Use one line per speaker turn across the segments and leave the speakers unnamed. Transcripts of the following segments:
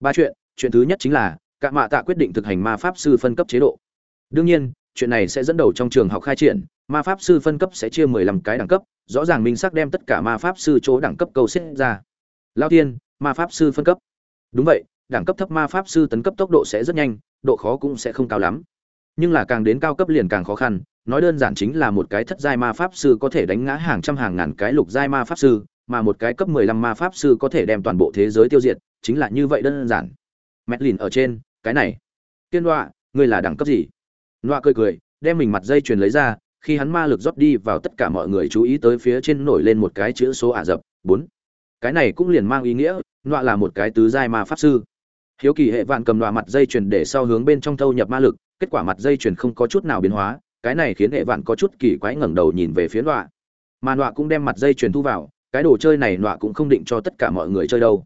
ba chuyện chuyện thứ nhất chính là cả mạ tạ quyết định thực hành ma pháp sư phân cấp chế độ. Đương nhiên, chuyện này sẽ dẫn đầu trong trường học khai triển, ma pháp sư phân cấp sẽ chia mười lăm cái đẳng cấp, rõ ràng minh sắc đem tất cả ma pháp sư chỗ đẳng cấp câu xếp ra. Lao tiên ma pháp sư phân cấp. Đúng vậy, đẳng cấp thấp ma pháp sư tấn cấp tốc độ sẽ rất nhanh, độ khó cũng sẽ không cao lắm. Nhưng là càng đến cao cấp liền càng khó khăn, nói đơn giản chính là một cái thất giai ma pháp sư có thể đánh ngã hàng trăm hàng ngàn cái lục giai ma pháp sư, mà một cái cấp mười lăm ma pháp sư có thể đem toàn bộ thế giới tiêu diệt chính là như vậy đơn giản. Mét lìn ở trên, cái này. Tiên đoạ, ngươi là đẳng cấp gì? Đoạ cười cười, đem mình mặt dây chuyền lấy ra, khi hắn ma lực rót đi vào tất cả mọi người chú ý tới phía trên nổi lên một cái chữ số ả rập, bốn. Cái này cũng liền mang ý nghĩa, nọa là một cái tứ giai ma pháp sư. Hiếu kỳ hệ vạn cầm nọa mặt dây chuyền để sau hướng bên trong thâu nhập ma lực, kết quả mặt dây chuyền không có chút nào biến hóa, cái này khiến hệ vạn có chút kỳ quái ngẩng đầu nhìn về phía nọa. Mà nọa cũng đem mặt dây chuyền thu vào, cái đồ chơi này nọa cũng không định cho tất cả mọi người chơi đâu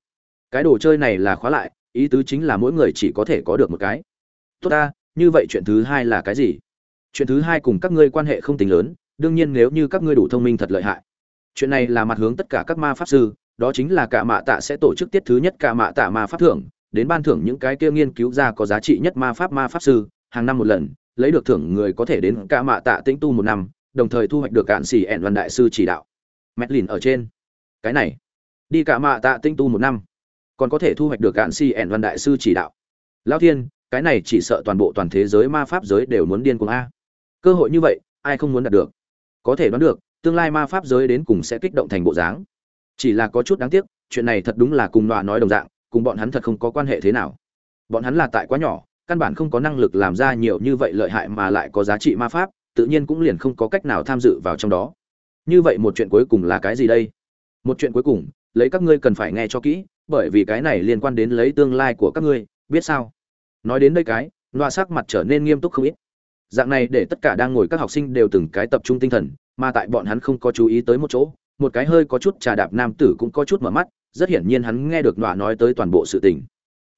cái đồ chơi này là khóa lại, ý tứ chính là mỗi người chỉ có thể có được một cái. Tốt ta, như vậy chuyện thứ hai là cái gì? Chuyện thứ hai cùng các ngươi quan hệ không tính lớn, đương nhiên nếu như các ngươi đủ thông minh thật lợi hại. Chuyện này là mặt hướng tất cả các ma pháp sư, đó chính là cả mạ tạ sẽ tổ chức tiết thứ nhất cả mạ tạ ma pháp thưởng, đến ban thưởng những cái kia nghiên cứu ra có giá trị nhất ma pháp ma pháp sư, hàng năm một lần, lấy được thưởng người có thể đến cả mạ tạ tĩnh tu một năm, đồng thời thu hoạch được cạn xỉ ẹn văn đại sư chỉ đạo. Mét lìn ở trên. Cái này. Đi cả mạ tạ tĩnh tu một năm còn có thể thu hoạch được cạn si ẻn văn đại sư chỉ đạo. Lao thiên, cái này chỉ sợ toàn bộ toàn thế giới ma pháp giới đều muốn điên cuồng a. Cơ hội như vậy, ai không muốn đạt được? Có thể đoán được, tương lai ma pháp giới đến cùng sẽ kích động thành bộ dáng. Chỉ là có chút đáng tiếc, chuyện này thật đúng là cùng đoạn nói đồng dạng, cùng bọn hắn thật không có quan hệ thế nào. Bọn hắn là tại quá nhỏ, căn bản không có năng lực làm ra nhiều như vậy lợi hại mà lại có giá trị ma pháp, tự nhiên cũng liền không có cách nào tham dự vào trong đó. Như vậy một chuyện cuối cùng là cái gì đây? Một chuyện cuối cùng, lấy các ngươi cần phải nghe cho kỹ bởi vì cái này liên quan đến lấy tương lai của các ngươi, biết sao? Nói đến đây cái, loa sắc mặt trở nên nghiêm túc không ít. Dạng này để tất cả đang ngồi các học sinh đều từng cái tập trung tinh thần, mà tại bọn hắn không có chú ý tới một chỗ, một cái hơi có chút trà đạp nam tử cũng có chút mở mắt, rất hiển nhiên hắn nghe được nọa nói tới toàn bộ sự tình.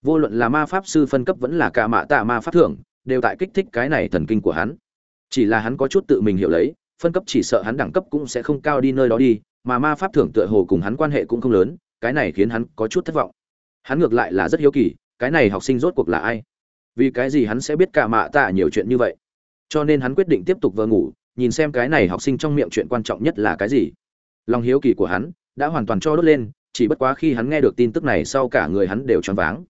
Vô luận là ma pháp sư phân cấp vẫn là cả mạ tạ ma pháp thưởng, đều tại kích thích cái này thần kinh của hắn. Chỉ là hắn có chút tự mình hiểu lấy, phân cấp chỉ sợ hắn đẳng cấp cũng sẽ không cao đi nơi đó đi, mà ma pháp thưởng tựa hồ cùng hắn quan hệ cũng không lớn cái này khiến hắn có chút thất vọng. Hắn ngược lại là rất hiếu kỳ, cái này học sinh rốt cuộc là ai? Vì cái gì hắn sẽ biết cả mạ tạ nhiều chuyện như vậy? Cho nên hắn quyết định tiếp tục vờ ngủ, nhìn xem cái này học sinh trong miệng chuyện quan trọng nhất là cái gì. Lòng hiếu kỳ của hắn đã hoàn toàn cho đốt lên, chỉ bất quá khi hắn nghe được tin tức này sau cả người hắn đều choáng váng.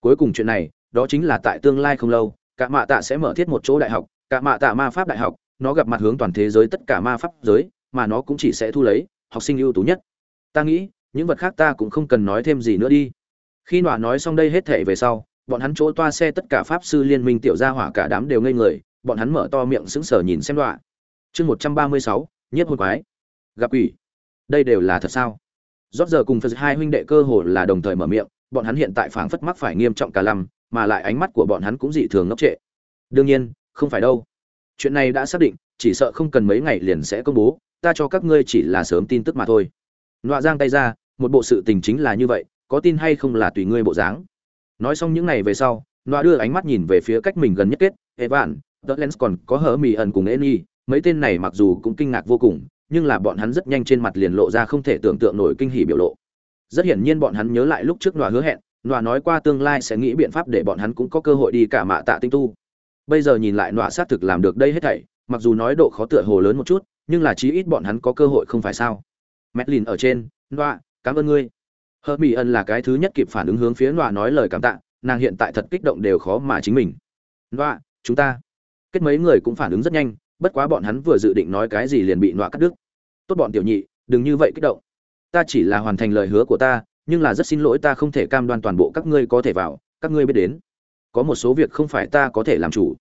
Cuối cùng chuyện này, đó chính là tại tương lai không lâu, cả mạ tạ sẽ mở thiết một chỗ đại học, cả mạ tạ ma pháp đại học, nó gặp mặt hướng toàn thế giới tất cả ma pháp giới, mà nó cũng chỉ sẽ thu lấy học sinh ưu tú nhất. Ta nghĩ những vật khác ta cũng không cần nói thêm gì nữa đi. Khi nọa nói xong đây hết thể về sau bọn hắn chỗ toa xe tất cả pháp sư liên minh tiểu gia hỏa cả đám đều ngây người bọn hắn mở to miệng sững sờ nhìn xem đọa. chương một trăm ba mươi sáu nhiếp hồn quái. Gặp ủy đây đều là thật sao? Rót giờ cùng phật hai huynh đệ cơ hồ là đồng thời mở miệng bọn hắn hiện tại phảng phất mắc phải nghiêm trọng cả lầm, mà lại ánh mắt của bọn hắn cũng dị thường ngốc trệ. Đương nhiên không phải đâu. Chuyện này đã xác định chỉ sợ không cần mấy ngày liền sẽ công bố ta cho các ngươi chỉ là sớm tin tức mà thôi nọa giang tay ra, một bộ sự tình chính là như vậy, có tin hay không là tùy ngươi bộ dáng. Nói xong những ngày về sau, nọa đưa ánh mắt nhìn về phía cách mình gần nhất kết, evan tờ lens còn có hở mì ẩn cùng eni mấy tên này mặc dù cũng kinh ngạc vô cùng, nhưng là bọn hắn rất nhanh trên mặt liền lộ ra không thể tưởng tượng nổi kinh hỉ biểu lộ. Rất hiển nhiên bọn hắn nhớ lại lúc trước nọa hứa hẹn, nọa nói qua tương lai sẽ nghĩ biện pháp để bọn hắn cũng có cơ hội đi cả mạ tạ tinh tu. Bây giờ nhìn lại nọa xác thực làm được đây hết thảy, mặc dù nói độ khó tựa hồ lớn một chút, nhưng là chí ít bọn hắn có cơ hội không phải sao? Medlin ở trên, nọa, cảm ơn ngươi. Hờ mỹ ân là cái thứ nhất kịp phản ứng hướng phía nọa nói lời cảm tạ, nàng hiện tại thật kích động đều khó mà chính mình. Nọa, chúng ta. Kết mấy người cũng phản ứng rất nhanh, bất quá bọn hắn vừa dự định nói cái gì liền bị nọa cắt đứt. Tốt bọn tiểu nhị, đừng như vậy kích động. Ta chỉ là hoàn thành lời hứa của ta, nhưng là rất xin lỗi ta không thể cam đoan toàn bộ các ngươi có thể vào, các ngươi biết đến. Có một số việc không phải ta có thể làm chủ.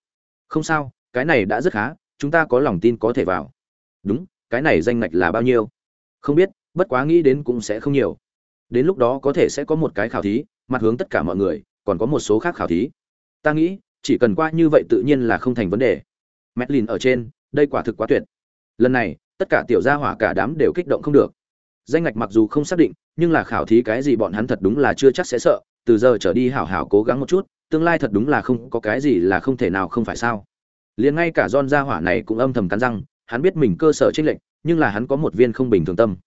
Không sao, cái này đã rất khá, chúng ta có lòng tin có thể vào. Đúng, cái này danh ngạch là bao nhiêu? Không biết bất quá nghĩ đến cũng sẽ không nhiều đến lúc đó có thể sẽ có một cái khảo thí mặt hướng tất cả mọi người còn có một số khác khảo thí ta nghĩ chỉ cần qua như vậy tự nhiên là không thành vấn đề Medlin ở trên, đây quả thực quá tuyệt. Lần này, tất cả tiểu gia hỏa cả đám đều kích động không được. Danh ngạch mặc dù không xác định, nhưng là khảo thí cái gì bọn hắn thật đúng là chưa chắc sẽ sợ, từ giờ trở đi hảo hảo cố gắng một chút, tương lai thật đúng là không có cái gì là không thể nào không phải sao. Liền ngay cả John gia hỏa này cũng âm thầm cắn răng, hắn biết mình cơ sở chênh lệnh, nhưng là hắn có một viên không bình thường tâm.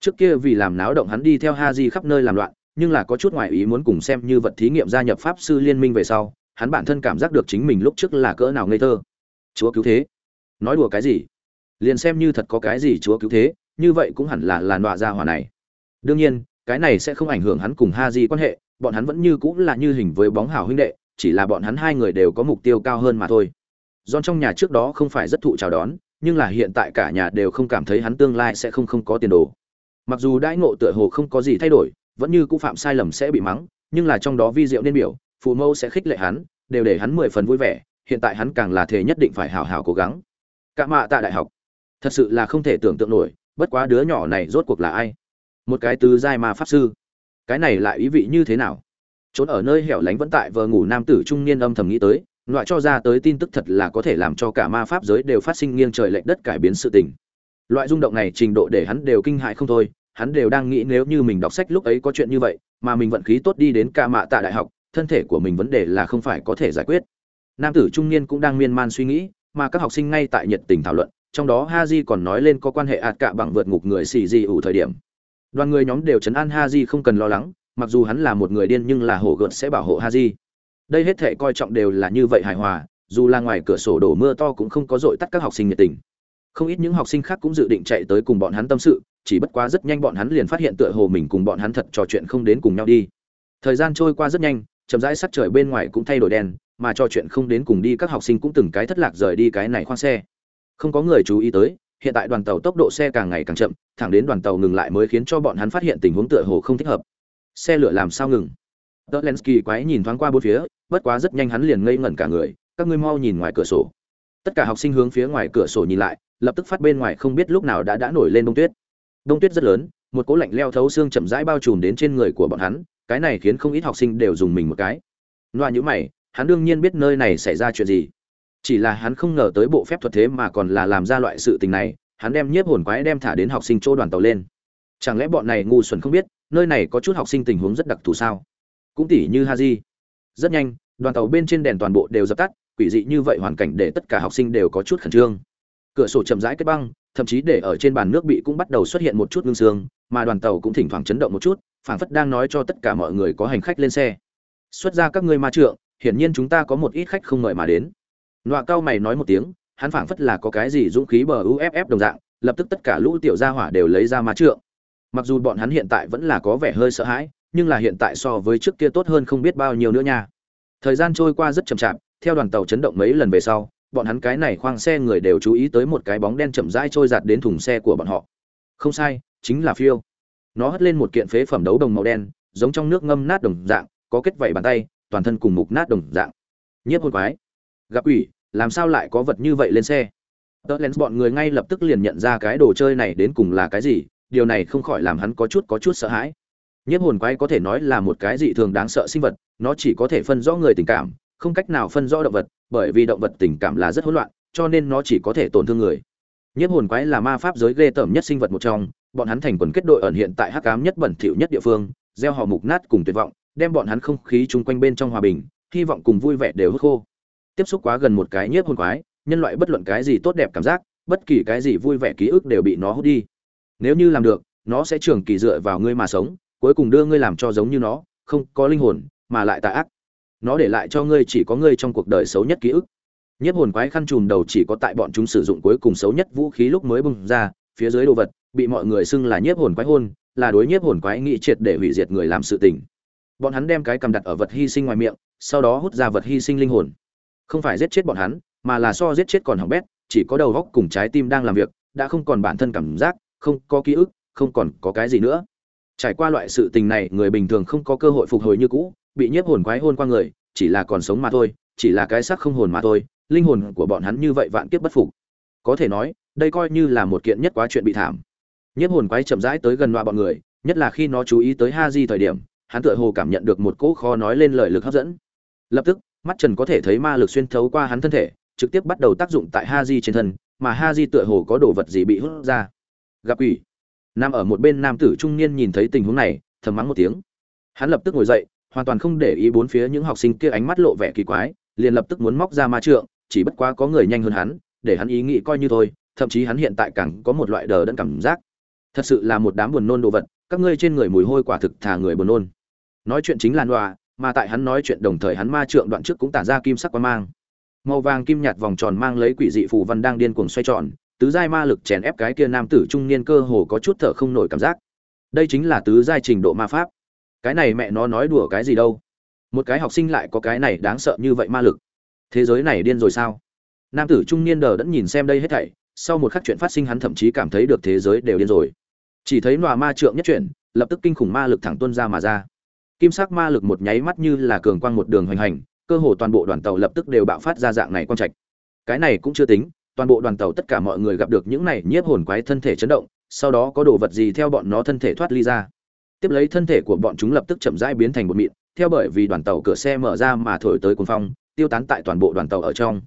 Trước kia vì làm náo động hắn đi theo Haji khắp nơi làm loạn, nhưng là có chút ngoại ý muốn cùng xem như vật thí nghiệm gia nhập pháp sư liên minh về sau hắn bản thân cảm giác được chính mình lúc trước là cỡ nào ngây thơ. Chúa cứu thế. Nói đùa cái gì? Liền xem như thật có cái gì chúa cứu thế như vậy cũng hẳn là là nọa ra hỏa này. Đương nhiên cái này sẽ không ảnh hưởng hắn cùng Haji quan hệ bọn hắn vẫn như cũng là như hình với bóng hảo huynh đệ chỉ là bọn hắn hai người đều có mục tiêu cao hơn mà thôi. John trong nhà trước đó không phải rất thụ chào đón, nhưng là hiện tại cả nhà đều không cảm thấy hắn tương lai sẽ không không có tiền đồ. Mặc dù đãi ngộ tựa hồ không có gì thay đổi, vẫn như cũ phạm sai lầm sẽ bị mắng, nhưng là trong đó vi diệu nên biểu, phụ mẫu sẽ khích lệ hắn, đều để hắn mười phần vui vẻ, hiện tại hắn càng là thể nhất định phải hào hào cố gắng. Cả mạ tại đại học, thật sự là không thể tưởng tượng nổi, bất quá đứa nhỏ này rốt cuộc là ai? Một cái tứ giai ma pháp sư. Cái này lại ý vị như thế nào? Trốn ở nơi hẻo lánh vẫn tại vờ ngủ nam tử trung niên âm thầm nghĩ tới, loại cho ra tới tin tức thật là có thể làm cho cả ma pháp giới đều phát sinh nghiêng trời lệch đất cải biến sự tình. Loại rung động này trình độ để hắn đều kinh hại không thôi, hắn đều đang nghĩ nếu như mình đọc sách lúc ấy có chuyện như vậy, mà mình vận khí tốt đi đến ca mạ tạ đại học, thân thể của mình vấn đề là không phải có thể giải quyết. Nam tử trung niên cũng đang miên man suy nghĩ, mà các học sinh ngay tại nhiệt tình thảo luận, trong đó ha còn nói lên có quan hệ ạt cạ bằng vượt ngục người xì di ủ thời điểm. Đoàn người nhóm đều chấn an ha không cần lo lắng, mặc dù hắn là một người điên nhưng là hổ gợt sẽ bảo hộ ha đây hết thể coi trọng đều là như vậy hài hòa, dù là ngoài cửa sổ đổ mưa to cũng không có dội tắt các học sinh nhiệt tình. Không ít những học sinh khác cũng dự định chạy tới cùng bọn hắn tâm sự, chỉ bất quá rất nhanh bọn hắn liền phát hiện tựa hồ mình cùng bọn hắn thật trò chuyện không đến cùng nhau đi. Thời gian trôi qua rất nhanh, chậm rãi sắc trời bên ngoài cũng thay đổi đen mà trò chuyện không đến cùng đi, các học sinh cũng từng cái thất lạc rời đi cái này khoang xe. Không có người chú ý tới, hiện tại đoàn tàu tốc độ xe càng ngày càng chậm, thẳng đến đoàn tàu ngừng lại mới khiến cho bọn hắn phát hiện tình huống tựa hồ không thích hợp. Xe lửa làm sao ngừng? Tớ quái nhìn thoáng qua bốn phía, bất quá rất nhanh hắn liền ngây ngẩn cả người, các ngươi mau nhìn ngoài cửa sổ. Tất cả học sinh hướng phía ngoài cửa sổ nhìn lại, lập tức phát bên ngoài không biết lúc nào đã đã nổi lên đông tuyết. Đông tuyết rất lớn, một cỗ lạnh leo thấu xương chậm rãi bao trùm đến trên người của bọn hắn, cái này khiến không ít học sinh đều dùng mình một cái. Loa như mày, hắn đương nhiên biết nơi này xảy ra chuyện gì. Chỉ là hắn không ngờ tới bộ phép thuật thế mà còn là làm ra loại sự tình này, hắn đem nhiếp hồn quái đem thả đến học sinh chỗ đoàn tàu lên. Chẳng lẽ bọn này ngu xuẩn không biết, nơi này có chút học sinh tình huống rất đặc thù sao? Cũng tỉ như Haji. Rất nhanh, đoàn tàu bên trên đèn toàn bộ đều dập tắt, quỷ dị như vậy hoàn cảnh để tất cả học sinh đều có chút khẩn trương. Cửa sổ chậm rãi kết băng, thậm chí để ở trên bàn nước bị cũng bắt đầu xuất hiện một chút gương sương, mà đoàn tàu cũng thỉnh thoảng chấn động một chút, phảng phất đang nói cho tất cả mọi người có hành khách lên xe. Xuất ra các ngươi ma trượng, hiển nhiên chúng ta có một ít khách không mời mà đến. Nọa cao mày nói một tiếng, hắn phảng phất là có cái gì dũng khí bờ UFF đồng dạng, lập tức tất cả lũ tiểu gia hỏa đều lấy ra ma trượng. Mặc dù bọn hắn hiện tại vẫn là có vẻ hơi sợ hãi, nhưng là hiện tại so với trước kia tốt hơn không biết bao nhiêu nữa nha. Thời gian trôi qua rất chậm chạp, theo đoàn tàu chấn động mấy lần về sau, bọn hắn cái này khoang xe người đều chú ý tới một cái bóng đen chậm rãi trôi giạt đến thùng xe của bọn họ. Không sai, chính là phiêu. Nó hất lên một kiện phế phẩm đấu đồng màu đen, giống trong nước ngâm nát đồng dạng, có kết vảy bàn tay, toàn thân cùng mục nát đồng dạng. Nhiếp hồn quái. Gặp ủy làm sao lại có vật như vậy lên xe? Tớ lén bọn người ngay lập tức liền nhận ra cái đồ chơi này đến cùng là cái gì, điều này không khỏi làm hắn có chút có chút sợ hãi nhiếp hồn quái có thể nói là một cái dị thường đáng sợ sinh vật, nó chỉ có thể phân rõ người tình cảm, không cách nào phân rõ động vật, bởi vì động vật tình cảm là rất hỗn loạn, cho nên nó chỉ có thể tổn thương người. Nhiếp hồn quái là ma pháp giới ghê tởm nhất sinh vật một trong, bọn hắn thành quần kết đội ẩn hiện tại hắc ám nhất bẩn thỉu nhất địa phương, gieo họ mục nát cùng tuyệt vọng, đem bọn hắn không khí chung quanh bên trong hòa bình, hy vọng cùng vui vẻ đều hút khô. Tiếp xúc quá gần một cái nhiếp hồn quái, nhân loại bất luận cái gì tốt đẹp cảm giác, bất kỳ cái gì vui vẻ ký ức đều bị nó hút đi. Nếu như làm được, nó sẽ trường kỳ dựa vào ngươi mà sống cuối cùng đưa ngươi làm cho giống như nó, không có linh hồn, mà lại tà ác. Nó để lại cho ngươi chỉ có ngươi trong cuộc đời xấu nhất ký ức. Nhiếp hồn quái khăn trùm đầu chỉ có tại bọn chúng sử dụng cuối cùng xấu nhất vũ khí lúc mới bung ra, phía dưới đồ vật, bị mọi người xưng là nhiếp hồn quái hôn, là đối nhiếp hồn quái nghị triệt để hủy diệt người làm sự tình. Bọn hắn đem cái cầm đặt ở vật hy sinh ngoài miệng, sau đó hút ra vật hy sinh linh hồn. Không phải giết chết bọn hắn, mà là so giết chết còn hỏng bét, chỉ có đầu góc cùng trái tim đang làm việc, đã không còn bản thân cảm giác, không có ký ức, không còn có cái gì nữa trải qua loại sự tình này, người bình thường không có cơ hội phục hồi như cũ, bị nhiếp hồn quái hôn qua người, chỉ là còn sống mà thôi, chỉ là cái xác không hồn mà thôi, linh hồn của bọn hắn như vậy vạn kiếp bất phục. Có thể nói, đây coi như là một kiện nhất quá chuyện bị thảm. Nhiếp hồn quái chậm rãi tới gần loa bọn người, nhất là khi nó chú ý tới ha di thời điểm, hắn tựa hồ cảm nhận được một cỗ kho nói lên lời lực hấp dẫn. Lập tức, mắt trần có thể thấy ma lực xuyên thấu qua hắn thân thể, trực tiếp bắt đầu tác dụng tại ha di trên thân, mà ha di tựa hồ có đồ vật gì bị hút ra. Gặp ủy Nam ở một bên nam tử trung niên nhìn thấy tình huống này, thầm mắng một tiếng. Hắn lập tức ngồi dậy, hoàn toàn không để ý bốn phía những học sinh kia ánh mắt lộ vẻ kỳ quái, liền lập tức muốn móc ra ma trượng, chỉ bất quá có người nhanh hơn hắn, để hắn ý nghĩ coi như thôi, thậm chí hắn hiện tại càng có một loại đờ đẫn cảm giác. Thật sự là một đám buồn nôn đồ vật, các ngươi trên người mùi hôi quả thực thả người buồn nôn. nói chuyện chính là nọa mà tại hắn nói chuyện đồng thời hắn ma trượng đoạn trước cũng tản ra kim sắc quang mang màu vàng kim nhạt vòng tròn mang lấy quỷ dị phù văn đang điên cuồng xoay tròn tứ giai ma lực chèn ép cái kia nam tử trung niên cơ hồ có chút thở không nổi cảm giác. Đây chính là tứ giai trình độ ma pháp. Cái này mẹ nó nói đùa cái gì đâu. Một cái học sinh lại có cái này đáng sợ như vậy ma lực. Thế giới này điên rồi sao? Nam tử trung niên đờ đẫn nhìn xem đây hết thảy, sau một khắc chuyện phát sinh hắn thậm chí cảm thấy được thế giới đều điên rồi. Chỉ thấy nọa ma trượng nhất chuyển, lập tức kinh khủng ma lực thẳng tuân ra mà ra. Kim sắc ma lực một nháy mắt như là cường quang một đường hoành hành, cơ hồ toàn bộ đoàn tàu lập tức đều bạo phát ra dạng này quang trạch. Cái này cũng chưa tính toàn bộ đoàn tàu tất cả mọi người gặp được những này nhiếp hồn quái thân thể chấn động, sau đó có đồ vật gì theo bọn nó thân thể thoát ly ra. Tiếp lấy thân thể của bọn chúng lập tức chậm rãi biến thành một mịn, theo bởi vì đoàn tàu cửa xe mở ra mà thổi tới cuồng phong, tiêu tán tại toàn bộ đoàn tàu ở trong.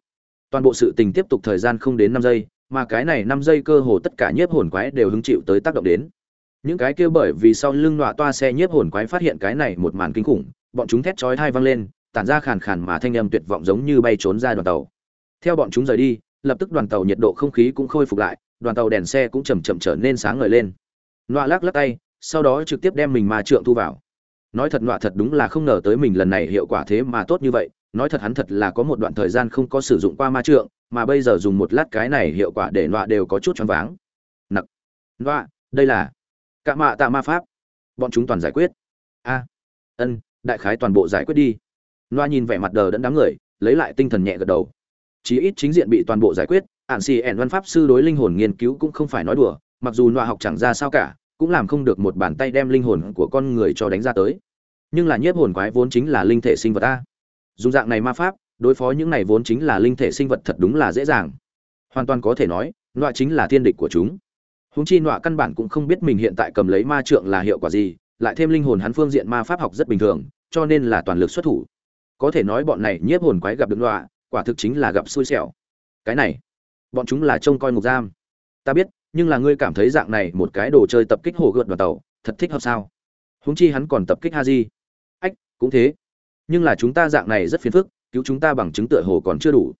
Toàn bộ sự tình tiếp tục thời gian không đến năm giây, mà cái này năm giây cơ hồ tất cả nhiếp hồn quái đều hứng chịu tới tác động đến. Những cái kia bởi vì sau lưng nọa toa xe nhiếp hồn quái phát hiện cái này một màn kinh khủng, bọn chúng thét chói tai vang lên, tản ra khàn khàn mà thanh âm tuyệt vọng giống như bay trốn ra đoàn tàu. Theo bọn chúng rời đi lập tức đoàn tàu nhiệt độ không khí cũng khôi phục lại, đoàn tàu đèn xe cũng chầm chậm trở nên sáng ngời lên. Nọa lắc lắc tay, sau đó trực tiếp đem mình ma trượng thu vào. Nói thật nọa thật đúng là không ngờ tới mình lần này hiệu quả thế mà tốt như vậy, nói thật hắn thật là có một đoạn thời gian không có sử dụng qua ma trượng, mà bây giờ dùng một lát cái này hiệu quả để nọa đều có chút choáng váng. Nặc. Nọa, đây là cạ mạ tạ ma pháp. Bọn chúng toàn giải quyết. A. Ân, đại khái toàn bộ giải quyết đi. Nọa nhìn vẻ mặt đờ đẫn đám người, lấy lại tinh thần nhẹ gật đầu chí ít chính diện bị toàn bộ giải quyết, ạn xì ẻn văn pháp sư đối linh hồn nghiên cứu cũng không phải nói đùa, mặc dù nọa học chẳng ra sao cả, cũng làm không được một bàn tay đem linh hồn của con người cho đánh ra tới. Nhưng là nhiếp hồn quái vốn chính là linh thể sinh vật a. Dùng dạng này ma pháp, đối phó những này vốn chính là linh thể sinh vật thật đúng là dễ dàng. Hoàn toàn có thể nói, nọa chính là thiên địch của chúng. Húng chi nọa căn bản cũng không biết mình hiện tại cầm lấy ma trượng là hiệu quả gì, lại thêm linh hồn hắn phương diện ma pháp học rất bình thường, cho nên là toàn lực xuất thủ. Có thể nói bọn này nhiếp hồn quái gặp được nọa quả thực chính là gặp xui xẻo. Cái này, bọn chúng là trông coi ngục giam. Ta biết, nhưng là ngươi cảm thấy dạng này một cái đồ chơi tập kích hồ gợt đoàn tàu, thật thích hợp sao? Húng chi hắn còn tập kích ha di ách, cũng thế. Nhưng là chúng ta dạng này rất phiền phức, cứu chúng ta bằng chứng tựa hồ còn chưa đủ.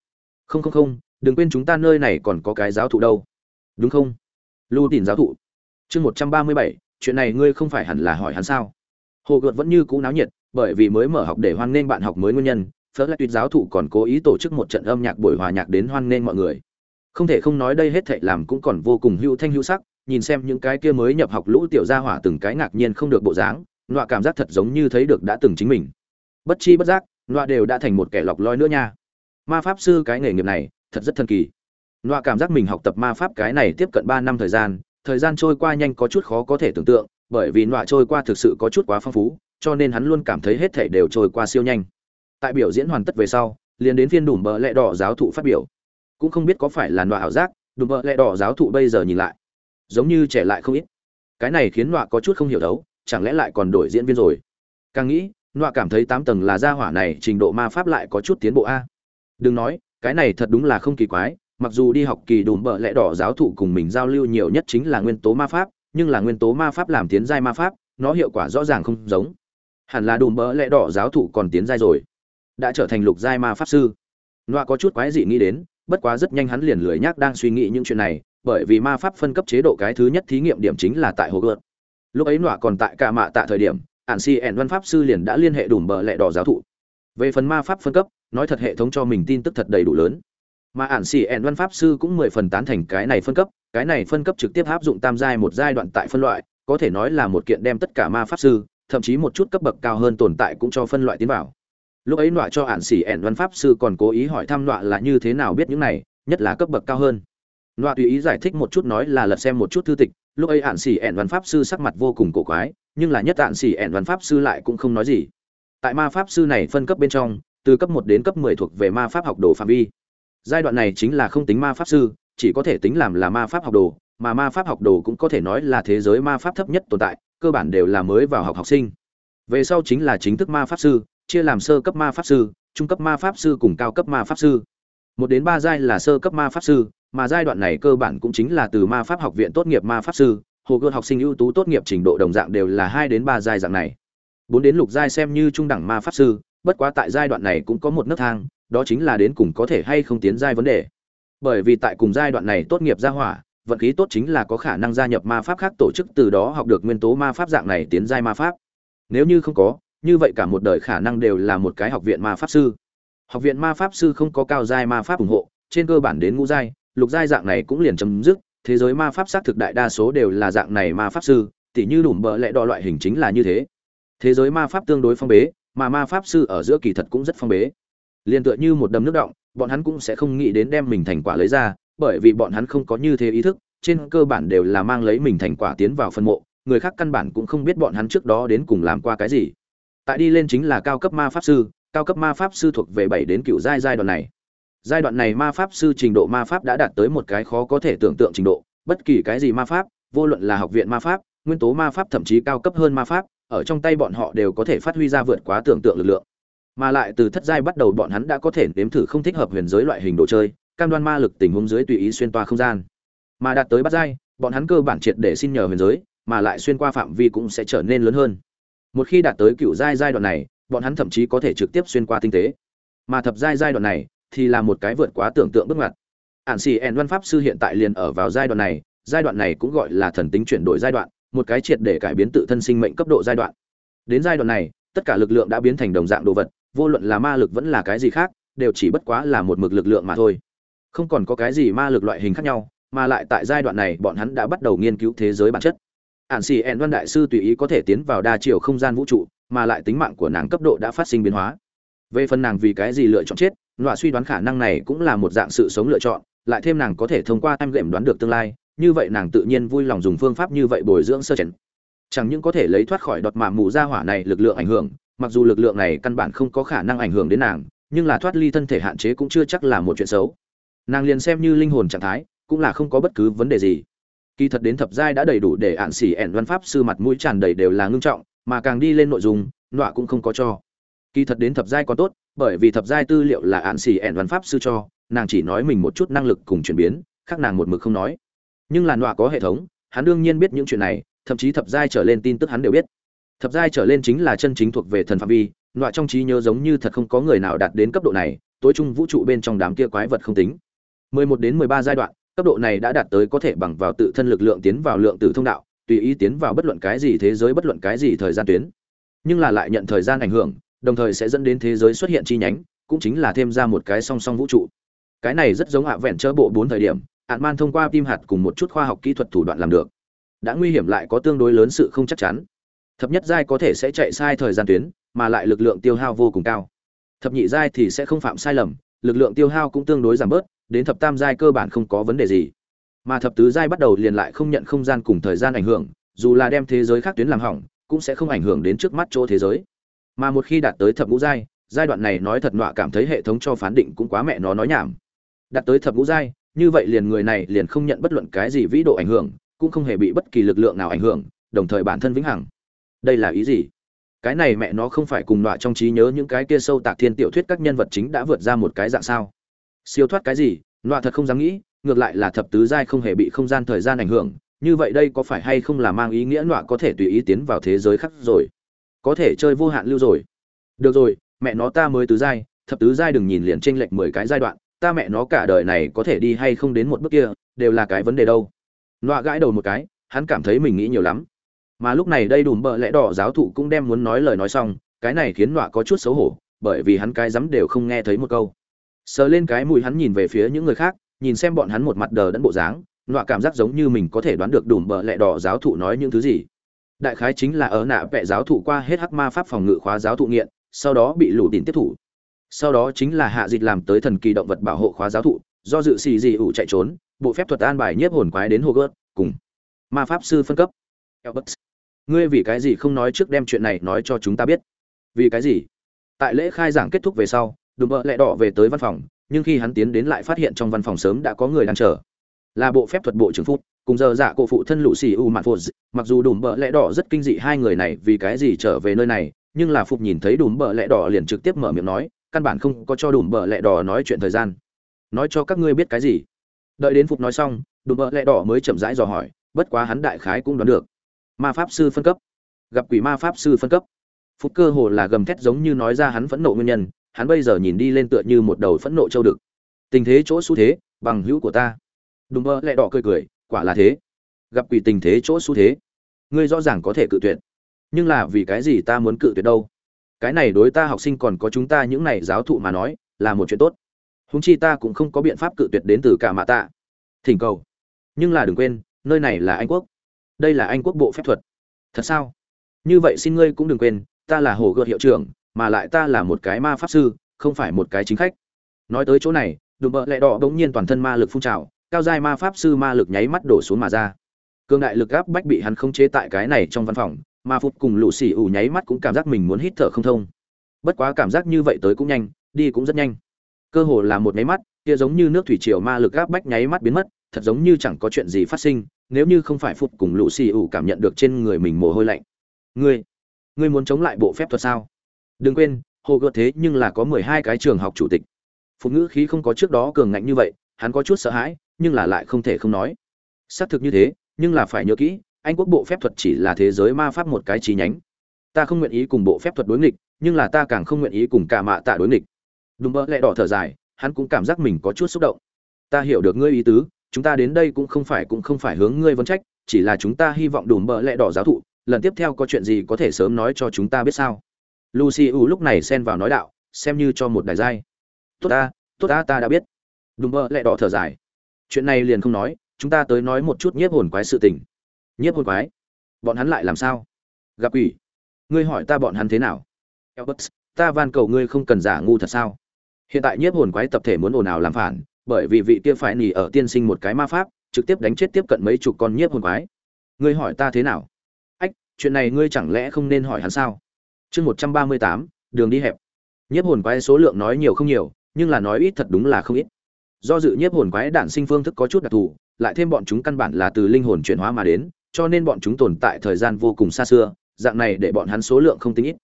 Không không không, đừng quên chúng ta nơi này còn có cái giáo thụ đâu. Đúng không? Lưu tìm giáo thụ. Chương một trăm ba mươi bảy, chuyện này ngươi không phải hẳn là hỏi hắn sao? Hồ gợt vẫn như cũ náo nhiệt, bởi vì mới mở học để hoan nghênh bạn học mới nguyên nhân phớt lại tuyệt giáo thụ còn cố ý tổ chức một trận âm nhạc buổi hòa nhạc đến hoan nghênh mọi người. Không thể không nói đây hết thảy làm cũng còn vô cùng hữu thanh hữu sắc, nhìn xem những cái kia mới nhập học lũ tiểu gia hỏa từng cái ngạc nhiên không được bộ dáng, nọa cảm giác thật giống như thấy được đã từng chính mình. Bất chi bất giác, nọa đều đã thành một kẻ lọc loi nữa nha. Ma pháp sư cái nghề nghiệp này, thật rất thần kỳ. Nọa cảm giác mình học tập ma pháp cái này tiếp cận ba năm thời gian thời gian trôi qua nhanh có chút khó có thể tưởng tượng, bởi vì nọa trôi qua thực sự có chút quá phong phú, cho nên hắn luôn cảm thấy hết thảy đều trôi qua siêu nhanh tại biểu diễn hoàn tất về sau, liền đến phiên đùm bờ lẹ đỏ giáo thụ phát biểu. Cũng không biết có phải là nọa ảo giác, đùm bợ lẹ đỏ giáo thụ bây giờ nhìn lại, giống như trẻ lại không ít. Cái này khiến nọa có chút không hiểu đấu, chẳng lẽ lại còn đổi diễn viên rồi? Càng nghĩ, nọa cảm thấy tám tầng là gia hỏa này trình độ ma pháp lại có chút tiến bộ a. Đừng nói, cái này thật đúng là không kỳ quái, mặc dù đi học kỳ đùm bợ lẽ đỏ giáo thụ cùng mình giao lưu nhiều nhất chính là nguyên tố ma pháp, nhưng là nguyên tố ma pháp làm tiến giai ma pháp, nó hiệu quả rõ ràng không giống. Hẳn là đùm bợ lẽ đỏ giáo thụ còn tiến giai rồi đã trở thành lục giai ma pháp sư. Nọa có chút quái dị nghĩ đến, bất quá rất nhanh hắn liền lười nhác đang suy nghĩ những chuyện này, bởi vì ma pháp phân cấp chế độ cái thứ nhất thí nghiệm điểm chính là tại hồ gợt lúc ấy nọa còn tại cả mạ tạ thời điểm, ản si ẻn văn pháp sư liền đã liên hệ đủ bờ lẹ đỏ giáo thụ. Về phần ma pháp phân cấp, nói thật hệ thống cho mình tin tức thật đầy đủ lớn. Mà ản si ẻn văn pháp sư cũng mười phần tán thành cái này phân cấp, cái này phân cấp trực tiếp áp dụng tam giai một giai đoạn tại phân loại, có thể nói là một kiện đem tất cả ma pháp sư, thậm chí một chút cấp bậc cao hơn tồn tại cũng cho phân loại tiến vào lúc ấy nọa cho hạn xỉ ẻn văn pháp sư còn cố ý hỏi thăm nọa là như thế nào biết những này, nhất là cấp bậc cao hơn. Nọa tùy ý giải thích một chút nói là lật xem một chút thư tịch, lúc ấy hạn xỉ ẻn văn pháp sư sắc mặt vô cùng cổ quái, nhưng là nhất hạn xỉ ẻn văn pháp sư lại cũng không nói gì. Tại ma pháp sư này phân cấp bên trong, từ cấp một đến cấp mười thuộc về ma pháp học đồ phạm vi. Giai đoạn này chính là không tính ma pháp sư, chỉ có thể tính làm là ma pháp học đồ, mà ma pháp học đồ cũng có thể nói là thế giới ma pháp thấp nhất tồn tại, cơ bản đều là mới vào học học sinh. Về sau chính là chính thức ma pháp sư chia làm sơ cấp ma pháp sư, trung cấp ma pháp sư cùng cao cấp ma pháp sư. Một đến ba giai là sơ cấp ma pháp sư, mà giai đoạn này cơ bản cũng chính là từ ma pháp học viện tốt nghiệp ma pháp sư, hồ gươm học sinh ưu tú tốt nghiệp trình độ đồng dạng đều là hai đến ba giai dạng này. Bốn đến lục giai xem như trung đẳng ma pháp sư, bất quá tại giai đoạn này cũng có một nấc thang, đó chính là đến cùng có thể hay không tiến giai vấn đề. Bởi vì tại cùng giai đoạn này tốt nghiệp ra hỏa, vận khí tốt chính là có khả năng gia nhập ma pháp khác tổ chức từ đó học được nguyên tố ma pháp dạng này tiến giai ma pháp. Nếu như không có như vậy cả một đời khả năng đều là một cái học viện ma pháp sư. Học viện ma pháp sư không có cao giai ma pháp ủng hộ, trên cơ bản đến ngũ giai, lục giai dạng này cũng liền chấm dứt, thế giới ma pháp xác thực đại đa số đều là dạng này ma pháp sư, tỉ như đủ bợ lẽ đo loại hình chính là như thế. Thế giới ma pháp tương đối phong bế, mà ma pháp sư ở giữa kỳ thật cũng rất phong bế. Liền tựa như một đầm nước động, bọn hắn cũng sẽ không nghĩ đến đem mình thành quả lấy ra, bởi vì bọn hắn không có như thế ý thức, trên cơ bản đều là mang lấy mình thành quả tiến vào phân mộ, người khác căn bản cũng không biết bọn hắn trước đó đến cùng làm qua cái gì tại đi lên chính là cao cấp ma pháp sư, cao cấp ma pháp sư thuộc về bảy đến cựu giai giai đoạn này. Giai đoạn này ma pháp sư trình độ ma pháp đã đạt tới một cái khó có thể tưởng tượng trình độ, bất kỳ cái gì ma pháp, vô luận là học viện ma pháp, nguyên tố ma pháp, thậm chí cao cấp hơn ma pháp, ở trong tay bọn họ đều có thể phát huy ra vượt quá tưởng tượng lực lượng. Mà lại từ thất giai bắt đầu bọn hắn đã có thể nếm thử không thích hợp huyền giới loại hình đồ chơi, cam đoan ma lực tình huống dưới tùy ý xuyên toa không gian. Mà đạt tới bắt giai, bọn hắn cơ bản triệt để xin nhờ huyền giới, mà lại xuyên qua phạm vi cũng sẽ trở nên lớn hơn một khi đạt tới cựu giai giai đoạn này, bọn hắn thậm chí có thể trực tiếp xuyên qua tinh tế. Mà thập giai giai đoạn này thì là một cái vượt quá tưởng tượng bước ngoặt. Ản xì ẻn văn pháp sư hiện tại liền ở vào giai đoạn này, giai đoạn này cũng gọi là thần tính chuyển đổi giai đoạn, một cái triệt để cải biến tự thân sinh mệnh cấp độ giai đoạn. Đến giai đoạn này, tất cả lực lượng đã biến thành đồng dạng đồ vật, vô luận là ma lực vẫn là cái gì khác, đều chỉ bất quá là một mực lực lượng mà thôi. Không còn có cái gì ma lực loại hình khác nhau, mà lại tại giai đoạn này bọn hắn đã bắt đầu nghiên cứu thế giới bản chất ản xì ẹn văn đại sư tùy ý có thể tiến vào đa chiều không gian vũ trụ, mà lại tính mạng của nàng cấp độ đã phát sinh biến hóa. Về phần nàng vì cái gì lựa chọn chết, nọa suy đoán khả năng này cũng là một dạng sự sống lựa chọn, lại thêm nàng có thể thông qua em gệm đoán được tương lai, như vậy nàng tự nhiên vui lòng dùng phương pháp như vậy bồi dưỡng sơ chèn chẳng những có thể lấy thoát khỏi đọt mạ mù ra hỏa này lực lượng ảnh hưởng, mặc dù lực lượng này căn bản không có khả năng ảnh hưởng đến nàng, nhưng là thoát ly thân thể hạn chế cũng chưa chắc là một chuyện xấu. Nàng liền xem như linh hồn trạng thái, cũng là không có bất cứ vấn đề gì kỳ thật đến thập giai đã đầy đủ để ạn xỉ ẻn văn pháp sư mặt mũi tràn đầy đều là ngưng trọng, mà càng đi lên nội dung, nọa cũng không có cho. Kỳ thật đến thập giai còn tốt, bởi vì thập giai tư liệu là ạn xỉ ẻn văn pháp sư cho, nàng chỉ nói mình một chút năng lực cùng chuyển biến, khác nàng một mực không nói. Nhưng là nọa có hệ thống, hắn đương nhiên biết những chuyện này, thậm chí thập giai trở lên tin tức hắn đều biết. Thập giai trở lên chính là chân chính thuộc về thần phạm vi, nọa trong trí nhớ giống như thật không có người nào đạt đến cấp độ này, tối trung vũ trụ bên trong đám kia quái vật không tính. 11 đến 13 giai đoạn cấp độ này đã đạt tới có thể bằng vào tự thân lực lượng tiến vào lượng tử thông đạo, tùy ý tiến vào bất luận cái gì thế giới, bất luận cái gì thời gian tuyến. Nhưng là lại nhận thời gian ảnh hưởng, đồng thời sẽ dẫn đến thế giới xuất hiện chi nhánh, cũng chính là thêm ra một cái song song vũ trụ. Cái này rất giống hạ vẹn chớ bộ bốn thời điểm hạn man thông qua tim hạt cùng một chút khoa học kỹ thuật thủ đoạn làm được. Đã nguy hiểm lại có tương đối lớn sự không chắc chắn. Thập nhất giai có thể sẽ chạy sai thời gian tuyến, mà lại lực lượng tiêu hao vô cùng cao. Thập nhị giai thì sẽ không phạm sai lầm, lực lượng tiêu hao cũng tương đối giảm bớt đến thập tam giai cơ bản không có vấn đề gì. Mà thập tứ giai bắt đầu liền lại không nhận không gian cùng thời gian ảnh hưởng, dù là đem thế giới khác tuyến làm hỏng, cũng sẽ không ảnh hưởng đến trước mắt chỗ thế giới. Mà một khi đạt tới thập ngũ giai giai đoạn này nói thật nọa cảm thấy hệ thống cho phán định cũng quá mẹ nó nói nhảm. Đạt tới thập ngũ giai, như vậy liền người này liền không nhận bất luận cái gì vĩ độ ảnh hưởng, cũng không hề bị bất kỳ lực lượng nào ảnh hưởng, đồng thời bản thân vĩnh hằng. Đây là ý gì? Cái này mẹ nó không phải cùng nọa trong trí nhớ những cái kia sâu tạc thiên tiểu thuyết các nhân vật chính đã vượt ra một cái dạng sao? Siêu thoát cái gì loạ thật không dám nghĩ, ngược lại là thập tứ giai không hề bị không gian thời gian ảnh hưởng, như vậy đây có phải hay không là mang ý nghĩa loạ có thể tùy ý tiến vào thế giới khác rồi? Có thể chơi vô hạn lưu rồi. Được rồi, mẹ nó ta mới tứ giai, thập tứ giai đừng nhìn liền tranh lệch mười cái giai đoạn, ta mẹ nó cả đời này có thể đi hay không đến một bước kia, đều là cái vấn đề đâu. Loạ gãi đầu một cái, hắn cảm thấy mình nghĩ nhiều lắm. Mà lúc này đây đùm bợ lẽ đỏ giáo thụ cũng đem muốn nói lời nói xong, cái này khiến loạ có chút xấu hổ, bởi vì hắn cái dám đều không nghe thấy một câu sờ lên cái mùi hắn nhìn về phía những người khác, nhìn xem bọn hắn một mặt đờ đẫn bộ dáng, nọa cảm giác giống như mình có thể đoán được đủ bợ lẹ đỏ giáo thụ nói những thứ gì. Đại khái chính là ở nạ vẽ giáo thụ qua hết hắc ma pháp phòng ngự khóa giáo thụ nghiện, sau đó bị lũ tìm tiếp thủ. Sau đó chính là hạ dịch làm tới thần kỳ động vật bảo hộ khóa giáo thụ, do dự xì dị ủ chạy trốn, bộ phép thuật an bài nhiếp hồn quái đến hogwarts, cùng ma pháp sư phân cấp. Ngươi vì cái gì không nói trước đem chuyện này nói cho chúng ta biết? Vì cái gì? Tại lễ khai giảng kết thúc về sau đùm bợ lẹ đỏ về tới văn phòng, nhưng khi hắn tiến đến lại phát hiện trong văn phòng sớm đã có người đang chờ. Là bộ phép thuật bộ trưởng phút, cùng giờ dạ cổ phụ thân lũ xì u mạn phô mặc dù đùm bợ lẽ đỏ rất kinh dị hai người này vì cái gì trở về nơi này, nhưng là phục nhìn thấy đùm bợ lẽ đỏ liền trực tiếp mở miệng nói, căn bản không có cho đùm bợ lẽ đỏ nói chuyện thời gian. Nói cho các ngươi biết cái gì? Đợi đến phục nói xong, đùm bợ lẽ đỏ mới chậm rãi dò hỏi, bất quá hắn đại khái cũng đoán được. Ma pháp sư phân cấp. Gặp quỷ ma pháp sư phân cấp. Phục cơ hồ là gầm thét giống như nói ra hắn phẫn nộ nguyên nhân hắn bây giờ nhìn đi lên tựa như một đầu phẫn nộ châu đực. Tình thế chỗ xu thế, bằng hữu của ta. Đùm mơ lẹ đỏ cười cười, quả là thế. Gặp quỷ tình thế chỗ xu thế. Ngươi rõ ràng có thể cự tuyệt. Nhưng là vì cái gì ta muốn cự tuyệt đâu? Cái này đối ta học sinh còn có chúng ta những này giáo thụ mà nói, là một chuyện tốt. Húng chi ta cũng không có biện pháp cự tuyệt đến từ cả mạ tạ. Thỉnh cầu. Nhưng là đừng quên, nơi này là anh quốc. Đây là anh quốc bộ phép thuật. Thật sao? Như vậy xin ngươi cũng đừng quên, ta là hồ gợt hiệu trưởng mà lại ta là một cái ma pháp sư, không phải một cái chính khách. Nói tới chỗ này, đùm bợ lẹ đỏ bỗng nhiên toàn thân ma lực phun trào, cao giai ma pháp sư ma lực nháy mắt đổ xuống mà ra. Cương đại lực gáp bách bị hắn không chế tại cái này trong văn phòng ma phục cùng lũ xì ủ nháy mắt cũng cảm giác mình muốn hít thở không thông. Bất quá cảm giác như vậy tới cũng nhanh, đi cũng rất nhanh. Cơ hồ là một nháy mắt, kia giống như nước thủy triều ma lực gáp bách nháy mắt biến mất, thật giống như chẳng có chuyện gì phát sinh, nếu như không phải phục cùng lũ xì ủ cảm nhận được trên người mình mồ hôi lạnh. Ngươi ngươi muốn chống lại bộ phép thuật sao? Đừng quên hồ gợt thế nhưng là có mười hai cái trường học chủ tịch. Phụ ngữ khí không có trước đó cường ngạnh như vậy, hắn có chút sợ hãi, nhưng là lại không thể không nói. Xác thực như thế, nhưng là phải nhớ kỹ, anh quốc bộ phép thuật chỉ là thế giới ma pháp một cái chi nhánh. Ta không nguyện ý cùng bộ phép thuật đối nghịch, nhưng là ta càng không nguyện ý cùng cả mạ tạ đối nghịch. Đúng mơ lẹ đỏ thở dài, hắn cũng cảm giác mình có chút xúc động. Ta hiểu được ngươi ý tứ, chúng ta đến đây cũng không phải cũng không phải hướng ngươi vấn trách, chỉ là chúng ta hy vọng đùm mỡ lẹ đỏ giáo thụ, lần tiếp theo có chuyện gì có thể sớm nói cho chúng ta biết sao? Lucy u lúc này xen vào nói đạo xem như cho một đài giai tốt ta tốt ta ta đã biết. Đúng mơ lẹ đỏ thở dài. Chuyện này liền không nói chúng ta tới nói một chút nhiếp hồn quái sự tình. Nhiếp hồn quái? Bọn hắn lại làm sao? Gặp ủy ngươi hỏi ta bọn hắn thế nào? Elbert, ta van cầu ngươi không cần giả ngu thật sao? Hiện tại nhiếp hồn quái tập thể muốn ồn ào làm phản bởi vì vị kia phải nỉ ở tiên sinh một cái ma pháp trực tiếp đánh chết tiếp cận mấy chục con nhiếp hồn quái. Ngươi hỏi ta thế nào? Ách chuyện này ngươi chẳng lẽ không nên hỏi hắn sao? Chương một trăm ba mươi tám, đường đi hẹp. Nhiếp hồn quái số lượng nói nhiều không nhiều, nhưng là nói ít thật đúng là không ít. Do dự nhiếp hồn quái đản sinh phương thức có chút đặc thù, lại thêm bọn chúng căn bản là từ linh hồn chuyển hóa mà đến, cho nên bọn chúng tồn tại thời gian vô cùng xa xưa, dạng này để bọn hắn số lượng không tính ít.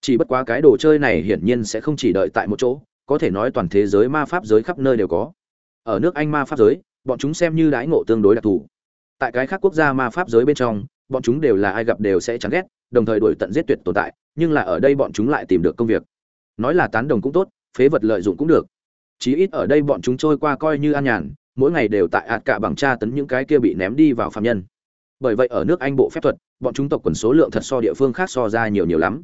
Chỉ bất quá cái đồ chơi này hiển nhiên sẽ không chỉ đợi tại một chỗ, có thể nói toàn thế giới ma pháp giới khắp nơi đều có. Ở nước anh ma pháp giới, bọn chúng xem như đãi ngộ tương đối đặc thù. Tại cái khác quốc gia ma pháp giới bên trong, bọn chúng đều là ai gặp đều sẽ chán ghét, đồng thời đuổi tận giết tuyệt tồn tại nhưng là ở đây bọn chúng lại tìm được công việc. Nói là tán đồng cũng tốt, phế vật lợi dụng cũng được. Chí ít ở đây bọn chúng trôi qua coi như an nhàn, mỗi ngày đều tại ạt cả bằng tra tấn những cái kia bị ném đi vào phạm nhân. Bởi vậy ở nước anh bộ phép thuật, bọn chúng tộc quần số lượng thật so địa phương khác so ra nhiều nhiều lắm.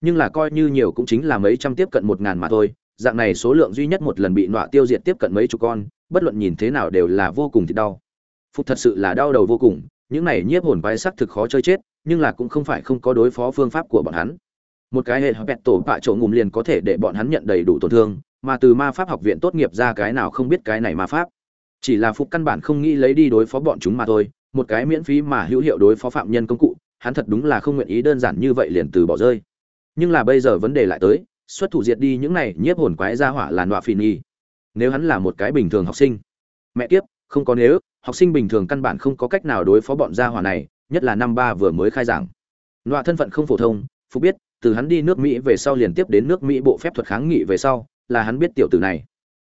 Nhưng là coi như nhiều cũng chính là mấy trăm tiếp cận một ngàn mà thôi, dạng này số lượng duy nhất một lần bị nọa tiêu diệt tiếp cận mấy chục con, bất luận nhìn thế nào đều là vô cùng thì đau. Phục thật sự là đau đầu vô cùng, những này nhiếp hồn quái sắc thực khó chơi chết, nhưng là cũng không phải không có đối phó phương pháp của bọn hắn một cái hệ bẹt tổ bạ chỗ ngùm liền có thể để bọn hắn nhận đầy đủ tổn thương, mà từ ma pháp học viện tốt nghiệp ra cái nào không biết cái này ma pháp. Chỉ là phục căn bản không nghĩ lấy đi đối phó bọn chúng mà thôi, một cái miễn phí mà hữu hiệu đối phó phạm nhân công cụ, hắn thật đúng là không nguyện ý đơn giản như vậy liền từ bỏ rơi. Nhưng là bây giờ vấn đề lại tới, xuất thủ diệt đi những này nhiếp hồn quái ra hỏa là nọa phi nhi nếu hắn là một cái bình thường học sinh, mẹ kiếp, không có nếu, học sinh bình thường căn bản không có cách nào đối phó bọn gia hỏa này, nhất là năm ba vừa mới khai giảng. Nọa thân phận không phổ thông phúc biết từ hắn đi nước mỹ về sau liền tiếp đến nước mỹ bộ phép thuật kháng nghị về sau, là hắn biết tiểu tử này.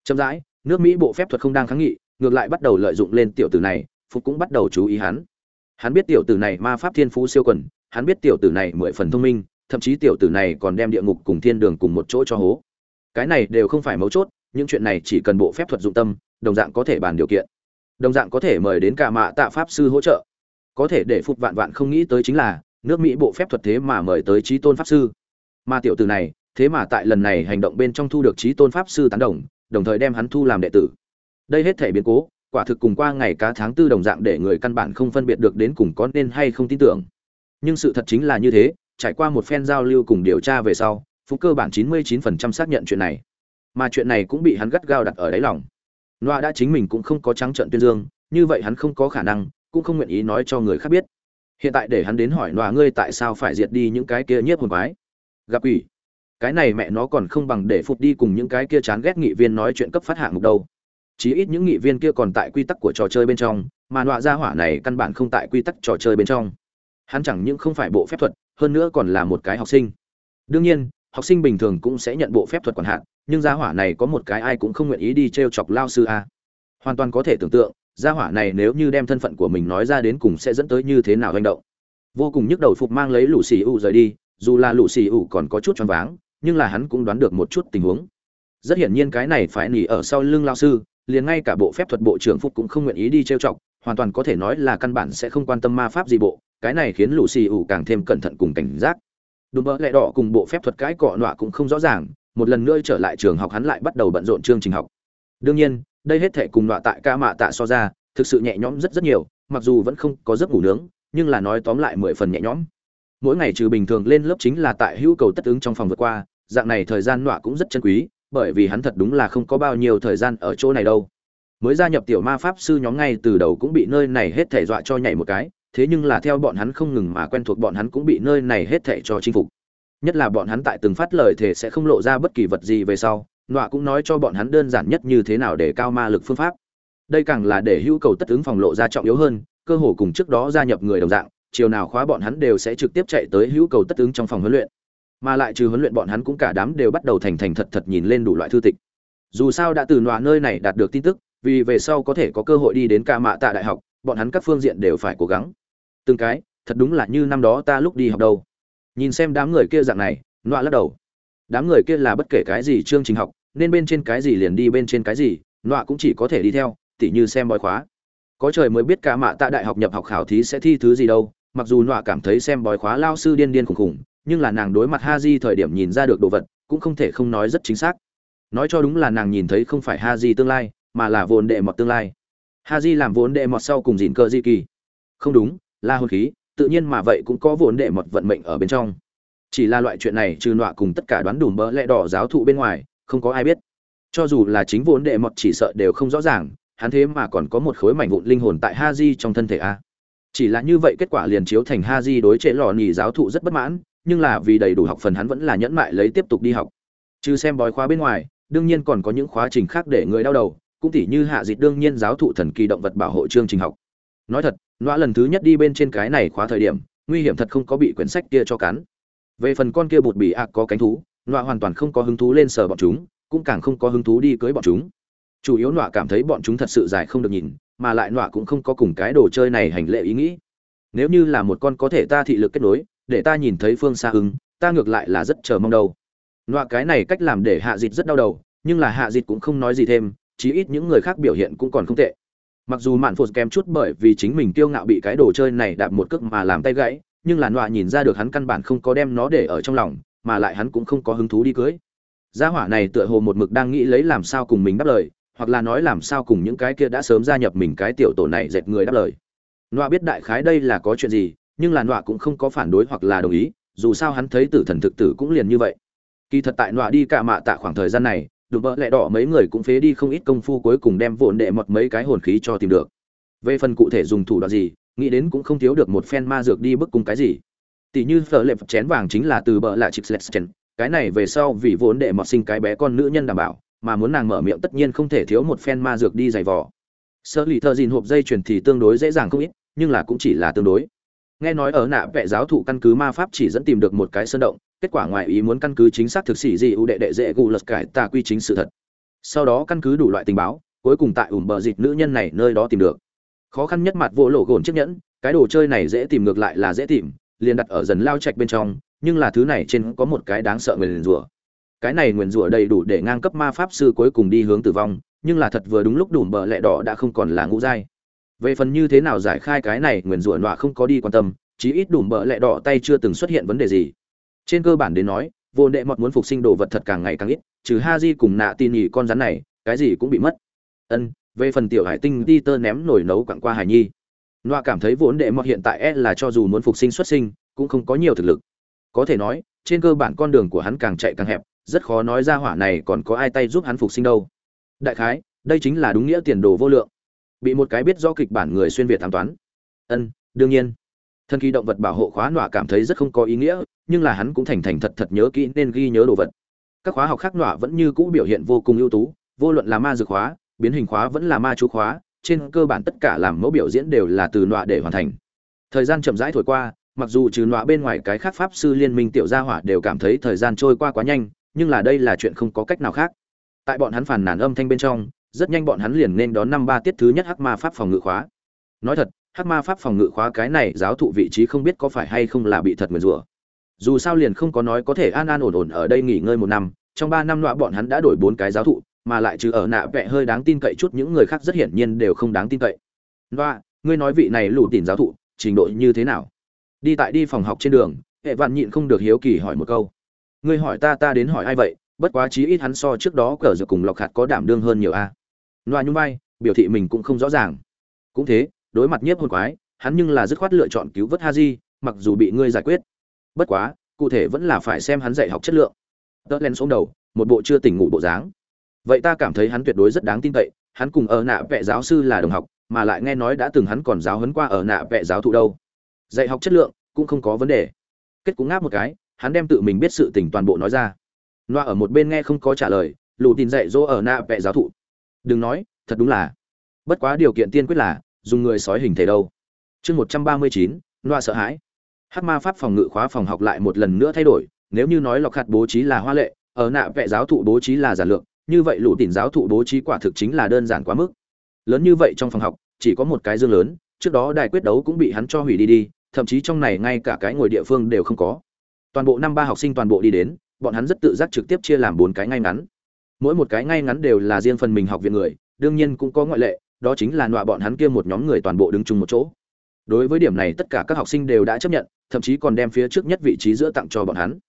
Chậm rãi, nước mỹ bộ phép thuật không đang kháng nghị, ngược lại bắt đầu lợi dụng lên tiểu tử này, phục cũng bắt đầu chú ý hắn. Hắn biết tiểu tử này ma pháp thiên phú siêu quần, hắn biết tiểu tử này mười phần thông minh, thậm chí tiểu tử này còn đem địa ngục cùng thiên đường cùng một chỗ cho hố. Cái này đều không phải mấu chốt, những chuyện này chỉ cần bộ phép thuật dụng tâm, đồng dạng có thể bàn điều kiện. Đồng dạng có thể mời đến cả mạ tạ pháp sư hỗ trợ. Có thể để phục vạn vạn không nghĩ tới chính là nước mỹ bộ phép thuật thế mà mời tới trí tôn pháp sư. Mà tiểu tử này, thế mà tại lần này hành động bên trong thu được trí tôn pháp sư tán đồng đồng thời đem hắn thu làm đệ tử. Đây hết thể biến cố, quả thực cùng qua ngày cá tháng tư đồng dạng để người căn bản không phân biệt được đến cùng có nên hay không tin tưởng. Nhưng sự thật chính là như thế, trải qua một phen giao lưu cùng điều tra về sau phúc cơ bản 99% xác nhận chuyện này. Mà chuyện này cũng bị hắn gắt gao đặt ở đáy lòng. Noa đã chính mình cũng không có trắng trận tuyên dương, như vậy hắn không có khả năng, cũng không nguyện ý nói cho người khác biết hiện tại để hắn đến hỏi nòa ngươi tại sao phải diệt đi những cái kia nhiếp hồn quái. Gặp ủy cái này mẹ nó còn không bằng để phục đi cùng những cái kia chán ghét nghị viên nói chuyện cấp phát hạng mục đâu. Chí ít những nghị viên kia còn tại quy tắc của trò chơi bên trong, mà nọa ra hỏa này căn bản không tại quy tắc trò chơi bên trong. Hắn chẳng những không phải bộ phép thuật, hơn nữa còn là một cái học sinh. Đương nhiên, học sinh bình thường cũng sẽ nhận bộ phép thuật quản hạn nhưng gia hỏa này có một cái ai cũng không nguyện ý đi t r e o chọc lao sư a. Hoàn toàn có thể tưởng tượng gia hỏa này nếu như đem thân phận của mình nói ra đến cùng sẽ dẫn tới như thế nào hành động? Vô cùng nhức đầu phục mang lấy lũ xì ủ rời đi, dù là lũ xì ủ còn có chút choáng váng, nhưng là hắn cũng đoán được một chút tình huống. Rất hiển nhiên cái này phải nỉ ở sau lưng lao sư, liền ngay cả bộ phép thuật bộ trưởng phục cũng không nguyện ý đi trêu chọc, hoàn toàn có thể nói là căn bản sẽ không quan tâm ma pháp gì bộ, cái này khiến lũ xì ủ càng thêm cẩn thận cùng cảnh giác. Đùm bỡ lẹ đỏ cùng bộ phép thuật cãi cọ nọa cũng không rõ ràng, một lần nữa trở lại trường học hắn lại bắt đầu bận rộn chương trình học. Đương nhiên đây hết thể cùng nọa tại ca mạ tạ so ra, thực sự nhẹ nhõm rất rất nhiều, mặc dù vẫn không có giấc ngủ nướng, nhưng là nói tóm lại mười phần nhẹ nhõm. Mỗi ngày trừ bình thường lên lớp chính là tại hữu cầu tất ứng trong phòng vượt qua, dạng này thời gian nọa cũng rất chân quý, bởi vì hắn thật đúng là không có bao nhiêu thời gian ở chỗ này đâu. Mới gia nhập tiểu ma pháp sư nhóm ngay từ đầu cũng bị nơi này hết thể dọa cho nhảy một cái, thế nhưng là theo bọn hắn không ngừng mà quen thuộc bọn hắn cũng bị nơi này hết thể cho chinh phục. Nhất là bọn hắn tại từng phát lời thể sẽ không lộ ra bất kỳ vật gì về sau nọa cũng nói cho bọn hắn đơn giản nhất như thế nào để cao ma lực phương pháp. Đây càng là để hữu cầu tất ứng phòng lộ ra trọng yếu hơn, cơ hồ cùng trước đó gia nhập người đồng dạng, chiều nào khóa bọn hắn đều sẽ trực tiếp chạy tới hữu cầu tất ứng trong phòng huấn luyện. Mà lại trừ huấn luyện bọn hắn cũng cả đám đều bắt đầu thành thành thật thật nhìn lên đủ loại thư tịch. Dù sao đã từ nọa nơi này đạt được tin tức, vì về sau có thể có cơ hội đi đến ca mạ tạ đại học, bọn hắn các phương diện đều phải cố gắng. Từng cái, thật đúng là như năm đó ta lúc đi học đâu. Nhìn xem đám người kia dạng này, nọa lắc đầu. Đám người kia là bất kể cái gì chương trình học nên bên trên cái gì liền đi bên trên cái gì, nọa cũng chỉ có thể đi theo, tỉ như xem bói khóa. Có trời mới biết cả mạ tạ đại học nhập học khảo thí sẽ thi thứ gì đâu, mặc dù nọa cảm thấy xem bói khóa lao sư điên điên khủng khủng, nhưng là nàng đối mặt ha di thời điểm nhìn ra được đồ vật, cũng không thể không nói rất chính xác. Nói cho đúng là nàng nhìn thấy không phải ha di tương lai, mà là vốn đệ mọt tương lai. Ha di làm vốn đệ mọt sau cùng dìn cơ di kỳ. Không đúng, là hồn khí, tự nhiên mà vậy cũng có vốn đệ mọt vận mệnh ở bên trong. Chỉ là loại chuyện này trừ nọa cùng tất cả đoán đủ bỡ lẽ đỏ giáo thụ bên ngoài không có ai biết. Cho dù là chính vốn đệ mọt chỉ sợ đều không rõ ràng, hắn thế mà còn có một khối mảnh vụn linh hồn tại ha di trong thân thể a. Chỉ là như vậy kết quả liền chiếu thành ha di đối chế lò nhì giáo thụ rất bất mãn, nhưng là vì đầy đủ học phần hắn vẫn là nhẫn mại lấy tiếp tục đi học. Chứ xem bói khóa bên ngoài, đương nhiên còn có những khóa trình khác để người đau đầu, cũng tỉ như hạ dịch đương nhiên giáo thụ thần kỳ động vật bảo hộ chương trình học. Nói thật, nọa lần thứ nhất đi bên trên cái này khóa thời điểm, nguy hiểm thật không có bị quyển sách kia cho cắn. Về phần con kia bụt bị ạc có cánh thú nọa hoàn toàn không có hứng thú lên sờ bọn chúng, cũng càng không có hứng thú đi cưới bọn chúng. Chủ yếu nọa cảm thấy bọn chúng thật sự dài không được nhìn, mà lại nọa cũng không có cùng cái đồ chơi này hành lệ ý nghĩ. Nếu như là một con có thể ta thị lực kết nối, để ta nhìn thấy phương xa ứng, ta ngược lại là rất chờ mong đâu. Nọa cái này cách làm để hạ dịt rất đau đầu, nhưng là hạ dịt cũng không nói gì thêm, chí ít những người khác biểu hiện cũng còn không tệ. Mặc dù mạn phụt kém chút bởi vì chính mình kiêu ngạo bị cái đồ chơi này đạp một cước mà làm tay gãy, nhưng là nọa nhìn ra được hắn căn bản không có đem nó để ở trong lòng mà lại hắn cũng không có hứng thú đi cưới. Gia hỏa này tựa hồ một mực đang nghĩ lấy làm sao cùng mình đáp lời, hoặc là nói làm sao cùng những cái kia đã sớm gia nhập mình cái tiểu tổ này dệt người đáp lời. Nọa biết đại khái đây là có chuyện gì, nhưng là nọa cũng không có phản đối hoặc là đồng ý, dù sao hắn thấy tử thần thực tử cũng liền như vậy. Kỳ thật tại nọa đi cả mạ tạ khoảng thời gian này, đùm bỡ lẹ đỏ mấy người cũng phế đi không ít công phu cuối cùng đem vụn đệ mọt mấy cái hồn khí cho tìm được. Về phần cụ thể dùng thủ đoạn gì, nghĩ đến cũng không thiếu được một phen ma dược đi bức cùng cái gì tỷ như phở lệ chén vàng chính là từ bờ lạ chịp chén. Cái này về sau vì vốn để mọt sinh cái bé con nữ nhân đảm bảo, mà muốn nàng mở miệng tất nhiên không thể thiếu một phen ma dược đi giày vò. Sơ lì thợ dìn hộp dây chuyền thì tương đối dễ dàng không ít, nhưng là cũng chỉ là tương đối. Nghe nói ở nạ vệ giáo thụ căn cứ ma pháp chỉ dẫn tìm được một cái sơn động, kết quả ngoài ý muốn căn cứ chính xác thực sĩ gì ưu đệ đệ dễ gù lật cải tà quy chính sự thật. Sau đó căn cứ đủ loại tình báo, cuối cùng tại ủm bờ dịch nữ nhân này nơi đó tìm được. Khó khăn nhất mặt vô lộ gồn chiếc nhẫn, cái đồ chơi này dễ tìm ngược lại là dễ tìm liền đặt ở dần lao trạch bên trong, nhưng là thứ này trên có một cái đáng sợ nguyền rủa. Cái này nguyền rủa đầy đủ để ngang cấp ma pháp sư cuối cùng đi hướng tử vong, nhưng là thật vừa đúng lúc đủ bờ lẹ đỏ đã không còn là ngũ giai. Về phần như thế nào giải khai cái này nguyền rủa nọa không có đi quan tâm, chí ít đủ bờ lẹ đỏ tay chưa từng xuất hiện vấn đề gì. Trên cơ bản đến nói, vô đệ mọt muốn phục sinh đồ vật thật càng ngày càng ít, trừ ha di cùng nạ tin nhì con rắn này, cái gì cũng bị mất. Ân, về phần tiểu hải tinh đi tơ ném nổi nấu quặng qua hải nhi nọa cảm thấy vốn đệ mọt hiện tại e là cho dù muốn phục sinh xuất sinh, cũng không có nhiều thực lực. Có thể nói, trên cơ bản con đường của hắn càng chạy càng hẹp, rất khó nói ra hỏa này còn có ai tay giúp hắn phục sinh đâu. Đại khái, đây chính là đúng nghĩa tiền đồ vô lượng. Bị một cái biết do kịch bản người xuyên việt thám toán. Ân, đương nhiên. Thân kỳ động vật bảo hộ khóa nọa cảm thấy rất không có ý nghĩa, nhưng là hắn cũng thành thành thật thật nhớ kỹ nên ghi nhớ đồ vật. Các khóa học khác nọa vẫn như cũ biểu hiện vô cùng ưu tú, vô luận là ma dược khóa, biến hình khóa vẫn là ma chú khóa trên cơ bản tất cả làm mẫu biểu diễn đều là từ nọa để hoàn thành. Thời gian chậm rãi thổi qua, mặc dù trừ nọa bên ngoài cái khác pháp sư liên minh tiểu gia hỏa đều cảm thấy thời gian trôi qua quá nhanh, nhưng là đây là chuyện không có cách nào khác. Tại bọn hắn phản nàn âm thanh bên trong, rất nhanh bọn hắn liền nên đón năm ba tiết thứ nhất hắc ma pháp phòng ngự khóa. Nói thật, hắc ma pháp phòng ngự khóa cái này giáo thụ vị trí không biết có phải hay không là bị thật mượn rủa. Dù sao liền không có nói có thể an an ổn ổn ở đây nghỉ ngơi một năm, trong ba năm nọa bọn hắn đã đổi bốn cái giáo thụ mà lại trừ ở nạ vẽ hơi đáng tin cậy chút, những người khác rất hiển nhiên đều không đáng tin cậy. Và, ngươi nói vị này lù tỉn giáo thụ, trình độ như thế nào? Đi tại đi phòng học trên đường, hệ vạn nhịn không được hiếu kỳ hỏi một câu. Ngươi hỏi ta ta đến hỏi ai vậy? Bất quá chí ít hắn so trước đó cờ giờ cùng lọc hạt có đảm đương hơn nhiều a. Loa nhung vai, biểu thị mình cũng không rõ ràng. Cũng thế, đối mặt nhiếp hồn quái, hắn nhưng là dứt khoát lựa chọn cứu vớt haji, mặc dù bị ngươi giải quyết. Bất quá, cụ thể vẫn là phải xem hắn dạy học chất lượng. Tớ len xuống đầu, một bộ chưa tỉnh ngủ bộ dáng vậy ta cảm thấy hắn tuyệt đối rất đáng tin cậy, hắn cùng ở nạ vệ giáo sư là đồng học, mà lại nghe nói đã từng hắn còn giáo huấn qua ở nạ vệ giáo thụ đâu. Dạy học chất lượng cũng không có vấn đề. Kết cũng ngáp một cái, hắn đem tự mình biết sự tình toàn bộ nói ra. Loa ở một bên nghe không có trả lời lụ tin dạy dỗ ở nạ vệ giáo thụ. Đừng nói, thật đúng là. Bất quá điều kiện tiên quyết là, dùng người sói hình thể đâu. Chương một trăm ba mươi chín loa sợ hãi. Hát ma pháp phòng ngự khóa phòng học lại một lần nữa thay đổi, nếu như nói lọc hạt bố trí là hoa lệ, ở nạ vệ giáo thụ bố trí là giả lượng như vậy lũ tỉn giáo thụ bố trí quả thực chính là đơn giản quá mức. Lớn như vậy trong phòng học, chỉ có một cái dương lớn, trước đó đài quyết đấu cũng bị hắn cho hủy đi đi, thậm chí trong này ngay cả cái ngồi địa phương đều không có. Toàn bộ năm ba học sinh toàn bộ đi đến, bọn hắn rất tự giác trực tiếp chia làm bốn cái ngay ngắn. Mỗi một cái ngay ngắn đều là riêng phần mình học viện người, đương nhiên cũng có ngoại lệ, đó chính là nọa bọn hắn kia một nhóm người toàn bộ đứng chung một chỗ. Đối với điểm này tất cả các học sinh đều đã chấp nhận, thậm chí còn đem phía trước nhất vị trí giữa tặng cho bọn hắn.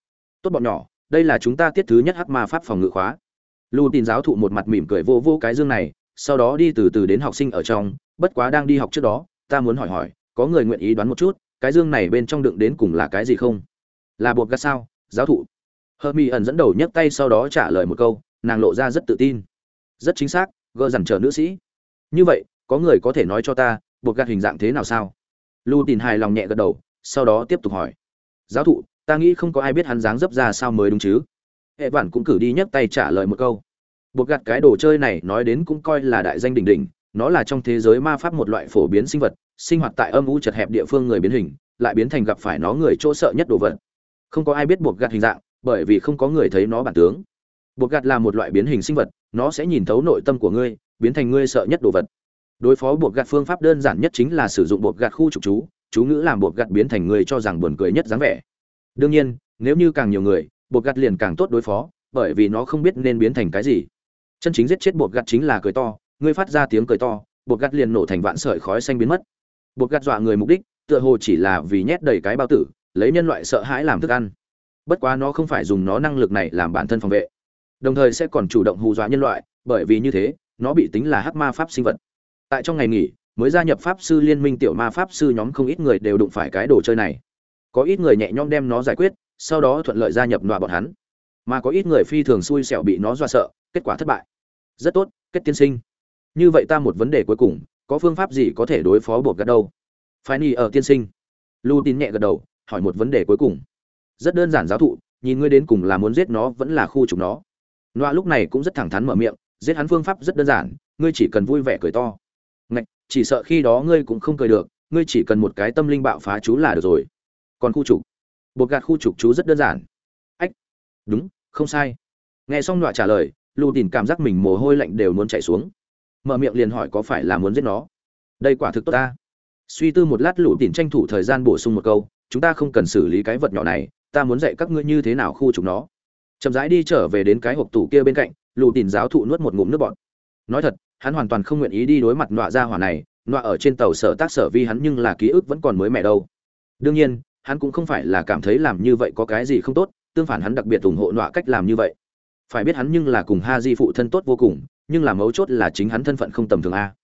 Tốt bọn nhỏ, đây là chúng ta tiết thứ nhất hắc ma pháp phòng ngự khóa lưu tin giáo thụ một mặt mỉm cười vô vô cái dương này, sau đó đi từ từ đến học sinh ở trong, bất quá đang đi học trước đó, ta muốn hỏi hỏi, có người nguyện ý đoán một chút, cái dương này bên trong đựng đến cùng là cái gì không? Là bột gắt sao? Giáo thụ. Hơ mi ẩn dẫn đầu nhấc tay sau đó trả lời một câu, nàng lộ ra rất tự tin. Rất chính xác gỡ dằn chờ nữ sĩ. Như vậy, có người có thể nói cho ta bột gạt hình dạng thế nào sao? Lưu tin hài lòng nhẹ gật đầu, sau đó tiếp tục hỏi. Giáo thụ, ta nghĩ không có ai biết hắn dáng dấp ra sao mới đúng chứ? Hệ vản cũng cử đi nhấc tay trả lời một câu. Buộc gạt cái đồ chơi này nói đến cũng coi là đại danh đỉnh đỉnh, nó là trong thế giới ma pháp một loại phổ biến sinh vật, sinh hoạt tại âm u chật hẹp địa phương người biến hình, lại biến thành gặp phải nó người chỗ sợ nhất đồ vật. Không có ai biết buộc gạt hình dạng, bởi vì không có người thấy nó bản tướng. Buộc gạt là một loại biến hình sinh vật, nó sẽ nhìn thấu nội tâm của ngươi, biến thành ngươi sợ nhất đồ vật. Đối phó buộc gạt phương pháp đơn giản nhất chính là sử dụng buộc gạt khu trục chú chú ngữ làm buộc gạt biến thành người cho rằng buồn cười nhất dáng vẻ. Đương nhiên, nếu như càng nhiều người bột gặt liền càng tốt đối phó, bởi vì nó không biết nên biến thành cái gì. Chân chính giết chết bột gặt chính là cười to, ngươi phát ra tiếng cười to, bột gặt liền nổ thành vạn sợi khói xanh biến mất. Bột gặt dọa người mục đích, tựa hồ chỉ là vì nhét đầy cái bao tử, lấy nhân loại sợ hãi làm thức ăn. Bất quá nó không phải dùng nó năng lực này làm bản thân phòng vệ. Đồng thời sẽ còn chủ động hù dọa nhân loại, bởi vì như thế, nó bị tính là hắc ma pháp sinh vật. Tại trong ngày nghỉ, mới gia nhập pháp sư liên minh tiểu ma pháp sư nhóm không ít người đều đụng phải cái đồ chơi này. Có ít người nhẹ nhõm đem nó giải quyết sau đó thuận lợi gia nhập nọa bọn hắn. Mà có ít người phi thường xui xẻo bị nó dọa sợ, kết quả thất bại. Rất tốt, kết tiên sinh. Như vậy ta một vấn đề cuối cùng, có phương pháp gì có thể đối phó buộc gạt đâu? Phái ni ở tiên sinh. Lu tin nhẹ gật đầu, hỏi một vấn đề cuối cùng. Rất đơn giản giáo thụ, nhìn ngươi đến cùng là muốn giết nó vẫn là khu trục nó. Nọa lúc này cũng rất thẳng thắn mở miệng, giết hắn phương pháp rất đơn giản, ngươi chỉ cần vui vẻ cười to. Ngạch, chỉ sợ khi đó ngươi cũng không cười được, ngươi chỉ cần một cái tâm linh bạo phá chú là được rồi. Còn khu trục? Bột gạt khu trục chú rất đơn giản. Ách, đúng, không sai. Nghe xong nọa trả lời, lù tìm cảm giác mình mồ hôi lạnh đều muốn chảy xuống. Mở miệng liền hỏi có phải là muốn giết nó? Đây quả thực tốt ta. Suy tư một lát lù tìm tranh thủ thời gian bổ sung một câu, chúng ta không cần xử lý cái vật nhỏ này, ta muốn dạy các ngươi như thế nào khu trục nó. Chậm rãi đi trở về đến cái hộp tủ kia bên cạnh, lù tìm giáo thụ nuốt một ngụm nước bọt. Nói thật, hắn hoàn toàn không nguyện ý đi đối mặt nọa ra hỏa này, nọa ở trên tàu sở tác sở vi hắn nhưng là ký ức vẫn còn mới mẻ đâu. Đương nhiên hắn cũng không phải là cảm thấy làm như vậy có cái gì không tốt, tương phản hắn đặc biệt ủng hộ nọa cách làm như vậy. Phải biết hắn nhưng là cùng ha di phụ thân tốt vô cùng, nhưng là mấu chốt là chính hắn thân phận không tầm thường a.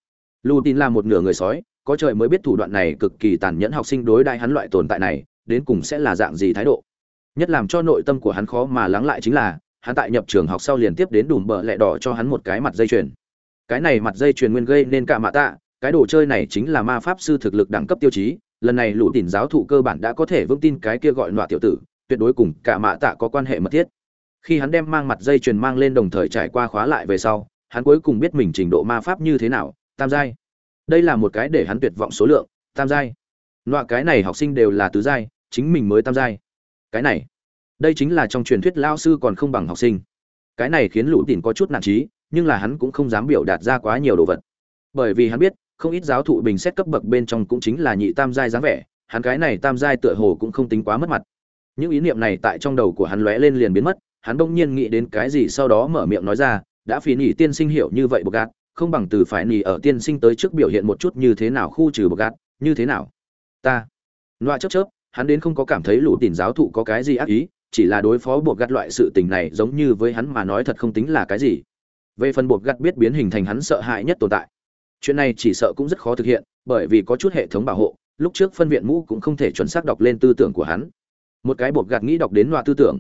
Lu tin là một nửa người sói, có trời mới biết thủ đoạn này cực kỳ tàn nhẫn học sinh đối đại hắn loại tồn tại này, đến cùng sẽ là dạng gì thái độ. Nhất làm cho nội tâm của hắn khó mà lắng lại chính là, hắn tại nhập trường học sau liền tiếp đến đùm bờ lẹ đỏ cho hắn một cái mặt dây chuyền. Cái này mặt dây chuyền nguyên gây nên cả mạ tạ, cái đồ chơi này chính là ma pháp sư thực lực đẳng cấp tiêu chí lần này lũ tỉn giáo thụ cơ bản đã có thể vững tin cái kia gọi nọa tiểu tử, tuyệt đối cùng cả mạ tạ có quan hệ mật thiết. Khi hắn đem mang mặt dây chuyền mang lên đồng thời trải qua khóa lại về sau, hắn cuối cùng biết mình trình độ ma pháp như thế nào, tam giai. Đây là một cái để hắn tuyệt vọng số lượng, tam giai. Nọa cái này học sinh đều là tứ giai, chính mình mới tam giai. Cái này, đây chính là trong truyền thuyết lao sư còn không bằng học sinh. Cái này khiến lũ tỉn có chút nản trí, nhưng là hắn cũng không dám biểu đạt ra quá nhiều đồ vật. Bởi vì hắn biết không ít giáo thụ bình xét cấp bậc bên trong cũng chính là nhị tam giai dáng vẻ, hắn cái này tam giai tựa hồ cũng không tính quá mất mặt. Những ý niệm này tại trong đầu của hắn lóe lên liền biến mất, hắn bỗng nhiên nghĩ đến cái gì sau đó mở miệng nói ra, đã phí nhị tiên sinh hiểu như vậy bộc gạt, không bằng từ phải nhị ở tiên sinh tới trước biểu hiện một chút như thế nào khu trừ bộc gạt, như thế nào? Ta. Loa chớp chớp, hắn đến không có cảm thấy lũ tìm giáo thụ có cái gì ác ý, chỉ là đối phó buộc gắt loại sự tình này giống như với hắn mà nói thật không tính là cái gì. Về phần buộc gắt biết biến hình thành hắn sợ hãi nhất tồn tại chuyện này chỉ sợ cũng rất khó thực hiện, bởi vì có chút hệ thống bảo hộ, lúc trước phân viện mũ cũng không thể chuẩn xác đọc lên tư tưởng của hắn. Một cái buộc gạt nghĩ đọc đến loại tư tưởng.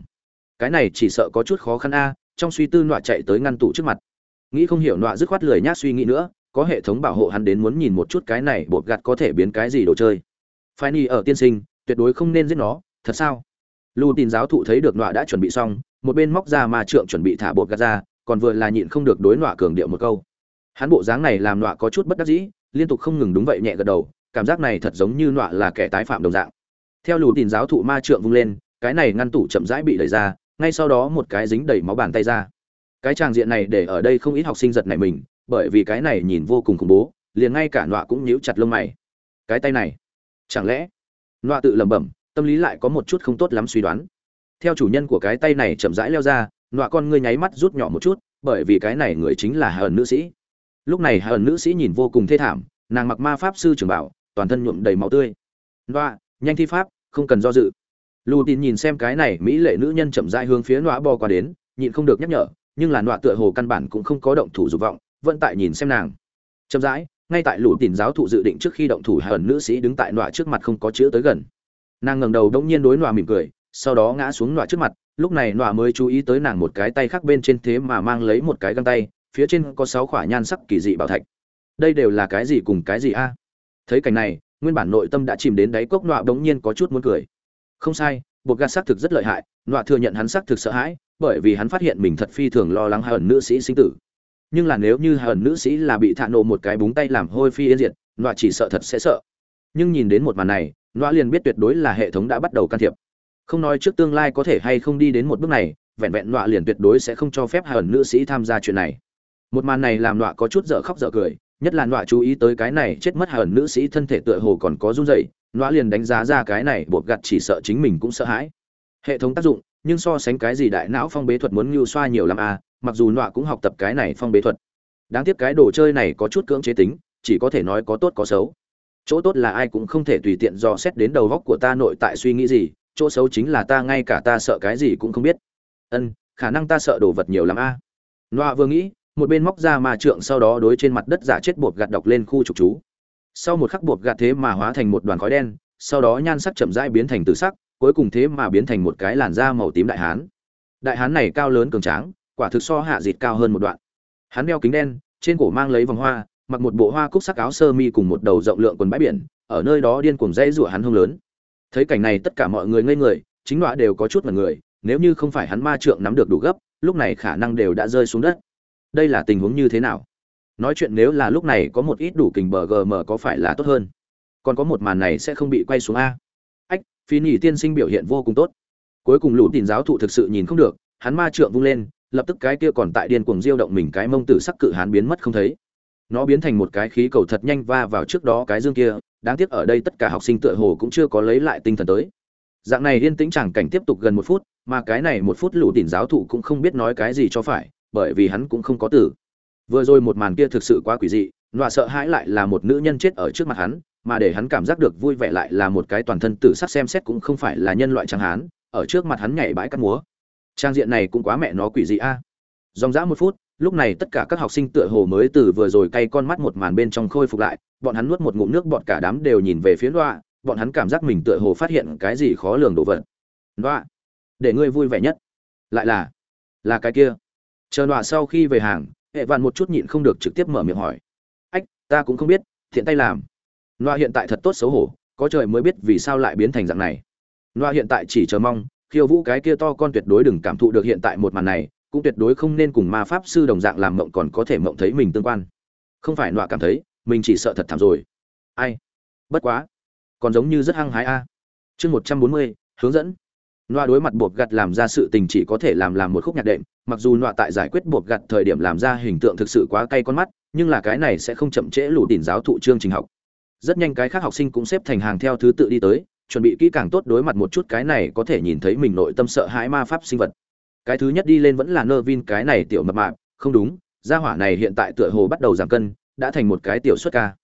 Cái này chỉ sợ có chút khó khăn a, trong suy tư nọa chạy tới ngăn tủ trước mặt. Nghĩ không hiểu nọa dứt khoát lười nhác suy nghĩ nữa, có hệ thống bảo hộ hắn đến muốn nhìn một chút cái này bột gạt có thể biến cái gì đồ chơi. Phai ni ở tiên sinh, tuyệt đối không nên giết nó, thật sao? Lưu tin giáo thụ thấy được nọa đã chuẩn bị xong, một bên móc ra mà trượng chuẩn bị thả bột gạt ra, còn vừa là nhịn không được đối nọa cường điệu một câu hắn bộ dáng này làm nọa có chút bất đắc dĩ, liên tục không ngừng đúng vậy nhẹ gật đầu, cảm giác này thật giống như nọa là kẻ tái phạm đồng dạng. Theo lù tìm giáo thụ ma trượng vung lên, cái này ngăn tủ chậm rãi bị đẩy ra, ngay sau đó một cái dính đầy máu bàn tay ra. Cái tràng diện này để ở đây không ít học sinh giật này mình, bởi vì cái này nhìn vô cùng khủng bố, liền ngay cả nọa cũng nhíu chặt lông mày. Cái tay này, chẳng lẽ, nọa tự lẩm bẩm, tâm lý lại có một chút không tốt lắm suy đoán. Theo chủ nhân của cái tay này chậm rãi leo ra, nọa con ngươi nháy mắt rút nhỏ một chút, bởi vì cái này người chính là hờn nữ sĩ lúc này hờn nữ sĩ nhìn vô cùng thê thảm, nàng mặc ma pháp sư trường bảo, toàn thân nhuộm đầy máu tươi. Nọa, nhanh thi pháp, không cần do dự. Lù tin nhìn xem cái này mỹ lệ nữ nhân chậm rãi hướng phía nọa bò qua đến, nhịn không được nhắc nhở, nhưng là nọa tựa hồ căn bản cũng không có động thủ dục vọng, vẫn tại nhìn xem nàng. Chậm rãi, ngay tại lù tin giáo thụ dự định trước khi động thủ hờn nữ sĩ đứng tại nọa trước mặt không có chữ tới gần. Nàng ngẩng đầu đống nhiên đối nọa mỉm cười, sau đó ngã xuống nọa trước mặt, lúc này nọa mới chú ý tới nàng một cái tay khác bên trên thế mà mang lấy một cái găng tay phía trên có sáu khỏa nhan sắc kỳ dị bảo thạch. Đây đều là cái gì cùng cái gì a? Thấy cảnh này, nguyên bản nội tâm đã chìm đến đáy cốc, nọa đống nhiên có chút muốn cười. Không sai, bột gạt xác thực rất lợi hại, nọa thừa nhận hắn xác thực sợ hãi, bởi vì hắn phát hiện mình thật phi thường lo lắng hai ẩn nữ sĩ sinh tử. Nhưng là nếu như hai ẩn nữ sĩ là bị thạ nổ một cái búng tay làm hôi phi yên diệt, nọa chỉ sợ thật sẽ sợ. Nhưng nhìn đến một màn này, nọa liền biết tuyệt đối là hệ thống đã bắt đầu can thiệp. Không nói trước tương lai có thể hay không đi đến một bước này, vẹn vẹn nọa liền tuyệt đối sẽ không cho phép hai ẩn nữ sĩ tham gia chuyện này một màn này làm nọa có chút dở khóc dở cười, nhất là nọa chú ý tới cái này chết mất hờn nữ sĩ thân thể tựa hồ còn có run rẩy, nọa liền đánh giá ra cái này bột gặt chỉ sợ chính mình cũng sợ hãi. Hệ thống tác dụng, nhưng so sánh cái gì đại não phong bế thuật muốn ngưu xoa nhiều lắm à mặc dù nọa cũng học tập cái này phong bế thuật. Đáng tiếc cái đồ chơi này có chút cưỡng chế tính, chỉ có thể nói có tốt có xấu. Chỗ tốt là ai cũng không thể tùy tiện dò xét đến đầu góc của ta nội tại suy nghĩ gì, chỗ xấu chính là ta ngay cả ta sợ cái gì cũng không biết. Ân, khả năng ta sợ đồ vật nhiều lắm a à. nọa vừa nghĩ một bên móc ra mà trượng sau đó đối trên mặt đất giả chết bột gạt đọc lên khu trục chú. Sau một khắc bột gạt thế mà hóa thành một đoàn khói đen, sau đó nhan sắc chậm rãi biến thành từ sắc, cuối cùng thế mà biến thành một cái làn da màu tím đại hán. Đại hán này cao lớn cường tráng, quả thực so hạ dịt cao hơn một đoạn. Hắn đeo kính đen, trên cổ mang lấy vòng hoa, mặc một bộ hoa cúc sắc áo sơ mi cùng một đầu rộng lượng quần bãi biển, ở nơi đó điên cuồng dây rủa hắn hông lớn. Thấy cảnh này tất cả mọi người ngây người, chính đoạ đều có chút mật người, nếu như không phải hắn ma trượng nắm được đủ gấp, lúc này khả năng đều đã rơi xuống đất đây là tình huống như thế nào? Nói chuyện nếu là lúc này có một ít đủ kình bờ gm có phải là tốt hơn? Còn có một màn này sẽ không bị quay xuống a. Ách, phi nhỉ tiên sinh biểu hiện vô cùng tốt. Cuối cùng lũ tin giáo thụ thực sự nhìn không được, hắn ma trượng vung lên, lập tức cái kia còn tại điên cuồng diêu động mình cái mông tử sắc cự hán biến mất không thấy. Nó biến thành một cái khí cầu thật nhanh va vào trước đó cái dương kia, đáng tiếc ở đây tất cả học sinh tựa hồ cũng chưa có lấy lại tinh thần tới. Dạng này yên tĩnh chẳng cảnh tiếp tục gần một phút, mà cái này một phút lũ tỉn giáo thụ cũng không biết nói cái gì cho phải bởi vì hắn cũng không có tử. Vừa rồi một màn kia thực sự quá quỷ dị, nọa sợ hãi lại là một nữ nhân chết ở trước mặt hắn, mà để hắn cảm giác được vui vẻ lại là một cái toàn thân tử sắc xem xét cũng không phải là nhân loại chẳng hán, ở trước mặt hắn nhảy bãi cắt múa. Trang diện này cũng quá mẹ nó quỷ dị a. À. dòng dã một phút, lúc này tất cả các học sinh tựa hồ mới từ vừa rồi cay con mắt một màn bên trong khôi phục lại, bọn hắn nuốt một ngụm nước bọn cả đám đều nhìn về phía đoạ bọn hắn cảm giác mình tựa hồ phát hiện cái gì khó lường đồ vật. Đoạ để ngươi vui vẻ nhất. Lại là là cái kia chờ đọa sau khi về hàng, hệ vạn một chút nhịn không được trực tiếp mở miệng hỏi. Ách, ta cũng không biết, thiện tay làm. Đoạ hiện tại thật tốt xấu hổ, có trời mới biết vì sao lại biến thành dạng này. Đoạ hiện tại chỉ chờ mong, khiêu vũ cái kia to con tuyệt đối đừng cảm thụ được hiện tại một màn này, cũng tuyệt đối không nên cùng ma pháp sư đồng dạng làm mộng còn có thể mộng thấy mình tương quan. Không phải nọa cảm thấy, mình chỉ sợ thật thảm rồi. Ai? Bất quá. Còn giống như rất hăng hái a. Chương một trăm bốn mươi, hướng dẫn nọa đối mặt buộc gặt làm ra sự tình chỉ có thể làm làm một khúc nhạc đệm, mặc dù nọa tại giải quyết buộc gặt thời điểm làm ra hình tượng thực sự quá cay con mắt, nhưng là cái này sẽ không chậm trễ lũ đỉnh giáo thụ chương trình học. Rất nhanh cái khác học sinh cũng xếp thành hàng theo thứ tự đi tới, chuẩn bị kỹ càng tốt đối mặt một chút cái này có thể nhìn thấy mình nội tâm sợ hãi ma pháp sinh vật. Cái thứ nhất đi lên vẫn là nervin, cái này tiểu mập mạp, không đúng, gia hỏa này hiện tại tựa hồ bắt đầu giảm cân, đã thành một cái tiểu xuất ca.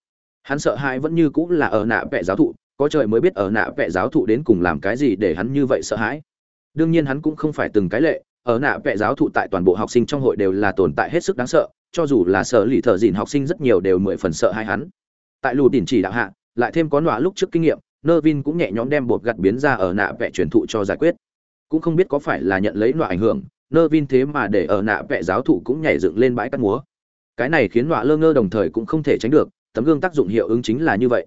Hắn sợ hãi vẫn như cũng là ở nạ vẽ giáo thụ có trời mới biết ở nạ vẽ giáo thụ đến cùng làm cái gì để hắn như vậy sợ hãi. Đương nhiên hắn cũng không phải từng cái lệ, ở nạ vẽ giáo thụ tại toàn bộ học sinh trong hội đều là tồn tại hết sức đáng sợ, cho dù là sở lì thợ dìn học sinh rất nhiều đều mười phần sợ hai hắn. Tại lù đỉnh chỉ đạo hạ, lại thêm có nọa lúc trước kinh nghiệm nơ vin cũng nhẹ nhõm đem bột gặt biến ra ở nạ vẽ truyền thụ cho giải quyết. Cũng không biết có phải là nhận lấy nọa ảnh hưởng nơ vin thế mà để ở nạ vẽ giáo thụ cũng nhảy dựng lên bãi cắt múa. Cái này khiến nọa lơ ngơ đồng thời cũng không thể tránh được, tấm gương tác dụng hiệu ứng chính là như vậy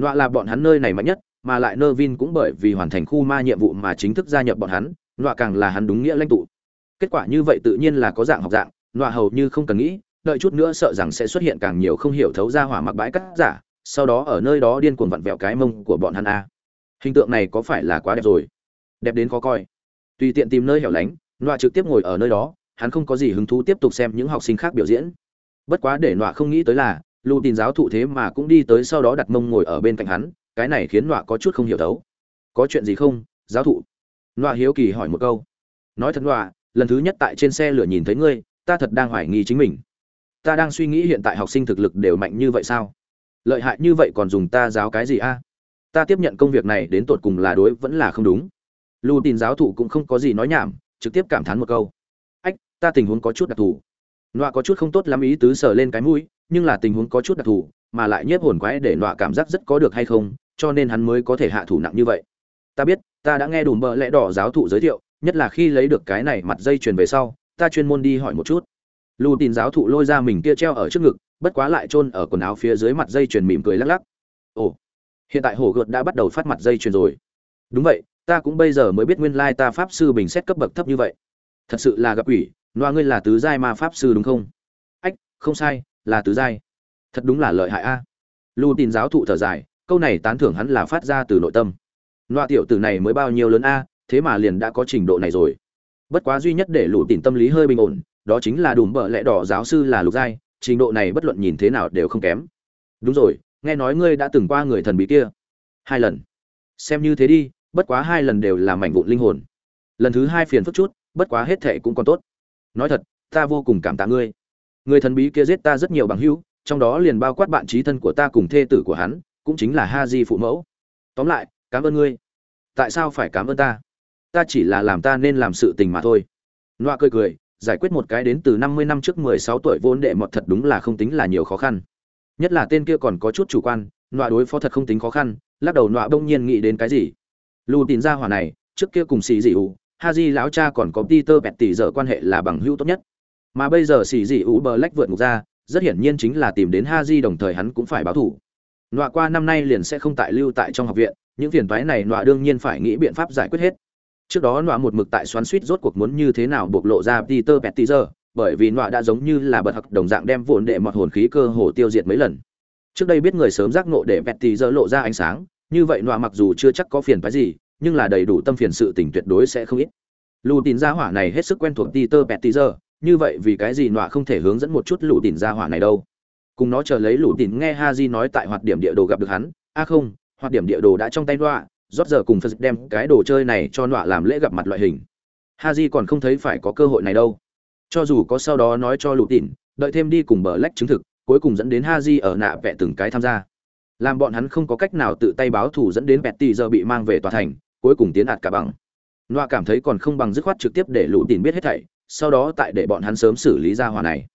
nọa là bọn hắn nơi này mạnh nhất, mà lại nơ vin cũng bởi vì hoàn thành khu ma nhiệm vụ mà chính thức gia nhập bọn hắn, nọa càng là hắn đúng nghĩa lãnh tụ. Kết quả như vậy tự nhiên là có dạng học dạng, nọa hầu như không cần nghĩ, đợi chút nữa sợ rằng sẽ xuất hiện càng nhiều không hiểu thấu ra hỏa mặc bãi cắt giả, sau đó ở nơi đó điên cuồng vặn vẹo cái mông của bọn hắn a. Hình tượng này có phải là quá đẹp rồi? Đẹp đến khó coi. Tùy tiện tìm nơi hẻo lánh, nọa trực tiếp ngồi ở nơi đó, hắn không có gì hứng thú tiếp tục xem những học sinh khác biểu diễn. Bất quá để nọa không nghĩ tới là lù tin giáo thụ thế mà cũng đi tới sau đó đặt mông ngồi ở bên cạnh hắn, cái này khiến nọa có chút không hiểu thấu. Có chuyện gì không, giáo thụ? Nọa hiếu kỳ hỏi một câu. Nói thật nọa, lần thứ nhất tại trên xe lửa nhìn thấy ngươi, ta thật đang hoài nghi chính mình. Ta đang suy nghĩ hiện tại học sinh thực lực đều mạnh như vậy sao? Lợi hại như vậy còn dùng ta giáo cái gì a? Ta tiếp nhận công việc này đến tột cùng là đối vẫn là không đúng. Lưu tin giáo thụ cũng không có gì nói nhảm, trực tiếp cảm thán một câu. Ách, ta tình huống có chút đặc thù. Nọa có chút không tốt lắm ý tứ sờ lên cái mũi nhưng là tình huống có chút đặc thù, mà lại nhiếp hồn quái để nọa cảm giác rất có được hay không, cho nên hắn mới có thể hạ thủ nặng như vậy. Ta biết, ta đã nghe đủ bợ lẽ đỏ giáo thụ giới thiệu, nhất là khi lấy được cái này mặt dây chuyền về sau, ta chuyên môn đi hỏi một chút. Lù tin giáo thụ lôi ra mình kia treo ở trước ngực, bất quá lại chôn ở quần áo phía dưới mặt dây chuyền mỉm cười lắc lắc. Ồ, hiện tại hổ gợt đã bắt đầu phát mặt dây chuyền rồi. Đúng vậy, ta cũng bây giờ mới biết nguyên lai ta pháp sư bình xét cấp bậc thấp như vậy. Thật sự là gặp ủy loa ngươi là tứ giai ma pháp sư đúng không? Ách, không sai là tứ giai. Thật đúng là lợi hại a. Lưu tin giáo thụ thở dài, câu này tán thưởng hắn là phát ra từ nội tâm. Loa tiểu tử này mới bao nhiêu lớn a, thế mà liền đã có trình độ này rồi. Bất quá duy nhất để lũ tìm tâm lý hơi bình ổn, đó chính là đùm bợ lẽ đỏ giáo sư là lục giai, trình độ này bất luận nhìn thế nào đều không kém. Đúng rồi, nghe nói ngươi đã từng qua người thần bí kia. Hai lần. Xem như thế đi, bất quá hai lần đều là mảnh vụn linh hồn. Lần thứ hai phiền phức chút, bất quá hết thệ cũng còn tốt. Nói thật, ta vô cùng cảm tạ ngươi người thần bí kia giết ta rất nhiều bằng hữu, trong đó liền bao quát bạn trí thân của ta cùng thê tử của hắn, cũng chính là ha di phụ mẫu. Tóm lại, cảm ơn ngươi. Tại sao phải cảm ơn ta? Ta chỉ là làm ta nên làm sự tình mà thôi. Loa cười cười, giải quyết một cái đến từ năm mươi năm trước mười sáu tuổi vốn đệ mọt thật đúng là không tính là nhiều khó khăn. Nhất là tên kia còn có chút chủ quan, nọa đối phó thật không tính khó khăn, lắc đầu nọa bỗng nhiên nghĩ đến cái gì. Lù tìm ra hỏa này, trước kia cùng xì dị ù ha di lão cha còn có peter bẹt tỷ dở quan hệ là bằng hữu tốt nhất mà bây giờ xì dị ủ bờ lách vượt ngục ra rất hiển nhiên chính là tìm đến ha di đồng thời hắn cũng phải báo thủ. Nọa qua năm nay liền sẽ không tại lưu tại trong học viện những phiền toái này nọa đương nhiên phải nghĩ biện pháp giải quyết hết. Trước đó nọa một mực tại xoắn suýt rốt cuộc muốn như thế nào bộc lộ ra peter Petizer, bởi vì nọa đã giống như là bật học đồng dạng đem vụn đệ mọt hồn khí cơ hồ tiêu diệt mấy lần. Trước đây biết người sớm giác ngộ để Petizer lộ ra ánh sáng như vậy nọa mặc dù chưa chắc có phiền phái gì nhưng là đầy đủ tâm phiền sự tình tuyệt đối sẽ không ít. Lù tín gia hỏa này hết sức quen thuộc peter Petizer như vậy vì cái gì nọa không thể hướng dẫn một chút lũ tỉn ra hỏa này đâu? Cùng nó chờ lấy lũ tỉn nghe ha di nói tại hoạt điểm địa đồ gặp được hắn. A không hoạt điểm địa đồ đã trong tay nọa rót giờ cùng phật đem cái đồ chơi này cho nọa làm lễ gặp mặt loại hình. Ha di còn không thấy phải có cơ hội này đâu. Cho dù có sau đó nói cho lũ tỉn đợi thêm đi cùng bờ lách chứng thực cuối cùng dẫn đến ha di ở nạ vẽ từng cái tham gia. Làm bọn hắn không có cách nào tự tay báo thù dẫn đến Betty giờ bị mang về tòa thành, cuối cùng tiến ạt cả bằng. nọa cảm thấy còn không bằng dứt khoát trực tiếp để lũ tìm biết hết thảy, sau đó tại để bọn hắn sớm xử lý ra hỏa này.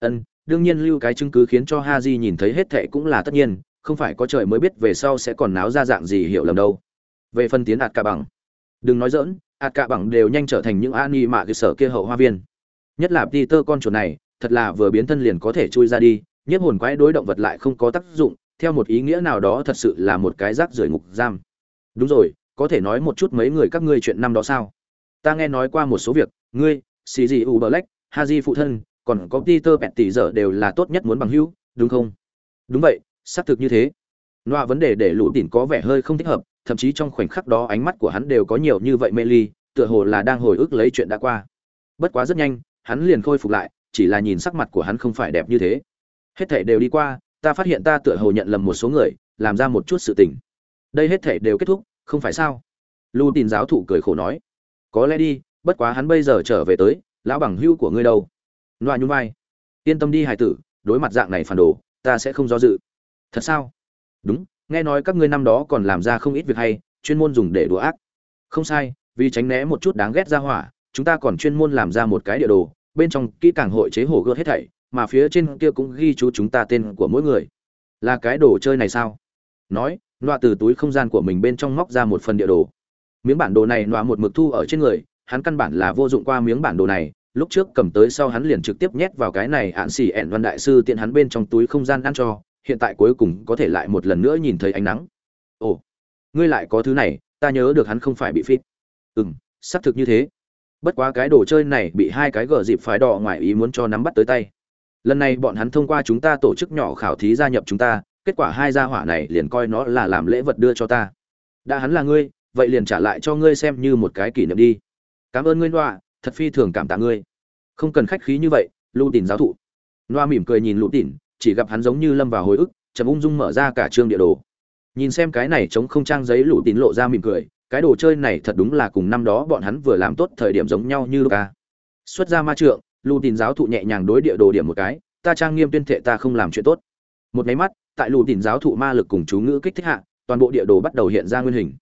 Ân, đương nhiên lưu cái chứng cứ khiến cho Haji nhìn thấy hết thệ cũng là tất nhiên, không phải có trời mới biết về sau sẽ còn náo ra dạng gì hiểu lầm đâu. Về phân tiến ạt cả bằng, đừng nói dỡn, ạt cả bằng đều nhanh trở thành những ani mạ cơ sở kia hậu hoa viên. Nhất là Peter con chuột này, thật là vừa biến thân liền có thể chui ra đi, nhiếp hồn quái đối động vật lại không có tác dụng, theo một ý nghĩa nào đó thật sự là một cái rác rưởi ngục giam đúng rồi có thể nói một chút mấy người các ngươi chuyện năm đó sao ta nghe nói qua một số việc ngươi xì gì u black haji phụ thân, còn có peter bẹt tỷ giờ đều là tốt nhất muốn bằng hữu, đúng không? Đúng vậy, xác thực như thế. Loa vấn đề để lũ tỉn có vẻ hơi không thích hợp, thậm chí trong khoảnh khắc đó ánh mắt của hắn đều có nhiều như vậy mê ly, tựa hồ là đang hồi ức lấy chuyện đã qua. Bất quá rất nhanh, hắn liền khôi phục lại, chỉ là nhìn sắc mặt của hắn không phải đẹp như thế. Hết thể đều đi qua, ta phát hiện ta tựa hồ nhận lầm một số người, làm ra một chút sự tình. Đây hết thể đều kết thúc, không phải sao? Lu tin giáo thụ cười khổ nói. Có lẽ đi bất quá hắn bây giờ trở về tới, lão bằng hưu của ngươi đâu? Loa nhún vai. Yên tâm đi, hải tử, đối mặt dạng này phản đồ, ta sẽ không do dự. Thật sao? Đúng, nghe nói các ngươi năm đó còn làm ra không ít việc hay, chuyên môn dùng để đùa ác. Không sai, vì tránh né một chút đáng ghét ra hỏa, chúng ta còn chuyên môn làm ra một cái địa đồ, bên trong kỹ càng hội chế hồ gươm hết thảy, mà phía trên kia cũng ghi chú chúng ta tên của mỗi người. Là cái đồ chơi này sao? Nói loa từ túi không gian của mình bên trong móc ra một phần địa đồ. Miếng bản đồ này loa một mực thu ở trên người hắn căn bản là vô dụng qua miếng bản đồ này, lúc trước cầm tới sau hắn liền trực tiếp nhét vào cái này ạn xỉ ẹn văn đại sư tiện hắn bên trong túi không gian ăn cho, hiện tại cuối cùng có thể lại một lần nữa nhìn thấy ánh nắng. Ồ, ngươi lại có thứ này, ta nhớ được hắn không phải bị phít. Ừ m xác thực như thế. Bất quá cái đồ chơi này bị hai cái gờ dịp phái đỏ ngoài ý muốn cho nắm bắt tới tay. Lần này bọn hắn thông qua chúng ta tổ chức nhỏ khảo thí gia nhập chúng ta, kết quả hai gia hỏa này liền coi nó là làm lễ vật đưa cho ta. Đã hắn là ngươi, vậy liền trả lại cho ngươi xem như một cái kỷ niệm đi cảm ơn ngươi loa thật phi thường cảm tạ ngươi. Không cần khách khí như vậy lưu tỉn giáo thụ. Loa mỉm cười nhìn lũ tỉn, chỉ gặp hắn giống như lâm vào hồi ức trầm ung dung mở ra cả chương địa đồ. Nhìn xem cái này chống không trang giấy, lũ tỉn lộ ra mỉm cười, cái đồ chơi này thật đúng là cùng năm đó bọn hắn vừa làm tốt thời điểm giống nhau như ca xuất ra ma trượng, lũ tỉn giáo thụ nhẹ nhàng đối địa đồ điểm một cái, ta trang nghiêm tuyên thệ ta không làm chuyện tốt. Một máy mắt, tại lũ tỉn giáo thụ ma lực cùng chú ngữ kích thích hạ, toàn bộ địa đồ bắt đầu hiện ra nguyên hình.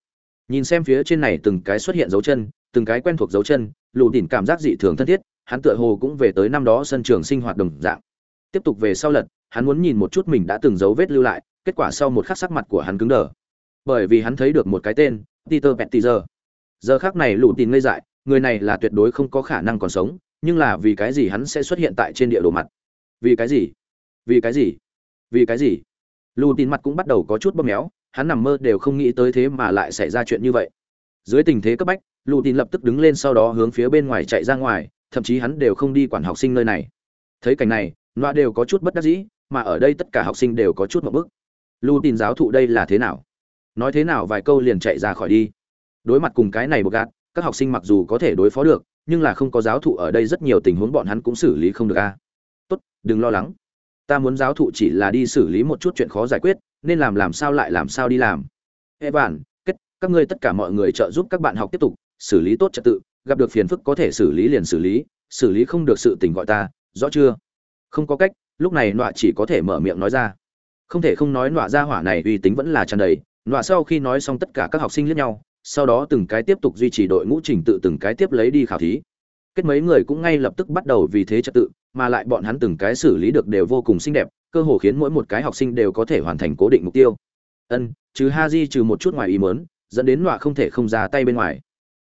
Nhìn xem phía trên này từng cái xuất hiện dấu chân từng cái quen thuộc dấu chân lũ tín cảm giác dị thường thân thiết, hắn tựa hồ cũng về tới năm đó sân trường sinh hoạt đồng dạng. Tiếp tục về sau lật, hắn muốn nhìn một chút mình đã từng dấu vết lưu lại, kết quả sau một khắc sắc mặt của hắn cứng đờ. Bởi vì hắn thấy được một cái tên, peter pettizer giờ khác này lũ tin ngây dại, người này là tuyệt đối không có khả năng còn sống, nhưng là vì cái gì hắn sẽ xuất hiện tại trên địa đồ mặt? Vì cái gì? Vì cái gì? Vì cái gì? Lù tin mặt cũng bắt đầu có chút bóp méo, hắn nằm mơ đều không nghĩ tới thế mà lại xảy ra chuyện như vậy. Dưới tình thế cấp bách lù tin lập tức đứng lên sau đó hướng phía bên ngoài chạy ra ngoài, thậm chí hắn đều không đi quản học sinh nơi này. Thấy cảnh này loa đều có chút bất đắc dĩ, mà ở đây tất cả học sinh đều có chút một bức. Lù tin giáo thụ đây là thế nào? Nói thế nào vài câu liền chạy ra khỏi đi. Đối mặt cùng cái này một gạt, các học sinh mặc dù có thể đối phó được, nhưng là không có giáo thụ ở đây rất nhiều tình huống bọn hắn cũng xử lý không được a. Tốt, đừng lo lắng. Ta muốn giáo thụ chỉ là đi xử lý một chút chuyện khó giải quyết, nên làm làm sao lại làm sao đi làm. Ê bạn kết, các ngươi tất cả mọi người trợ giúp các bạn học tiếp tục xử lý tốt trật tự, gặp được phiền phức có thể xử lý liền xử lý xử lý không được sự tình gọi ta, rõ chưa? Không có cách, lúc này nọa chỉ có thể mở miệng nói ra. Không thể không nói nọa ra hỏa này uy tín vẫn là tràn đầy, nọa sau khi nói xong tất cả các học sinh lẫn nhau, sau đó từng cái tiếp tục duy trì đội ngũ trình tự từng cái tiếp lấy đi khảo thí. Kết mấy người cũng ngay lập tức bắt đầu vì thế trật tự, mà lại bọn hắn từng cái xử lý được đều vô cùng xinh đẹp, cơ hồ khiến mỗi một cái học sinh đều có thể hoàn thành cố định mục tiêu. Ân, trừ ha di trừ một chút ngoài ý mớn dẫn đến nọa không thể không ra tay bên ngoài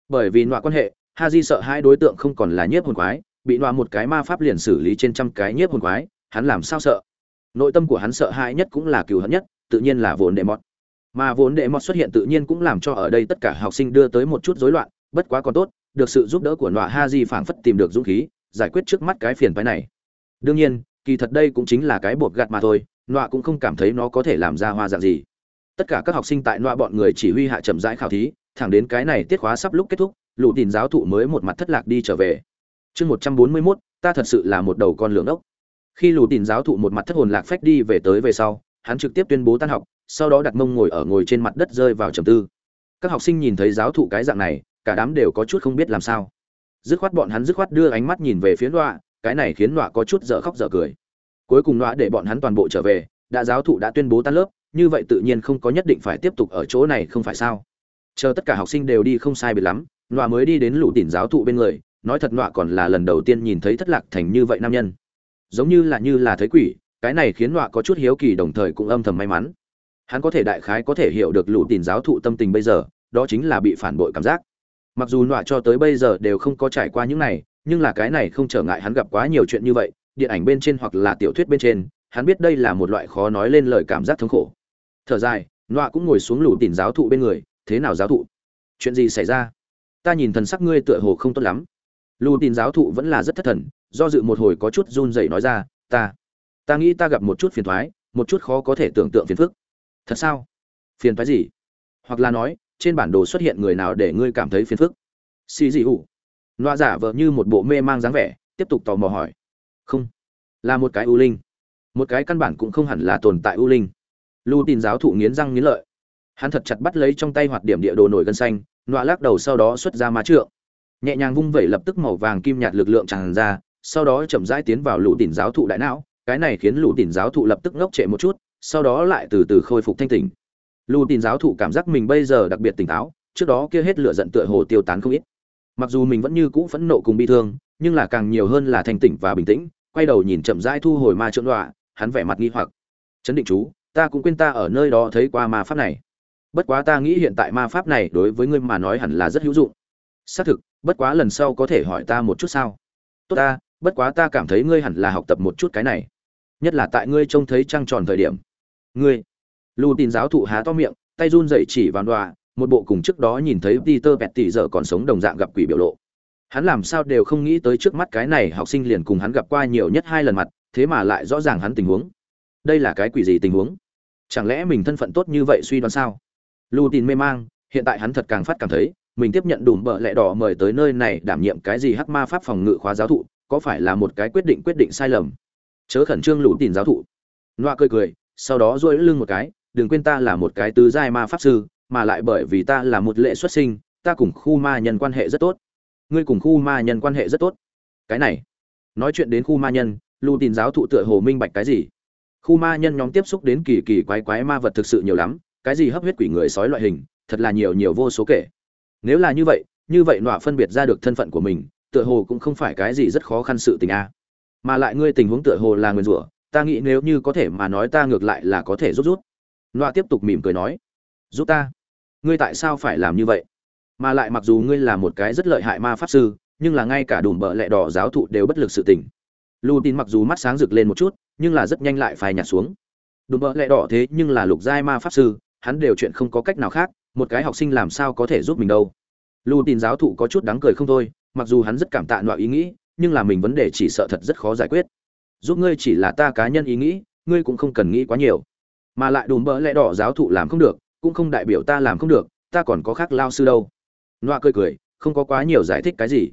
bởi vì nọa quan hệ ha di sợ hai đối tượng không còn là nhiếp hồn quái, bị nọa một cái ma pháp liền xử lý trên trăm cái nhiếp hồn quái, hắn làm sao sợ? Nội tâm của hắn sợ hãi nhất cũng là cừu hận nhất, tự nhiên là vốn đệ mọt. Mà vốn đệ mọt xuất hiện tự nhiên cũng làm cho ở đây tất cả học sinh đưa tới một chút rối loạn, bất quá còn tốt, được sự giúp đỡ của nọa ha di phảng phất tìm được dũng khí, giải quyết trước mắt cái phiền phái này. Đương nhiên, kỳ thật đây cũng chính là cái bột gạt mà thôi, nọa cũng không cảm thấy nó có thể làm ra hoa dạng gì. Tất cả các học sinh tại nọa bọn người chỉ huy hạ chậm rãi khảo thí thẳng đến cái này tiết khóa sắp lúc kết thúc lụ tìm giáo thụ mới một mặt thất lạc đi trở về. Chương một trăm bốn mươi mốt, ta thật sự là một đầu con lưỡng ốc. Khi lụ tìm giáo thụ một mặt thất hồn lạc phách đi về tới về sau, hắn trực tiếp tuyên bố tan học, sau đó đặt mông ngồi ở ngồi trên mặt đất rơi vào trầm tư. Các học sinh nhìn thấy giáo thụ cái dạng này, cả đám đều có chút không biết làm sao. Dứt khoát bọn hắn dứt khoát đưa ánh mắt nhìn về phía đọa cái này khiến đọa có chút dở khóc dở cười. Cuối cùng đọa để bọn hắn toàn bộ trở về, đã giáo thụ đã tuyên bố tan lớp, như vậy tự nhiên không có nhất định phải tiếp tục ở chỗ này không phải sao? Chờ tất cả học sinh đều đi không sai biệt lắm, nọa mới đi đến lũ tỉn giáo thụ bên người, nói thật nọa còn là lần đầu tiên nhìn thấy thất lạc thành như vậy nam nhân. Giống như là như là thấy quỷ, cái này khiến nọa có chút hiếu kỳ đồng thời cũng âm thầm may mắn. Hắn có thể đại khái có thể hiểu được lũ tỉn giáo thụ tâm tình bây giờ, đó chính là bị phản bội cảm giác. Mặc dù nọa cho tới bây giờ đều không có trải qua những này, nhưng là cái này không trở ngại hắn gặp quá nhiều chuyện như vậy, điện ảnh bên trên hoặc là tiểu thuyết bên trên, hắn biết đây là một loại khó nói lên lời cảm giác thống khổ. Thở dài, nọa cũng ngồi xuống lũ tỉn giáo thụ bên người thế nào giáo thụ? Chuyện gì xảy ra? Ta nhìn thần sắc ngươi tựa hồ không tốt lắm. Lù tin giáo thụ vẫn là rất thất thần, do dự một hồi có chút run rẩy nói ra, ta ta nghĩ ta gặp một chút phiền thoái, một chút khó có thể tưởng tượng phiền phức. Thật sao? Phiền thoái gì? Hoặc là nói, trên bản đồ xuất hiện người nào để ngươi cảm thấy phiền phức? Xì dị ủ loa giả vờ như một bộ mê mang dáng vẻ, tiếp tục tò mò hỏi. Không, là một cái ưu linh. Một cái căn bản cũng không hẳn là tồn tại ưu linh. Lưu tin giáo thụ nghiến răng nghiến lợi hắn thật chặt bắt lấy trong tay hoạt điểm địa đồ nổi gân xanh, nọa lắc đầu sau đó xuất ra má trượng. Nhẹ nhàng vung vẩy lập tức màu vàng kim nhạt lực lượng tràn ra, sau đó chậm rãi tiến vào lũ tỉn giáo thụ đại não, cái này khiến lũ tỉn giáo thụ lập tức ngốc trệ một chút, sau đó lại từ từ khôi phục thanh tỉnh. Lũ tin giáo thụ cảm giác mình bây giờ đặc biệt tỉnh táo, trước đó kia hết lửa giận tựa hồ tiêu tán không ít. Mặc dù mình vẫn như cũ phẫn nộ cùng bi thương, nhưng là càng nhiều hơn là thanh tỉnh và bình tĩnh, quay đầu nhìn chậm rãi thu hồi ma trượng đọa hắn vẻ mặt nghi hoặc. Chấn định chú, ta cũng quên ta ở nơi đó thấy qua ma pháp này bất quá ta nghĩ hiện tại ma pháp này đối với ngươi mà nói hẳn là rất hữu dụng. Xác thực, bất quá lần sau có thể hỏi ta một chút sao? Tốt ta, bất quá ta cảm thấy ngươi hẳn là học tập một chút cái này. Nhất là tại ngươi trông thấy trăng tròn thời điểm. Ngươi. Lù tin giáo thụ há to miệng, tay run dậy chỉ vào đọa, một bộ cùng trước đó nhìn thấy peter bẹt tỉ giờ còn sống đồng dạng gặp quỷ biểu lộ. Hắn làm sao đều không nghĩ tới trước mắt cái này học sinh liền cùng hắn gặp qua nhiều nhất hai lần mặt, thế mà lại rõ ràng hắn tình huống. Đây là cái quỷ gì tình huống? Chẳng lẽ mình thân phận tốt như vậy suy đoán sao? Lưu tin mê mang, hiện tại hắn thật càng phát cảm thấy, mình tiếp nhận đủ bợ lẹ đỏ mời tới nơi này đảm nhiệm cái gì hắc ma pháp phòng ngự khóa giáo thụ, có phải là một cái quyết định quyết định sai lầm? Chớ khẩn trương lũ tin giáo thụ. Noa cười cười, sau đó duỗi lưng một cái, đừng quên ta là một cái tứ giai ma pháp sư, mà lại bởi vì ta là một lệ xuất sinh, ta cùng khu ma nhân quan hệ rất tốt. Ngươi cùng khu ma nhân quan hệ rất tốt. Cái này, nói chuyện đến khu ma nhân lưu tin giáo thụ tựa hồ minh bạch cái gì? Khu ma nhân nhóm tiếp xúc đến kỳ kỳ quái quái ma vật thực sự nhiều lắm cái gì hấp huyết quỷ người sói loại hình, thật là nhiều nhiều vô số kể. Nếu là như vậy như vậy nọa phân biệt ra được thân phận của mình, tựa hồ cũng không phải cái gì rất khó khăn sự tình a. Mà lại ngươi tình huống tựa hồ là nguyên rủa, ta nghĩ nếu như có thể mà nói ta ngược lại là có thể rút rút. Nọa tiếp tục mỉm cười nói giúp ta? Ngươi tại sao phải làm như vậy? Mà lại mặc dù ngươi là một cái rất lợi hại ma pháp sư, nhưng là ngay cả đùm bợ lẹ đỏ giáo thụ đều bất lực sự tình. Lu tin mặc dù mắt sáng rực lên một chút, nhưng là rất nhanh lại phải nhạt xuống. Đùm bợ lẹ đỏ thế nhưng là lục giai ma pháp sư hắn đều chuyện không có cách nào khác, một cái học sinh làm sao có thể giúp mình đâu. Lù tin giáo thụ có chút đáng cười không thôi, mặc dù hắn rất cảm tạ loại ý nghĩ, nhưng là mình vấn đề chỉ sợ thật rất khó giải quyết. Giúp ngươi chỉ là ta cá nhân ý nghĩ, ngươi cũng không cần nghĩ quá nhiều. Mà lại đùm bỡ lẽ đỏ giáo thụ làm không được, cũng không đại biểu ta làm không được, ta còn có khác lao sư đâu. Loa cười cười, không có quá nhiều giải thích cái gì.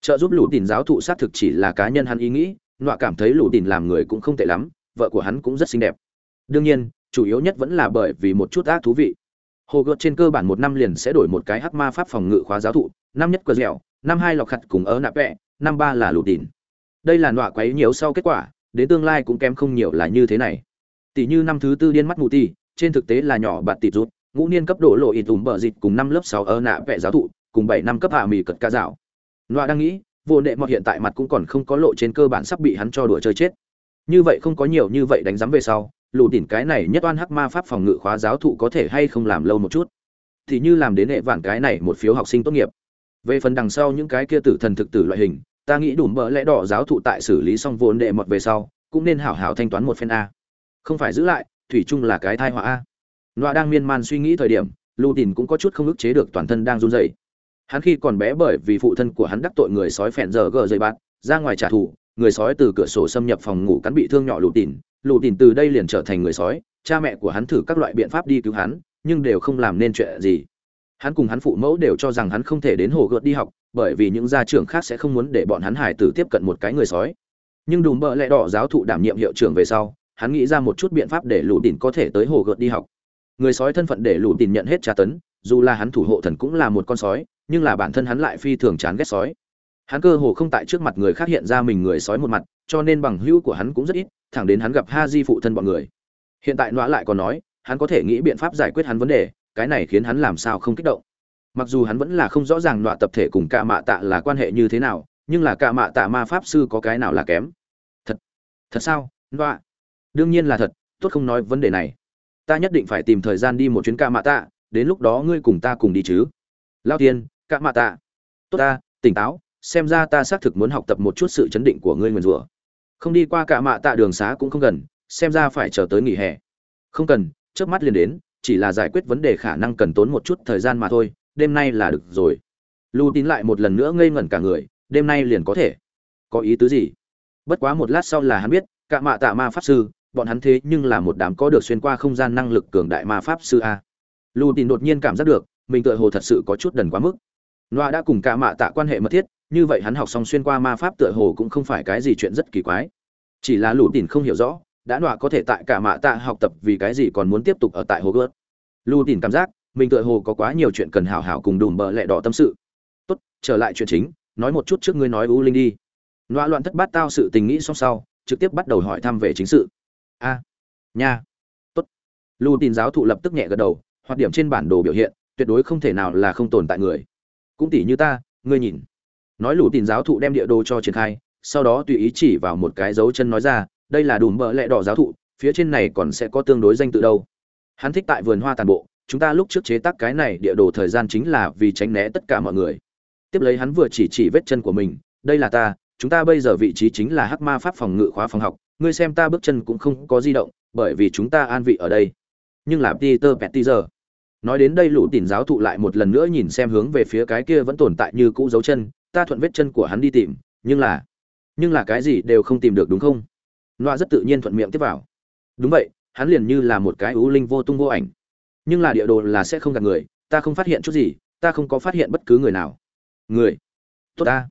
Trợ giúp lũ tìm giáo thụ xác thực chỉ là cá nhân hắn ý nghĩ loa cảm thấy lũ tìm làm người cũng không tệ lắm, vợ của hắn cũng rất xinh đẹp. Đương nhiên chủ yếu nhất vẫn là bởi vì một chút ác thú vị. Hồ gợt trên cơ bản một năm liền sẽ đổi một cái hắc ma pháp phòng ngự khóa giáo thụ, năm nhất cờ dẻo, năm hai lọc khặt cùng ớ nạp vẹ năm ba là lụt tìm đây là nọa quấy nhiều sau kết quả, đến tương lai cũng kém không nhiều là như thế này. Tỷ như năm thứ tư điên mắt mù ti trên thực tế là nhỏ bạn tịt rút ngũ niên cấp độ lộ ít tùm bờ dịch cùng năm lớp sáu ở nạ vẽ giáo thụ, cùng bảy năm cấp hạ mì cật ca dạo. Loa đang nghĩ, vô nệ mọt hiện tại mặt cũng còn không có lộ trên cơ bản sắp bị hắn cho đùa chơi chết. Như vậy không có nhiều như vậy đánh giám về sau lù đỉnh cái này nhất oan hắc ma pháp phòng ngự khóa giáo thụ có thể hay không làm lâu một chút. Thì như làm đến hệ vạn cái này một phiếu học sinh tốt nghiệp. Về phần đằng sau những cái kia tử thần thực tử loại hình, ta nghĩ đủ bỡ lẽ đỏ giáo thụ tại xử lý xong vốn đệ mọt về sau, cũng nên hảo hảo thanh toán một phen a. Không phải giữ lại, thủy chung là cái thai họa a. Loa đang miên man suy nghĩ thời điểm lưu đỉnh cũng có chút không ức chế được toàn thân đang run rẩy. Hắn khi còn bé bởi vì phụ thân của hắn đắc tội người sói phèn giờ gờ dây bạn ra ngoài trả thù, người sói từ cửa sổ xâm nhập phòng ngủ cắn bị thương nhỏ lụt tỉn lù tìn từ đây liền trở thành người sói, cha mẹ của hắn thử các loại biện pháp đi cứu hắn, nhưng đều không làm nên chuyện gì. Hắn cùng hắn phụ mẫu đều cho rằng hắn không thể đến hồ gợt đi học, bởi vì những gia trưởng khác sẽ không muốn để bọn hắn hải tử tiếp cận một cái người sói. Nhưng đùm bợ lẽ đỏ giáo thụ đảm nhiệm hiệu trưởng về sau, hắn nghĩ ra một chút biện pháp để lù tìn có thể tới hồ gợt đi học. Người sói thân phận để lù tìn nhận hết tra tấn, dù là hắn thủ hộ thần cũng là một con sói, nhưng là bản thân hắn lại phi thường chán ghét sói. Hắn cơ hồ không tại trước mặt người khác hiện ra mình người sói một mặt, cho nên bằng hữu của hắn cũng rất ít thẳng đến hắn gặp ha di phụ thân bọn người. Hiện tại nọa lại còn nói, hắn có thể nghĩ biện pháp giải quyết hắn vấn đề, cái này khiến hắn làm sao không kích động. Mặc dù hắn vẫn là không rõ ràng nọa tập thể cùng cả mạ tạ là quan hệ như thế nào, nhưng là cả mạ tạ ma pháp sư có cái nào là kém? Thật thật sao nọa đương nhiên là thật, tốt không nói vấn đề này. Ta nhất định phải tìm thời gian đi một chuyến ca mạ tạ, đến lúc đó ngươi cùng ta cùng đi chứ. Lao tiên, ca mạ tạ. Tốt ta, tỉnh táo, xem ra ta xác thực muốn học tập một chút sự chấn định của ngươi nguyền rủa không đi qua cả mạ tạ đường xá cũng không gần, xem ra phải chờ tới nghỉ hè. Không cần, trước mắt liền đến, chỉ là giải quyết vấn đề khả năng cần tốn một chút thời gian mà thôi, đêm nay là được rồi. Lưu tín lại một lần nữa ngây ngẩn cả người, đêm nay liền có thể. Có ý tứ gì? Bất quá một lát sau là hắn biết, cả mạ tạ ma pháp sư, bọn hắn thế nhưng là một đám có được xuyên qua không gian năng lực cường đại ma pháp sư a. Lưu tín đột nhiên cảm giác được, mình tựa hồ thật sự có chút đần quá mức. Loa đã cùng cả mạ tạ quan hệ mật thiết như vậy hắn học xong xuyên qua ma pháp tựa hồ cũng không phải cái gì chuyện rất kỳ quái. Chỉ là lũ tỉn không hiểu rõ, đã nọa có thể tại cả mạ tạ học tập vì cái gì còn muốn tiếp tục ở tại hồ gớt lũ tỉn cảm giác, mình tựa hồ có quá nhiều chuyện cần hảo hảo cùng đùm bờ lẹ đỏ tâm sự. Tốt, trở lại chuyện chính, nói một chút trước ngươi nói u linh đi. Nọa loạn thất bát tao sự tình nghĩ xong sau, trực tiếp bắt đầu hỏi thăm về chính sự. A, nha. Tốt. Lưu tin giáo thụ lập tức nhẹ gật đầu, hoặc điểm trên bản đồ biểu hiện, tuyệt đối không thể nào là không tồn tại người. Cũng tỷ như ta, ngươi nhìn nói lũ tin giáo thụ đem địa đồ cho triển khai, sau đó tùy ý chỉ vào một cái dấu chân nói ra, đây là đùm bợ lẹ đỏ giáo thụ, phía trên này còn sẽ có tương đối danh tự đâu. Hắn thích tại vườn hoa tàn bộ, chúng ta lúc trước chế tác cái này địa đồ thời gian chính là vì tránh né tất cả mọi người. Tiếp lấy hắn vừa chỉ chỉ vết chân của mình, đây là ta, chúng ta bây giờ vị trí chính là hắc ma pháp phòng ngự khóa phòng học, ngươi xem ta bước chân cũng không có di động, bởi vì chúng ta an vị ở đây. Nhưng là peter pettizer. Nói đến đây lũ tỉn giáo thụ lại một lần nữa nhìn xem hướng về phía cái kia vẫn tồn tại như cũ dấu chân ta thuận vết chân của hắn đi tìm nhưng là nhưng là cái gì đều không tìm được đúng không? Loa rất tự nhiên thuận miệng tiếp vào. Đúng vậy hắn liền như là một cái ưu linh vô tung vô ảnh. Nhưng là địa đồ là sẽ không gặp người ta không phát hiện chút gì ta không có phát hiện bất cứ người nào. Người? Tốt ta.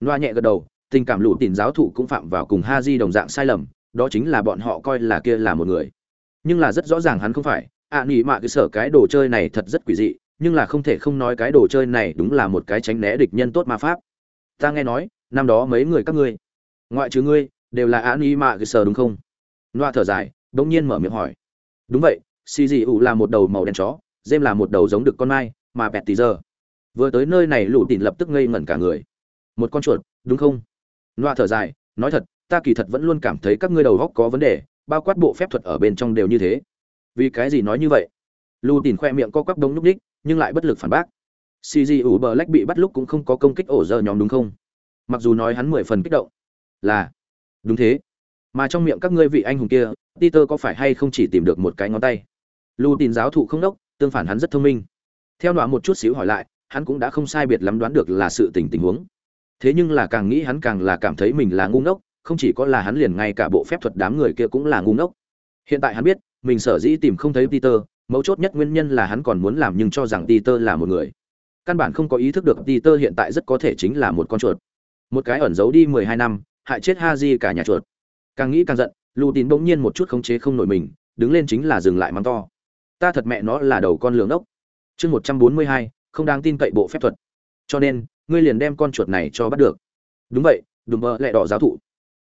Loa nhẹ gật đầu tình cảm lũ tìm giáo thụ cũng phạm vào cùng ha di đồng dạng sai lầm đó chính là bọn họ coi là kia là một người. Nhưng là rất rõ ràng hắn không phải. Ạ à, nghỉ mạ cái sở cái đồ chơi này thật rất quỷ dị nhưng là không thể không nói cái đồ chơi này đúng là một cái tránh né địch nhân tốt ma pháp. Ta nghe nói, năm đó mấy người các ngươi, ngoại trừ ngươi, đều là án ý mạ cái sờ đúng không? Loa thở dài đ nhiên mở miệng hỏi. Đúng vậy xì dị ủ là một đầu màu đen chó dêm là một đầu giống được con mai, mà bẹt tì giờ. Vừa tới nơi này lũ tịn lập tức ngây ngẩn cả người. Một con chuột, đúng không? Loa thở dài, nói thật, ta kỳ thật vẫn luôn cảm thấy các ngươi đầu góc có vấn đề, bao quát bộ phép thuật ở bên trong đều như thế. Vì cái gì nói như vậy? Lù tìn khoe miệng co quắp đống nhúc ních nhưng lại bất lực phản bác. Cg u bờ lách bị bắt lúc cũng không có công kích ổ giờ nhóm đúng không? Mặc dù nói hắn mười phần kích động. Là, đúng thế. Mà trong miệng các ngươi vị anh hùng kia, peter có phải hay không chỉ tìm được một cái ngón tay? Lưu Tín giáo thụ không đốc, tương phản hắn rất thông minh. Theo đoạn một chút xíu hỏi lại, hắn cũng đã không sai biệt lắm đoán được là sự tình tình huống. Thế nhưng là càng nghĩ hắn càng là cảm thấy mình là ngu ngốc, không chỉ có là hắn liền ngay cả bộ phép thuật đám người kia cũng là ngu ngốc. Hiện tại hắn biết, mình sở dĩ tìm không thấy peter mấu chốt nhất nguyên nhân là hắn còn muốn làm nhưng cho rằng peter là một người. Căn bản không có ý thức được peter hiện tại rất có thể chính là một con chuột. Một cái ẩn giấu đi mười hai năm, hại chết Haji cả nhà chuột. Càng nghĩ càng giận, lù tín bỗng nhiên một chút khống chế không nổi mình, đứng lên chính là dừng lại mắng to. Ta thật mẹ nó là đầu con lường ốc. Chương một trăm bốn mươi hai, không đáng tin cậy bộ phép thuật. Cho nên, ngươi liền đem con chuột này cho bắt được. Đúng vậy, đùm bơ lẹ đỏ giáo thụ.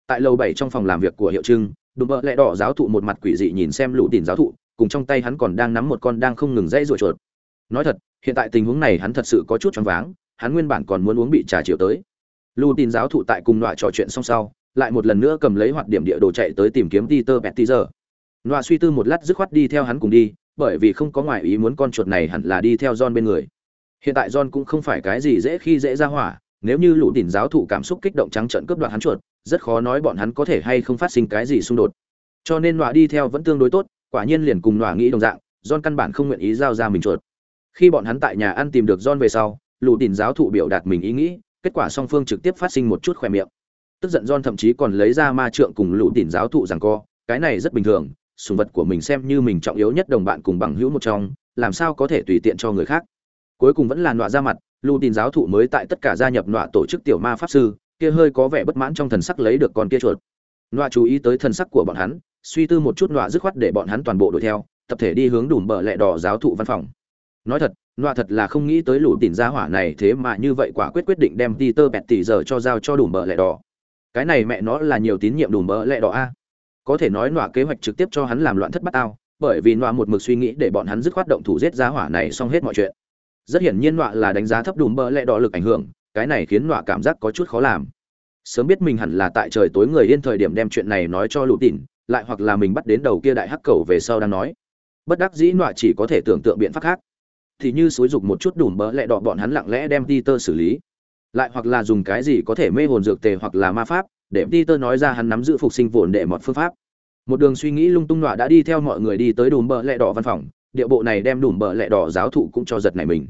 Tại lầu bảy trong phòng làm việc của hiệu trưng, đùm bơ lẹ đỏ giáo thụ một mặt quỷ dị nhìn xem lũ tín giáo thụ cùng trong tay hắn còn đang nắm một con đang không ngừng dãy ruột chuột nói thật hiện tại tình huống này hắn thật sự có chút choáng váng hắn nguyên bản còn muốn uống bị trà chiều tới lưu tìm giáo thụ tại cùng loại trò chuyện xong sau lại một lần nữa cầm lấy hoạt điểm địa đồ chạy tới tìm kiếm Peter pettiger Noa suy tư một lát dứt khoát đi theo hắn cùng đi, bởi vì không có ngoại ý muốn con chuột này hẳn là đi theo John bên người. Hiện tại John cũng không phải cái gì dễ khi dễ ra hỏa, nếu như lũ đỉnh giáo thụ cảm xúc kích động trắng trợn cướp đoạt hắn chuột, rất khó nói bọn hắn có thể hay không phát sinh cái gì xung đột. Cho nên Noa đi theo vẫn tương đối tốt, quả nhiên liền cùng nọa nghĩ đồng dạng, John căn bản không nguyện ý giao ra mình chuột. Khi bọn hắn tại nhà ăn tìm được John về sau, lù đỉnh giáo thụ biểu đạt mình ý nghĩ, kết quả song phương trực tiếp phát sinh một chút khỏe miệng tức giận John thậm chí còn lấy ra ma trượng cùng lù tỉn giáo thụ rằng co, cái này rất bình thường, sùng vật của mình xem như mình trọng yếu nhất đồng bạn cùng bằng hữu một trong, làm sao có thể tùy tiện cho người khác. Cuối cùng vẫn là nọa ra mặt, lù tỉn giáo thụ mới tại tất cả gia nhập nọa tổ chức tiểu ma pháp sư, kia hơi có vẻ bất mãn trong thần sắc lấy được con kia chuột. Nọa chú ý tới thần sắc của bọn hắn, suy tư một chút nọa dứt khoát để bọn hắn toàn bộ đuổi theo, tập thể đi hướng đùm bờ lẹ đỏ giáo thụ văn phòng. Nói thật, nọa thật là không nghĩ tới lũ tỉn gia hỏa này thế mà như vậy quả quyết quyết định đem Peter bẹt tỷ giờ cho giao cho đùm bờ lẹ đỏ. Cái này mẹ nó là nhiều tín nhiệm đủ bờ lẹ đỏ a. Có thể nói nọa kế hoạch trực tiếp cho hắn làm loạn thất bát ao bởi vì nọa một mực suy nghĩ để bọn hắn dứt khoát động thủ giết giá hỏa này xong hết mọi chuyện. Rất hiển nhiên nọa là đánh giá thấp đủ bờ lẹ đỏ lực ảnh hưởng cái này khiến nọa cảm giác có chút khó làm. Sớm biết mình hẳn là tại trời tối người yên thời điểm đem chuyện này nói cho lũ tỉn lại hoặc là mình bắt đến đầu kia đại hắc cầu về sau đang nói bất đắc dĩ nọa chỉ có thể tưởng tượng biện pháp khác thì như xúi dục một chút đủ mỡ lẹ đỏ bọn hắn lặng lẽ đem ti tơ xử lý lại hoặc là dùng cái gì có thể mê hồn dược tề hoặc là ma pháp để Peter nói ra hắn nắm giữ phục sinh vốn đệ một phương pháp. Một đường suy nghĩ lung tung nọa đã đi theo mọi người đi tới đùm bờ lẹ đỏ văn phòng, địa bộ này đem đùm bờ lẹ đỏ giáo thụ cũng cho giật này mình.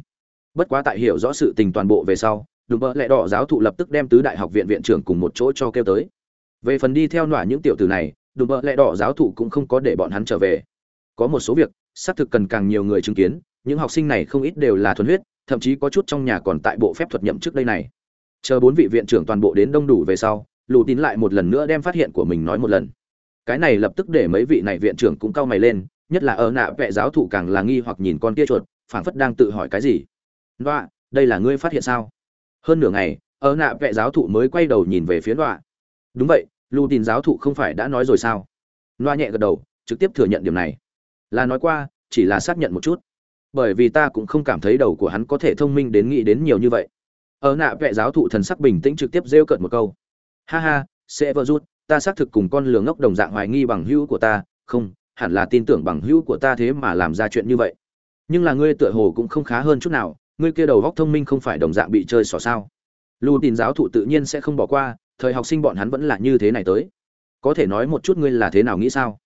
Bất quá tại hiểu rõ sự tình toàn bộ về sau, đùm bờ lẹ đỏ giáo thụ lập tức đem tứ đại học viện viện trưởng cùng một chỗ cho kêu tới. Về phần đi theo nọa những tiểu tử này, đùm bợ lẹ đỏ giáo thụ cũng không có để bọn hắn trở về. Có một số việc, xác thực cần càng nhiều người chứng kiến, những học sinh này không ít đều là thuần huyết, thậm chí có chút trong nhà còn tại bộ phép thuật nhậm trước đây này. Chờ bốn vị viện trưởng toàn bộ đến đông đủ về sau, lù tín lại một lần nữa đem phát hiện của mình nói một lần cái này lập tức để mấy vị này viện trưởng cũng cau mày lên nhất là ở nạ vệ giáo thụ càng là nghi hoặc nhìn con kia chuột phảng phất đang tự hỏi cái gì đoạ đây là ngươi phát hiện sao hơn nửa ngày ở nạ vệ giáo thụ mới quay đầu nhìn về phía đoạ đúng vậy lù tín giáo thụ không phải đã nói rồi sao? Loa nhẹ gật đầu, trực tiếp thừa nhận điểm này. Là nói qua, chỉ là xác nhận một chút. Bởi vì ta cũng không cảm thấy đầu của hắn có thể thông minh đến nghĩ đến nhiều như vậy. Ở nạ vệ giáo thụ thần sắc bình tĩnh trực tiếp rêu cợt một câu. Ha ha, sẽ vợ rút, ta xác thực cùng con lường ngốc đồng dạng hoài nghi bằng hữu của ta. Không, hẳn là tin tưởng bằng hữu của ta thế mà làm ra chuyện như vậy. Nhưng là ngươi tựa hồ cũng không khá hơn chút nào, ngươi kia đầu góc thông minh không phải đồng dạng bị chơi xỏ sao? Lưu tin giáo thụ tự nhiên sẽ không bỏ qua thời học sinh bọn hắn vẫn là như thế này tới. Có thể nói một chút ngươi là thế nào nghĩ sao?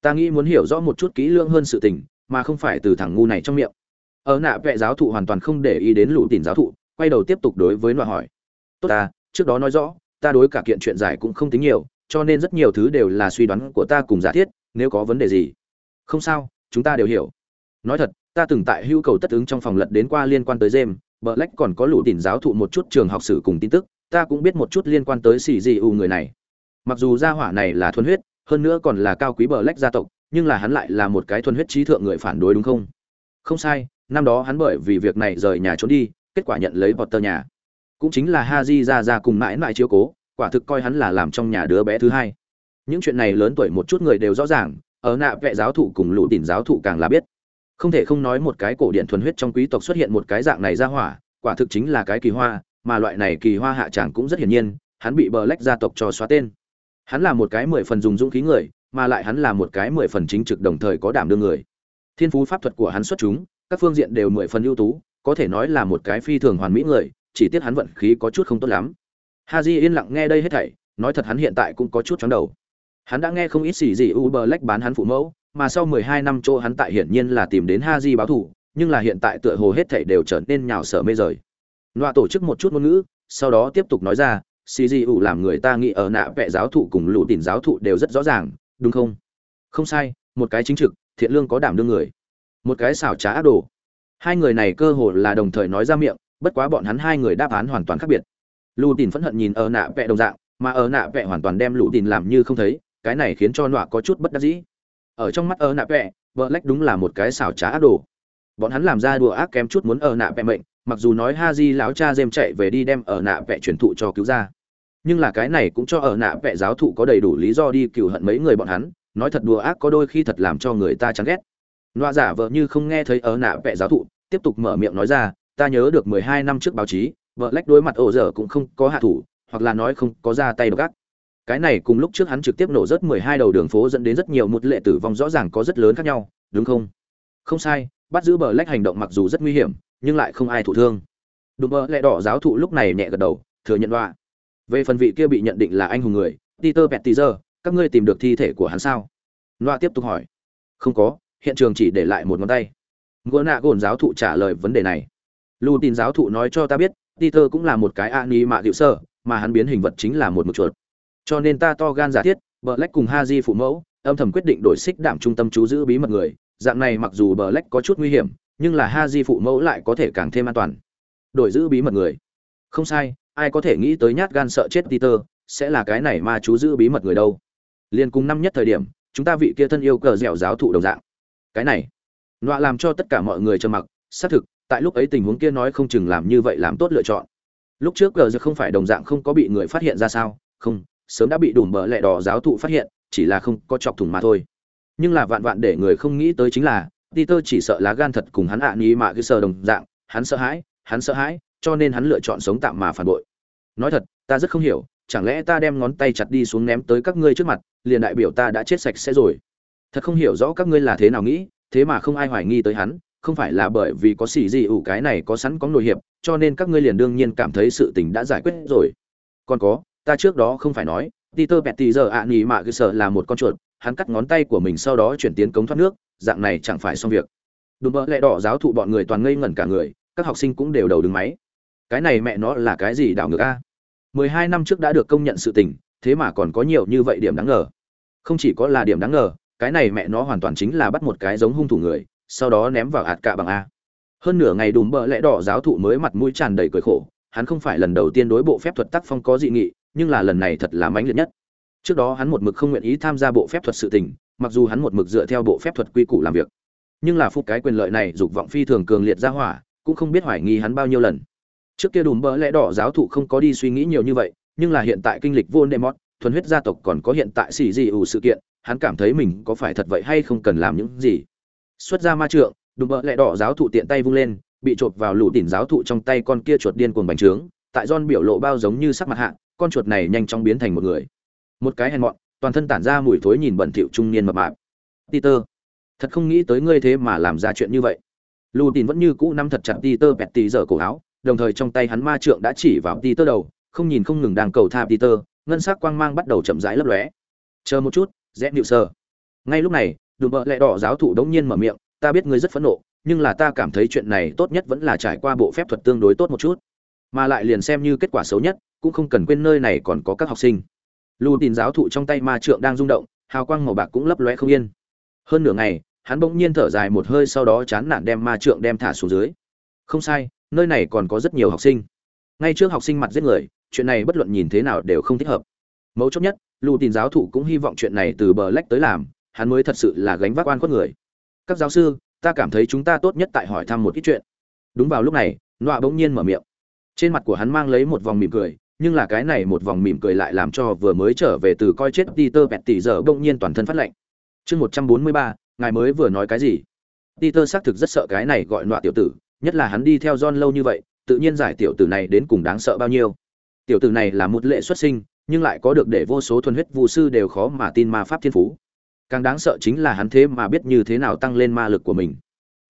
Ta nghĩ muốn hiểu rõ một chút kỹ lưỡng hơn sự tình, mà không phải từ thằng ngu này trong miệng. Ở nạ vệ giáo thụ hoàn toàn không để ý đến lũ tỉn giáo thụ, quay đầu tiếp tục đối với loại hỏi. Tốt ta, trước đó nói rõ, ta đối cả kiện chuyện giải cũng không tính nhiều, cho nên rất nhiều thứ đều là suy đoán của ta cùng giả thiết, nếu có vấn đề gì. Không sao, chúng ta đều hiểu. Nói thật, ta từng tại hưu cầu tất ứng trong phòng lật đến qua liên quan tới jem bờ lách còn có lũ tìm giáo thụ một chút trường học sử cùng tin tức ta cũng biết một chút liên quan tới xì dị u người này mặc dù gia hỏa này là thuần huyết hơn nữa còn là cao quý bờ lách gia tộc nhưng là hắn lại là một cái thuần huyết trí thượng người phản đối đúng không không sai năm đó hắn bởi vì việc này rời nhà trốn đi kết quả nhận lấy Potter nhà. Cũng chính là Ha Di ra ra cùng mãi mãi chiếu cố, quả thực coi hắn là làm trong nhà đứa bé thứ hai. Những chuyện này lớn tuổi một chút người đều rõ ràng, ở nạ vệ giáo thụ cùng lũ tỉn giáo thụ càng là biết. Không thể không nói một cái cổ điện thuần huyết trong quý tộc xuất hiện một cái dạng này ra hỏa, quả thực chính là cái kỳ hoa, mà loại này kỳ hoa hạ tràng cũng rất hiển nhiên, hắn bị Black gia tộc cho xóa tên. Hắn là một cái mười phần dùng dũng khí người, mà lại hắn là một cái mười phần chính trực đồng thời có đảm đương người. Thiên phú pháp thuật của hắn xuất chúng, các phương diện đều mười phần ưu tú, có thể nói là một cái phi thường hoàn mỹ người chỉ tiếc hắn vận khí có chút không tốt lắm Haji yên lặng nghe đây hết thảy nói thật hắn hiện tại cũng có chút chóng đầu hắn đã nghe không ít gì gì uber Black bán hắn phụ mẫu mà sau mười hai năm chỗ hắn tại hiển nhiên là tìm đến Haji báo thù nhưng là hiện tại tựa hồ hết thảy đều trở nên nhào sở mê rời loa tổ chức một chút ngôn ngữ sau đó tiếp tục nói ra xì gì ủ làm người ta nghĩ ở nạ vẽ giáo thụ cùng lũ tỉn giáo thụ đều rất rõ ràng đúng không? Không sai một cái chính trực thiện lương có đảm đương người. Một cái xảo trá ác đồ. Hai người này cơ hồ là đồng thời nói ra miệng bất quá bọn hắn hai người đáp án hoàn toàn khác biệt. Lù tìn phẫn hận nhìn ở nạ vẽ đồng dạng mà ở nạ vẽ hoàn toàn đem lù tìn làm như không thấy cái này khiến cho nọa có chút bất đắc dĩ. Ở trong mắt ở nạ vẽ, vợ lách đúng là một cái xảo trá ác đồ. Bọn hắn làm ra đùa ác kém chút muốn ở nạ vẽ mệnh mặc dù nói ha di láo cha dêm chạy về đi đem ở nạ vẽ truyền thụ cho cứu ra nhưng là cái này cũng cho ở nạ vẽ giáo thụ có đầy đủ lý do đi cựu hận mấy người bọn hắn nói thật đùa ác có đôi khi thật làm cho người ta chán ghét Loa giả vợ như không nghe thấy ở nạ vẽ giáo thụ, tiếp tục mở miệng nói ra, ta nhớ được mười hai năm trước báo chí, vợ lách đối mặt ổ dở cũng không có hạ thủ, hoặc là nói không có ra tay gắt. Cái này cùng lúc trước hắn trực tiếp nổ rớt mười hai đầu đường phố dẫn đến rất nhiều một lệ tử vong rõ ràng có rất lớn khác nhau, đúng không? Không sai, bắt giữ bờ lách hành động mặc dù rất nguy hiểm, nhưng lại không ai thụ thương. Đùm bơ lẹ đỏ giáo thụ lúc này nhẹ gật đầu, thừa nhận đoạ. Về phần vị kia bị nhận định là anh hùng người, Peter Pettiger, các ngươi tìm được thi thể của hắn sao? Loa tiếp tục hỏi. Không có, hiện trường chỉ để lại một ngón tay ngô nạ gồn giáo thụ trả lời vấn đề này lưu tin giáo thụ nói cho ta biết peter cũng là một cái a ni mạ dịu sơ mà hắn biến hình vật chính là một mực chuột cho nên ta to gan giả thiết bờ lách cùng ha di phụ mẫu âm thầm quyết định đổi xích đảm trung tâm chú giữ bí mật người dạng này mặc dù bờ lách có chút nguy hiểm nhưng là ha di phụ mẫu lại có thể càng thêm an toàn. Đổi giữ bí mật người. Không sai, ai có thể nghĩ tới nhát gan sợ chết peter, sẽ là cái này mà chú giữ bí mật người đâu. Liền cùng năm nhất thời điểm, chúng ta vị kia thân yêu cờ dẻo giáo thụ đồng dạng. Cái này, nọa làm cho tất cả mọi người trầm mặc, xác thực, tại lúc ấy tình huống kia nói không chừng làm như vậy làm tốt lựa chọn. Lúc trước cờ dẻo không phải đồng dạng không có bị người phát hiện ra sao? Không, sớm đã bị đùm bờ lẹ đỏ giáo thụ phát hiện, chỉ là không có chọc thủng mà thôi. Nhưng là vạn vạn để người không nghĩ tới chính là Peter chỉ sợ lá gan thật cùng hắn ạ à ní mà cái sờ đồng dạng, hắn sợ hãi, hắn sợ hãi, cho nên hắn lựa chọn sống tạm mà phản bội. Nói thật, ta rất không hiểu, chẳng lẽ ta đem ngón tay chặt đi xuống ném tới các ngươi trước mặt, liền đại biểu ta đã chết sạch sẽ rồi. Thật không hiểu rõ các ngươi là thế nào nghĩ, thế mà không ai hoài nghi tới hắn, không phải là bởi vì có xì gì ủ cái này có sẵn có nội hiệp, cho nên các ngươi liền đương nhiên cảm thấy sự tình đã giải quyết rồi. Còn có, ta trước đó không phải nói, peter petty giờ ạ nghỉ mạ cơ sợ là một con chuột hắn cắt ngón tay của mình sau đó chuyển tiến cống thoát nước, dạng này chẳng phải xong việc. Đùm bỡ lẹ đỏ giáo thụ bọn người toàn ngây ngẩn cả người, các học sinh cũng đều đầu đứng máy. Cái này mẹ nó là cái gì đảo ngược a? Mười hai năm trước đã được công nhận sự tình, thế mà còn có nhiều như vậy điểm đáng ngờ. Không chỉ có là điểm đáng ngờ, cái này mẹ nó hoàn toàn chính là bắt một cái giống hung thủ người, sau đó ném vào hạt cạ bằng a. Hơn nửa ngày đùm bỡ lẽ đỏ giáo thụ mới mặt mũi tràn đầy cười khổ, hắn không phải lần đầu tiên đối bộ phép thuật tác phong có dị nghị, nhưng là lần này thật là mãnh liệt nhất trước đó hắn một mực không nguyện ý tham gia bộ phép thuật sự tình, mặc dù hắn một mực dựa theo bộ phép thuật quy củ làm việc. Nhưng là phục cái quyền lợi này dục vọng phi thường cường liệt ra hỏa, cũng không biết hoài nghi hắn bao nhiêu lần. Trước kia đùm bỡ lẽ đỏ giáo thụ không có đi suy nghĩ nhiều như vậy, nhưng là hiện tại kinh lịch vô nệm mót thuần huyết gia tộc còn có hiện tại xì dị ủ sự kiện, hắn cảm thấy mình có phải thật vậy hay không cần làm những gì. Xuất ra ma trượng, đùm bỡ lẽ đỏ giáo thụ tiện tay vung lên, bị chộp vào lũ tỉn giáo thụ trong tay con kia chuột điên cuồng bành trướng, tại don biểu lộ bao giống như sắc mặt hạ, con chuột này nhanh chóng biến thành một người một cái hèn mọn, toàn thân tản ra mùi thối nhìn bẩn thỉu trung niên mập mạp. Peter, thật không nghĩ tới ngươi thế mà làm ra chuyện như vậy. Lù tin vẫn như cũ nắm thật chặt peter bẹt tì dở cổ áo, đồng thời trong tay hắn ma trượng đã chỉ vào peter đầu, không nhìn không ngừng đang cầu tha peter, ngân sắc quang mang bắt đầu chậm rãi lấp lóe. Chờ một chút, rẽ nịu sơ ngay lúc này, đùm bợ lẹ đỏ giáo thụ đống nhiên mở miệng, ta biết ngươi rất phẫn nộ, nhưng là ta cảm thấy chuyện này tốt nhất vẫn là trải qua bộ phép thuật tương đối tốt một chút. Mà lại liền xem như kết quả xấu nhất, cũng không cần quên nơi này còn có các học sinh lù tìm giáo thụ trong tay ma trượng đang rung động, hào quang màu bạc cũng lấp lóe không yên. Hơn nửa ngày, hắn bỗng nhiên thở dài một hơi sau đó chán nản đem ma trượng đem thả xuống dưới. Không sai, nơi này còn có rất nhiều học sinh. Ngay trước học sinh mặt giết người, chuyện này bất luận nhìn thế nào đều không thích hợp. Mấu chốt nhất lù tìm giáo thụ cũng hy vọng chuyện này từ bờ lách tới làm, hắn mới thật sự là gánh vác oan khuất người. Các giáo sư, ta cảm thấy chúng ta tốt nhất tại hỏi thăm một ít chuyện. Đúng vào lúc này, nọa bỗng nhiên mở miệng. Trên mặt của hắn mang lấy một vòng mỉm cười nhưng là cái này một vòng mỉm cười lại làm cho vừa mới trở về từ coi chết Peter bẹt giờ bỗng nhiên toàn thân phát lạnh. Chương 143, ngài mới vừa nói cái gì? Peter xác thực rất sợ cái này gọi nọa tiểu tử, nhất là hắn đi theo John lâu như vậy, tự nhiên giải tiểu tử này đến cùng đáng sợ bao nhiêu. Tiểu tử này là một lệ xuất sinh, nhưng lại có được để vô số thuần huyết vu sư đều khó mà tin ma pháp thiên phú. Càng đáng sợ chính là hắn thế mà biết như thế nào tăng lên ma lực của mình.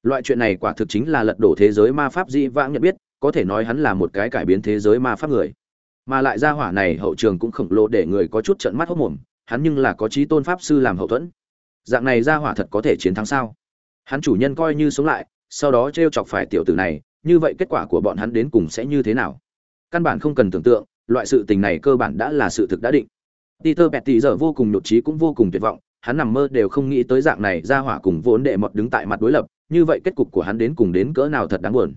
Loại chuyện này quả thực chính là lật đổ thế giới ma pháp dị vãng nhận biết, có thể nói hắn là một cái cải biến thế giới ma pháp người mà lại ra hỏa này hậu trường cũng khổng lồ để người có chút trận mắt hốt mồm, hắn nhưng là có trí tôn pháp sư làm hậu thuẫn. Dạng này ra hỏa thật có thể chiến thắng sao? Hắn chủ nhân coi như sống lại, sau đó t r e o chọc phải tiểu tử này, như vậy kết quả của bọn hắn đến cùng sẽ như thế nào? Căn bản không cần tưởng tượng, loại sự tình này cơ bản đã là sự thực đã định. Peter petty giờ vô cùng nhột trí cũng vô cùng tuyệt vọng, hắn nằm mơ đều không nghĩ tới dạng này ra hỏa cùng vốn đệ mọt đứng tại mặt đối lập, như vậy kết cục của hắn đến cùng đến cỡ nào thật đáng buồn.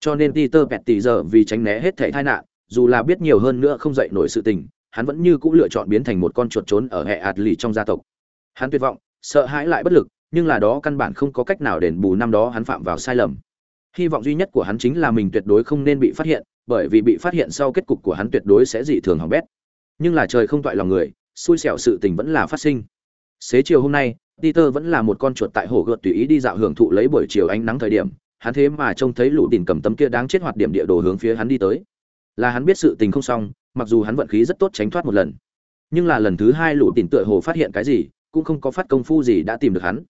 Cho nên peter petty giờ vì tránh né hết thảy tai nạn dù là biết nhiều hơn nữa không dậy nổi sự tình, hắn vẫn như cũng lựa chọn biến thành một con chuột trốn ở hệ ạt lì trong gia tộc. Hắn tuyệt vọng, sợ hãi lại bất lực, nhưng là đó căn bản không có cách nào đền bù năm đó hắn phạm vào sai lầm. Hy vọng duy nhất của hắn chính là mình tuyệt đối không nên bị phát hiện, bởi vì bị phát hiện sau kết cục của hắn tuyệt đối sẽ dị thường hỏng bét. Nhưng là trời không toại lòng người, xui xẻo sự tình vẫn là phát sinh. Xế chiều hôm nay, peter vẫn là một con chuột tại hồ gợt tùy ý đi dạo hưởng thụ lấy buổi chiều ánh nắng thời điểm, hắn thế mà trông thấy lũ đỉnh cầm tấm kia đáng chết hoạt điểm địa đồ hướng phía hắn đi tới là hắn biết sự tình không xong, mặc dù hắn vận khí rất tốt tránh thoát một lần. Nhưng là lần thứ hai lũ tìm tựa hồ phát hiện cái gì, cũng không có phát công phu gì đã tìm được hắn.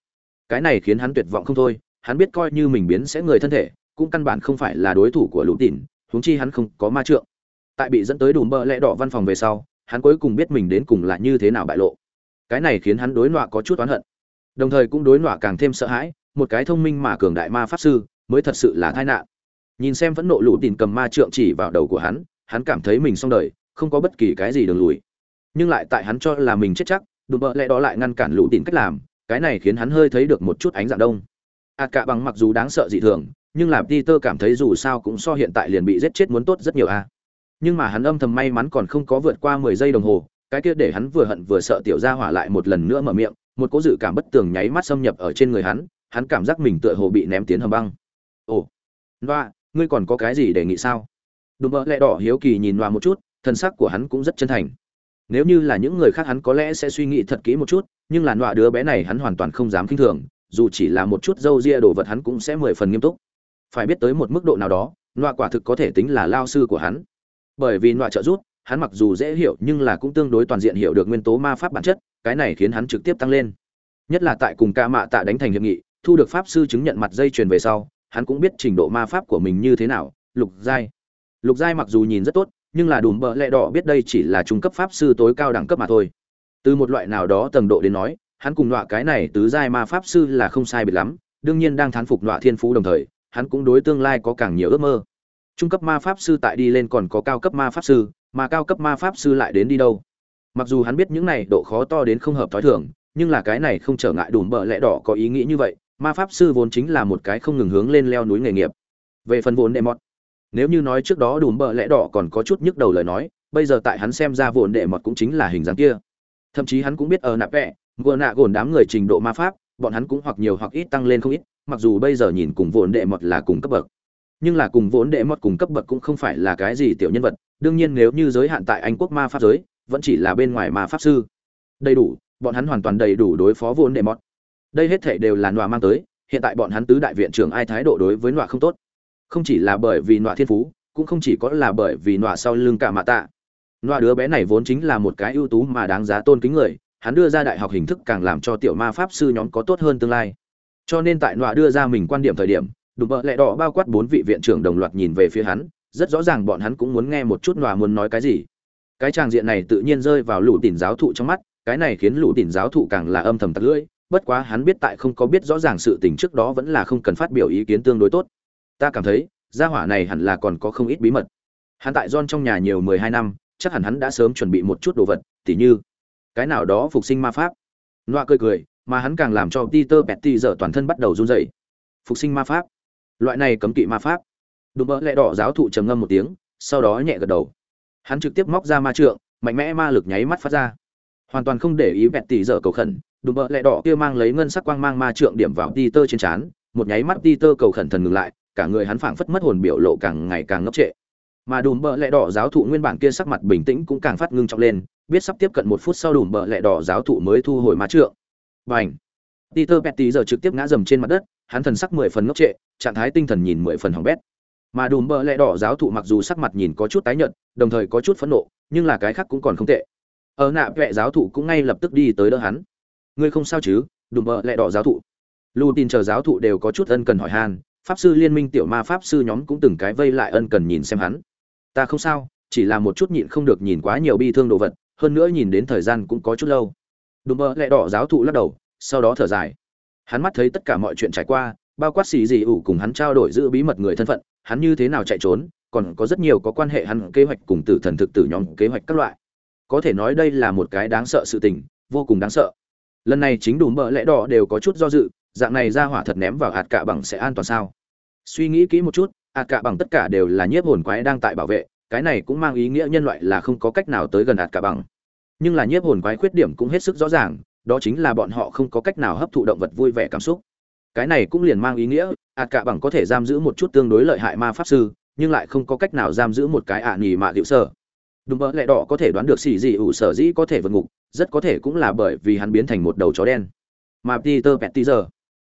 Cái này khiến hắn tuyệt vọng không thôi, hắn biết coi như mình biến sẽ người thân thể, cũng căn bản không phải là đối thủ của lũ tìm huống chi hắn không có ma trượng. Tại bị dẫn tới đủ bơ lẽ đỏ văn phòng về sau, hắn cuối cùng biết mình đến cùng là như thế nào bại lộ. Cái này khiến hắn đối nọa có chút oán hận. Đồng thời cũng đối nọa càng thêm sợ hãi, một cái thông minh mà cường đại ma pháp sư mới thật sự là tai nạn nhìn xem phẫn nộ lũ tìm cầm ma trượng chỉ vào đầu của hắn hắn cảm thấy mình xong đời, không có bất kỳ cái gì đường lùi. Nhưng lại tại hắn cho là mình chết chắc, đùm bợ lẽ đó lại ngăn cản lũ tìm cách làm, cái này khiến hắn hơi thấy được một chút ánh dạng đông. Ạt cả bằng mặc dù đáng sợ dị thường, nhưng làm peter cảm thấy dù sao cũng so hiện tại liền bị giết chết muốn tốt rất nhiều a. Nhưng mà hắn âm thầm may mắn còn không có vượt qua mười giây đồng hồ, cái kia để hắn vừa hận vừa sợ tiểu gia hỏa lại một lần nữa mở miệng, một cố dự cảm bất tường nháy mắt xâm nhập ở trên người hắn hắn cảm giác mình tựa hồ bị ném tiến hầm băng. Ồ, loa ngươi còn có cái gì đề nghị sao? Đùm bợ lẹ đỏ hiếu kỳ nhìn loa một chút, thân sắc của hắn cũng rất chân thành. Nếu như là những người khác hắn có lẽ sẽ suy nghĩ thật kỹ một chút, nhưng là loa đứa bé này hắn hoàn toàn không dám k i n h thường, dù chỉ là một chút dâu ria đồ vật hắn cũng sẽ mười phần nghiêm túc. Phải biết tới một mức độ nào đó, loa quả thực có thể tính là lao sư của hắn. Bởi vì loa trợ giúp, hắn mặc dù dễ hiểu nhưng là cũng tương đối toàn diện hiểu được nguyên tố ma pháp bản chất, cái này khiến hắn trực tiếp tăng lên. Nhất là tại cùng ca mạ tạ đánh thành hiệp nghị, thu được pháp sư chứng nhận mặt dây chuyền về sau hắn cũng biết trình độ ma pháp của mình như thế nào, lục giai. Lục giai mặc dù nhìn rất tốt, nhưng là đùm bợ lẹ đỏ biết đây chỉ là trung cấp pháp sư tối cao đẳng cấp mà thôi. Từ một loại nào đó tầng độ đến nói, hắn cùng đọa cái này tứ giai ma pháp sư là không sai biệt lắm, đương nhiên đang thán phục đọa thiên phú đồng thời, hắn cũng đối tương lai có càng nhiều ước mơ. Trung cấp ma pháp sư tại đi lên còn có cao cấp ma pháp sư, mà cao cấp ma pháp sư lại đến đi đâu? Mặc dù hắn biết những này độ khó to đến không hợp thói thường, nhưng là cái này không trở ngại đùm bợ lẹ đỏ có ý nghĩ như vậy ma pháp sư vốn chính là một cái không ngừng hướng lên leo núi nghề nghiệp. Về phần vốn đệ mọt, nếu như nói trước đó đùm bợ lẽ đỏ còn có chút nhức đầu lời nói, bây giờ tại hắn xem ra vốn đệ mọt cũng chính là hình dáng kia. Thậm chí hắn cũng biết ở nạp vẽ vừa nạ gồn đám người trình độ ma pháp, bọn hắn cũng hoặc nhiều hoặc ít tăng lên không ít, mặc dù bây giờ nhìn cùng vốn đệ mọt là cùng cấp bậc. Nhưng là cùng vốn đệ mọt cùng cấp bậc cũng không phải là cái gì tiểu nhân vật, đương nhiên nếu như giới hạn tại anh quốc ma pháp giới, vẫn chỉ là bên ngoài ma pháp sư. Đầy đủ, bọn hắn hoàn toàn đầy đủ đối phó vốn đệ mọt đây hết thảy đều là nọa mang tới, hiện tại bọn hắn tứ đại viện trưởng ai thái độ đối với nọa không tốt? Không chỉ là bởi vì nọa thiên phú, cũng không chỉ có là bởi vì nọa sau lưng cả mạ tạ. Nọa đứa bé này vốn chính là một cái ưu tú mà đáng giá tôn kính người, hắn đưa ra đại học hình thức càng làm cho tiểu ma pháp sư nhóm có tốt hơn tương lai. Cho nên tại nọa đưa ra mình quan điểm thời điểm, đùm bợ lẹ đỏ bao quát bốn vị viện trưởng đồng loạt nhìn về phía hắn, rất rõ ràng bọn hắn cũng muốn nghe một chút nọa muốn nói cái gì. Cái tràng diện này tự nhiên rơi vào lũ tỉn giáo thụ trong mắt, cái này khiến lũ tỉn giáo thụ càng là âm thầm tắt lưỡi bất quá hắn biết tại không có biết rõ ràng sự tình trước đó vẫn là không cần phát biểu ý kiến tương đối tốt. Ta cảm thấy, gia hỏa này hẳn là còn có không ít bí mật. Hắn tại John trong nhà nhiều mười hai năm, chắc hẳn hắn đã sớm chuẩn bị một chút đồ vật, tỉ như, cái nào đó phục sinh ma pháp. Loa cười cười, mà hắn càng làm cho peter petty giờ toàn thân bắt đầu run rẩy. Phục sinh ma pháp? Loại này cấm kỵ ma pháp. Đúng bỡ lẹ đỏ giáo thụ trầm ngâm một tiếng, sau đó nhẹ gật đầu. Hắn trực tiếp móc ra ma trượng, mạnh mẽ ma lực nháy mắt phát ra. Hoàn toàn không để ý vẹt tỷ dở cầu khẩn đùm bợ lẹ đỏ kia mang lấy ngân sắc quang mang ma trượng điểm vào ti tơ trên trán một nháy mắt ti tơ cầu khẩn thần ngừng lại cả người hắn phảng phất mất hồn biểu lộ càng ngày càng ngốc trệ mà đùm bợ lẹ đỏ giáo thụ nguyên bản kia sắc mặt bình tĩnh cũng càng phát ngưng trọng lên biết sắp tiếp cận một phút sau đùm bợ lẹ đỏ giáo thụ mới thu hồi ma trượng bành Peter Petty giờ trực tiếp ngã dầm trên mặt đất, hắn thần sắc mười phần ngốc trệ, trạng thái tinh thần nhìn mười phần hỏng bét. Mà đùm bợ lẹ đỏ giáo thụ mặc dù sắc mặt nhìn có chút tái nhợt, đồng thời có chút phẫn nộ, nhưng là cái khác cũng còn không tệ. Ở nạ vệ giáo thụ cũng ngay lập tức đi tới đỡ hắn. Ngươi không sao chứ? Đùm bợ lẹ đỏ giáo thụ. Lưu tin chờ giáo thụ đều có chút ân cần hỏi han, pháp sư liên minh tiểu ma pháp sư nhóm cũng từng cái vây lại ân cần nhìn xem hắn. Ta không sao, chỉ là một chút nhịn không được nhìn quá nhiều bi thương đồ vật, hơn nữa nhìn đến thời gian cũng có chút lâu. Đùm bợ lẹ đỏ giáo thụ lắc đầu, sau đó thở dài hắn mắt thấy tất cả mọi chuyện trải qua bao quát xì gì ủ cùng hắn trao đổi giữ bí mật người thân phận hắn như thế nào chạy trốn còn có rất nhiều có quan hệ hắn kế hoạch cùng tử thần thực tử nhóm kế hoạch các loại có thể nói đây là một cái đáng sợ sự tình vô cùng đáng sợ lần này chính đủ bợ lẽ đỏ đều có chút do dự, dạng này ra hỏa thật ném vào hạt cạ bằng sẽ an toàn sao? Suy nghĩ kỹ một chút, hạt cạ bằng tất cả đều là nhiếp hồn quái đang tại bảo vệ, cái này cũng mang ý nghĩa nhân loại là không có cách nào tới gần hạt cạ bằng. Nhưng là nhiếp hồn quái khuyết điểm cũng hết sức rõ ràng, đó chính là bọn họ không có cách nào hấp thụ động vật vui vẻ cảm xúc. Cái này cũng liền mang ý nghĩa, hạt cạ bằng có thể giam giữ một chút tương đối lợi hại ma pháp sư, nhưng lại không có cách nào giam giữ một cái ạ à mạ hiệu sở. Đúng mỡ lẽ đỏ có thể đoán được xì gì ủ sở dĩ có thể vượt ngục rất có thể cũng là bởi vì hắn biến thành một đầu chó đen. Mà peter Pettiger,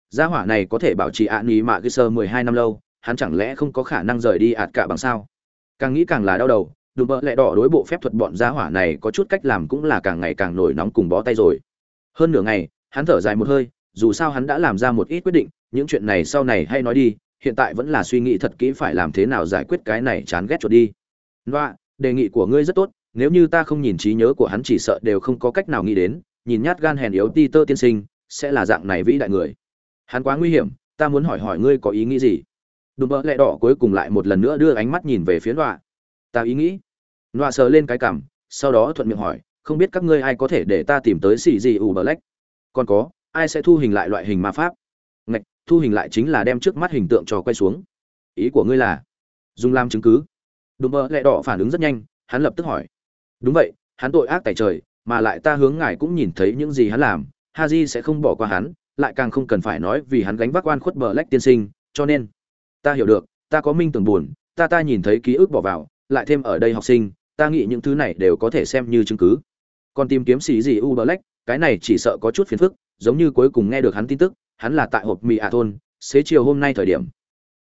gia hỏa này có thể bảo trì án ý mạ hiệu sở mười hai năm lâu hắn chẳng lẽ không có khả năng rời đi ạt cả bằng sao? Càng nghĩ càng là đau đầu đúng bợ lẹ đỏ đối bộ phép thuật bọn gia hỏa này có chút cách làm cũng là càng ngày càng nổi nóng cùng bó tay rồi. Hơn nửa ngày hắn thở dài một hơi dù sao hắn đã làm ra một ít quyết định những chuyện này sau này hay nói đi hiện tại vẫn là suy nghĩ thật kỹ phải làm thế nào giải quyết cái này chán ghét chuột đi. Loa đề nghị của ngươi rất tốt nếu như ta không nhìn trí nhớ của hắn chỉ sợ đều không có cách nào nghĩ đến, nhìn nhát gan hèn yếu ti tơ tiên sinh, sẽ là dạng này vĩ đại người. Hắn quá nguy hiểm, ta muốn hỏi hỏi ngươi có ý nghĩ gì? Đùm bỡ lẹ đỏ cuối cùng lại một lần nữa đưa ánh mắt nhìn về phía loa ta ý nghĩ. Loa sờ lên cái cảm sau đó thuận miệng hỏi, không biết các ngươi ai có thể để ta tìm tới xì gì ủ lách? Còn có, ai sẽ thu hình lại loại hình ma pháp? Ngạch, thu hình lại chính là đem trước mắt hình tượng trò quay xuống. Ý của ngươi là? Dùng làm chứng cứ. Đùm bỡ lẹ đỏ phản ứng rất nhanh, hắn lập tức hỏi đúng vậy, hắn tội ác tại trời, mà lại ta hướng ngài cũng nhìn thấy những gì hắn làm ha j sẽ không bỏ qua hắn, lại càng không cần phải nói vì hắn gánh vác oan khuất bờ lách tiên sinh, cho nên, ta hiểu được, ta có minh tưởng buồn, ta ta nhìn thấy ký ức bỏ vào, lại thêm ở đây học sinh, ta nghĩ những thứ này đều có thể xem như chứng cứ. Còn tìm kiếm xì gì u black, cái này chỉ sợ có chút phiền phức, giống như cuối cùng nghe được hắn tin tức, hắn là tại hộp mì ạ thôn, xế chiều hôm nay thời điểm.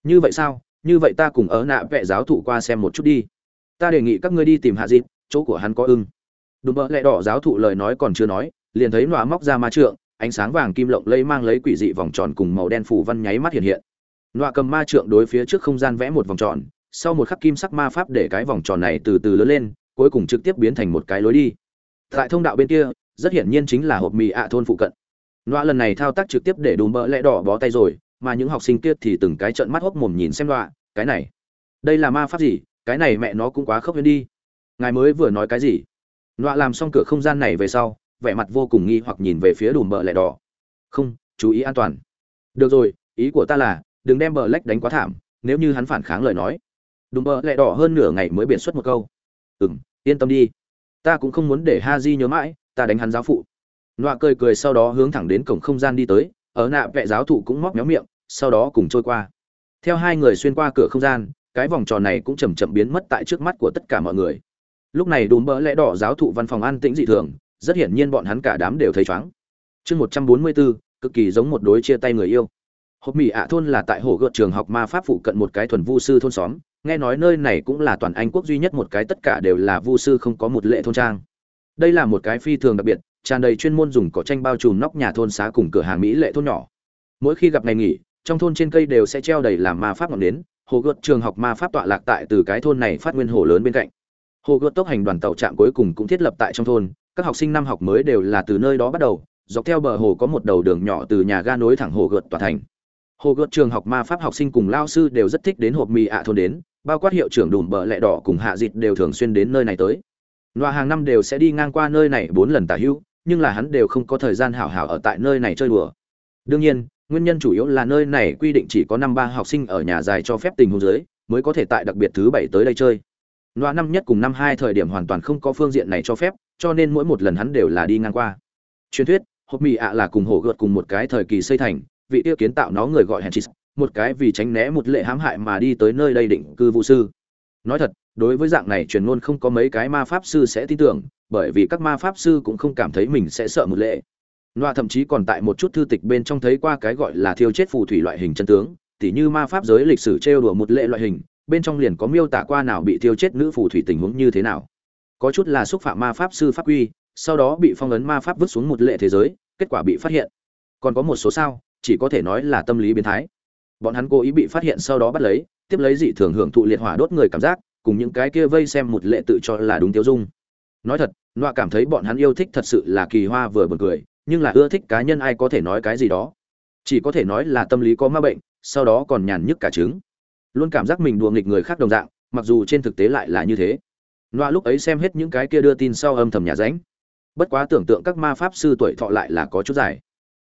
Như vậy sao? Như vậy ta cùng ở nạ vệ giáo thụ qua xem một chút đi. Ta đề nghị các ngươi đi tìm hạ dịp chỗ của hắn có ưng. Đùm bợ lẹ đỏ giáo thụ lời nói còn chưa nói, liền thấy nọa móc ra ma trượng, ánh sáng vàng kim lộng lây mang lấy quỷ dị vòng tròn cùng màu đen phủ văn nháy mắt hiện hiện. Nọa cầm ma trượng đối phía trước không gian vẽ một vòng tròn, sau một khắc kim sắc ma pháp để cái vòng tròn này từ từ lớn lên, cuối cùng trực tiếp biến thành một cái lối đi. Tại thông đạo bên kia, rất hiển nhiên chính là hộp mì ạ thôn phụ cận. Nọa lần này thao tác trực tiếp để đùm bỡ lẽ đỏ bó tay rồi, mà những học sinh kia thì từng cái trận mắt hốc mồm nhìn xem nọa, cái này, đây là ma pháp gì? Cái này mẹ nó cũng quá khốc huyễn đi ngài mới vừa nói cái gì? Nọa làm xong cửa không gian này về sau, vẻ mặt vô cùng nghi hoặc nhìn về phía đùm bờ lẹ đỏ. Không, chú ý an toàn. Được rồi, ý của ta là, đừng đem bờ lách đánh quá thảm, nếu như hắn phản kháng lời nói. Đùm bờ lẹ đỏ hơn nửa ngày mới biện xuất một câu. Ừ m yên tâm đi. Ta cũng không muốn để ha di nhớ mãi, ta đánh hắn giáo phụ. Nọa cười cười sau đó hướng thẳng đến cổng không gian đi tới, ở nạ vệ giáo thụ cũng móc méo miệng, sau đó cùng trôi qua. Theo hai người xuyên qua cửa không gian, cái vòng tròn này cũng chầm chậm biến mất tại trước mắt của tất cả mọi người lúc này đùm bỡ lẽ đỏ giáo thụ văn phòng an tĩnh dị thường, rất hiển nhiên bọn hắn cả đám đều thấy chóng chương một trăm bốn mươi bốn cực kỳ giống một đối chia tay người yêu. Hộp mỹ ạ thôn là tại hồ gợt trường học ma pháp phụ cận một cái thuần vu sư thôn xóm, nghe nói nơi này cũng là toàn anh quốc duy nhất một cái tất cả đều là vu sư không có một lệ thôn trang. Đây là một cái phi thường đặc biệt, tràn đầy chuyên môn dùng cỏ tranh bao trùm nóc nhà thôn xá cùng cửa hàng mỹ lệ thôn nhỏ. Mỗi khi gặp ngày nghỉ, trong thôn trên cây đều sẽ treo đầy làm ma pháp ngọn nến, hồ gợt trường học ma pháp tọa lạc tại từ cái thôn này phát nguyên hồ lớn bên cạnh hồ gợt tốc hành đoàn tàu trạm cuối cùng cũng thiết lập tại trong thôn, các học sinh năm học mới đều là từ nơi đó bắt đầu, dọc theo bờ hồ có một đầu đường nhỏ từ nhà ga nối thẳng hồ gợt tòa thành. Hồ gợt trường học ma pháp học sinh cùng lao sư đều rất thích đến hộp mì ạ thôn đến, bao quát hiệu trưởng đùm bờ lẹ đỏ cùng hạ dịt đều thường xuyên đến nơi này tới. Loa hàng năm đều sẽ đi ngang qua nơi này bốn lần tả hữu nhưng là hắn đều không có thời gian hảo hảo ở tại nơi này chơi đùa. Đương nhiên, nguyên nhân chủ yếu là nơi này quy định chỉ có năm ba học sinh ở nhà dài cho phép tình huống dưới, mới có thể tại đặc biệt thứ bảy tới đây chơi loa năm nhất cùng năm hai thời điểm hoàn toàn không có phương diện này cho phép, cho nên mỗi một lần hắn đều là đi ngang qua. Truyền thuyết, hộp mì ạ là cùng hổ gợt cùng một cái thời kỳ xây thành, vị tiêu kiến tạo nó người gọi hèn chít một cái vì tránh né một lệ hãm hại mà đi tới nơi đây định cư vũ sư. Nói thật, đối với dạng này truyền ngôn không có mấy cái ma pháp sư sẽ tin tưởng, bởi vì các ma pháp sư cũng không cảm thấy mình sẽ sợ một lệ. Loa thậm chí còn tại một chút thư tịch bên trong thấy qua cái gọi là thiêu chết phù thủy loại hình chân tướng, tỉ như ma pháp giới lịch sử trêu đùa một lệ loại hình bên trong liền có miêu tả qua nào bị thiêu chết nữ phù thủy tình huống như thế nào. Có chút là xúc phạm ma pháp sư pháp quy, sau đó bị phong ấn ma pháp vứt xuống một lệ thế giới, kết quả bị phát hiện. Còn có một số sao, chỉ có thể nói là tâm lý biến thái. Bọn hắn cố ý bị phát hiện sau đó bắt lấy, tiếp lấy dị thường hưởng thụ liệt hỏa đốt người cảm giác, cùng những cái kia vây xem một lệ tự cho là đúng tiêu dung. Nói thật, nọa cảm thấy bọn hắn yêu thích thật sự là kỳ hoa vừa buồn cười, nhưng là ưa thích cá nhân ai có thể nói cái gì đó. Chỉ có thể nói là tâm lý có ma bệnh, sau đó còn nhàn nhức cả trứng luôn cảm giác mình đùa nghịch người khác đồng dạng, mặc dù trên thực tế lại là như thế. Loa lúc ấy xem hết những cái kia đưa tin sau âm thầm nhà ránh. Bất quá tưởng tượng các ma pháp sư tuổi thọ lại là có chút dài.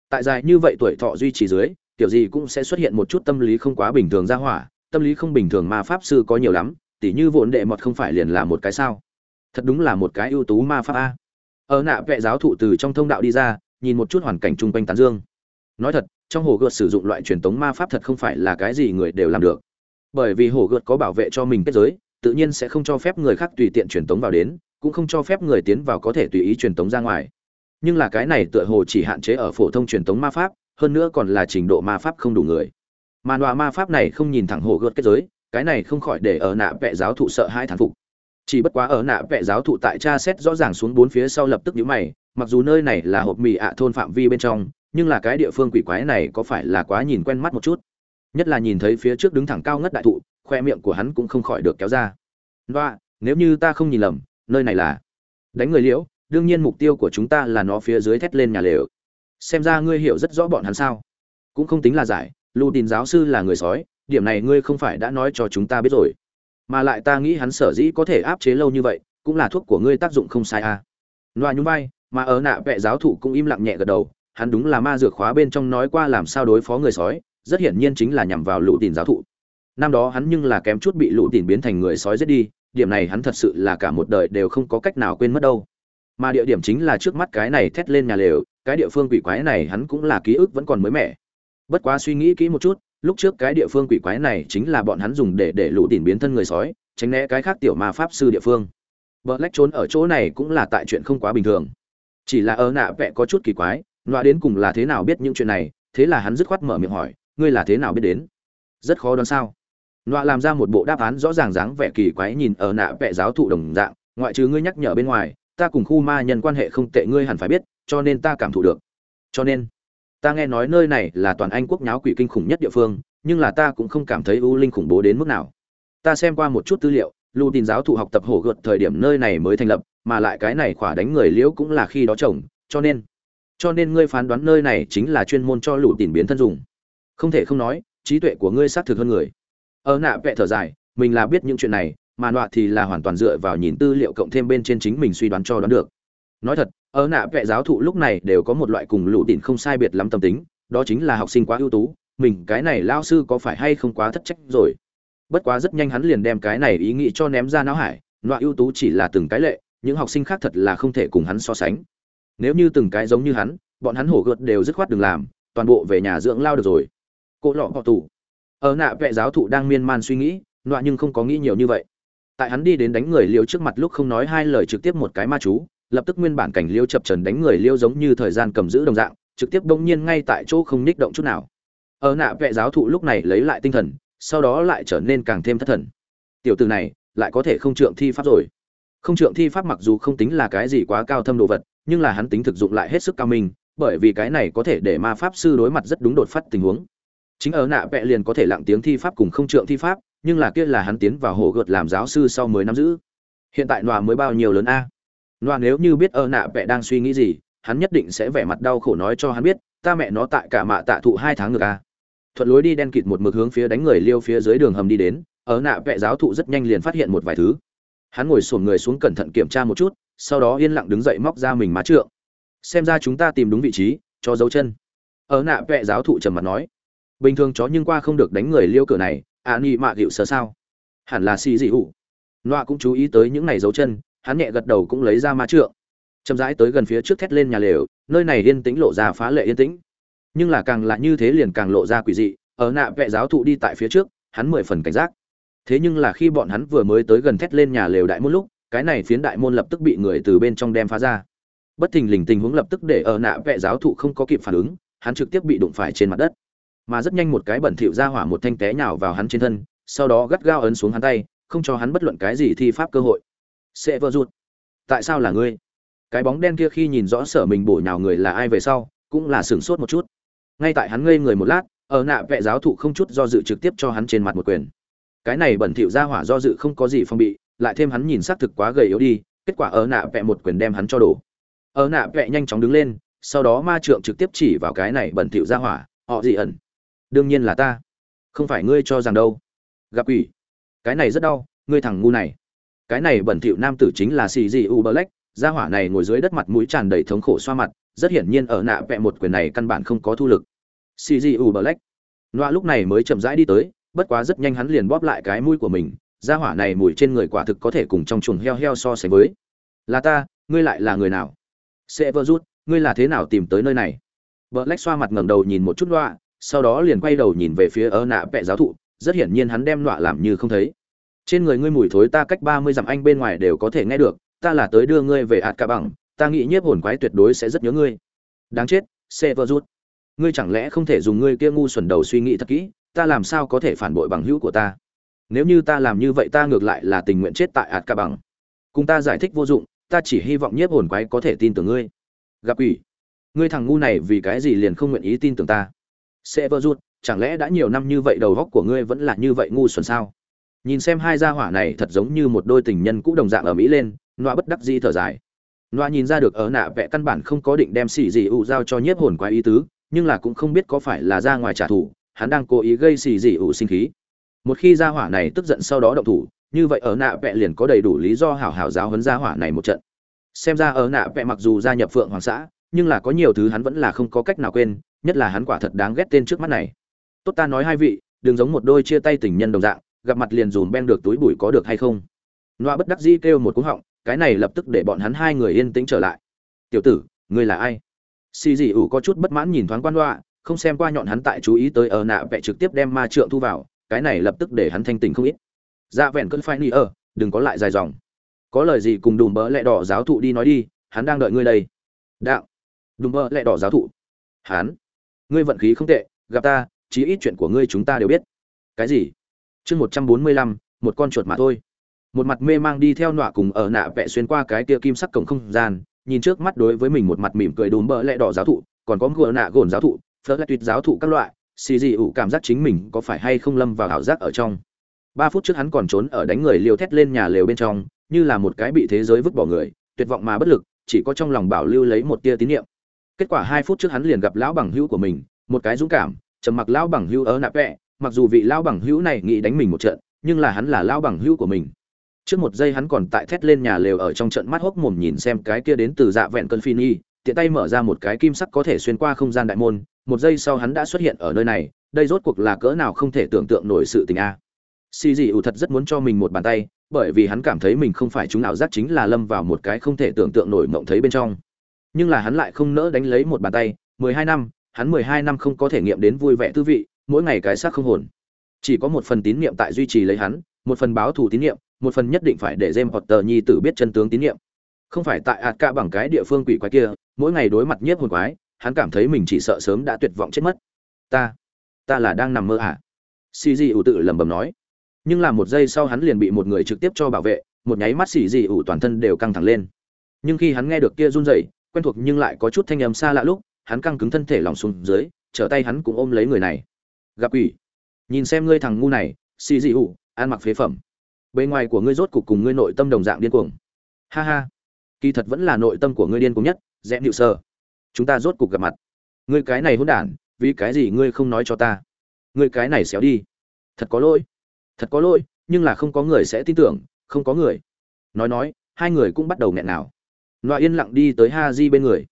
Tại dài như vậy tuổi thọ duy trì dưới, kiểu gì cũng sẽ xuất hiện một chút tâm lý không quá bình thường ra hỏa, tâm lý không bình thường ma pháp sư có nhiều lắm, tỉ như vốn đệ mọt không phải liền là một cái sao. Thật đúng là một cái ưu tú ma pháp a. Ở nạ vệ giáo thụ từ trong thông đạo đi ra, nhìn một chút hoàn cảnh chung quanh tán dương. Nói thật, trong hồ gợt sử dụng loại truyền thống ma pháp thật không phải là cái gì người đều làm được bởi vì hổ gợt có bảo vệ cho mình kết giới, tự nhiên sẽ không cho phép người khác tùy tiện truyền tống vào đến, cũng không cho phép người tiến vào có thể tùy ý truyền tống ra ngoài. Nhưng là cái này tựa hồ chỉ hạn chế ở phổ thông truyền tống ma pháp, hơn nữa còn là trình độ ma pháp không đủ người. Mà nọa ma pháp này không nhìn thẳng hổ gợt kết giới, cái này không khỏi để ở nạ vệ giáo thụ sợ hai thán phục. Chỉ bất quá ở nạ vệ giáo thụ tại tra xét rõ ràng xuống bốn phía sau lập tức nhíu mày, mặc dù nơi này là hộp mì ạ thôn phạm vi bên trong, nhưng là cái địa phương quỷ quái này có phải là quá nhìn quen mắt một chút? Nhất là nhìn thấy phía trước đứng thẳng cao ngất đại thụ, khoe miệng của hắn cũng không khỏi được kéo ra. Và nếu như ta không nhìn lầm, nơi này là đánh người liễu, đương nhiên mục tiêu của chúng ta là nó phía dưới thét lên nhà lều. Xem ra ngươi hiểu rất rõ bọn hắn sao. Cũng không tính là giải lù tin giáo sư là người sói, điểm này ngươi không phải đã nói cho chúng ta biết rồi. Mà lại ta nghĩ hắn sở dĩ có thể áp chế lâu như vậy, cũng là thuốc của ngươi tác dụng không sai à. Loa nhún vai, mà ở nạ vệ giáo thụ cũng im lặng nhẹ gật đầu, hắn đúng là ma dược khóa bên trong nói qua làm sao đối phó người sói rất hiển nhiên chính là nhằm vào lũ tìm giáo thụ. Năm đó hắn nhưng là kém chút bị lũ tìm biến thành người sói giết đi, điểm này hắn thật sự là cả một đời đều không có cách nào quên mất đâu. Mà địa điểm chính là trước mắt cái này thét lên nhà lều, cái địa phương quỷ quái này hắn cũng là ký ức vẫn còn mới mẻ. Bất quá suy nghĩ kỹ một chút, lúc trước cái địa phương quỷ quái này chính là bọn hắn dùng để để lũ tìm biến thân người sói, tránh né cái khác tiểu ma pháp sư địa phương. Vợ lách trốn ở chỗ này cũng là tại chuyện không quá bình thường. Chỉ là ở nạ vẽ có chút kỳ quái loa đến cùng là thế nào biết những chuyện này, thế là hắn dứt khoát mở miệng hỏi ngươi là thế nào biết đến? Rất khó đoán sao. Nọa làm ra một bộ đáp án rõ ràng dáng vẻ kỳ quái nhìn ở nạ vẽ giáo thụ đồng dạng ngoại trừ ngươi nhắc nhở bên ngoài ta cùng khu ma nhân quan hệ không tệ ngươi hẳn phải biết cho nên ta cảm thụ được. Cho nên ta nghe nói nơi này là toàn anh quốc nháo quỷ kinh khủng nhất địa phương nhưng là ta cũng không cảm thấy u linh khủng bố đến mức nào. Ta xem qua một chút tư liệu lưu tin giáo thụ học tập hổ gợt thời điểm nơi này mới thành lập mà lại cái này khỏa đánh người liễu cũng là khi đó chồng, cho nên cho nên ngươi phán đoán nơi này chính là chuyên môn cho lũ tìm biến thân dùng không thể không nói, trí tuệ của ngươi xác thực hơn người. Ở nạ vẽ thở dài, mình là biết những chuyện này, mà nọa thì là hoàn toàn dựa vào nhìn tư liệu cộng thêm bên trên chính mình suy đoán cho đoán được. Nói thật, ở nạ vẽ giáo thụ lúc này đều có một loại cùng lũ đỉnh không sai biệt lắm tâm tính, đó chính là học sinh quá ưu tú, mình cái này lao sư có phải hay không quá thất trách rồi. Bất quá rất nhanh hắn liền đem cái này ý nghĩ cho ném ra não hải loại ưu tú chỉ là từng cái lệ, những học sinh khác thật là không thể cùng hắn so sánh. Nếu như từng cái giống như hắn, bọn hắn hổ gợt đều dứt khoát đừng làm, toàn bộ về nhà dưỡng lao được rồi cỗ lọ họ tù ở nạ vệ giáo thụ đang miên man suy nghĩ, nọa nhưng không có nghĩ nhiều như vậy. Tại hắn đi đến đánh người liêu trước mặt lúc không nói hai lời trực tiếp một cái ma chú, lập tức nguyên bản cảnh liêu chập trần đánh người liêu giống như thời gian cầm giữ đồng dạng, trực tiếp bỗng nhiên ngay tại chỗ không ních động chút nào. Ở nạ vệ giáo thụ lúc này lấy lại tinh thần, sau đó lại trở nên càng thêm thất thần. Tiểu từ này, lại có thể không trượng thi pháp rồi. Không trượng thi pháp mặc dù không tính là cái gì quá cao thâm đồ vật, nhưng là hắn tính thực dụng lại hết sức cao minh, bởi vì cái này có thể để ma pháp sư đối mặt rất đúng đột phát tình huống chính ở nạ vẽ liền có thể lặng tiếng thi pháp cùng không trượng thi pháp, nhưng là kia là hắn tiến vào hồ gợt làm giáo sư sau mười năm giữ. Hiện tại nọa mới bao nhiêu lớn a? Nọa nếu như biết ở nạ vẽ đang suy nghĩ gì, hắn nhất định sẽ vẻ mặt đau khổ nói cho hắn biết, ta mẹ nó tại cả mạ tạ thụ hai tháng ngược a. Thuận lối đi đen kịt một mực hướng phía đánh người liêu phía dưới đường hầm đi đến, ở nạ vẽ giáo thụ rất nhanh liền phát hiện một vài thứ. Hắn ngồi sổn người xuống cẩn thận kiểm tra một chút, sau đó yên lặng đứng dậy móc ra mình má trượng. Xem ra chúng ta tìm đúng vị trí, cho dấu chân. Ở nạ vẽ giáo thụ trầm mặt nói bình thường chó nhưng qua không được đánh người liêu cửa này à ni mạ hiệu sợ sao? Hẳn là xì dị hụ nọa cũng chú ý tới những này dấu chân, hắn nhẹ gật đầu cũng lấy ra ma trượng. Chậm rãi tới gần phía trước thét lên nhà lều, nơi này yên tĩnh lộ ra phá lệ yên tĩnh. Nhưng là càng là như thế liền càng lộ ra quỷ dị, ở nạ vệ giáo thụ đi tại phía trước, hắn mười phần cảnh giác. Thế nhưng là khi bọn hắn vừa mới tới gần thét lên nhà lều đại môn lúc, cái này phiến đại môn lập tức bị người từ bên trong đem phá ra. Bất thình lình tình huống lập tức để ở nạ vệ giáo thụ không có kịp phản ứng, hắn trực tiếp bị đụng phải trên mặt đất mà rất nhanh một cái bẩn thỉu ra hỏa một thanh té nhào vào hắn trên thân, sau đó gắt gao ấn xuống hắn tay, không cho hắn bất luận cái gì thi pháp cơ hội. Sẽ vỡ rụt. Tại sao là ngươi? Cái bóng đen kia khi nhìn rõ sở mình bổ nhào người là ai về sau, cũng là sửng sốt một chút. Ngay tại hắn ngây người một lát, ở nạ vệ giáo thụ không chút do dự trực tiếp cho hắn trên mặt một quyền. Cái này bẩn thỉu ra hỏa do dự không có gì phong bị, lại thêm hắn nhìn xác thực quá gầy yếu đi, kết quả ở nạ vệ một quyền đem hắn cho đổ. Ở nạ vệ nhanh chóng đứng lên, sau đó ma trượng trực tiếp chỉ vào cái này bẩn thỉu ra hỏa, họ gì ẩn? Đương nhiên là ta. Không phải ngươi cho rằng đâu. Gặp ủy cái này rất đau, ngươi thằng ngu này. Cái này bẩn thỉu nam tử chính là xì dị u black, gia hỏa này ngồi dưới đất mặt mũi tràn đầy thống khổ xoa mặt, rất hiển nhiên ở nạ vẽ một quyền này căn bản không có thu lực. Xì dị u black. Loa lúc này mới chậm rãi đi tới, bất quá rất nhanh hắn liền bóp lại cái mũi của mình, gia hỏa này mùi trên người quả thực có thể cùng trong chuồng heo heo so sánh với. Là ta, ngươi lại là người nào? Sẽ vơ rút, ngươi là thế nào tìm tới nơi này? Vợ lách xoa mặt ngẩng đầu nhìn một chút loa sau đó liền quay đầu nhìn về phía ơ nạ vẹ giáo thụ, rất hiển nhiên hắn đem nọa làm như không thấy. Trên người ngươi mùi thối ta cách ba mươi dặm anh bên ngoài đều có thể nghe được, ta là tới đưa ngươi về hạt cả bằng, ta nghĩ nhiếp hồn quái tuyệt đối sẽ rất nhớ ngươi. Đáng chết, xe vơ rút. Ngươi chẳng lẽ không thể dùng ngươi kia ngu xuẩn đầu suy nghĩ thật kỹ, ta làm sao có thể phản bội bằng hữu của ta? Nếu như ta làm như vậy ta ngược lại là tình nguyện chết tại hạt cả bằng. Cùng ta giải thích vô dụng, ta chỉ hy vọng nhiếp hồn quái có thể tin tưởng ngươi. Gặp ủy ngươi thằng ngu này vì cái gì liền không nguyện ý tin tưởng ta? Sẽ rút chẳng lẽ đã nhiều năm như vậy đầu góc của ngươi vẫn là như vậy ngu xuẩn sao? Nhìn xem hai gia hỏa này thật giống như một đôi tình nhân cũ đồng dạng ở mỹ lên, noa bất đắc di thở dài. Noa nhìn ra được ở nạ vẽ căn bản không có định đem xỉ gì ụ giao cho nhiếp hồn quái ý tứ, nhưng là cũng không biết có phải là ra ngoài trả thù, hắn đang cố ý gây xì dị ủ sinh khí. Một khi gia hỏa này tức giận sau đó động thủ, như vậy ở nạ vẽ liền có đầy đủ lý do hảo hảo giáo huấn gia hỏa này một trận. Xem ra ở nạ vẽ mặc dù gia nhập phượng hoàng xã, nhưng là có nhiều thứ hắn vẫn là không có cách nào quên nhất là hắn quả thật đáng ghét tên trước mắt này. Tốt ta nói hai vị, đừng giống một đôi chia tay tình nhân đồng dạng, gặp mặt liền dùm ben được túi bụi có được hay không? Loa bất đắc dĩ kêu một cú họng, cái này lập tức để bọn hắn hai người yên tĩnh trở lại. Tiểu tử, ngươi là ai? Xì dị ủ có chút bất mãn nhìn thoáng quan loa không xem qua nhọn hắn tại chú ý tới ở nạ vẽ trực tiếp đem ma trượng thu vào, cái này lập tức để hắn thanh tỉnh không ít. Dạ vẹn cơn phai ni ở đừng có lại dài dòng. Có lời gì cùng đùm bỡ lẹ đỏ giáo thụ đi nói đi, hắn đang đợi ngươi đây. Đạo. Đùm bỡ lẹ đỏ giáo thụ. Hắn ngươi vận khí không tệ, gặp ta, chí ít chuyện của ngươi chúng ta đều biết. Cái gì? Chương một trăm bốn mươi lăm, một con chuột mà thôi. Một mặt mê mang đi theo nọa cùng ở nạ vẽ xuyên qua cái kia kim sắc cổng không gian, nhìn trước mắt đối với mình một mặt mỉm cười đùm bỡ lẹ đỏ giáo thụ, còn có ngựa nạ gồn giáo thụ phớt lại tuyệt giáo thụ các loại, xì dị ủ cảm giác chính mình có phải hay không lâm vào ảo giác ở trong. Ba phút trước hắn còn trốn ở đánh người liều thét lên nhà lều bên trong, như là một cái bị thế giới vứt bỏ người, tuyệt vọng mà bất lực, chỉ có trong lòng bảo lưu lấy một tia tín niệm kết quả hai phút trước hắn liền gặp lão bằng hữu của mình, một cái dũng cảm, trầm mặc lão bằng hữu ở nạp vẹ, mặc dù vị lão bằng hữu này nghĩ đánh mình một trận, nhưng là hắn là lão bằng hữu của mình. Trước một giây hắn còn tại thét lên nhà lều ở trong trận mắt hốc mồm nhìn xem cái kia đến từ dạ vẹn cơn phi nhi tiện tay mở ra một cái kim sắc có thể xuyên qua không gian đại môn, một giây sau hắn đã xuất hiện ở nơi này, đây rốt cuộc là cỡ nào không thể tưởng tượng nổi sự tình a. Xì dị ủ thật rất muốn cho mình một bàn tay, bởi vì hắn cảm thấy mình không phải chúng nào giác chính là lâm vào một cái không thể tưởng tượng nổi mộng thấy bên trong nhưng là hắn lại không nỡ đánh lấy một bàn tay, mười hai năm, hắn mười hai năm không có thể nghiệm đến vui vẻ tư vị, mỗi ngày cái xác không hồn. Chỉ có một phần tín niệm tại duy trì lấy hắn, một phần báo thù tín niệm, một phần nhất định phải để James Potter nhi tử biết chân tướng tín niệm. Không phải tại ạt cả bằng cái địa phương quỷ quái kia, mỗi ngày đối mặt nhiếp hồn quái, hắn cảm thấy mình chỉ sợ sớm đã tuyệt vọng chết mất. Ta ta là đang nằm mơ à? Xì dị ủ tự lẩm bẩm nói. Nhưng là một giây sau hắn liền bị một người trực tiếp cho bảo vệ, một nháy mắt xì dị ủ toàn thân đều căng thẳng lên. Nhưng khi hắn nghe được kia run rẩy quen thuộc nhưng lại có chút thanh âm xa lạ lúc, hắn căng cứng thân thể lòng xuống dưới, trở tay hắn cũng ôm lấy người này. Gặp quỷ. Nhìn xem ngươi thằng ngu này, xì dị ủ ăn mặc phế phẩm. Bề ngoài của ngươi rốt cục cùng ngươi nội tâm đồng dạng điên cuồng. Ha ha. Kỳ thật vẫn là nội tâm của ngươi điên cuồng nhất, rẽ nịu sơ. Chúng ta rốt cục gặp mặt. Ngươi cái này hỗn đản, vì cái gì ngươi không nói cho ta? Ngươi cái này xéo đi. Thật có lỗi. Thật có lỗi, nhưng là không có người sẽ tin tưởng, không có người. Nói nói, hai người cũng bắt đầu nghẹn nào nọa yên lặng đi tới ha di bên người.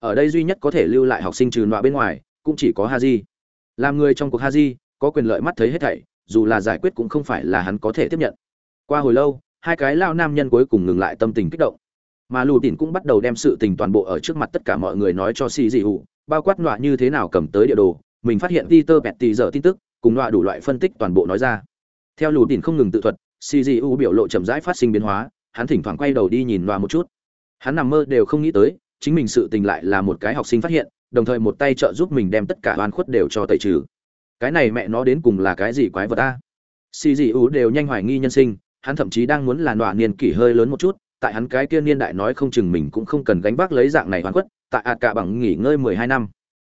Ở đây duy nhất có thể lưu lại học sinh trừ nọa bên ngoài, cũng chỉ có ha di làm người trong cuộc ha di có quyền lợi mắt thấy hết thảy, dù là giải quyết cũng không phải là hắn có thể tiếp nhận. Qua hồi lâu, hai cái lao nam nhân cuối cùng ngừng lại tâm tình kích động. Mà lù tỉn cũng bắt đầu đem sự tình toàn bộ ở trước mặt tất cả mọi người nói cho xì dị hụ, bao quát nọa như thế nào cầm tới địa đồ, mình phát hiện peter bẹt tì giờ tin tức, cùng nọa đủ loại phân tích toàn bộ nói ra. Theo lù tỉn không ngừng tự thuật xì dị hụ biểu lộ chậm rãi phát sinh biến hóa, hắn thỉnh thoảng quay đầu đi nhìn nọa một chút hắn nằm mơ đều không nghĩ tới, chính mình sự tình lại là một cái học sinh phát hiện, đồng thời một tay trợ giúp mình đem tất cả oan khuất đều cho tẩy trừ. Cái này mẹ nó đến cùng là cái gì quái vật ta xì dị ú đều nhanh hoài nghi nhân sinh, hắn thậm chí đang muốn là nọa niên kỷ hơi lớn một chút, tại hắn cái kia niên đại nói không chừng mình cũng không cần gánh vác lấy dạng này hoàn quất tại ạt cả bằng nghỉ ngơi mười hai năm.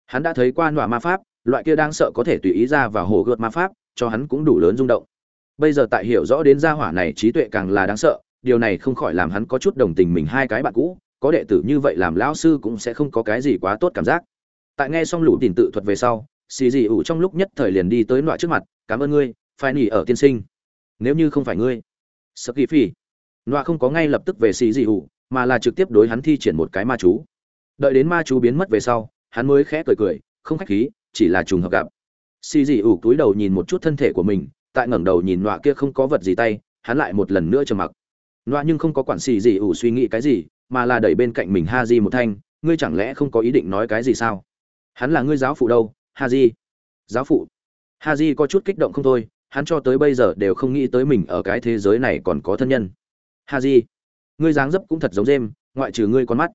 Hắn đã thấy qua nọa ma pháp, loại kia đang sợ có thể tùy ý ra và hồ gợt ma pháp, cho hắn cũng đủ lớn rung động. Bây giờ tại hiểu rõ đến gia hỏa này trí tuệ càng là đáng sợ điều này không khỏi làm hắn có chút đồng tình mình hai cái bạn cũ, có đệ tử như vậy làm lão sư cũng sẽ không có cái gì quá tốt cảm giác. Tại nghe xong lũ tìm tự thuật về sau, xì dị ủ trong lúc nhất thời liền đi tới loại trước mặt, cảm ơn ngươi, phải nỉ ở tiên sinh. Nếu như không phải ngươi, sợ kỳ phi loại không có ngay lập tức về xì dị ủ, mà là trực tiếp đối hắn thi triển một cái ma chú. Đợi đến ma chú biến mất về sau, hắn mới khẽ cười cười, không khách khí, chỉ là trùng hợp gặp. Xì dị ủ túi đầu nhìn một chút thân thể của mình, tại ngẩng đầu nhìn loại kia không có vật gì tay, hắn lại một lần nữa trầm mặc nọa nhưng không có quản xì gì ủ suy nghĩ cái gì, mà là đẩy bên cạnh mình ha di một thanh, ngươi chẳng lẽ không có ý định nói cái gì sao? Hắn là ngươi giáo phụ đâu ha di giáo phụ. Ha di có chút kích động không thôi, hắn cho tới bây giờ đều không nghĩ tới mình ở cái thế giới này còn có thân nhân. Ha di ngươi dáng dấp cũng thật giống dêm, ngoại trừ ngươi con mắt.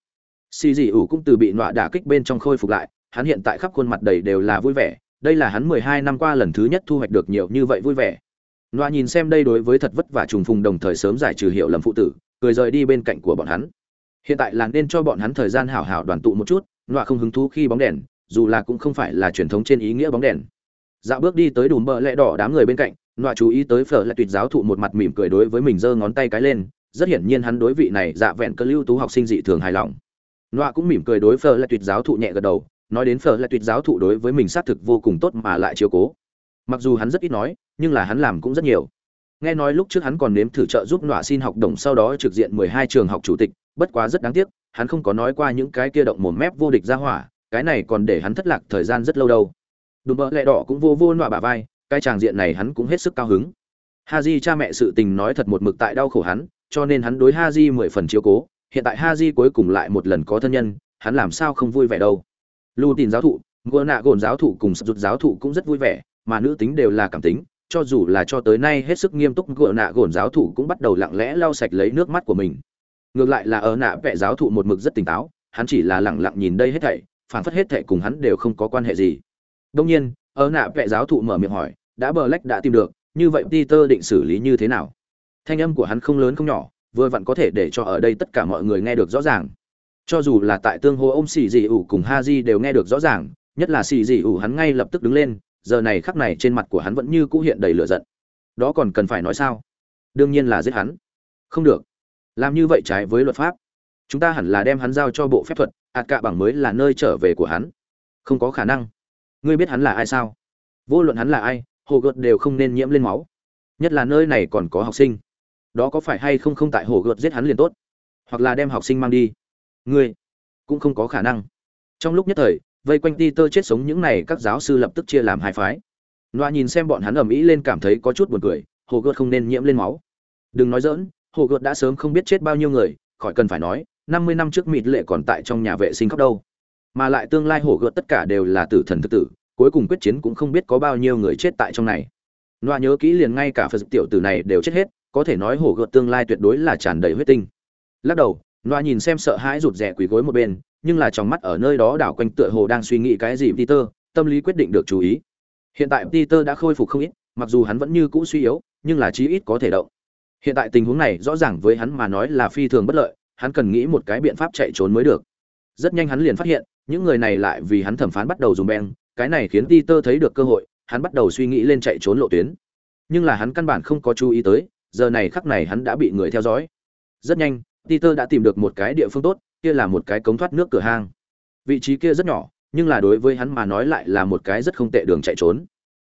Xì dị ủ cũng từ bị nọa đả kích bên trong khôi phục lại, hắn hiện tại khắp khuôn mặt đầy đều là vui vẻ, đây là hắn mười hai năm qua lần thứ nhất thu hoạch được nhiều như vậy vui vẻ nọa nhìn xem đây đối với thật vất vả trùng phùng đồng thời sớm giải trừ hiệu lầm phụ tử, cười rời đi bên cạnh của bọn hắn. Hiện tại là nên cho bọn hắn thời gian hảo hảo đoàn tụ một chút, nọa không hứng thú khi bóng đèn, dù là cũng không phải là truyền thống trên ý nghĩa bóng đèn. Dạo bước đi tới đùm bờ lẹ đỏ đám người bên cạnh, nọa chú ý tới phở lại tuyệt giáo thụ một mặt mỉm cười đối với mình giơ ngón tay cái lên, rất hiển nhiên hắn đối vị này dạ vẹn cơ lưu tú học sinh dị thường hài lòng. Nọa cũng mỉm cười đối phở lại tuyệt giáo thụ nhẹ gật đầu, nói đến phở lại tuyệt giáo thụ đối với mình xác thực vô cùng tốt mà lại chiếu cố mặc dù hắn rất ít nói, nhưng là hắn làm cũng rất nhiều. Nghe nói lúc trước hắn còn nếm thử trợ giúp nọa xin học đồng sau đó trực diện mười hai trường học chủ tịch, bất quá rất đáng tiếc, hắn không có nói qua những cái kia động mồm mép vô địch ra hỏa, cái này còn để hắn thất lạc thời gian rất lâu đâu. Đùm bỡ lẹ đỏ cũng vô vô nọa bà vai, cái tràng diện này hắn cũng hết sức cao hứng. Ha di cha mẹ sự tình nói thật một mực tại đau khổ hắn, cho nên hắn đối ha di mười phần chiếu cố, hiện tại ha di cuối cùng lại một lần có thân nhân, hắn làm sao không vui vẻ đâu. Lưu tin giáo thụ, ngô nạ gồn giáo thụ cùng sập rụt giáo thụ cũng rất vui vẻ mà nữ tính đều là cảm tính, cho dù là cho tới nay hết sức nghiêm túc ngựa nạ gồn giáo thụ cũng bắt đầu lặng lẽ lau sạch lấy nước mắt của mình. Ngược lại là ở nạ vẽ giáo thụ một mực rất tỉnh táo, hắn chỉ là lặng lặng nhìn đây hết thảy phản phất hết thảy cùng hắn đều không có quan hệ gì. Đông nhiên, ở nạ vẽ giáo thụ mở miệng hỏi, đã bờ lách đã tìm được, như vậy peter định xử lý như thế nào? Thanh âm của hắn không lớn không nhỏ, vừa vặn có thể để cho ở đây tất cả mọi người nghe được rõ ràng. Cho dù là tại tương hô ông xì dị ủ cùng ha di đều nghe được rõ ràng, nhất là xì dị ủ hắn ngay lập tức đứng lên giờ này khắc này trên mặt của hắn vẫn như cũ hiện đầy lửa giận. Đó còn cần phải nói sao? Đương nhiên là giết hắn. Không được. Làm như vậy trái với luật pháp. Chúng ta hẳn là đem hắn giao cho bộ phép thuật, ạt cạ bằng mới là nơi trở về của hắn. Không có khả năng. Ngươi biết hắn là ai sao? Vô luận hắn là ai hồ gợt đều không nên nhiễm lên máu. Nhất là nơi này còn có học sinh. Đó có phải hay không không tại hồ gợt giết hắn liền tốt? Hoặc là đem học sinh mang đi. Ngươi cũng không có khả năng. Trong lúc nhất thời vây quanh ti tơ chết sống những này các giáo sư lập tức chia làm hai phái. Loa nhìn xem bọn hắn ầm ĩ lên cảm thấy có chút buồn cười, hồ gợt không nên nhiễm lên máu. Đừng nói dỡn hồ gợt đã sớm không biết chết bao nhiêu người, khỏi cần phải nói, năm mươi năm trước mịt lệ còn tại trong nhà vệ sinh khóc đâu. Mà lại tương lai hồ gợt tất cả đều là tử thần thực tử, cuối cùng quyết chiến cũng không biết có bao nhiêu người chết tại trong này. Loa nhớ kỹ liền ngay cả phật tiểu tử này đều chết hết, có thể nói hồ gợt tương lai tuyệt đối là tràn đầy huyết tinh. Lắc đầu loa nhìn xem sợ hãi rụt rè quỳ gối một bên nhưng là trong mắt ở nơi đó đảo quanh tựa hồ đang suy nghĩ cái gì peter, tâm lý quyết định được chú ý. Hiện tại peter đã khôi phục không ít, mặc dù hắn vẫn như cũ suy yếu, nhưng là chí ít có thể động. Hiện tại tình huống này rõ ràng với hắn mà nói là phi thường bất lợi, hắn cần nghĩ một cái biện pháp chạy trốn mới được. Rất nhanh hắn liền phát hiện, những người này lại vì hắn thẩm phán bắt đầu dùng beng, cái này khiến peter thấy được cơ hội, hắn bắt đầu suy nghĩ lên chạy trốn lộ tuyến. Nhưng là hắn căn bản không có chú ý tới, giờ này khắc này hắn đã bị người theo dõi. Rất nhanh, peter đã tìm được một cái địa phương tốt kia là một cái cống thoát nước cửa hang. Vị trí kia rất nhỏ, nhưng là đối với hắn mà nói lại là một cái rất không tệ đường chạy trốn.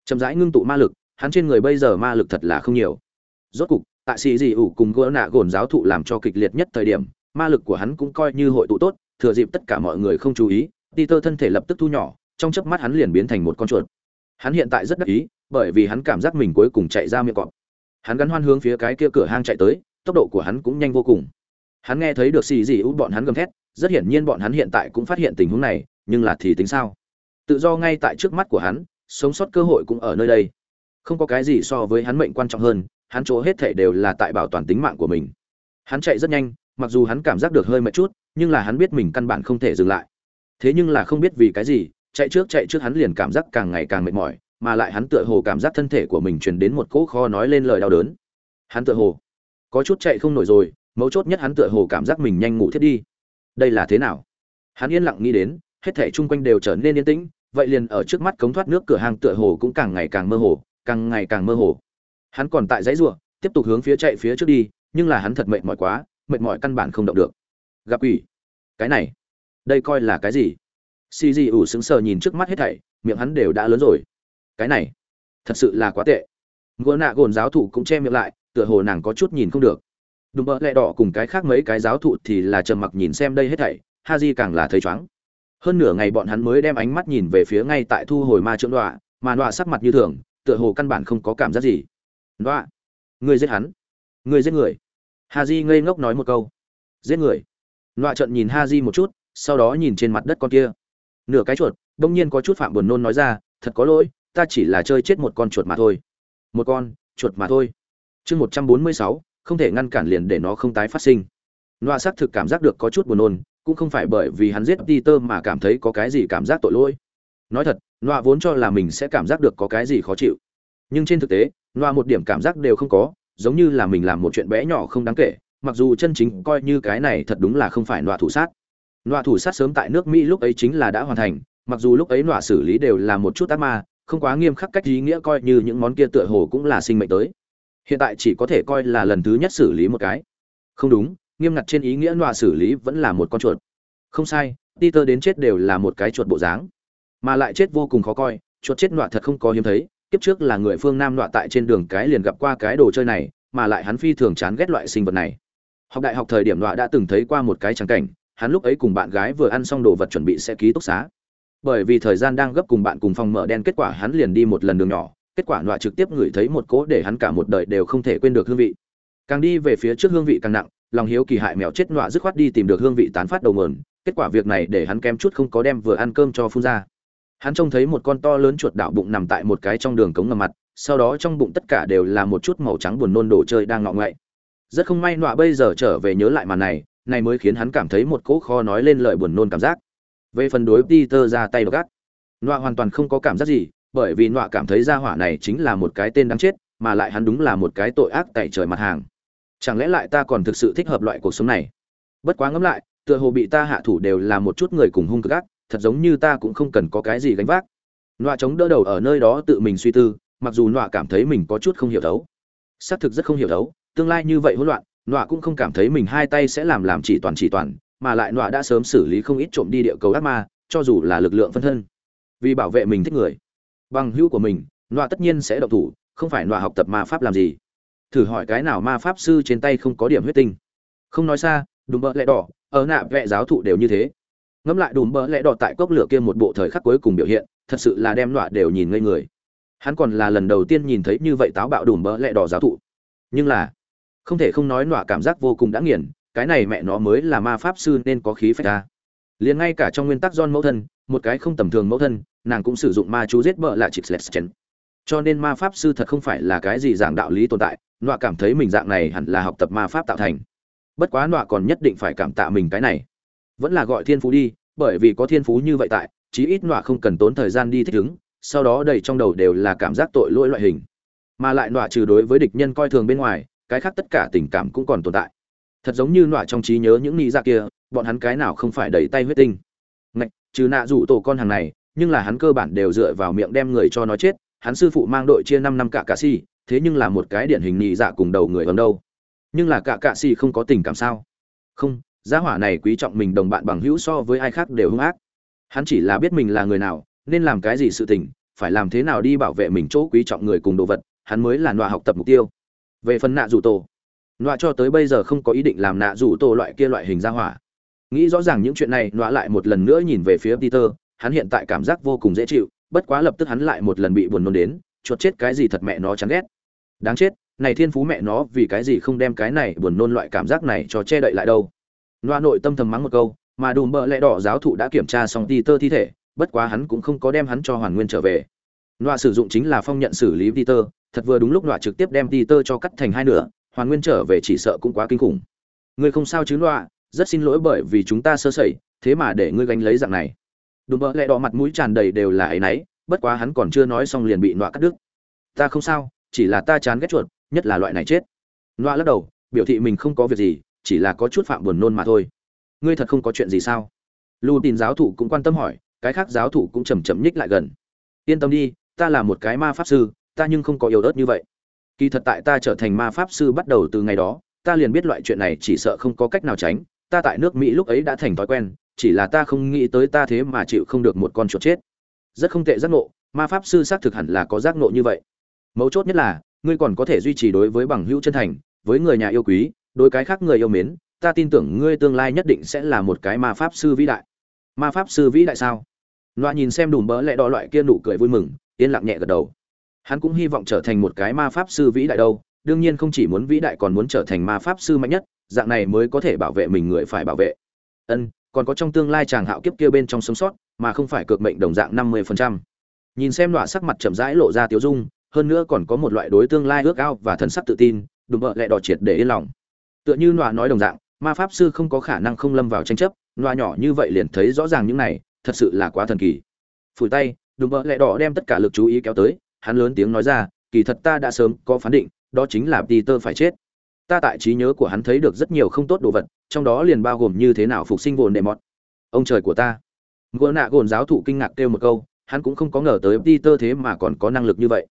Chậm rãi ngưng tụ ma lực, hắn trên người bây giờ ma lực thật là không nhiều. Rốt cục tại sĩ dị ủ cùng gỡ nạ gồn giáo thụ làm cho kịch liệt nhất thời điểm, ma lực của hắn cũng coi như hội tụ tốt, thừa dịp tất cả mọi người không chú ý, peter thân thể lập tức thu nhỏ, trong chớp mắt hắn liền biến thành một con chuột. Hắn hiện tại rất đắc ý, bởi vì hắn cảm giác mình cuối cùng chạy ra miệng cọp. Hắn gắn hoan hướng phía cái kia cửa hang chạy tới, tốc độ của hắn cũng nhanh vô cùng hắn nghe thấy được xì dị út bọn hắn gầm thét, rất hiển nhiên bọn hắn hiện tại cũng phát hiện tình huống này, nhưng là thì tính sao? Tự do ngay tại trước mắt của hắn, sống sót cơ hội cũng ở nơi đây. Không có cái gì so với hắn mệnh quan trọng hơn, hắn chỗ hết thể đều là tại bảo toàn tính mạng của mình. Hắn chạy rất nhanh, mặc dù hắn cảm giác được hơi mệt chút, nhưng là hắn biết mình căn bản không thể dừng lại. Thế nhưng là không biết vì cái gì, chạy trước chạy trước hắn liền cảm giác càng ngày càng mệt mỏi, mà lại hắn tựa hồ cảm giác thân thể của mình truyền đến một cỗ kho nói lên lời đau đớn. Hắn tựa hồ có chút chạy không nổi rồi mấu chốt nhất hắn tựa hồ cảm giác mình nhanh ngủ thiết đi. Đây là thế nào? Hắn yên lặng nghĩ đến, hết thể chung quanh đều trở nên yên tĩnh, vậy liền ở trước mắt cống thoát nước cửa hàng tựa hồ cũng càng ngày càng mơ hồ, càng ngày càng mơ hồ. Hắn còn tại dãy ruộng tiếp tục hướng phía chạy phía trước đi, nhưng là hắn thật mệt mỏi quá, mệt mỏi căn bản không động được. Gặp quỷ. Cái này, đây coi là cái gì? Xì gì ủ sững sờ nhìn trước mắt hết thảy, miệng hắn đều đã lớn rồi. Cái này, thật sự là quá tệ. Ngựa nạ gồn giáo thủ cũng che miệng lại, tựa hồ nàng có chút nhìn không được đùm bợ lẹ đỏ cùng cái khác mấy cái giáo thụ thì là trầm mặc nhìn xem đây hết thảy, ha di càng là thấy chóng hơn nửa ngày bọn hắn mới đem ánh mắt nhìn về phía ngay tại thu hồi ma trượng đọa mà đọa sắc mặt như thường, tựa hồ căn bản không có cảm giác gì. Đọa người giết hắn. Người giết người. Ha di ngây ngốc nói một câu. Giết người. Đọa trận nhìn ha di một chút, sau đó nhìn trên mặt đất con kia. Nửa cái chuột, đông nhiên có chút phạm buồn nôn nói ra, thật có lỗi, ta chỉ là chơi chết một con chuột mà thôi. Một con, chuột mà thôi. Chương một trăm bốn mươi sáu không thể ngăn cản liền để nó không tái phát sinh. Loa xác thực cảm giác được có chút buồn nôn cũng không phải bởi vì hắn giết peter mà cảm thấy có cái gì cảm giác tội lỗi. Nói thật loa vốn cho là mình sẽ cảm giác được có cái gì khó chịu. Nhưng trên thực tế loa một điểm cảm giác đều không có, giống như là mình làm một chuyện bé nhỏ không đáng kể, mặc dù chân chính coi như cái này thật đúng là không phải loa thủ sát. Loa thủ sát sớm tại nước mỹ lúc ấy chính là đã hoàn thành, mặc dù lúc ấy loa xử lý đều là một chút ác ma, không quá nghiêm khắc cách ý nghĩa coi như những món kia tựa hồ cũng là sinh mệnh tới hiện tại chỉ có thể coi là lần thứ nhất xử lý một cái. Không đúng, nghiêm ngặt trên ý nghĩa nọa xử lý vẫn là một con chuột. Không sai, peter đến chết đều là một cái chuột bộ dáng. Mà lại chết vô cùng khó coi, chuột chết nọa thật không có hiếm thấy, kiếp trước là người phương nam nọa tại trên đường cái liền gặp qua cái đồ chơi này, mà lại hắn phi thường chán ghét loại sinh vật này. Học đại học thời điểm nọa đã từng thấy qua một cái trắng cảnh, hắn lúc ấy cùng bạn gái vừa ăn xong đồ vật chuẩn bị sẽ ký túc xá. Bởi vì thời gian đang gấp cùng bạn cùng phòng mở đen kết quả hắn liền đi một lần đường nhỏ kết quả nọa trực tiếp ngửi thấy một cỗ để hắn cả một đời đều không thể quên được hương vị. Càng đi về phía trước hương vị càng nặng, lòng hiếu kỳ hại mèo chết nọa dứt khoát đi tìm được hương vị tán phát đầu mờn kết quả việc này để hắn kém chút không có đem vừa ăn cơm cho phun ra. Hắn trông thấy một con to lớn chuột đảo bụng nằm tại một cái trong đường cống ngầm mặt, sau đó trong bụng tất cả đều là một chút màu trắng buồn nôn đồ chơi đang ngọ ngậy rất không may nọa bây giờ trở về nhớ lại màn này này mới khiến hắn cảm thấy một cỗ kho nói lên lời buồn nôn cảm giác. Về phần đối peter ra tay gắt nọa hoàn toàn không có cảm giác gì bởi vì nọa cảm thấy gia hỏa này chính là một cái tên đáng chết, mà lại hắn đúng là một cái tội ác tại trời mặt hàng. Chẳng lẽ lại ta còn thực sự thích hợp loại cuộc sống này? Bất quá ngẫm lại, tựa hồ bị ta hạ thủ đều là một chút người cùng hung cực ác, thật giống như ta cũng không cần có cái gì gánh vác. Nọa chống đỡ đầu ở nơi đó tự mình suy tư, mặc dù nọa cảm thấy mình có chút không hiểu thấu. Xác thực rất không hiểu thấu, tương lai như vậy hỗn loạn, nọa cũng không cảm thấy mình hai tay sẽ làm làm chỉ toàn chỉ toàn, mà lại nọa đã sớm xử lý không ít trộm đi địa cầu ác ma, cho dù là lực lượng phân thân. Vì bảo vệ mình thích người bằng hữu của mình nọa tất nhiên sẽ độc thủ không phải nọa học tập ma pháp làm gì. Thử hỏi cái nào ma pháp sư trên tay không có điểm huyết tinh? Không nói xa đùm bỡ lẽ đỏ ở nạ vẽ giáo thụ đều như thế. Ngẫm lại đùm bỡ lẽ đỏ tại cốc lửa kia một bộ thời khắc cuối cùng biểu hiện thật sự là đem nọa đều nhìn ngây người. Hắn còn là lần đầu tiên nhìn thấy như vậy táo bạo đùm bỡ lẽ đỏ giáo thụ. Nhưng là không thể không nói nọa cảm giác vô cùng đã nghiền cái này mẹ nó mới là ma pháp sư nên có khí phách ta. Liền ngay cả trong nguyên tắc John mẫu thân, một cái không tầm thường mẫu thân, nàng cũng sử dụng ma chú giết bợ lại lẹt chén Cho nên ma pháp sư thật không phải là cái gì dạng đạo lý tồn tại, nọa cảm thấy mình dạng này hẳn là học tập ma pháp tạo thành. Bất quá nọa còn nhất định phải cảm tạ mình cái này. Vẫn là gọi thiên phú đi, bởi vì có thiên phú như vậy tại, chí ít nọa không cần tốn thời gian đi thích ứng, sau đó đầy trong đầu đều là cảm giác tội lỗi loại hình mà lại nọa trừ đối với địch nhân coi thường bên ngoài cái khác tất cả tình cảm cũng còn tồn tại thật giống như nọa trong trí nhớ những nghĩ ra kia bọn hắn cái nào không phải đẩy tay huyết tinh trừ nạ rủ tổ con hàng này, nhưng là hắn cơ bản đều dựa vào miệng đem người cho nói chết, hắn sư phụ mang đội chia năm năm cả cạ si thế nhưng là một cái điển hình nhị dạ cùng đầu người ấm đâu. Nhưng là cả cạ si không có tình cảm sao? Không, gia hỏa này quý trọng mình đồng bạn bằng hữu so với ai khác đều hung ác. Hắn chỉ là biết mình là người nào, nên làm cái gì sự tình, phải làm thế nào đi bảo vệ mình chỗ quý trọng người cùng đồ vật, hắn mới là nọa học tập mục tiêu. Về phần nạ rủ tổ, nọa cho tới bây giờ không có ý định làm nạ rủ tổ loại kia loại hình gia hỏa nghĩ rõ ràng những chuyện này, nọa lại một lần nữa nhìn về phía peter, hắn hiện tại cảm giác vô cùng dễ chịu, bất quá lập tức hắn lại một lần bị buồn nôn đến, chuột chết cái gì thật mẹ nó chán ghét. Đáng chết, này thiên phú mẹ nó vì cái gì không đem cái này buồn nôn loại cảm giác này cho che đậy lại đâu. Nọa nội tâm thầm mắng một câu, mà đùm bợ lẽ đỏ giáo thụ đã kiểm tra xong peter thi thể, bất quá hắn cũng không có đem hắn cho hoàn nguyên trở về. Nọa sử dụng chính là phong nhận xử lý peter, thật vừa đúng lúc nọa trực tiếp đem peter cho cắt thành hai nửa, hoàn nguyên trở về chỉ sợ cũng quá kinh khủng. Ngươi không sao chứ nọa? Rất xin lỗi bởi vì chúng ta sơ sẩy, thế mà để ngươi gánh lấy dạng này. Đùm bợ lẹ đỏ mặt mũi tràn đầy đều là ấy nấy bất quá hắn còn chưa nói xong liền bị nọa cắt đứt. Ta không sao, chỉ là ta chán ghét chuột, nhất là loại này chết. Nọa lắc đầu, biểu thị mình không có việc gì, chỉ là có chút phạm buồn nôn mà thôi. Ngươi thật không có chuyện gì sao? Lưu tin giáo thụ cũng quan tâm hỏi, cái khác giáo thụ cũng chầm chậm nhích lại gần. Yên tâm đi, ta là một cái ma pháp sư, ta nhưng không có yếu ớt như vậy. Kỳ thật tại ta trở thành ma pháp sư bắt đầu từ ngày đó, ta liền biết loại chuyện này chỉ sợ không có cách nào tránh ta tại nước mỹ lúc ấy đã thành thói quen, chỉ là ta không nghĩ tới ta thế mà chịu không được một con chuột chết. Rất không tệ giác ngộ, ma pháp sư xác thực hẳn là có giác ngộ như vậy. Mấu chốt nhất là, ngươi còn có thể duy trì đối với bằng hữu chân thành, với người nhà yêu quý, đối cái khác người yêu mến, ta tin tưởng ngươi tương lai nhất định sẽ là một cái ma pháp sư vĩ đại. Ma pháp sư vĩ đại sao? Loa nhìn xem đùm bỡ lẽ đó loại kia nụ cười vui mừng, yên lặng nhẹ gật đầu. Hắn cũng hy vọng trở thành một cái ma pháp sư vĩ đại đâu đương nhiên không chỉ muốn vĩ đại còn muốn trở thành ma pháp sư mạnh nhất, dạng này mới có thể bảo vệ mình người phải bảo vệ. Ân, còn có trong tương lai chàng hạo kiếp kia bên trong sống sót, mà không phải cược mệnh đồng dạng năm mươi phần trăm. Nhìn xem đọa sắc mặt chậm rãi lộ ra tiếu dung, hơn nữa còn có một loại đối tương lai ước ao và thần sắc tự tin, đùm bợ lại đỏ triệt để yên lòng. Tựa như đọa nói đồng dạng, ma pháp sư không có khả năng không lâm vào tranh chấp loa nhỏ như vậy liền thấy rõ ràng những này, thật sự là quá thần kỳ. Phủi tay, đùm bợ lại đỏ đem tất cả lực chú ý kéo tới, hắn lớn tiếng nói ra, kỳ thật ta đã sớm có phán định đó chính là peter phải chết. Ta tại trí nhớ của hắn thấy được rất nhiều không tốt đồ vật, trong đó liền bao gồm như thế nào phục sinh vồn đệ mọt ông trời của ta. Gỗ nạ gồn giáo thụ kinh ngạc kêu một câu, hắn cũng không có ngờ tới peter thế mà còn có năng lực như vậy.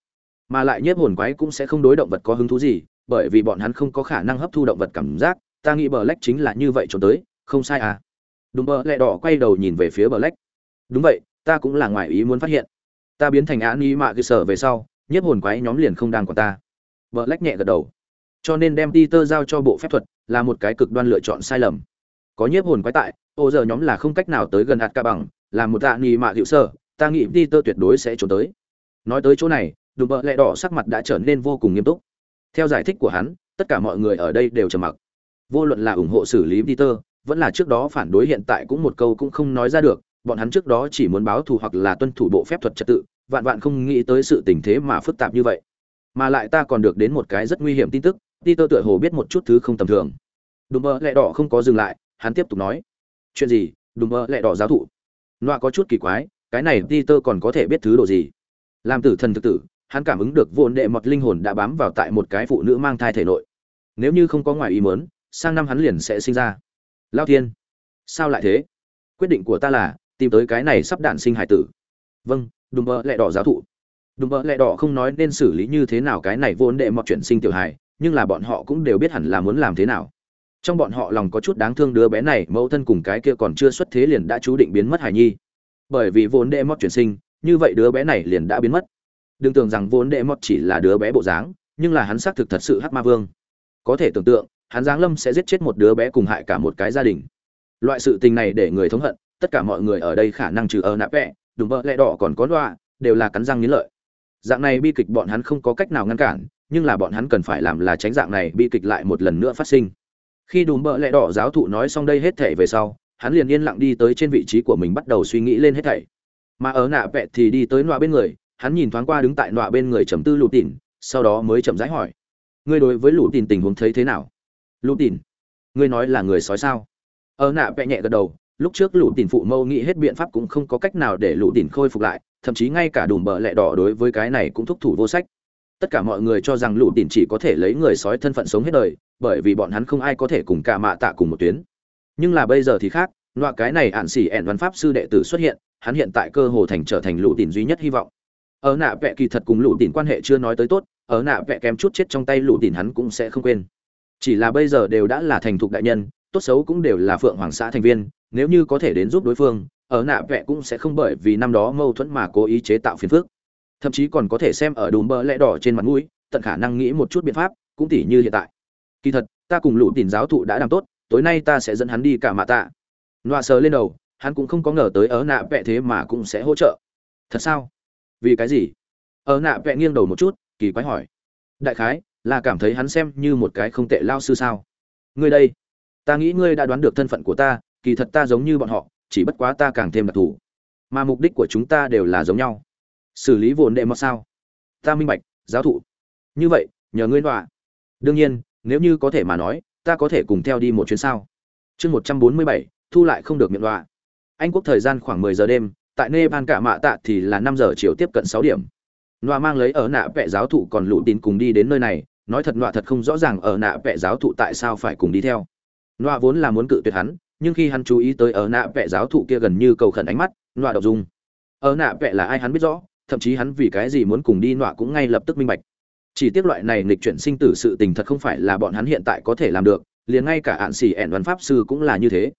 Mà lại nhiếp hồn quái cũng sẽ không đối động vật có hứng thú gì, bởi vì bọn hắn không có khả năng hấp thu động vật cảm giác, ta nghĩ Black chính là như vậy trốn tới, không sai à. Đúng bờ lẹ đỏ quay đầu nhìn về phía Black. đúng vậy, ta cũng là ngoài ý muốn phát hiện. Ta biến thành án ý mạ cơ sở về sau, nhiếp hồn quái nhóm liền không đang của ta vợ lách nhẹ gật đầu. Cho nên đem Peter giao cho bộ phép thuật là một cái cực đoan lựa chọn sai lầm. Có nhiếp hồn quái tại, ô giờ nhóm là không cách nào tới gần hạt ca bằng, là một tạ nghi mạ hiệu sơ ta nghĩ Peter tuyệt đối sẽ trốn tới. Nói tới chỗ này, đùm bợ lẹ đỏ sắc mặt đã trở nên vô cùng nghiêm túc. Theo giải thích của hắn, tất cả mọi người ở đây đều trầm mặc. Vô luận là ủng hộ xử lý peter, vẫn là trước đó phản đối hiện tại cũng một câu cũng không nói ra được, bọn hắn trước đó chỉ muốn báo thù hoặc là tuân thủ bộ phép thuật trật tự, vạn vạn không nghĩ tới sự tình thế mà phức tạp như vậy mà lại ta còn được đến một cái rất nguy hiểm tin tức, peter tựa hồ biết một chút thứ không tầm thường. Đùm bơ lẹ đỏ không có dừng lại, hắn tiếp tục nói. Chuyện gì? Đùm bơ lẹ đỏ giáo thụ. Loa có chút kỳ quái, cái này peter còn có thể biết thứ đồ gì? Làm tử thần thực tử, hắn cảm ứng được vốn đệ mọt linh hồn đã bám vào tại một cái phụ nữ mang thai thể nội. Nếu như không có ngoài ý mớn sang năm hắn liền sẽ sinh ra. Lao thiên. Sao lại thế? Quyết định của ta là tìm tới cái này sắp đạn sinh hải tử. Vâng đùm bơ lẹ đỏ giáo thụ đùm bơ lẹ đỏ không nói nên xử lý như thế nào cái này vốn đệ mọt chuyển sinh tiểu hài, nhưng là bọn họ cũng đều biết hẳn là muốn làm thế nào. Trong bọn họ lòng có chút đáng thương đứa bé này, mẫu thân cùng cái kia còn chưa xuất thế liền đã chú định biến mất hài nhi. Bởi vì vốn đệ mọt chuyển sinh, như vậy đứa bé này liền đã biến mất. Đừng tưởng rằng vốn đệ mọt chỉ là đứa bé bộ dáng, nhưng là hắn xác thực thật sự hắc ma vương. Có thể tưởng tượng, hắn giáng lâm sẽ giết chết một đứa bé cùng hại cả một cái gia đình. Loại sự tình này để người thống hận, tất cả mọi người ở đây khả năng trừ ở nạp vẹ, đúng vợ lẽ đỏ còn có đọa, đều là cắn răng nghiến lợi dạng này bi kịch bọn hắn không có cách nào ngăn cản, nhưng là bọn hắn cần phải làm là tránh dạng này bi kịch lại một lần nữa phát sinh. Khi đùm bợ lẹ đỏ giáo thụ nói xong đây hết thể về sau, hắn liền yên lặng đi tới trên vị trí của mình bắt đầu suy nghĩ lên hết thảy. Mà ở nạ vẹt thì đi tới nọa bên người, hắn nhìn thoáng qua đứng tại nọa bên người chấm tư lụt tỉn, sau đó mới chậm rãi hỏi, ngươi đối với lụt tỉn tình huống thấy thế nào? Lụt tỉn? Ngươi nói là người sói sao? Ở nạ vẹt nhẹ gật đầu, lúc trước lụt tỉn phụ mâu nghĩ hết biện pháp cũng không có cách nào để lụt tỉn khôi phục lại thậm chí ngay cả đùm bờ lẹ đỏ đối với cái này cũng thúc thủ vô sách. Tất cả mọi người cho rằng lũ tỉn chỉ có thể lấy người sói thân phận sống hết đời, bởi vì bọn hắn không ai có thể cùng cả mạ tạ cùng một tuyến. Nhưng là bây giờ thì khác loại cái này ạn xỉ ẹn văn pháp sư đệ tử xuất hiện, hắn hiện tại cơ hồ thành trở thành lũ tỉn duy nhất hy vọng. Ở nạ vẽ kỳ thật cùng lũ tỉn quan hệ chưa nói tới tốt, ở nạ vẽ kém chút chết trong tay lũ tỉn hắn cũng sẽ không quên. Chỉ là bây giờ đều đã là thành thục đại nhân, tốt xấu cũng đều là phượng hoàng xã thành viên, nếu như có thể đến giúp đối phương ở nạ vẽ cũng sẽ không bởi vì năm đó mâu thuẫn mà cố ý chế tạo phiền phức. Thậm chí còn có thể xem ở đùm bơ lẽ đỏ trên mặt mũi, tận khả năng nghĩ một chút biện pháp, cũng tỉ như hiện tại. Kỳ thật, ta cùng lũ tìm giáo thụ đã làm tốt, tối nay ta sẽ dẫn hắn đi cả mạ tạ. Loạ sờ lên đầu, hắn cũng không có ngờ tới ở nạ vẽ thế mà cũng sẽ hỗ trợ. Thật sao? Vì cái gì? Ở nạ vẽ nghiêng đầu một chút, kỳ quái hỏi. Đại khái, là cảm thấy hắn xem như một cái không tệ lao sư sao? Ngươi đây, ta nghĩ ngươi đã đoán được thân phận của ta, kỳ thật ta giống như bọn họ chỉ bất quá ta càng thêm đặc thù. Mà mục đích của chúng ta đều là giống nhau. Xử lý vồn đệ mọt sao? Ta minh bạch, giáo thụ. Như vậy, nhờ ngươi đọa. Đương nhiên, nếu như có thể mà nói, ta có thể cùng theo đi một chuyến sao? Chương một trăm bốn mươi bảy, thu lại không được miệng đọa. Anh quốc thời gian khoảng mười giờ đêm, tại nepal cả mạ tạ thì là năm giờ chiều tiếp cận sáu điểm. Nọa mang lấy ở nạ vẽ giáo thụ còn lụ tín cùng đi đến nơi này, nói thật nọa thật không rõ ràng ở nạ vẽ giáo thụ tại sao phải cùng đi theo. Nọa vốn là muốn cự tuyệt hắn nhưng khi hắn chú ý tới ở nạ vẽ giáo thụ kia gần như cầu khẩn ánh mắt, nọa đọc dung. Ở nạ vẽ là ai hắn biết rõ, thậm chí hắn vì cái gì muốn cùng đi nọa cũng ngay lập tức minh bạch. Chỉ tiếc loại này nghịch chuyển sinh tử sự tình thật không phải là bọn hắn hiện tại có thể làm được, liền ngay cả ạn xỉ ẹn văn pháp sư cũng là như thế.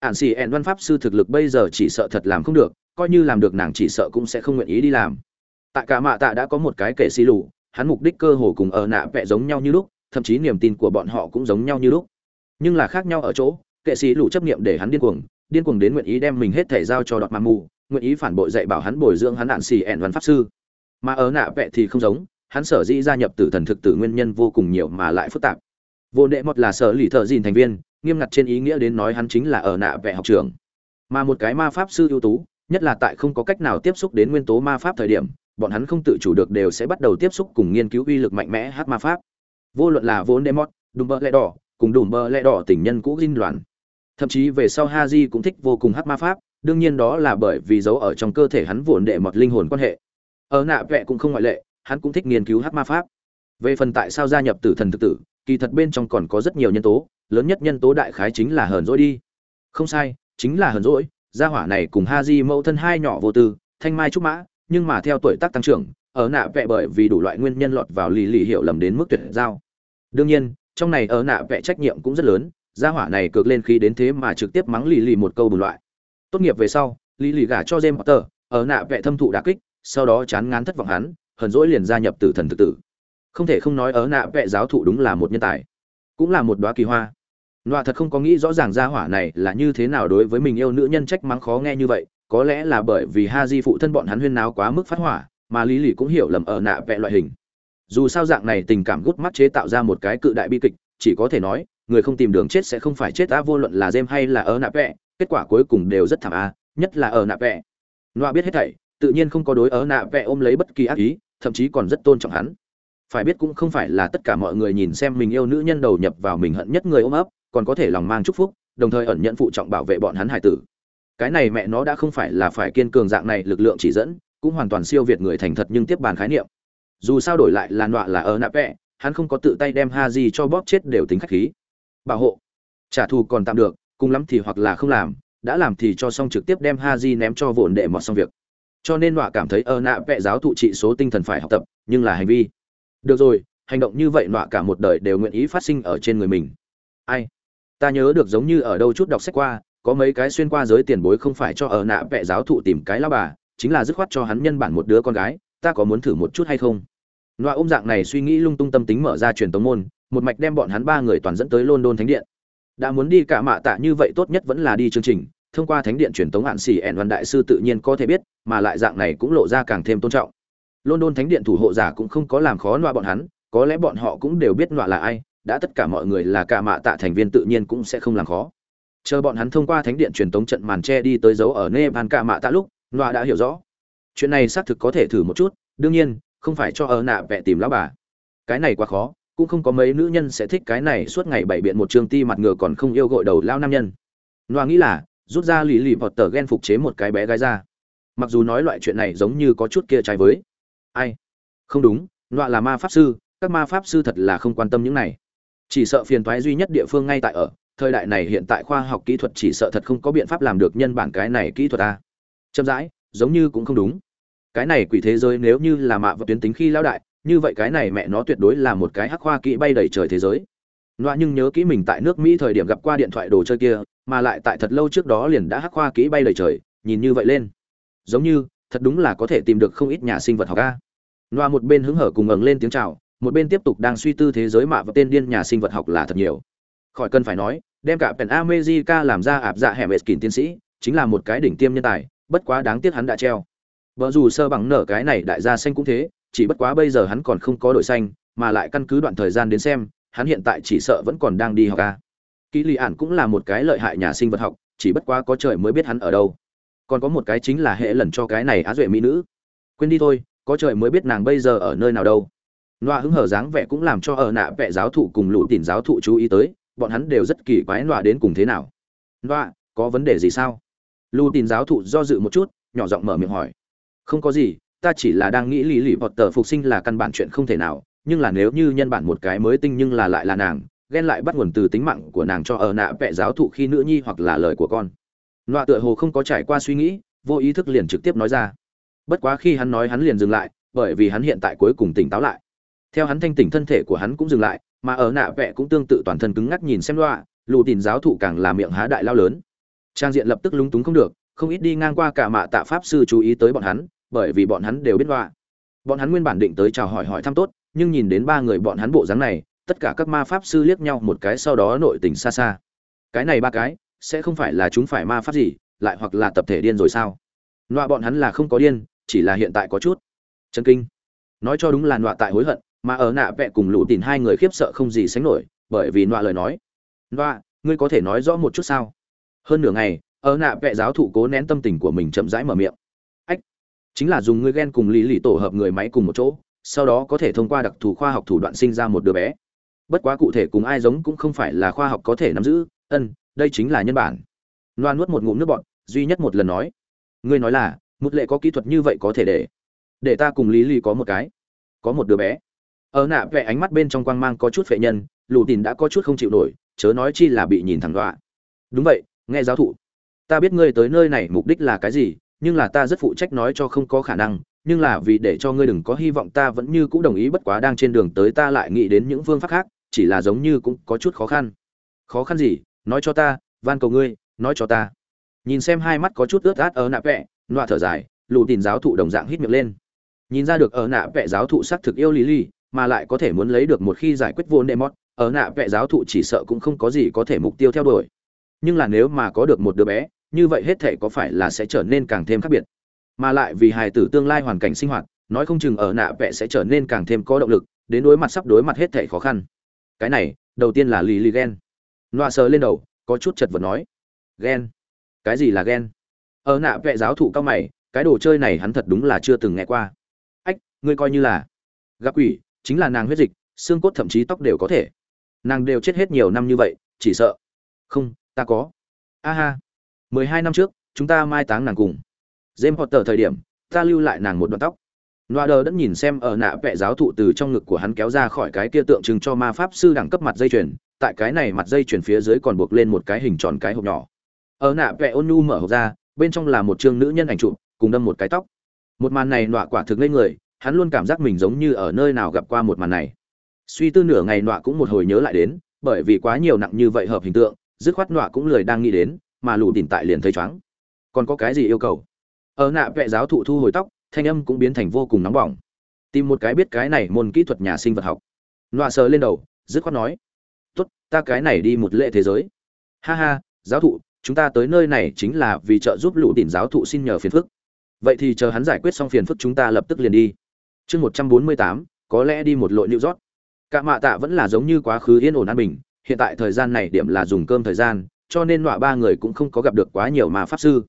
Ạn xỉ ẹn văn pháp sư thực lực bây giờ chỉ sợ thật làm không được, coi như làm được nàng chỉ sợ cũng sẽ không nguyện ý đi làm. Tại cả mạ tạ đã có một cái kệ xì lù, hắn mục đích cơ hồ cùng ở nạ vẽ giống nhau như lúc, thậm chí niềm tin của bọn họ cũng giống nhau như lúc. Nhưng là khác nhau ở chỗ kệ sĩ lũ chấp niệm để hắn điên cuồng điên cuồng đến nguyện ý đem mình hết thể giao cho đọt mà mù nguyện ý phản bội dạy bảo hắn bồi dưỡng hắn đạn xì ẹn văn pháp sư. Mà ở nạ vẽ thì không giống hắn sở dĩ gia nhập tử thần thực tử nguyên nhân vô cùng nhiều mà lại phức tạp. Vô đệ mọt là sở lì thợ dìn thành viên nghiêm ngặt trên ý nghĩa đến nói hắn chính là ở nạ vẽ học trường mà một cái ma pháp sư ưu tú nhất là tại không có cách nào tiếp xúc đến nguyên tố ma pháp thời điểm bọn hắn không tự chủ được đều sẽ bắt đầu tiếp xúc cùng nghiên cứu uy lực mạnh mẽ hát ma pháp. Vô luận là vốn mọt, đùm bơ lẹ đỏ cùng đùm bơ lẹ đỏ tình nhân cũ dinh loạn thậm chí về sau ha di cũng thích vô cùng hát ma pháp, đương nhiên đó là bởi vì giấu ở trong cơ thể hắn vốn đệ mọt linh hồn quan hệ. Ở nạ vẹ cũng không ngoại lệ, hắn cũng thích nghiên cứu hát ma pháp. Về phần tại sao gia nhập tử thần thực tử, kỳ thật bên trong còn có rất nhiều nhân tố, lớn nhất nhân tố đại khái chính là hờn dỗi đi. Không sai, chính là hờn dỗi, gia hỏa này cùng ha di mẫu thân hai nhỏ vô tư, thanh mai trúc mã, nhưng mà theo tuổi tác tăng trưởng, ở nạ vẹ bởi vì đủ loại nguyên nhân lọt vào lì lì hiểu lầm đến mức tuyệt giao. Đương nhiên, trong này ở nạ vẽ trách nhiệm cũng rất lớn gia hỏa này cược lên khí đến thế mà trực tiếp mắng lì lì một câu bùn loại. Tốt nghiệp về sau, lì lì gả cho james potter, ở nạ vẽ thâm thụ đà kích, sau đó chán ngán thất vọng hắn, hờn dỗi liền gia nhập tử thần tự tử. Không thể không nói ở nạ vẽ giáo thụ đúng là một nhân tài, cũng là một đoá kỳ hoa. Nọa thật không có nghĩ rõ ràng gia hỏa này là như thế nào đối với mình yêu nữ nhân trách mắng khó nghe như vậy, có lẽ là bởi vì ha di phụ thân bọn hắn huyên náo quá mức phát hỏa, mà lý lì cũng hiểu lầm ở nạ vẽ loại hình. Dù sao dạng này tình cảm gút mắt chế tạo ra một cái cự đại bi kịch, chỉ có thể nói người không tìm đường chết sẽ không phải chết ta vô luận là dêm hay là ở nạ vẹ kết quả cuối cùng đều rất thảm a nhất là ở nạ vẹ nọa biết hết thảy, tự nhiên không có đối ở nạ vẹ ôm lấy bất kỳ ác ý, thậm chí còn rất tôn trọng hắn. Phải biết cũng không phải là tất cả mọi người nhìn xem mình yêu nữ nhân đầu nhập vào mình hận nhất người ôm ấp, còn có thể lòng mang chúc phúc, đồng thời ẩn nhận phụ trọng bảo vệ bọn hắn hải tử. Cái này mẹ nó đã không phải là phải kiên cường dạng này, lực lượng chỉ dẫn, cũng hoàn toàn siêu việt người thành thật nhưng tiếp bàn khái niệm. Dù sao đổi lại là nọa là ở nạ vẽ hắn không có tự tay đem ha di cho bóp chết đều tính khách khí bảo hộ. Trả thù còn tạm được, cùng lắm thì hoặc là không làm, đã làm thì cho xong trực tiếp đem ha di ném cho vồn đệ mọt xong việc. Cho nên nọa cảm thấy ơ nạ vẽ giáo thụ trị số tinh thần phải học tập, nhưng là hành vi. Được rồi, hành động như vậy nọa cả một đời đều nguyện ý phát sinh ở trên người mình. Ai? Ta nhớ được giống như ở đâu chút đọc sách qua, có mấy cái xuyên qua giới tiền bối không phải cho ở nạ vẽ giáo thụ tìm cái lao bà, chính là dứt khoát cho hắn nhân bản một đứa con gái, ta có muốn thử một chút hay không? Nọa ôm dạng này suy nghĩ lung tung tâm tính mở ra truyền tống môn một mạch đem bọn hắn ba người toàn dẫn tới london thánh điện. Đã muốn đi cả mạ tạ như vậy tốt nhất vẫn là đi chương trình, thông qua thánh điện truyền tống hạn sĩ ẻn văn đại sư tự nhiên có thể biết, mà lại dạng này cũng lộ ra càng thêm tôn trọng. London thánh điện thủ hộ giả cũng không có làm khó nọa bọn hắn, có lẽ bọn họ cũng đều biết nọa là ai, đã tất cả mọi người là cả mạ tạ thành viên tự nhiên cũng sẽ không làm khó. Chờ bọn hắn thông qua thánh điện truyền tống trận màn che đi tới dấu ở nepal cả mạ tạ lúc, nọa đã hiểu rõ. Chuyện này xác thực có thể thử một chút, đương nhiên, không phải cho ở nạ vẽ tìm lão bà. Cái này quá khó cũng không có mấy nữ nhân sẽ thích cái này suốt ngày bảy biện một trường ti mặt ngựa còn không yêu gội đầu lao nam nhân. Noa nghĩ là, rút ra lì lì vọt tờ ghen phục chế một cái bé gái ra. Mặc dù nói loại chuyện này giống như có chút kia trái với. Ai? Không đúng, noa là ma pháp sư, các ma pháp sư thật là không quan tâm những này. Chỉ sợ phiền thoái duy nhất địa phương ngay tại ở, thời đại này hiện tại khoa học kỹ thuật chỉ sợ thật không có biện pháp làm được nhân bản cái này kỹ thuật ta. Chậm rãi, giống như cũng không đúng. Cái này quỷ thế giới nếu như là mạ vật tuyến tính khi lão đại như vậy cái này mẹ nó tuyệt đối là một cái hắc khoa kỹ bay đầy trời thế giới Nọa nhưng nhớ kỹ mình tại nước Mỹ thời điểm gặp qua điện thoại đồ chơi kia, mà lại tại thật lâu trước đó liền đã hắc khoa kỹ bay đầy trời, nhìn như vậy lên, giống như thật đúng là có thể tìm được không ít nhà sinh vật học ca Nọa một bên hứng hở cùng ngẩng lên tiếng chào, một bên tiếp tục đang suy tư thế giới mạ và tên điên nhà sinh vật học là thật nhiều. Khỏi cần phải nói, đem cả Pen America làm ra ạp dạ hẻm Eskin tiến sĩ, chính là một cái đỉnh tiêm nhân tài, bất quá đáng tiếc hắn đã treo. Vợ dù sơ bằng nở cái này đại gia xanh cũng thế, chỉ bất quá bây giờ hắn còn không có đội xanh, mà lại căn cứ đoạn thời gian đến xem, hắn hiện tại chỉ sợ vẫn còn đang đi học a. Kỷ Lý Ản cũng là một cái lợi hại nhà sinh vật học, chỉ bất quá có trời mới biết hắn ở đâu. Còn có một cái chính là hệ lần cho cái này á duệ mỹ nữ. Quên đi thôi, có trời mới biết nàng bây giờ ở nơi nào đâu. Loa hứng hở dáng vẻ cũng làm cho ở nạ vẻ giáo thụ cùng lũ tỉn giáo thụ chú ý tới, bọn hắn đều rất kỳ quái Loa đến cùng thế nào. Loa, có vấn đề gì sao? Lũ tỉn giáo thụ do dự một chút, nhỏ giọng mở miệng hỏi. Không có gì, ta chỉ là đang nghĩ lý lì bọt tờ phục sinh là căn bản chuyện không thể nào, nhưng là nếu như nhân bản một cái mới tinh nhưng là lại là nàng ghen lại bắt nguồn từ tính mạng của nàng cho ở nạ vẽ giáo thụ khi nữ nhi hoặc là lời của con. Nọa tựa hồ không có trải qua suy nghĩ vô ý thức liền trực tiếp nói ra. Bất quá khi hắn nói hắn liền dừng lại bởi vì hắn hiện tại cuối cùng tỉnh táo lại. Theo hắn thanh tỉnh thân thể của hắn cũng dừng lại mà ở nạ vẽ cũng tương tự toàn thân cứng ngắc nhìn xem loa lù tìm giáo thụ càng là miệng há đại lao lớn. Trang diện lập tức lúng túng không được không ít đi ngang qua cả mạ tạ pháp sư chú ý tới bọn hắn bởi vì bọn hắn đều biết loa. Bọn hắn nguyên bản định tới chào hỏi hỏi thăm tốt, nhưng nhìn đến ba người bọn hắn bộ dáng này, tất cả các ma pháp sư liếc nhau một cái sau đó nội tình xa xa. Cái này ba cái, sẽ không phải là chúng phải ma pháp gì, lại hoặc là tập thể điên rồi sao? Nọa bọn hắn là không có điên, chỉ là hiện tại có chút chân kinh. Nói cho đúng là nọa tại hối hận, mà ở nạ vẹ cùng lũ tìm hai người khiếp sợ không gì sánh nổi, bởi vì nọa lời nói. Nọa ngươi có thể nói rõ một chút sao? Hơn nửa ngày, ở nạ vẹ giáo thụ cố nén tâm tình của mình chậm rãi mở miệng chính là dùng ngươi ghen cùng lý lì tổ hợp người máy cùng một chỗ, sau đó có thể thông qua đặc thù khoa học thủ đoạn sinh ra một đứa bé. Bất quá cụ thể cùng ai giống cũng không phải là khoa học có thể nắm giữ, ân, đây chính là nhân bản. Loan nuốt một ngụm nước bọn duy nhất một lần nói, ngươi nói là, một lệ có kỹ thuật như vậy có thể để để ta cùng lý lì có một cái, có một đứa bé. Ở nạ vẽ ánh mắt bên trong quang mang có chút phệ nhân, lù tìn đã có chút không chịu nổi, chớ nói chi là bị nhìn thẳng đọa. Đúng vậy, nghe giáo thụ, ta biết ngươi tới nơi này mục đích là cái gì nhưng là ta rất phụ trách nói cho không có khả năng, nhưng là vì để cho ngươi đừng có hy vọng ta vẫn như cũ đồng ý bất quá đang trên đường tới ta lại nghĩ đến những phương pháp khác, chỉ là giống như cũng có chút khó khăn. Khó khăn gì? Nói cho ta, van cầu ngươi, nói cho ta. Nhìn xem hai mắt có chút ướt át ở nạ vẹ, nọa thở dài, lù tìm giáo thụ đồng dạng hít miệng lên. Nhìn ra được ở nạ vẹ giáo thụ xác thực yêu lý ly mà lại có thể muốn lấy được một khi giải quyết vô nệ mót ở nạ vẹ giáo thụ chỉ sợ cũng không có gì có thể mục tiêu theo đuổi. Nhưng là nếu mà có được một đứa bé như vậy hết thể có phải là sẽ trở nên càng thêm khác biệt? Mà lại vì hài tử tương lai hoàn cảnh sinh hoạt, nói không chừng ở nạ vẽ sẽ trở nên càng thêm có động lực, đến đối mặt sắp đối mặt hết thể khó khăn. Cái này, đầu tiên là lì lì ghen loa sờ lên đầu, có chút chật vật nói. Ghen cái gì là ghen ở nạ vẽ giáo thụ cao mày, cái đồ chơi này hắn thật đúng là chưa từng nghe qua. Ách, ngươi coi như là gặp quỷ, chính là nàng huyết dịch, xương cốt thậm chí tóc đều có thể. Nàng đều chết hết nhiều năm như vậy, chỉ sợ. Không, ta có. A ha mười hai năm trước chúng ta mai táng nàng cùng James Potter thời điểm, ta lưu lại nàng một đoạn tóc. Noader đã nhìn xem ở nạ vẽ giáo thụ từ trong ngực của hắn kéo ra khỏi cái kia tượng trưng cho ma pháp sư đẳng cấp mặt dây chuyền, tại cái này mặt dây chuyền phía dưới còn buộc lên một cái hình tròn cái hộp nhỏ. Ở nạ vẽ ôn nhu mở hộp ra, bên trong là một trương nữ nhân ảnh chụp, cùng đâm một cái tóc. Một màn này nọa quả thực lên người, hắn luôn cảm giác mình giống như ở nơi nào gặp qua một màn này. Suy tư nửa ngày nọa cũng một hồi nhớ lại đến, bởi vì quá nhiều nặng như vậy hợp hình tượng, dứt khoát nọa cũng lười đang nghĩ đến, mà lù đỉnh tại liền thấy chóng. Còn có cái gì yêu cầu? ở nạ vệ giáo thụ thu hồi tóc, thanh âm cũng biến thành vô cùng nóng bỏng. Tìm một cái biết cái này môn kỹ thuật nhà sinh vật học. Nọa sờ lên đầu, dứt khoát nói, tốt, ta cái này đi một lệ thế giới. Ha ha, giáo thụ, chúng ta tới nơi này chính là vì trợ giúp lũ đỉnh giáo thụ xin nhờ phiền phức. Vậy thì chờ hắn giải quyết xong phiền phức chúng ta lập tức liền đi. Chương một trăm bốn mươi tám, có lẽ đi một lội new rót cả mạ tạ vẫn là giống như quá khứ yên ổn an bình, hiện tại thời gian này điểm là dùng cơm thời gian cho nên nọa ba người cũng không có gặp được quá nhiều mà pháp sư.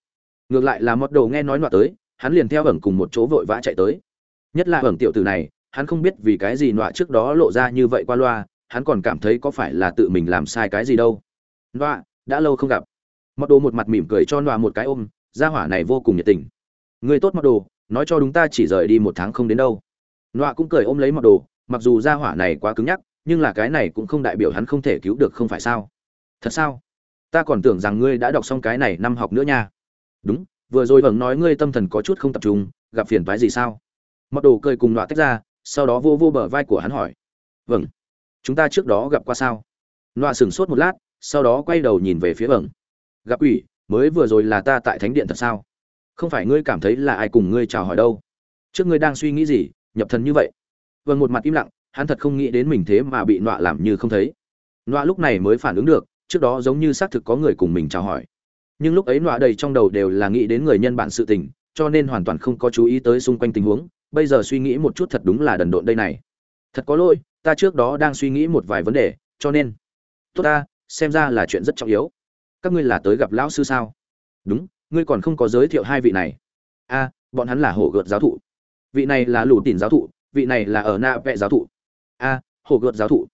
Ngược lại là mọt đồ nghe nói nọa tới, hắn liền theo ẩn cùng một chỗ vội vã chạy tới. Nhất là ẩn tiểu tử này, hắn không biết vì cái gì nọa trước đó lộ ra như vậy qua loa, hắn còn cảm thấy có phải là tự mình làm sai cái gì đâu. Nọa, đã lâu không gặp. Mọt đồ một mặt mỉm cười cho nọa một cái ôm ra hỏa này vô cùng nhiệt tình. Người tốt mọt đồ, nói cho đúng ta chỉ rời đi một tháng không đến đâu. Nọa cũng cười ôm lấy mọt đồ, mặc dù ra hỏa này quá cứng nhắc, nhưng là cái này cũng không đại biểu hắn không thể cứu được không phải sao? Thật sao? Ta còn tưởng rằng ngươi đã đọc xong cái này năm học nữa nha. Đúng, vừa rồi vẫn nói ngươi tâm thần có chút không tập trung, gặp phiền toái gì sao? Mặc đồ cười cùng nọa tách ra, sau đó vô vô bờ vai của hắn hỏi. Vâng chúng ta trước đó gặp qua sao? Nọa sửng sốt một lát, sau đó quay đầu nhìn về phía vầng gặp ủy, mới vừa rồi là ta tại thánh điện thật sao? Không phải ngươi cảm thấy là ai cùng ngươi chào hỏi đâu? Trước ngươi đang suy nghĩ gì, nhập thần như vậy? Vâng một mặt im lặng, hắn thật không nghĩ đến mình thế mà bị nọa làm như không thấy. Nọa lúc này mới phản ứng được trước đó giống như xác thực có người cùng mình chào hỏi. Nhưng lúc ấy nọa đầy trong đầu đều là nghĩ đến người nhân bản sự tình, cho nên hoàn toàn không có chú ý tới xung quanh tình huống, bây giờ suy nghĩ một chút thật đúng là đần độn đây này. Thật có lỗi, ta trước đó đang suy nghĩ một vài vấn đề, cho nên. Tốt ta, xem ra là chuyện rất trọng yếu. Các ngươi là tới gặp lão sư sao? Đúng, ngươi còn không có giới thiệu hai vị này. A, bọn hắn là hổ gợt giáo thụ. Vị này là lù tỉn giáo thụ, vị này là ở na vẹ giáo thụ. A, hổ gợt giáo thụ.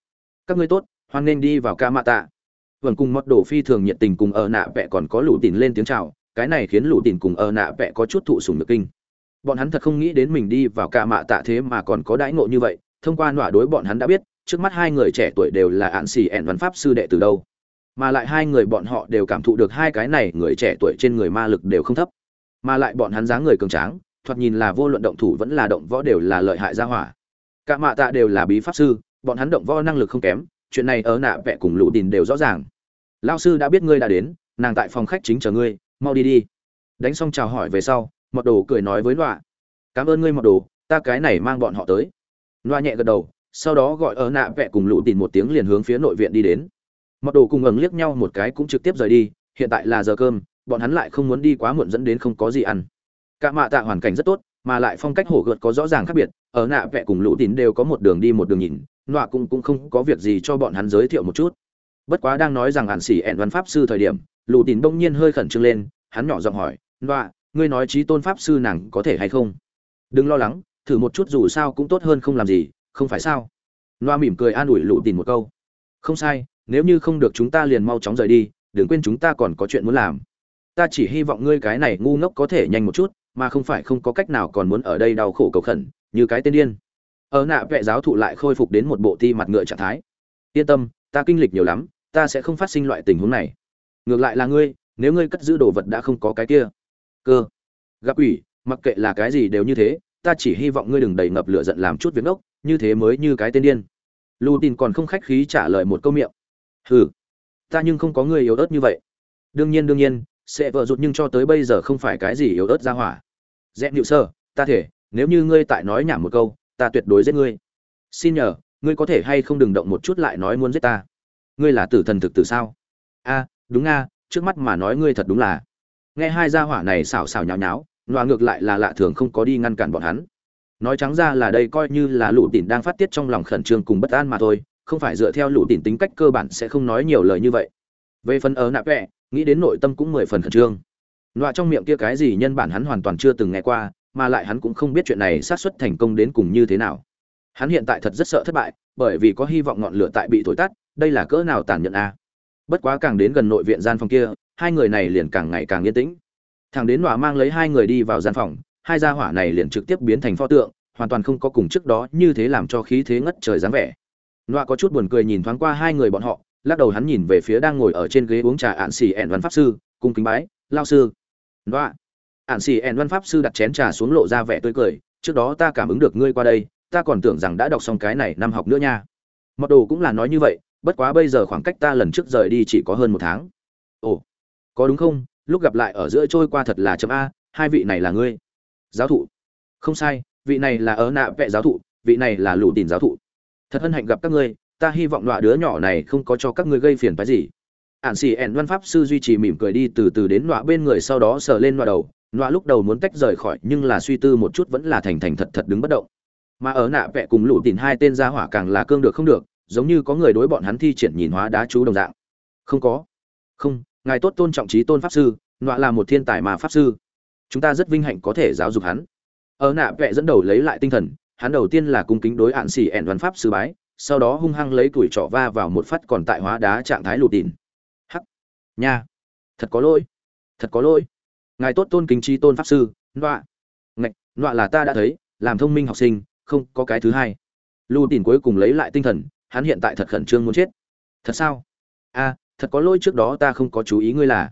Các ngươi tốt, hoan nên đi vào ca mạ tạ vần cùng mất đồ phi thường nhiệt tình cùng ở nạ vẽ còn có lũ tỉn lên tiếng chào. Cái này khiến lũ tỉn cùng ở nạ vẽ có chút thụ sùng được kinh. Bọn hắn thật không nghĩ đến mình đi vào ca mạ tạ thế mà còn có đãi ngộ như vậy. Thông qua nọa đối bọn hắn đã biết, trước mắt hai người trẻ tuổi đều là ạn xì ẹn văn pháp sư đệ từ đâu. Mà lại hai người bọn họ đều cảm thụ được hai cái này người trẻ tuổi trên người ma lực đều không thấp. Mà lại bọn hắn dáng người cường tráng, thoạt nhìn là vô luận động thủ vẫn là động võ đều là lợi hại gia hỏa. Cả mạ tạ đều là bí pháp sư, bọn hắn động võ năng lực không kém, chuyện này ở nạ vẽ cùng lũ đình đều rõ ràng lao sư đã biết ngươi đã đến, nàng tại phòng khách chính chờ ngươi, mau đi đi. Đánh xong chào hỏi về sau, mọt đồ cười nói với loạ cảm ơn ngươi mọt đồ, ta cái này mang bọn họ tới. Loa nhẹ gật đầu, sau đó gọi ở nạ vẽ cùng lũ tìm một tiếng liền hướng phía nội viện đi đến. Mọt đồ cùng ẩn liếc nhau một cái cũng trực tiếp rời đi, hiện tại là giờ cơm, bọn hắn lại không muốn đi quá muộn dẫn đến không có gì ăn. Cả mạ tạ hoàn cảnh rất tốt, mà lại phong cách hổ gợt có rõ ràng khác biệt, ở nạ vẽ cùng lũ tín đều có một đường đi một đường nhìn nọa cũng cũng không có việc gì cho bọn hắn giới thiệu một chút bất quá đang nói rằng hạn xỉ ẹn văn pháp sư thời điểm, lù tín bỗng nhiên hơi khẩn trương lên, hắn nhỏ giọng hỏi loạ ngươi nói trí tôn pháp sư nàng có thể hay không? Đừng lo lắng, thử một chút dù sao cũng tốt hơn không làm gì, không phải sao? Loa mỉm cười an ủi lù tín một câu. Không sai, nếu như không được chúng ta liền mau chóng rời đi, đừng quên chúng ta còn có chuyện muốn làm. Ta chỉ hy vọng ngươi cái này ngu ngốc có thể nhanh một chút, mà không phải không có cách nào còn muốn ở đây đau khổ cầu khẩn, như cái tên điên. Ở nạ vệ giáo thụ lại khôi phục đến một bộ ti mặt ngựa trạng thái. Yên tâm, ta kinh lịch nhiều lắm ta sẽ không phát sinh loại tình huống này. Ngược lại là ngươi, nếu ngươi cất giữ đồ vật đã không có cái kia. Cơ. Gặp ủy, mặc kệ là cái gì đều như thế, ta chỉ hy vọng ngươi đừng đầy ngập lửa giận làm chút việc ngốc, như thế mới như cái tên điên. Lù tin còn không khách khí trả lời một câu miệng. Hừ, ta nhưng không có người yếu ớt như vậy. Đương nhiên đương nhiên, sẽ vợ rụt nhưng cho tới bây giờ không phải cái gì yếu ớt ra hỏa. Dạ Dẹp nhịu sơ, ta thể, nếu như ngươi tại nói nhảm một câu, ta tuyệt đối giết ngươi. Xin nhờ, ngươi có thể hay không đừng động một chút lại nói muốn giết ta ngươi là tử thần thực tử sao? A, đúng a, trước mắt mà nói ngươi thật đúng là. Nghe hai gia hỏa này xảo xảo nháo nháo, loa ngược lại là lạ thường không có đi ngăn cản bọn hắn. Nói trắng ra là đây coi như là lũ tỉn đang phát tiết trong lòng khẩn trương cùng bất an mà thôi, không phải dựa theo lũ tỉn tính cách cơ bản sẽ không nói nhiều lời như vậy. Về phần ở nạp vẹ, nghĩ đến nội tâm cũng mười phần khẩn trương. Loa trong miệng kia cái gì nhân bản hắn hoàn toàn chưa từng nghe qua, mà lại hắn cũng không biết chuyện này sát xuất thành công đến cùng như thế nào. Hắn hiện tại thật rất sợ thất bại, bởi vì có hy vọng ngọn lửa tại bị thổi tắt đây là cỡ nào tàn nhẫn a? Bất quá càng đến gần nội viện gian phòng kia, hai người này liền càng ngày càng yên tĩnh. Thằng đến nọa mang lấy hai người đi vào gian phòng, hai gia hỏa này liền trực tiếp biến thành pho tượng, hoàn toàn không có cùng trước đó như thế làm cho khí thế ngất trời dáng vẻ. Nọa có chút buồn cười nhìn thoáng qua hai người bọn họ, lắc đầu hắn nhìn về phía đang ngồi ở trên ghế uống trà ạn xì ẹn văn pháp sư cung kính bái lao sư. Nọa. Ạn xì ẹn văn pháp sư đặt chén trà xuống lộ ra vẻ tươi cười, trước đó ta cảm ứng được ngươi qua đây, ta còn tưởng rằng đã đọc xong cái này năm học nữa nha. Mặc đồ cũng là nói như vậy bất quá bây giờ khoảng cách ta lần trước rời đi chỉ có hơn một tháng. Ồ, có đúng không? Lúc gặp lại ở giữa trôi qua thật là chấm a, hai vị này là ngươi. Giáo thụ. Không sai, vị này là ớ nạ vệ giáo thụ, vị này là lù tìm giáo thụ. Thật hân hạnh gặp các ngươi, ta hy vọng loại đứa nhỏ này không có cho các ngươi gây phiền phái gì. Ạn xì ẻn văn pháp sư duy trì mỉm cười đi từ từ đến nọa bên người sau đó sờ lên nọa đầu. Nọa lúc đầu muốn tách rời khỏi nhưng là suy tư một chút vẫn là thành thành thật thật đứng bất động. Mà ở nạ vẹ cùng lũ tìm hai tên gia hỏa càng là cương được không được giống như có người đối bọn hắn thi triển nhìn hóa đá chú đồng dạng. Không có. Không, ngài tốt tôn trọng trí tôn pháp sư, nọa là một thiên tài mà pháp sư. Chúng ta rất vinh hạnh có thể giáo dục hắn. Ở nạ vẹ dẫn đầu lấy lại tinh thần, hắn đầu tiên là cung kính đối hạn xỉ ẻn văn pháp sư bái, sau đó hung hăng lấy tuổi trọ va vào một phát còn tại hóa đá trạng thái lụt đỉn hắc. Nha. Thật có lỗi. Thật có lỗi. Ngài tốt tôn kính chi tôn pháp sư loạ nọa là ta đã thấy, làm thông minh học sinh, không có cái thứ hai. Lưu tìm cuối cùng lấy lại tinh thần hắn hiện tại thật khẩn trương muốn chết. Thật sao? A thật có lỗi trước đó ta không có chú ý ngươi là.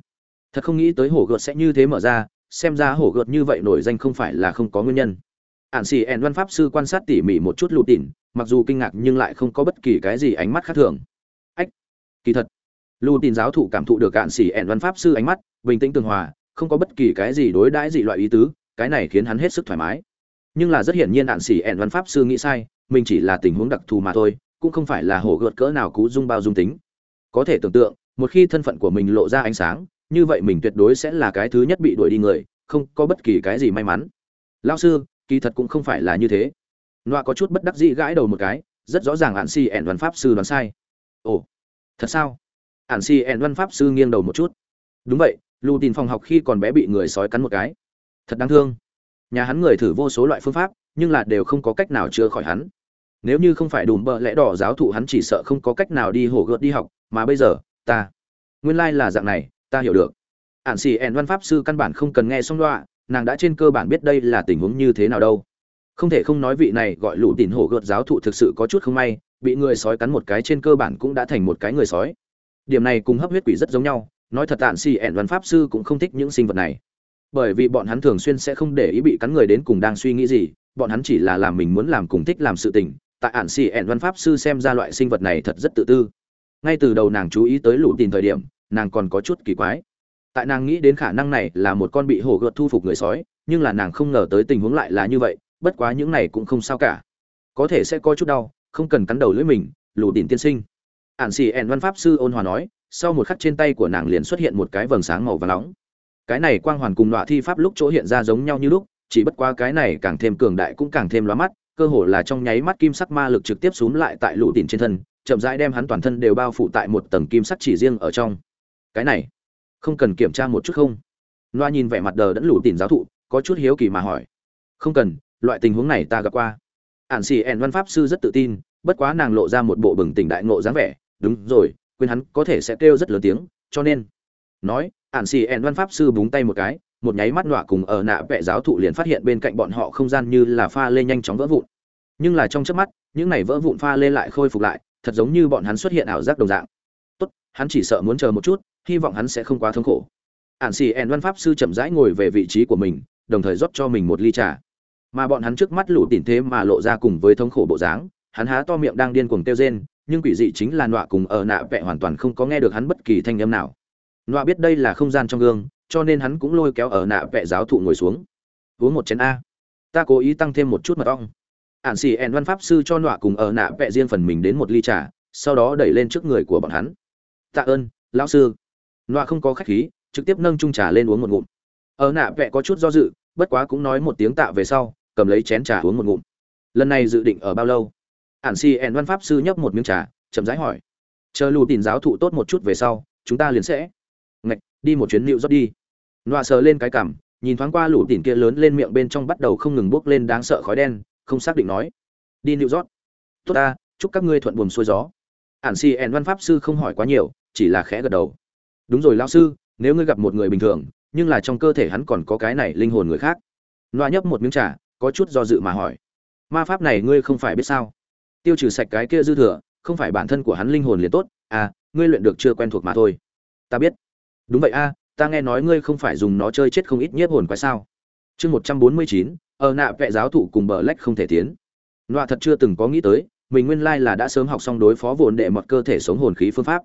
Thật không nghĩ tới hổ gợt sẽ như thế mở ra, xem ra hổ gợt như vậy nổi danh không phải là không có nguyên nhân. Ạn xì ẻn văn pháp sư quan sát tỉ mỉ một chút lụt tỉn, mặc dù kinh ngạc nhưng lại không có bất kỳ cái gì ánh mắt khác thường. Ách, kỳ thật. Lụt tỉn giáo thụ cảm thụ được ạn xì ẻn văn pháp sư ánh mắt, bình tĩnh tường hòa, không có bất kỳ cái gì đối đãi gì loại ý tứ, cái này khiến hắn hết sức thoải mái. Nhưng là rất hiển nhiên ạn xì ẻn văn pháp sư nghĩ sai, mình chỉ là tình huống đặc thù mà thôi cũng không phải là hổ gợt cỡ nào cú dung bao dung tính. Có thể tưởng tượng, một khi thân phận của mình lộ ra ánh sáng, như vậy mình tuyệt đối sẽ là cái thứ nhất bị đuổi đi người, không có bất kỳ cái gì may mắn. Lao sư, kỳ thật cũng không phải là như thế. Loa có chút bất đắc dĩ gãi đầu một cái, rất rõ ràng ạn si ẻn văn pháp sư đoán sai. Ồ, thật sao? Ạn si ẻn văn pháp sư nghiêng đầu một chút. Đúng vậy lù tìm phòng học khi còn bé bị người sói cắn một cái. Thật đáng thương. Nhà hắn người thử vô số loại phương pháp, nhưng là đều không có cách nào chữa khỏi hắn nếu như không phải đùm bợ lẽ đỏ giáo thụ hắn chỉ sợ không có cách nào đi hổ gợt đi học, mà bây giờ, ta, nguyên lai là dạng này, ta hiểu được. Ạn xì ẻn văn pháp sư căn bản không cần nghe xong đoạ nàng đã trên cơ bản biết đây là tình huống như thế nào đâu. Không thể không nói vị này gọi lũ tỉn hổ gợt giáo thụ thực sự có chút không may, bị người sói cắn một cái trên cơ bản cũng đã thành một cái người sói. Điểm này cùng hấp huyết quỷ rất giống nhau, nói thật tạn xì ẻn văn pháp sư cũng không thích những sinh vật này. Bởi vì bọn hắn thường xuyên sẽ không để ý bị cắn người đến cùng đang suy nghĩ gì, bọn hắn chỉ là làm mình muốn làm cùng thích làm sự tình tại ản xì ẻn văn pháp sư xem ra loại sinh vật này thật rất tự tư. Ngay từ đầu nàng chú ý tới lũ tìm thời điểm, nàng còn có chút kỳ quái. Tại nàng nghĩ đến khả năng này là một con bị hổ gợt thu phục người sói, nhưng là nàng không ngờ tới tình huống lại là như vậy, bất quá những này cũng không sao cả. Có thể sẽ có chút đau, không cần cắn đầu lưỡi mình lũ tìm tiên sinh. Ản xì ẻn văn pháp sư ôn hòa nói, sau một khắc trên tay của nàng liền xuất hiện một cái vầng sáng màu và nóng. Cái này quang hoàn cùng loại thi pháp lúc chỗ hiện ra giống nhau như lúc, chỉ bất qua cái này càng thêm cường đại cũng càng thêm lóa mắt cơ hồ là trong nháy mắt kim sắc ma lực trực tiếp xuống lại tại lũ tìm trên thân, chậm rãi đem hắn toàn thân đều bao phủ tại một tầng kim sắc chỉ riêng ở trong. Cái này, không cần kiểm tra một chút không? Loa nhìn vẻ mặt đờ đẫn lũ tìm giáo thụ, có chút hiếu kỳ mà hỏi. Không cần, loại tình huống này ta gặp qua. Ản xì ẻn văn pháp sư rất tự tin, bất quá nàng lộ ra một bộ bừng tỉnh đại ngộ dáng vẻ. Đúng rồi, quên hắn có thể sẽ kêu rất lớn tiếng, cho nên. Nói, ản xì ẻn văn pháp sư búng tay một cái một nháy mắt nọa cùng ở nạ vẽ giáo thụ liền phát hiện bên cạnh bọn họ không gian như là pha lê nhanh chóng vỡ vụn. Nhưng là trong chớp mắt, những này vỡ vụn pha lê lại khôi phục lại, thật giống như bọn hắn xuất hiện ảo giác đồng dạng. Tốt, hắn chỉ sợ muốn chờ một chút, hy vọng hắn sẽ không quá thương khổ. Ản xì ẻn văn pháp sư chậm rãi ngồi về vị trí của mình, đồng thời rót cho mình một ly trà. Mà bọn hắn trước mắt lũ tỉn thế mà lộ ra cùng với thống khổ bộ dáng, hắn há to miệng đang điên cuồng kêu rên, nhưng quỷ dị chính là nọa cùng ở nạ vẹ hoàn toàn không có nghe được hắn bất kỳ thanh âm nào. Nọa biết đây là không gian trong gương cho nên hắn cũng lôi kéo ở nạ vẽ giáo thụ ngồi xuống. Uống một chén a. Ta cố ý tăng thêm một chút mật ong. Ạn xì ẹn văn pháp sư cho nọa cùng ở nạ vẽ riêng phần mình đến một ly trà, sau đó đẩy lên trước người của bọn hắn. Tạ ơn, lão sư. Nọa không có khách khí, trực tiếp nâng chung trà lên uống một ngụm. Ở nạ vẽ có chút do dự, bất quá cũng nói một tiếng tạ về sau, cầm lấy chén trà uống một ngụm. Lần này dự định ở bao lâu? Ản xì ẹn văn pháp sư nhấp một miếng trà, chậm rãi hỏi. Chờ lù tìm giáo thụ tốt một chút về sau, chúng ta liền sẽ. Ngạch, đi một chuyến nịu rót đi nọa sờ lên cái cằm, nhìn thoáng qua lũ tỉn kia lớn lên miệng bên trong bắt đầu không ngừng bốc lên đáng sợ khói đen, không xác định nói. Đi nịu rót tốt ta, chúc các ngươi thuận buồm xuôi gió. Ản xì. ẹn văn pháp sư không hỏi quá nhiều, chỉ là khẽ gật đầu. Đúng rồi lão sư, nếu ngươi gặp một người bình thường, nhưng là trong cơ thể hắn còn có cái này linh hồn người khác. Nọa nhấp một miếng trà, có chút do dự mà hỏi. Ma pháp này ngươi không phải biết sao? Tiêu trừ sạch cái kia dư thừa, không phải bản thân của hắn linh hồn liền tốt à ngươi luyện được chưa quen thuộc mà thôi. Ta biết. Đúng vậy a ta nghe nói ngươi không phải dùng nó chơi chết không ít nhiếp hồn quái sao? Chương một trăm bốn mươi chín, ở nạ vệ giáo thụ cùng bờ lách không thể tiến. Nọa thật chưa từng có nghĩ tới, mình nguyên lai là đã sớm học xong đối phó vồn đệ mọt cơ thể sống hồn khí phương pháp.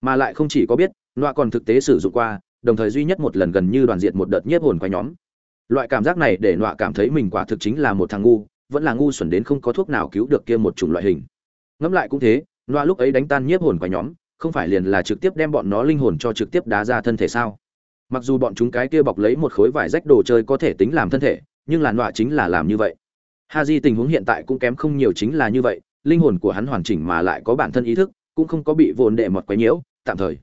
Mà lại không chỉ có biết, nọa còn thực tế sử dụng qua, đồng thời duy nhất một lần gần như đoàn diện một đợt nhiếp hồn quái nhóm. Loại cảm giác này để nọa cảm thấy mình quả thực chính là một thằng ngu, vẫn là ngu xuẩn đến không có thuốc nào cứu được kia một chủng loại hình. Ngẫm lại cũng thế, nọa lúc ấy đánh tan nhiếp hồn quái nhóm, không phải liền là trực tiếp đem bọn nó linh hồn cho trực tiếp đá ra thân thể sao? Mặc dù bọn chúng cái kia bọc lấy một khối vải rách đồ chơi có thể tính làm thân thể, nhưng là nọa chính là làm như vậy. Ha di tình huống hiện tại cũng kém không nhiều chính là như vậy, linh hồn của hắn hoàn chỉnh mà lại có bản thân ý thức, cũng không có bị vồn đệ mọt quấy nhiễu, tạm thời.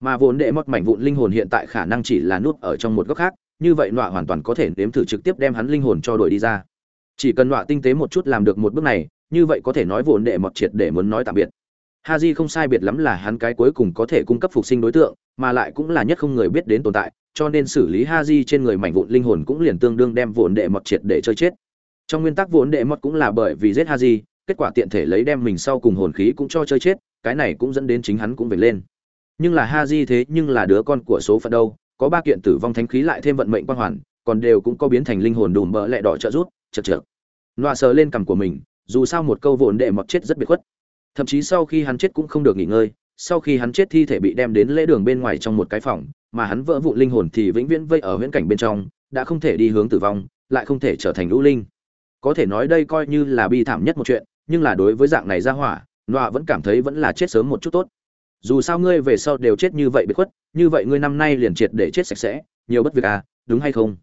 Mà vồn đệ mọt mảnh vụn linh hồn hiện tại khả năng chỉ là nút ở trong một góc khác, như vậy nọa hoàn toàn có thể nếm thử trực tiếp đem hắn linh hồn cho đổi đi ra. Chỉ cần nọa tinh tế một chút làm được một bước này, như vậy có thể nói vồn đệ mọt triệt để muốn nói tạm biệt ha j không sai biệt lắm là hắn cái cuối cùng có thể cung cấp phục sinh đối tượng mà lại cũng là nhất không người biết đến tồn tại cho nên xử lý Haji trên người mảnh vụn linh hồn cũng liền tương đương đem vụn đệ mọt triệt để chơi chết. Trong nguyên tắc vụn đệ mọt cũng là bởi vì giết Haji, kết quả tiện thể lấy đem mình sau cùng hồn khí cũng cho chơi chết, cái này cũng dẫn đến chính hắn cũng về lên. Nhưng là Haji thế nhưng là đứa con của số phận đâu, có ba kiện tử vong thánh khí lại thêm vận mệnh quan hoàn, còn đều cũng có biến thành linh hồn đùm bỡ lẹ đỏ trợ rút, chật chật. Loa sờ lên cằm của mình, dù sao một câu vụn đệ mọt chết rất biệt khuất. Thậm chí sau khi hắn chết cũng không được nghỉ ngơi, sau khi hắn chết thi thể bị đem đến lễ đường bên ngoài trong một cái phòng, mà hắn vỡ vụ linh hồn thì vĩnh viễn vây ở viễn cảnh bên trong, đã không thể đi hướng tử vong, lại không thể trở thành lũ linh. Có thể nói đây coi như là bi thảm nhất một chuyện, nhưng là đối với dạng này ra hỏa, Nọa vẫn cảm thấy vẫn là chết sớm một chút tốt. Dù sao ngươi về sau đều chết như vậy bị khuất, như vậy ngươi năm nay liền triệt để chết sạch sẽ, nhiều bất việc à, đúng hay không?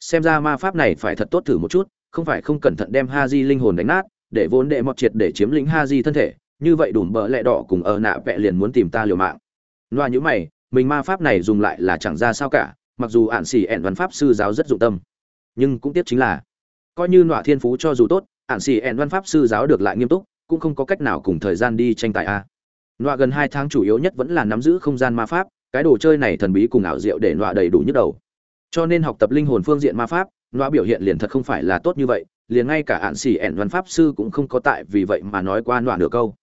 Xem ra ma pháp này phải thật tốt thử một chút, không phải không cẩn thận đem ha di linh hồn đánh nát, để vốn đệ mọt triệt để chiếm lĩnh ha di thân thể, như vậy đùm bờ lẹ đỏ cùng ở nạ vẽ liền muốn tìm ta liều mạng. Loa nhữ mày, mình ma pháp này dùng lại là chẳng ra sao cả, mặc dù ạn xỉ ẹn văn pháp sư giáo rất dụng tâm. Nhưng cũng tiếp chính là, coi như nọa thiên phú cho dù tốt, ạn xỉ ẹn văn pháp sư giáo được lại nghiêm túc, cũng không có cách nào cùng thời gian đi tranh tài a. Nọa gần hai tháng chủ yếu nhất vẫn là nắm giữ không gian ma pháp, cái đồ chơi này thần bí cùng ảo diệu để nọa đầy đủ nhức đầu. Cho nên học tập linh hồn phương diện ma pháp, nọa biểu hiện liền thật không phải là tốt như vậy, liền ngay cả ạn xỉ ẹn văn pháp sư cũng không có tại vì vậy mà nói qua nọa nửa câu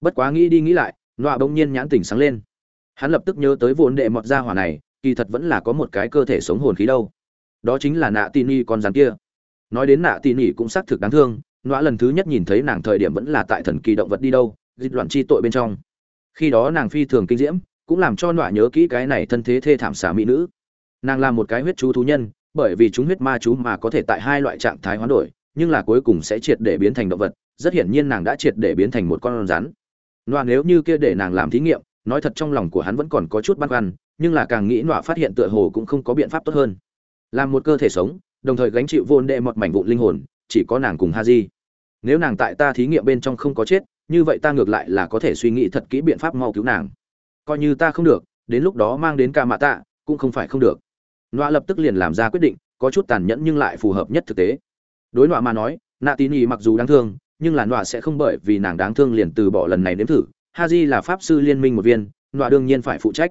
bất quá nghĩ đi nghĩ lại nọa bỗng nhiên nhãn tỉnh sáng lên. Hắn lập tức nhớ tới vốn đệ mọt ra hỏa này, kỳ thật vẫn là có một cái cơ thể sống hồn khí đâu. Đó chính là nạ tin y con rắn kia. Nói đến nạ tin y cũng xác thực đáng thương nọa lần thứ nhất nhìn thấy nàng thời điểm vẫn là tại thần kỳ động vật đi đâu, dịch loạn chi tội bên trong. Khi đó nàng phi thường kinh diễm, cũng làm cho nọa nhớ kỹ cái này thân thế thê thảm xả mỹ nữ. Nàng là một cái huyết chú thú nhân, bởi vì chúng huyết ma chú mà có thể tại hai loại trạng thái hoán đổi, nhưng là cuối cùng sẽ triệt để biến thành động vật, rất hiển nhiên nàng đã triệt để biến thành một con rắn. Noa nếu như kia để nàng làm thí nghiệm, nói thật trong lòng của hắn vẫn còn có chút băn khoăn, nhưng là càng nghĩ Nọa phát hiện tựa hồ cũng không có biện pháp tốt hơn. Làm một cơ thể sống, đồng thời gánh chịu vô đệ một mảnh vụn linh hồn, chỉ có nàng cùng Haji. Nếu nàng tại ta thí nghiệm bên trong không có chết, như vậy ta ngược lại là có thể suy nghĩ thật kỹ biện pháp mau cứu nàng. Coi như ta không được, đến lúc đó mang đến ca mạ tạ, cũng không phải không được. Nọa lập tức liền làm ra quyết định, có chút tàn nhẫn nhưng lại phù hợp nhất thực tế. Đối Nọa mà nói, Nạ Tín Nhi mặc dù đáng thương, nhưng là nọa sẽ không bởi vì nàng đáng thương liền từ bỏ lần này nếm thử. Haji là pháp sư liên minh một viên, nọa đương nhiên phải phụ trách.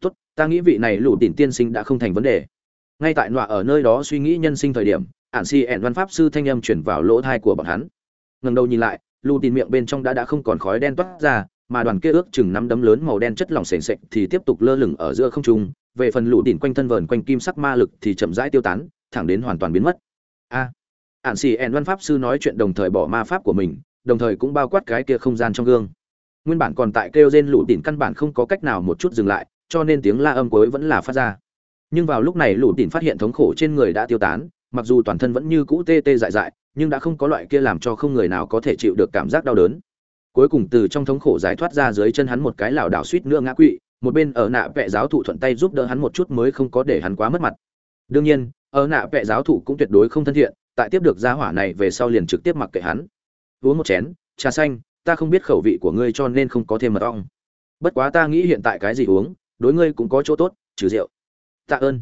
Tốt, ta nghĩ vị này lũ tỉn tiên sinh đã không thành vấn đề. Ngay tại nọa ở nơi đó suy nghĩ nhân sinh thời điểm ản si ẻn văn pháp sư thanh âm chuyển vào lỗ thai của bọn hắn. Ngần đầu nhìn lại, lũ tỉn miệng bên trong đã đã không còn khói đen toát ra, mà đoàn kia ước chừng năm đấm lớn màu đen chất lỏng sền sệt thì tiếp tục lơ lửng ở giữa không trung. Về phần lũ tỉn quanh thân vờn quanh kim sắc ma lực thì chậm rãi tiêu tán, thẳng đến hoàn toàn biến mất. A! Ạn xì ẻn văn pháp sư nói chuyện đồng thời bỏ ma pháp của mình, đồng thời cũng bao quát cái kia không gian trong gương. Nguyên bản còn tại kêu gen lũ tỉn căn bản không có cách nào một chút dừng lại, cho nên tiếng la âm cuối vẫn là phát ra. Nhưng vào lúc này lũ tỉn phát hiện thống khổ trên người đã tiêu tán, mặc dù toàn thân vẫn như cũ tê tê dại dại, nhưng đã không có loại kia làm cho không người nào có thể chịu được cảm giác đau đớn. Cuối cùng từ trong thống khổ giải thoát ra dưới chân hắn một cái lảo đảo suýt nữa ngã quỵ, một bên ở nạ vệ giáo thụ thuận tay giúp đỡ hắn một chút mới không có để hắn quá mất mặt. Đương nhiên, ở nạ vệ giáo thụ cũng tuyệt đối không thân thiện tại tiếp được gia hỏa này về sau liền trực tiếp mặc kệ hắn. Uống một chén, trà xanh, ta không biết khẩu vị của ngươi cho nên không có thêm mật ong. Bất quá ta nghĩ hiện tại cái gì uống, đối ngươi cũng có chỗ tốt, trừ rượu. Tạ ơn.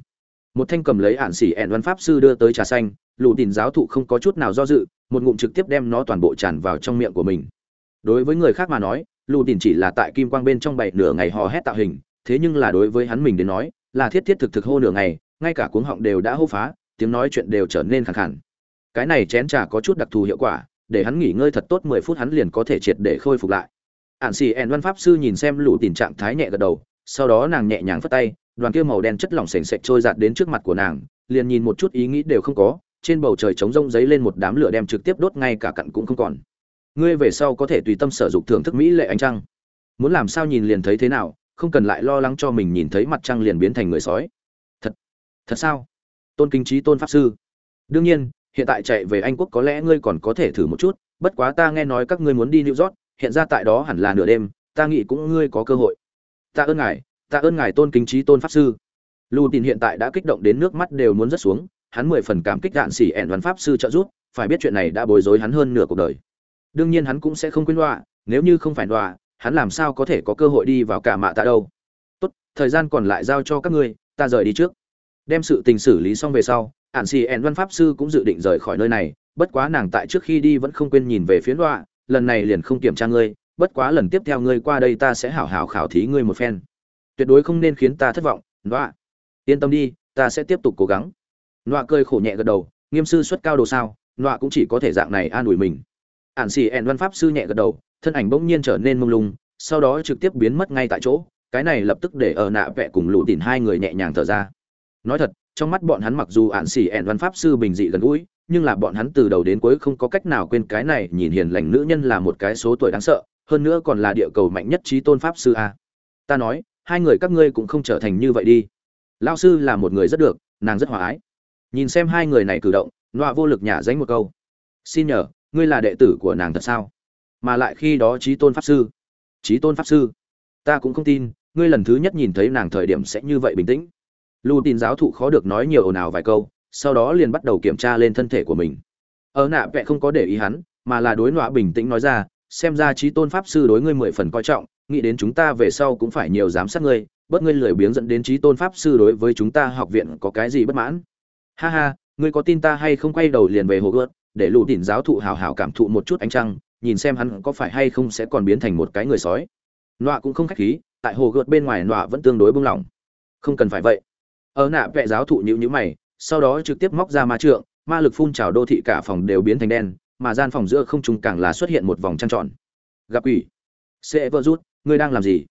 Một thanh cầm lấy ản xỉ ẹn văn pháp sư đưa tới trà xanh lù tìm giáo thụ không có chút nào do dự, một ngụm trực tiếp đem nó toàn bộ tràn vào trong miệng của mình. Đối với người khác mà nói lù tìm chỉ là tại kim quang bên trong bảy nửa ngày hò hét tạo hình, thế nhưng là đối với hắn mình đến nói, là thiết thiết thực thực hô nửa ngày, ngay cả cuống họng đều đã hô phá, tiếng nói chuyện đều trở nên khẳng khẳng cái này chén trà có chút đặc thù hiệu quả, để hắn nghỉ ngơi thật tốt, mười phút hắn liền có thể triệt để khôi phục lại. Ạn xì ẻn văn pháp sư nhìn xem lũ tình trạng thái nhẹ gật đầu, sau đó nàng nhẹ nhàng phất tay, đoàn kia màu đen chất lỏng sền sệt trôi giạt đến trước mặt của nàng, liền nhìn một chút ý nghĩ đều không có, trên bầu trời trống rông giấy lên một đám lửa đem trực tiếp đốt ngay cả cặn cũng không còn. Ngươi về sau có thể tùy tâm sở dụng thưởng thức mỹ lệ ánh trăng. Muốn làm sao nhìn liền thấy thế nào, không cần lại lo lắng cho mình nhìn thấy mặt trăng liền biến thành người sói. Thật thật sao? Tôn kinh trí tôn pháp sư. Đương nhiên hiện tại chạy về Anh quốc có lẽ ngươi còn có thể thử một chút, bất quá ta nghe nói các ngươi muốn đi New York, hiện ra tại đó hẳn là nửa đêm, ta nghĩ cũng ngươi có cơ hội. Ta ơn ngài, ta ơn ngài tôn kính trí tôn pháp sư. Lưu Tín hiện tại đã kích động đến nước mắt đều muốn rớt xuống, hắn mười phần cảm kích đạn xỉ ẻn văn pháp sư trợ giúp, phải biết chuyện này đã bối rối hắn hơn nửa cuộc đời. Đương nhiên hắn cũng sẽ không quên đọa, nếu như không phải đọa, hắn làm sao có thể có cơ hội đi vào cả mạ tạ đâu. Tốt, thời gian còn lại giao cho các ngươi, ta rời đi trước. Đem sự tình xử lý xong về sau, ạn xì ẹn văn pháp sư cũng dự định rời khỏi nơi này bất quá nàng tại trước khi đi vẫn không quên nhìn về phía đọa lần này liền không kiểm tra ngươi bất quá lần tiếp theo ngươi qua đây ta sẽ hảo hảo khảo thí ngươi một phen. Tuyệt đối không nên khiến ta thất vọng đọa yên tâm đi ta sẽ tiếp tục cố gắng. Đọa cười khổ nhẹ gật đầu nghiêm sư xuất cao đồ sao đọa cũng chỉ có thể dạng này an ủi mình. Ạn xì ẹn văn pháp sư nhẹ gật đầu thân ảnh bỗng nhiên trở nên mông lung sau đó trực tiếp biến mất ngay tại chỗ cái này lập tức để ở nạ vẽ cùng lũ tỉn hai người nhẹ nhàng thở ra nói thật, trong mắt bọn hắn mặc dù ạn xỉ ẹn văn pháp sư bình dị gần gũi, nhưng là bọn hắn từ đầu đến cuối không có cách nào quên cái này nhìn hiền lành nữ nhân là một cái số tuổi đáng sợ, hơn nữa còn là địa cầu mạnh nhất trí tôn pháp sư a. Ta nói, hai người các ngươi cũng không trở thành như vậy đi. Lao sư là một người rất được, nàng rất hòa ái. Nhìn xem hai người này cử động, nọa vô lực nhả dánh một câu. Xin nhờ, ngươi là đệ tử của nàng thật sao? Mà lại khi đó trí tôn pháp sư. Trí tôn pháp sư. Ta cũng không tin, ngươi lần thứ nhất nhìn thấy nàng thời điểm sẽ như vậy bình tĩnh lưu tin giáo thụ khó được nói nhiều ồn ào vài câu sau đó liền bắt đầu kiểm tra lên thân thể của mình. Ở nạ vẽ không có để ý hắn mà là đối nọa bình tĩnh nói ra xem ra trí tôn pháp sư đối ngươi mười phần coi trọng nghĩ đến chúng ta về sau cũng phải nhiều giám sát ngươi bớt ngươi lười biếng dẫn đến trí tôn pháp sư đối với chúng ta học viện có cái gì bất mãn. Ha ha ngươi có tin ta hay không? quay đầu liền về hồ gươm, để lưu tin giáo thụ hào hào cảm thụ một chút ánh trăng nhìn xem hắn có phải hay không sẽ còn biến thành một cái người sói. Nọa cũng không khách khí tại hồ gợt bên ngoài nọa vẫn tương đối bung lỏng không cần phải vậy ở nạ vệ giáo thụ nhữ nhữ mày, sau đó trực tiếp móc ra ma trượng, ma lực phun trào đô thị cả phòng đều biến thành đen, mà gian phòng giữa không trung càng là xuất hiện một vòng trăng tròn. Gặp quỷ. Sẽ vỡ rút, ngươi đang làm gì?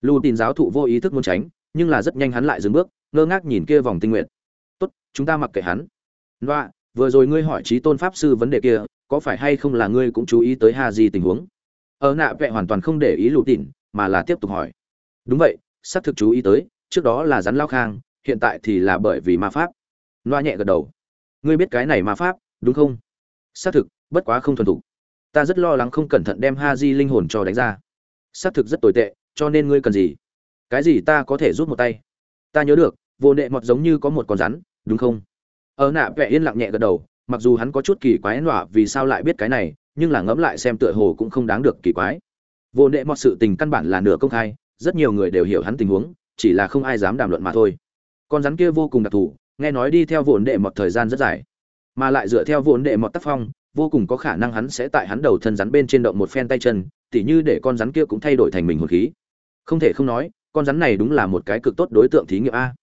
Lưu tin giáo thụ vô ý thức muốn tránh, nhưng là rất nhanh hắn lại dừng bước, ngơ ngác nhìn kia vòng tinh nguyện tốt, chúng ta mặc kệ hắn. Loa vừa rồi ngươi hỏi trí tôn pháp sư vấn đề kia, có phải hay không là ngươi cũng chú ý tới ha gì tình huống? Ở nạ vệ hoàn toàn không để ý lụ tin mà là tiếp tục hỏi. Đúng vậy, xác thực chú ý tới, trước đó là rắn lao khang hiện tại thì là bởi vì ma pháp. Loa nhẹ gật đầu. Ngươi biết cái này ma pháp, đúng không? Xác thực, bất quá không thuần thục. Ta rất lo lắng không cẩn thận đem ha di linh hồn cho đánh ra. Xác thực rất tồi tệ, cho nên ngươi cần gì? Cái gì ta có thể rút một tay? Ta nhớ được, vô nệ mọt giống như có một con rắn, đúng không? Ở nạ vẽ yên lặng nhẹ gật đầu, mặc dù hắn có chút kỳ quái nọa vì sao lại biết cái này, nhưng là ngẫm lại xem tựa hồ cũng không đáng được kỳ quái. Vô nệ mọt sự tình căn bản là nửa công khai, rất nhiều người đều hiểu hắn tình huống, chỉ là không ai dám đàm luận mà thôi con rắn kia vô cùng đặc thù, nghe nói đi theo vốn đệ một thời gian rất dài. Mà lại dựa theo vốn đệ một tác phong, vô cùng có khả năng hắn sẽ tại hắn đầu thân rắn bên trên động một phen tay chân, tỉ như để con rắn kia cũng thay đổi thành mình hồn khí. Không thể không nói, con rắn này đúng là một cái cực tốt đối tượng thí nghiệm a.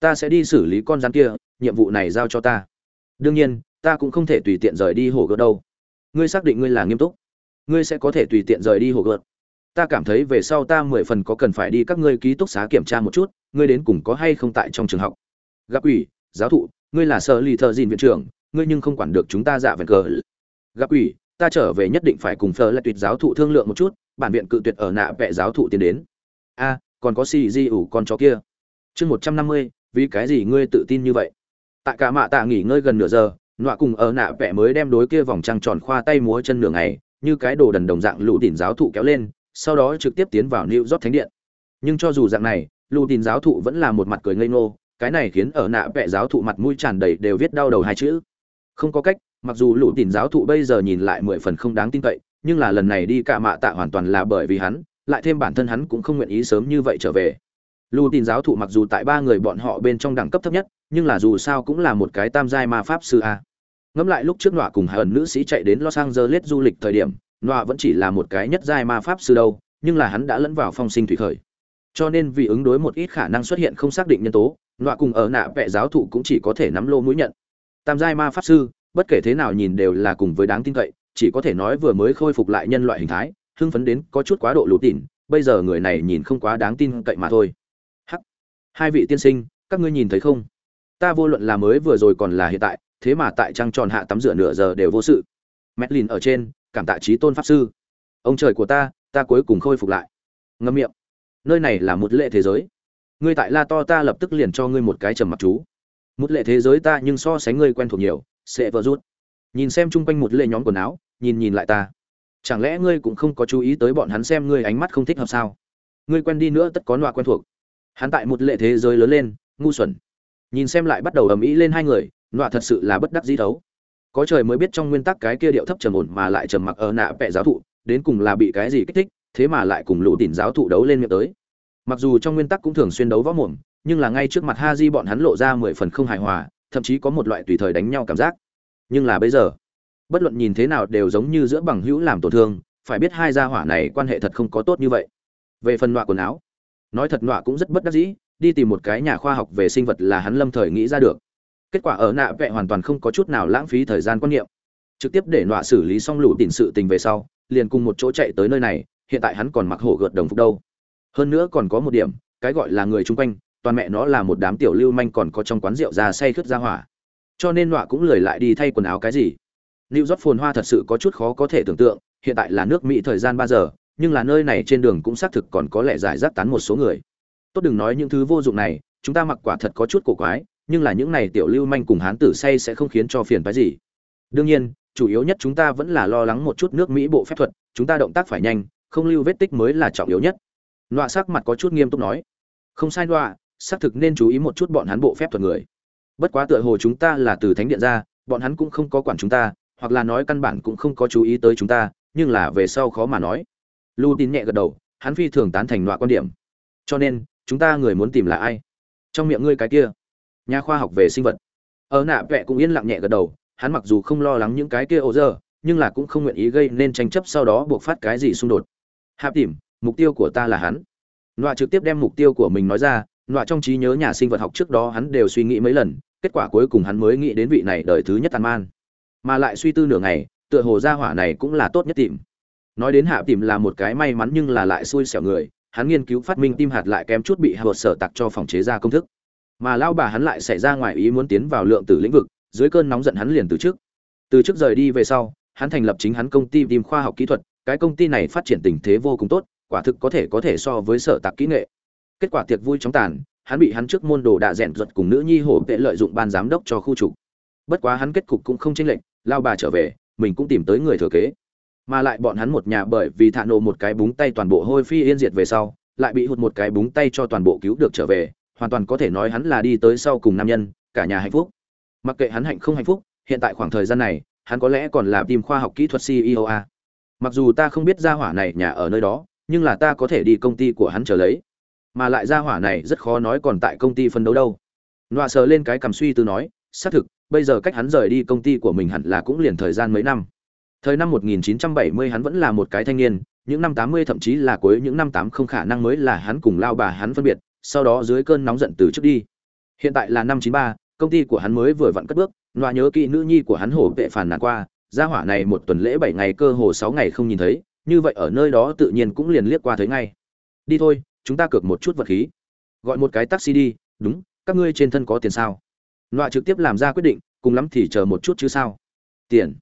Ta sẽ đi xử lý con rắn kia, nhiệm vụ này giao cho ta. Đương nhiên, ta cũng không thể tùy tiện rời đi hồ gợt đâu. Ngươi xác định ngươi là nghiêm túc. Ngươi sẽ có thể tùy tiện rời đi hồ gợt ta cảm thấy về sau ta mười phần có cần phải đi các ngươi ký túc xá kiểm tra một chút, ngươi đến cùng có hay không tại trong trường học. Gặp ủy, giáo thụ, ngươi là sở lì thợ dìn viện trưởng, ngươi nhưng không quản được chúng ta dạ vẹn cờ. Gặp ủy, ta trở về nhất định phải cùng phờ là tuyệt giáo thụ thương lượng một chút, bản viện cự tuyệt ở nạ vẽ giáo thụ tiến đến. A, còn có xì di ủ con chó kia. Chương một trăm năm mươi, vì cái gì ngươi tự tin như vậy? Tại cả mạ tạ nghỉ ngơi gần nửa giờ, nọa cùng ở nạ vẽ mới đem đối kia vòng trăng tròn khoa tay múa chân nửa ngày, như cái đồ đần đồng dạng lũ đỉnh giáo thụ kéo lên sau đó trực tiếp tiến vào New York Thánh điện. Nhưng cho dù dạng này, Lưu Tín giáo thụ vẫn là một mặt cười ngây ngô, cái này khiến ở nạ vẽ giáo thụ mặt mũi tràn đầy đều viết đau đầu hai chữ. Không có cách, mặc dù Lưu Tín giáo thụ bây giờ nhìn lại mười phần không đáng tin cậy, nhưng là lần này đi cả mạ tạ hoàn toàn là bởi vì hắn, lại thêm bản thân hắn cũng không nguyện ý sớm như vậy trở về. Lưu Tín giáo thụ mặc dù tại ba người bọn họ bên trong đẳng cấp thấp nhất, nhưng là dù sao cũng là một cái tam giai ma pháp sư a. Ngẫm lại lúc trước nọa cùng hai ẩn nữ sĩ chạy đến Los Angeles du lịch thời điểm, nọa vẫn chỉ là một cái nhất giai ma pháp sư đâu, nhưng là hắn đã lẫn vào phong sinh thủy khởi. Cho nên vì ứng đối một ít khả năng xuất hiện không xác định nhân tố nọa cùng ở nạ vẽ giáo thụ cũng chỉ có thể nắm lô mũi nhận. Tam giai ma pháp sư bất kể thế nào nhìn đều là cùng với đáng tin cậy chỉ có thể nói vừa mới khôi phục lại nhân loại hình thái hưng phấn đến có chút quá độ lụt tỉn bây giờ người này nhìn không quá đáng tin cậy mà thôi. Hắc. Hai vị tiên sinh các ngươi nhìn thấy không? Ta vô luận là mới vừa rồi còn là hiện tại thế mà tại trăng tròn hạ tắm rửa nửa giờ đều vô sự. Medlin ở trên cảm tạ trí tôn pháp sư. Ông trời của ta ta cuối cùng khôi phục lại. Ngâm miệng. Nơi này là một lệ thế giới. Ngươi tại la to ta lập tức liền cho ngươi một cái trầm mặc chú. Một lệ thế giới ta nhưng so sánh ngươi quen thuộc nhiều, sẽ vỡ rút nhìn xem chung quanh một lệ nhóm quần áo, nhìn nhìn lại ta. Chẳng lẽ ngươi cũng không có chú ý tới bọn hắn xem ngươi ánh mắt không thích hợp sao? Ngươi quen đi nữa tất có nọa quen thuộc. Hắn tại một lệ thế giới lớn lên, ngu xuẩn. Nhìn xem lại bắt đầu ầm ĩ lên hai người, nọa thật sự là bất đắc dĩ thấu có trời mới biết trong nguyên tắc cái kia điệu thấp trầm ổn mà lại trầm mặc ở nạ vẽ giáo thụ, đến cùng là bị cái gì kích thích, thế mà lại cùng lũ tỉn giáo thụ đấu lên miệng tới. Mặc dù trong nguyên tắc cũng thường xuyên đấu võ mồm, nhưng là ngay trước mặt ha di bọn hắn lộ ra mười phần không hài hòa, thậm chí có một loại tùy thời đánh nhau cảm giác. Nhưng là bây giờ, bất luận nhìn thế nào đều giống như giữa bằng hữu làm tổn thương, phải biết hai gia hỏa này quan hệ thật không có tốt như vậy. Về phần nọa quần áo, nói thật nọa cũng rất bất đắc dĩ, đi tìm một cái nhà khoa học về sinh vật là hắn lâm thời nghĩ ra được kết quả ở nạ vẽ hoàn toàn không có chút nào lãng phí thời gian quan niệm. Trực tiếp để nọa xử lý xong lũ tìm sự tình về sau liền cùng một chỗ chạy tới nơi này hiện tại hắn còn mặc hổ gợt đồng phục đâu. Hơn nữa còn có một điểm cái gọi là người chung quanh toàn mẹ nó là một đám tiểu lưu manh còn có trong quán rượu ra say khướt ra hỏa. Cho nên nọa cũng lười lại đi thay quần áo cái gì. New York phồn hoa thật sự có chút khó có thể tưởng tượng, hiện tại là nước Mỹ thời gian 3 giờ, nhưng là nơi này trên đường cũng xác thực còn có lẽ giải rác tán một số người. Tốt đừng nói những thứ vô dụng này, chúng ta mặc quả thật có chút cổ quái, nhưng là những này tiểu lưu manh cùng hán tử say sẽ không khiến cho phiền phức gì. Đương nhiên, chủ yếu nhất chúng ta vẫn là lo lắng một chút nước Mỹ bộ phép thuật, chúng ta động tác phải nhanh, không lưu vết tích mới là trọng yếu nhất. Loa sắc mặt có chút nghiêm túc nói, không sai Loa, xác thực nên chú ý một chút bọn hắn bộ phép thuật người. Bất quá tựa hồ chúng ta là từ thánh điện ra, bọn hắn cũng không có quản chúng ta, hoặc là nói căn bản cũng không có chú ý tới chúng ta nhưng là về sau khó mà nói lu tin nhẹ gật đầu hắn phi thường tán thành loại quan điểm cho nên chúng ta người muốn tìm là ai trong miệng ngươi cái kia nhà khoa học về sinh vật. Ở nạ vẹ cũng yên lặng nhẹ gật đầu, hắn mặc dù không lo lắng những cái kia ô dơ, nhưng là cũng không nguyện ý gây nên tranh chấp sau đó buộc phát cái gì xung đột. Hạp tìm mục tiêu của ta là hắn. Nọa trực tiếp đem mục tiêu của mình nói ra, nọa trong trí nhớ nhà sinh vật học trước đó hắn đều suy nghĩ mấy lần, kết quả cuối cùng hắn mới nghĩ đến vị này đời thứ nhất tàn man. Mà lại suy tư nửa ngày, tựa hồ gia hỏa này cũng là tốt nhất tìm nói đến hạ tìm là một cái may mắn nhưng là lại xui xẻo người, hắn nghiên cứu phát minh tim hạt lại kém chút bị hạ sở tặc cho phòng chế ra công thức mà lao bà hắn lại xảy ra ngoài ý muốn tiến vào lượng tử lĩnh vực, dưới cơn nóng giận hắn liền từ trước. Từ trước rời đi về sau, hắn thành lập chính hắn công ty tìm khoa học kỹ thuật, cái công ty này phát triển tình thế vô cùng tốt, quả thực có thể có thể so với sở tạc kỹ nghệ. Kết quả tiệc vui chóng tàn, hắn bị hắn trước môn đồ đạ rèn ruột cùng nữ nhi hổ vệ lợi dụng ban giám đốc cho khu trục. Bất quá hắn kết cục cũng không chênh lệch, lao bà trở về, mình cũng tìm tới người thừa kế. Mà lại bọn hắn một nhà bởi vì thạ nổ một cái búng tay toàn bộ hôi phi yên diệt về sau, lại bị hụt một cái búng tay cho toàn bộ cứu được trở về hoàn toàn có thể nói hắn là đi tới sau cùng nam nhân cả nhà hạnh phúc. Mặc kệ hắn hạnh không hạnh phúc hiện tại khoảng thời gian này hắn có lẽ còn là tìm khoa học kỹ thuật ceo a. Mặc dù ta không biết gia hỏa này nhà ở nơi đó nhưng là ta có thể đi công ty của hắn trở lấy. Mà lại gia hỏa này rất khó nói còn tại công ty phân đấu đâu. Nọa sờ lên cái cầm suy tư nói xác thực bây giờ cách hắn rời đi công ty của mình hẳn là cũng liền thời gian mấy năm. Thời năm 1970 hắn vẫn là một cái thanh niên, những năm 80 thậm chí là cuối những năm 80 khả năng mới là hắn cùng lao bà hắn phân biệt, sau đó dưới cơn nóng giận từ trước đi. Hiện tại là năm 93, công ty của hắn mới vừa vặn cất bước, loa nhớ kỹ nữ nhi của hắn hổ vệ phản nàn qua, gia hỏa này một tuần lễ 7 ngày cơ hồ 6 ngày không nhìn thấy, như vậy ở nơi đó tự nhiên cũng liền liếc qua thấy ngay. Đi thôi, chúng ta cược một chút vật khí. Gọi một cái taxi đi, đúng, các ngươi trên thân có tiền sao? loa trực tiếp làm ra quyết định, cùng lắm thì chờ một chút chứ sao? Tiền?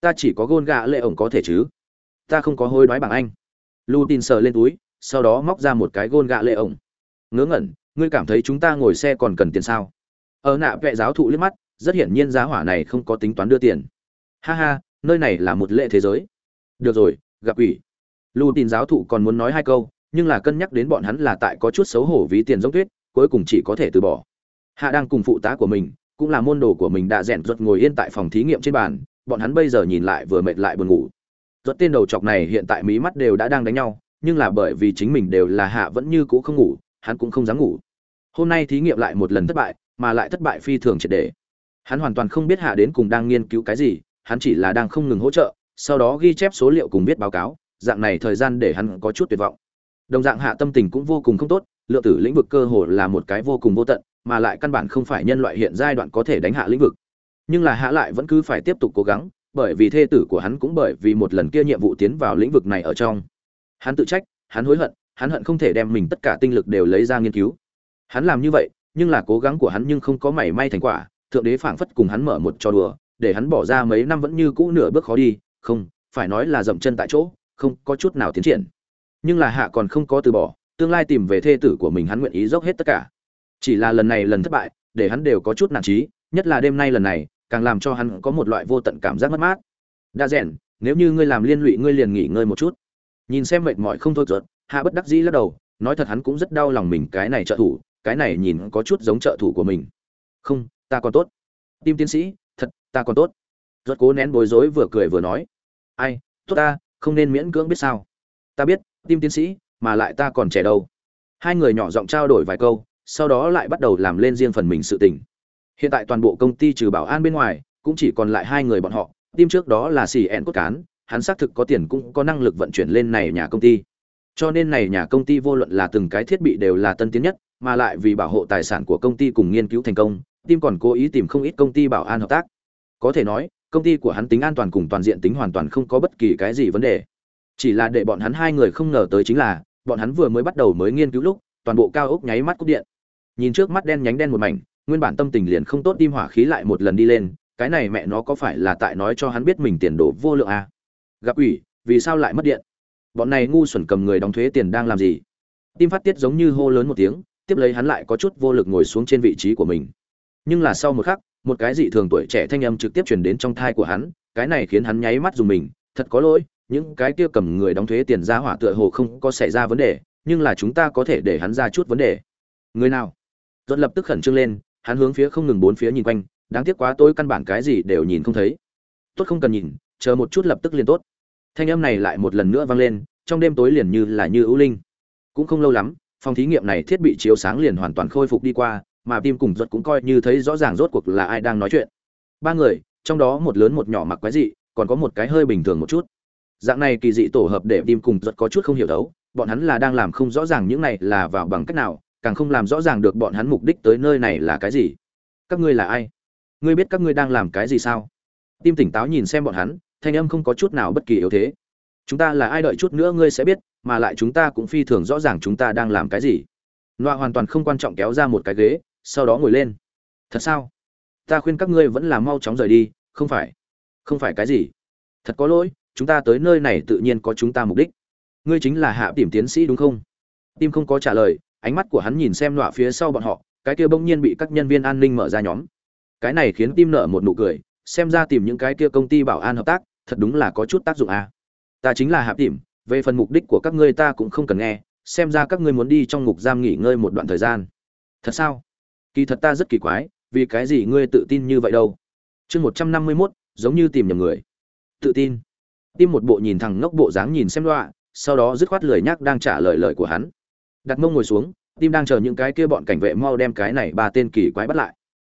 Ta chỉ có gôn gạ lệ ổng có thể chứ? Ta không có hối đoái bằng anh. Lu tin sờ lên túi, sau đó móc ra một cái gôn gạ lệ ổng. Ngớ ngẩn, ngươi cảm thấy chúng ta ngồi xe còn cần tiền sao? Ở nạ vệ giáo thụ liếc mắt, rất hiển nhiên giá hỏa này không có tính toán đưa tiền. Ha ha, nơi này là một lệ thế giới. Được rồi, gặp ủy. lù tin giáo thụ còn muốn nói hai câu, nhưng là cân nhắc đến bọn hắn là tại có chút xấu hổ ví tiền giống tuyết, cuối cùng chỉ có thể từ bỏ hạ đang cùng phụ tá của mình cũng là môn đồ của mình đã rèn ruột ngồi yên tại phòng thí nghiệm trên bàn bọn hắn bây giờ nhìn lại vừa mệt lại buồn ngủ ruột tên đầu chọc này hiện tại mí mắt đều đã đang đánh nhau nhưng là bởi vì chính mình đều là hạ vẫn như cũ không ngủ hắn cũng không dám ngủ. Hôm nay thí nghiệm lại một lần thất bại, mà lại thất bại phi thường triệt để. Hắn hoàn toàn không biết hạ đến cùng đang nghiên cứu cái gì, hắn chỉ là đang không ngừng hỗ trợ, sau đó ghi chép số liệu cùng viết báo cáo, dạng này thời gian để hắn có chút tuyệt vọng. Đồng dạng hạ tâm tình cũng vô cùng không tốt, lượng tử lĩnh vực cơ hồ là một cái vô cùng vô tận, mà lại căn bản không phải nhân loại hiện giai đoạn có thể đánh hạ lĩnh vực. Nhưng là hạ lại vẫn cứ phải tiếp tục cố gắng, bởi vì thê tử của hắn cũng bởi vì một lần kia nhiệm vụ tiến vào lĩnh vực này ở trong. Hắn tự trách, hắn hối hận hắn hận không thể đem mình tất cả tinh lực đều lấy ra nghiên cứu. Hắn làm như vậy, nhưng là cố gắng của hắn nhưng không có mảy may thành quả, thượng đế phảng phất cùng hắn mở một trò đùa, để hắn bỏ ra mấy năm vẫn như cũ nửa bước khó đi, không, phải nói là dậm chân tại chỗ, không có chút nào tiến triển. Nhưng là hạ còn không có từ bỏ, tương lai tìm về thê tử của mình hắn nguyện ý dốc hết tất cả. Chỉ là lần này lần thất bại, để hắn đều có chút nản trí, nhất là đêm nay lần này, càng làm cho hắn có một loại vô tận cảm giác mất mát. Đa rèn, nếu như ngươi làm liên lụy ngươi liền nghỉ ngơi một chút. Nhìn xem mệt mỏi không thôi ruột hạ bất đắc dĩ lắc đầu nói thật hắn cũng rất đau lòng mình cái này trợ thủ cái này nhìn có chút giống trợ thủ của mình. Không ta còn tốt. Tim tiến sĩ thật ta còn tốt. Rất cố nén bối rối vừa cười vừa nói. Ai tốt ta không nên miễn cưỡng biết sao. Ta biết tim tiến sĩ mà lại ta còn trẻ đâu. Hai người nhỏ giọng trao đổi vài câu sau đó lại bắt đầu làm lên riêng phần mình sự tình. Hiện tại toàn bộ công ty trừ bảo an bên ngoài, cũng chỉ còn lại hai người bọn họ, tim trước đó là xì ẹn cốt cán, hắn xác thực có tiền cũng có năng lực vận chuyển lên này nhà công ty. Cho nên này nhà công ty vô luận là từng cái thiết bị đều là tân tiến nhất, mà lại vì bảo hộ tài sản của công ty cùng nghiên cứu thành công tim còn cố ý tìm không ít công ty bảo an hợp tác. Có thể nói công ty của hắn tính an toàn cùng toàn diện tính hoàn toàn không có bất kỳ cái gì vấn đề. Chỉ là để bọn hắn hai người không ngờ tới chính là bọn hắn vừa mới bắt đầu mới nghiên cứu lúc toàn bộ cao ốc nháy mắt cúp điện. Nhìn trước mắt đen nhánh đen một mảnh nguyên bản tâm tình liền không tốt tim hỏa khí lại một lần đi lên cái này mẹ nó có phải là tại nói cho hắn biết mình tiền đồ vô lượng à? gặp ủy vì sao lại mất điện? Bọn này ngu xuẩn cầm người đóng thuế tiền đang làm gì? Tim phát tiết giống như hô lớn một tiếng, tiếp lấy hắn lại có chút vô lực ngồi xuống trên vị trí của mình. Nhưng là sau một khắc, một cái dị thường tuổi trẻ thanh âm trực tiếp truyền đến trong thai của hắn, cái này khiến hắn nháy mắt dùng mình, thật có lỗi, những cái kia cầm người đóng thuế tiền ra hỏa tựa hồ không có xảy ra vấn đề, nhưng là chúng ta có thể để hắn ra chút vấn đề. Người nào? Tuấn lập tức khẩn trương lên, hắn hướng phía không ngừng bốn phía nhìn quanh, đáng tiếc quá, tôi căn bản cái gì đều nhìn không thấy. Tốt không cần nhìn, chờ một chút lập tức liền tốt thanh âm này lại một lần nữa vang lên, trong đêm tối liền như là như ưu linh. Cũng không lâu lắm, phòng thí nghiệm này thiết bị chiếu sáng liền hoàn toàn khôi phục đi qua, mà tim cùng ruột cũng coi như thấy rõ ràng rốt cuộc là ai đang nói chuyện. Ba người, trong đó một lớn một nhỏ mặc quái dị, còn có một cái hơi bình thường một chút. Dạng này kỳ dị tổ hợp để tim cùng ruột có chút không hiểu đấu, bọn hắn là đang làm không rõ ràng những này là vào bằng cách nào, càng không làm rõ ràng được bọn hắn mục đích tới nơi này là cái gì. Các ngươi là ai? Ngươi biết các ngươi đang làm cái gì sao? Tim tỉnh táo nhìn xem bọn hắn thanh âm không có chút nào bất kỳ yếu thế. Chúng ta là ai đợi chút nữa ngươi sẽ biết, mà lại chúng ta cũng phi thường rõ ràng chúng ta đang làm cái gì. Loa hoàn toàn không quan trọng kéo ra một cái ghế, sau đó ngồi lên. Thật sao? Ta khuyên các ngươi vẫn là mau chóng rời đi, không phải. Không phải cái gì. Thật có lỗi, chúng ta tới nơi này tự nhiên có chúng ta mục đích. Ngươi chính là hạ tìm tiến sĩ đúng không? Tim không có trả lời, ánh mắt của hắn nhìn xem loa phía sau bọn họ, cái kia bỗng nhiên bị các nhân viên an ninh mở ra nhóm. Cái này khiến tim nở một nụ cười, xem ra tìm những cái kia công ty bảo an hợp tác thật đúng là có chút tác dụng à. ta chính là hạ tìm về phần mục đích của các ngươi ta cũng không cần nghe xem ra các ngươi muốn đi trong ngục giam nghỉ ngơi một đoạn thời gian. Thật sao? Kỳ thật ta rất kỳ quái vì cái gì ngươi tự tin như vậy đâu? Chương một trăm năm mươi mốt giống như tìm nhầm người. Tự tin. Tim một bộ nhìn thẳng ngốc bộ dáng nhìn xem loa, sau đó dứt khoát lười nhắc đang trả lời lời của hắn. Đặt mông ngồi xuống tim đang chờ những cái kia bọn cảnh vệ mau đem cái này ba tên kỳ quái bắt lại.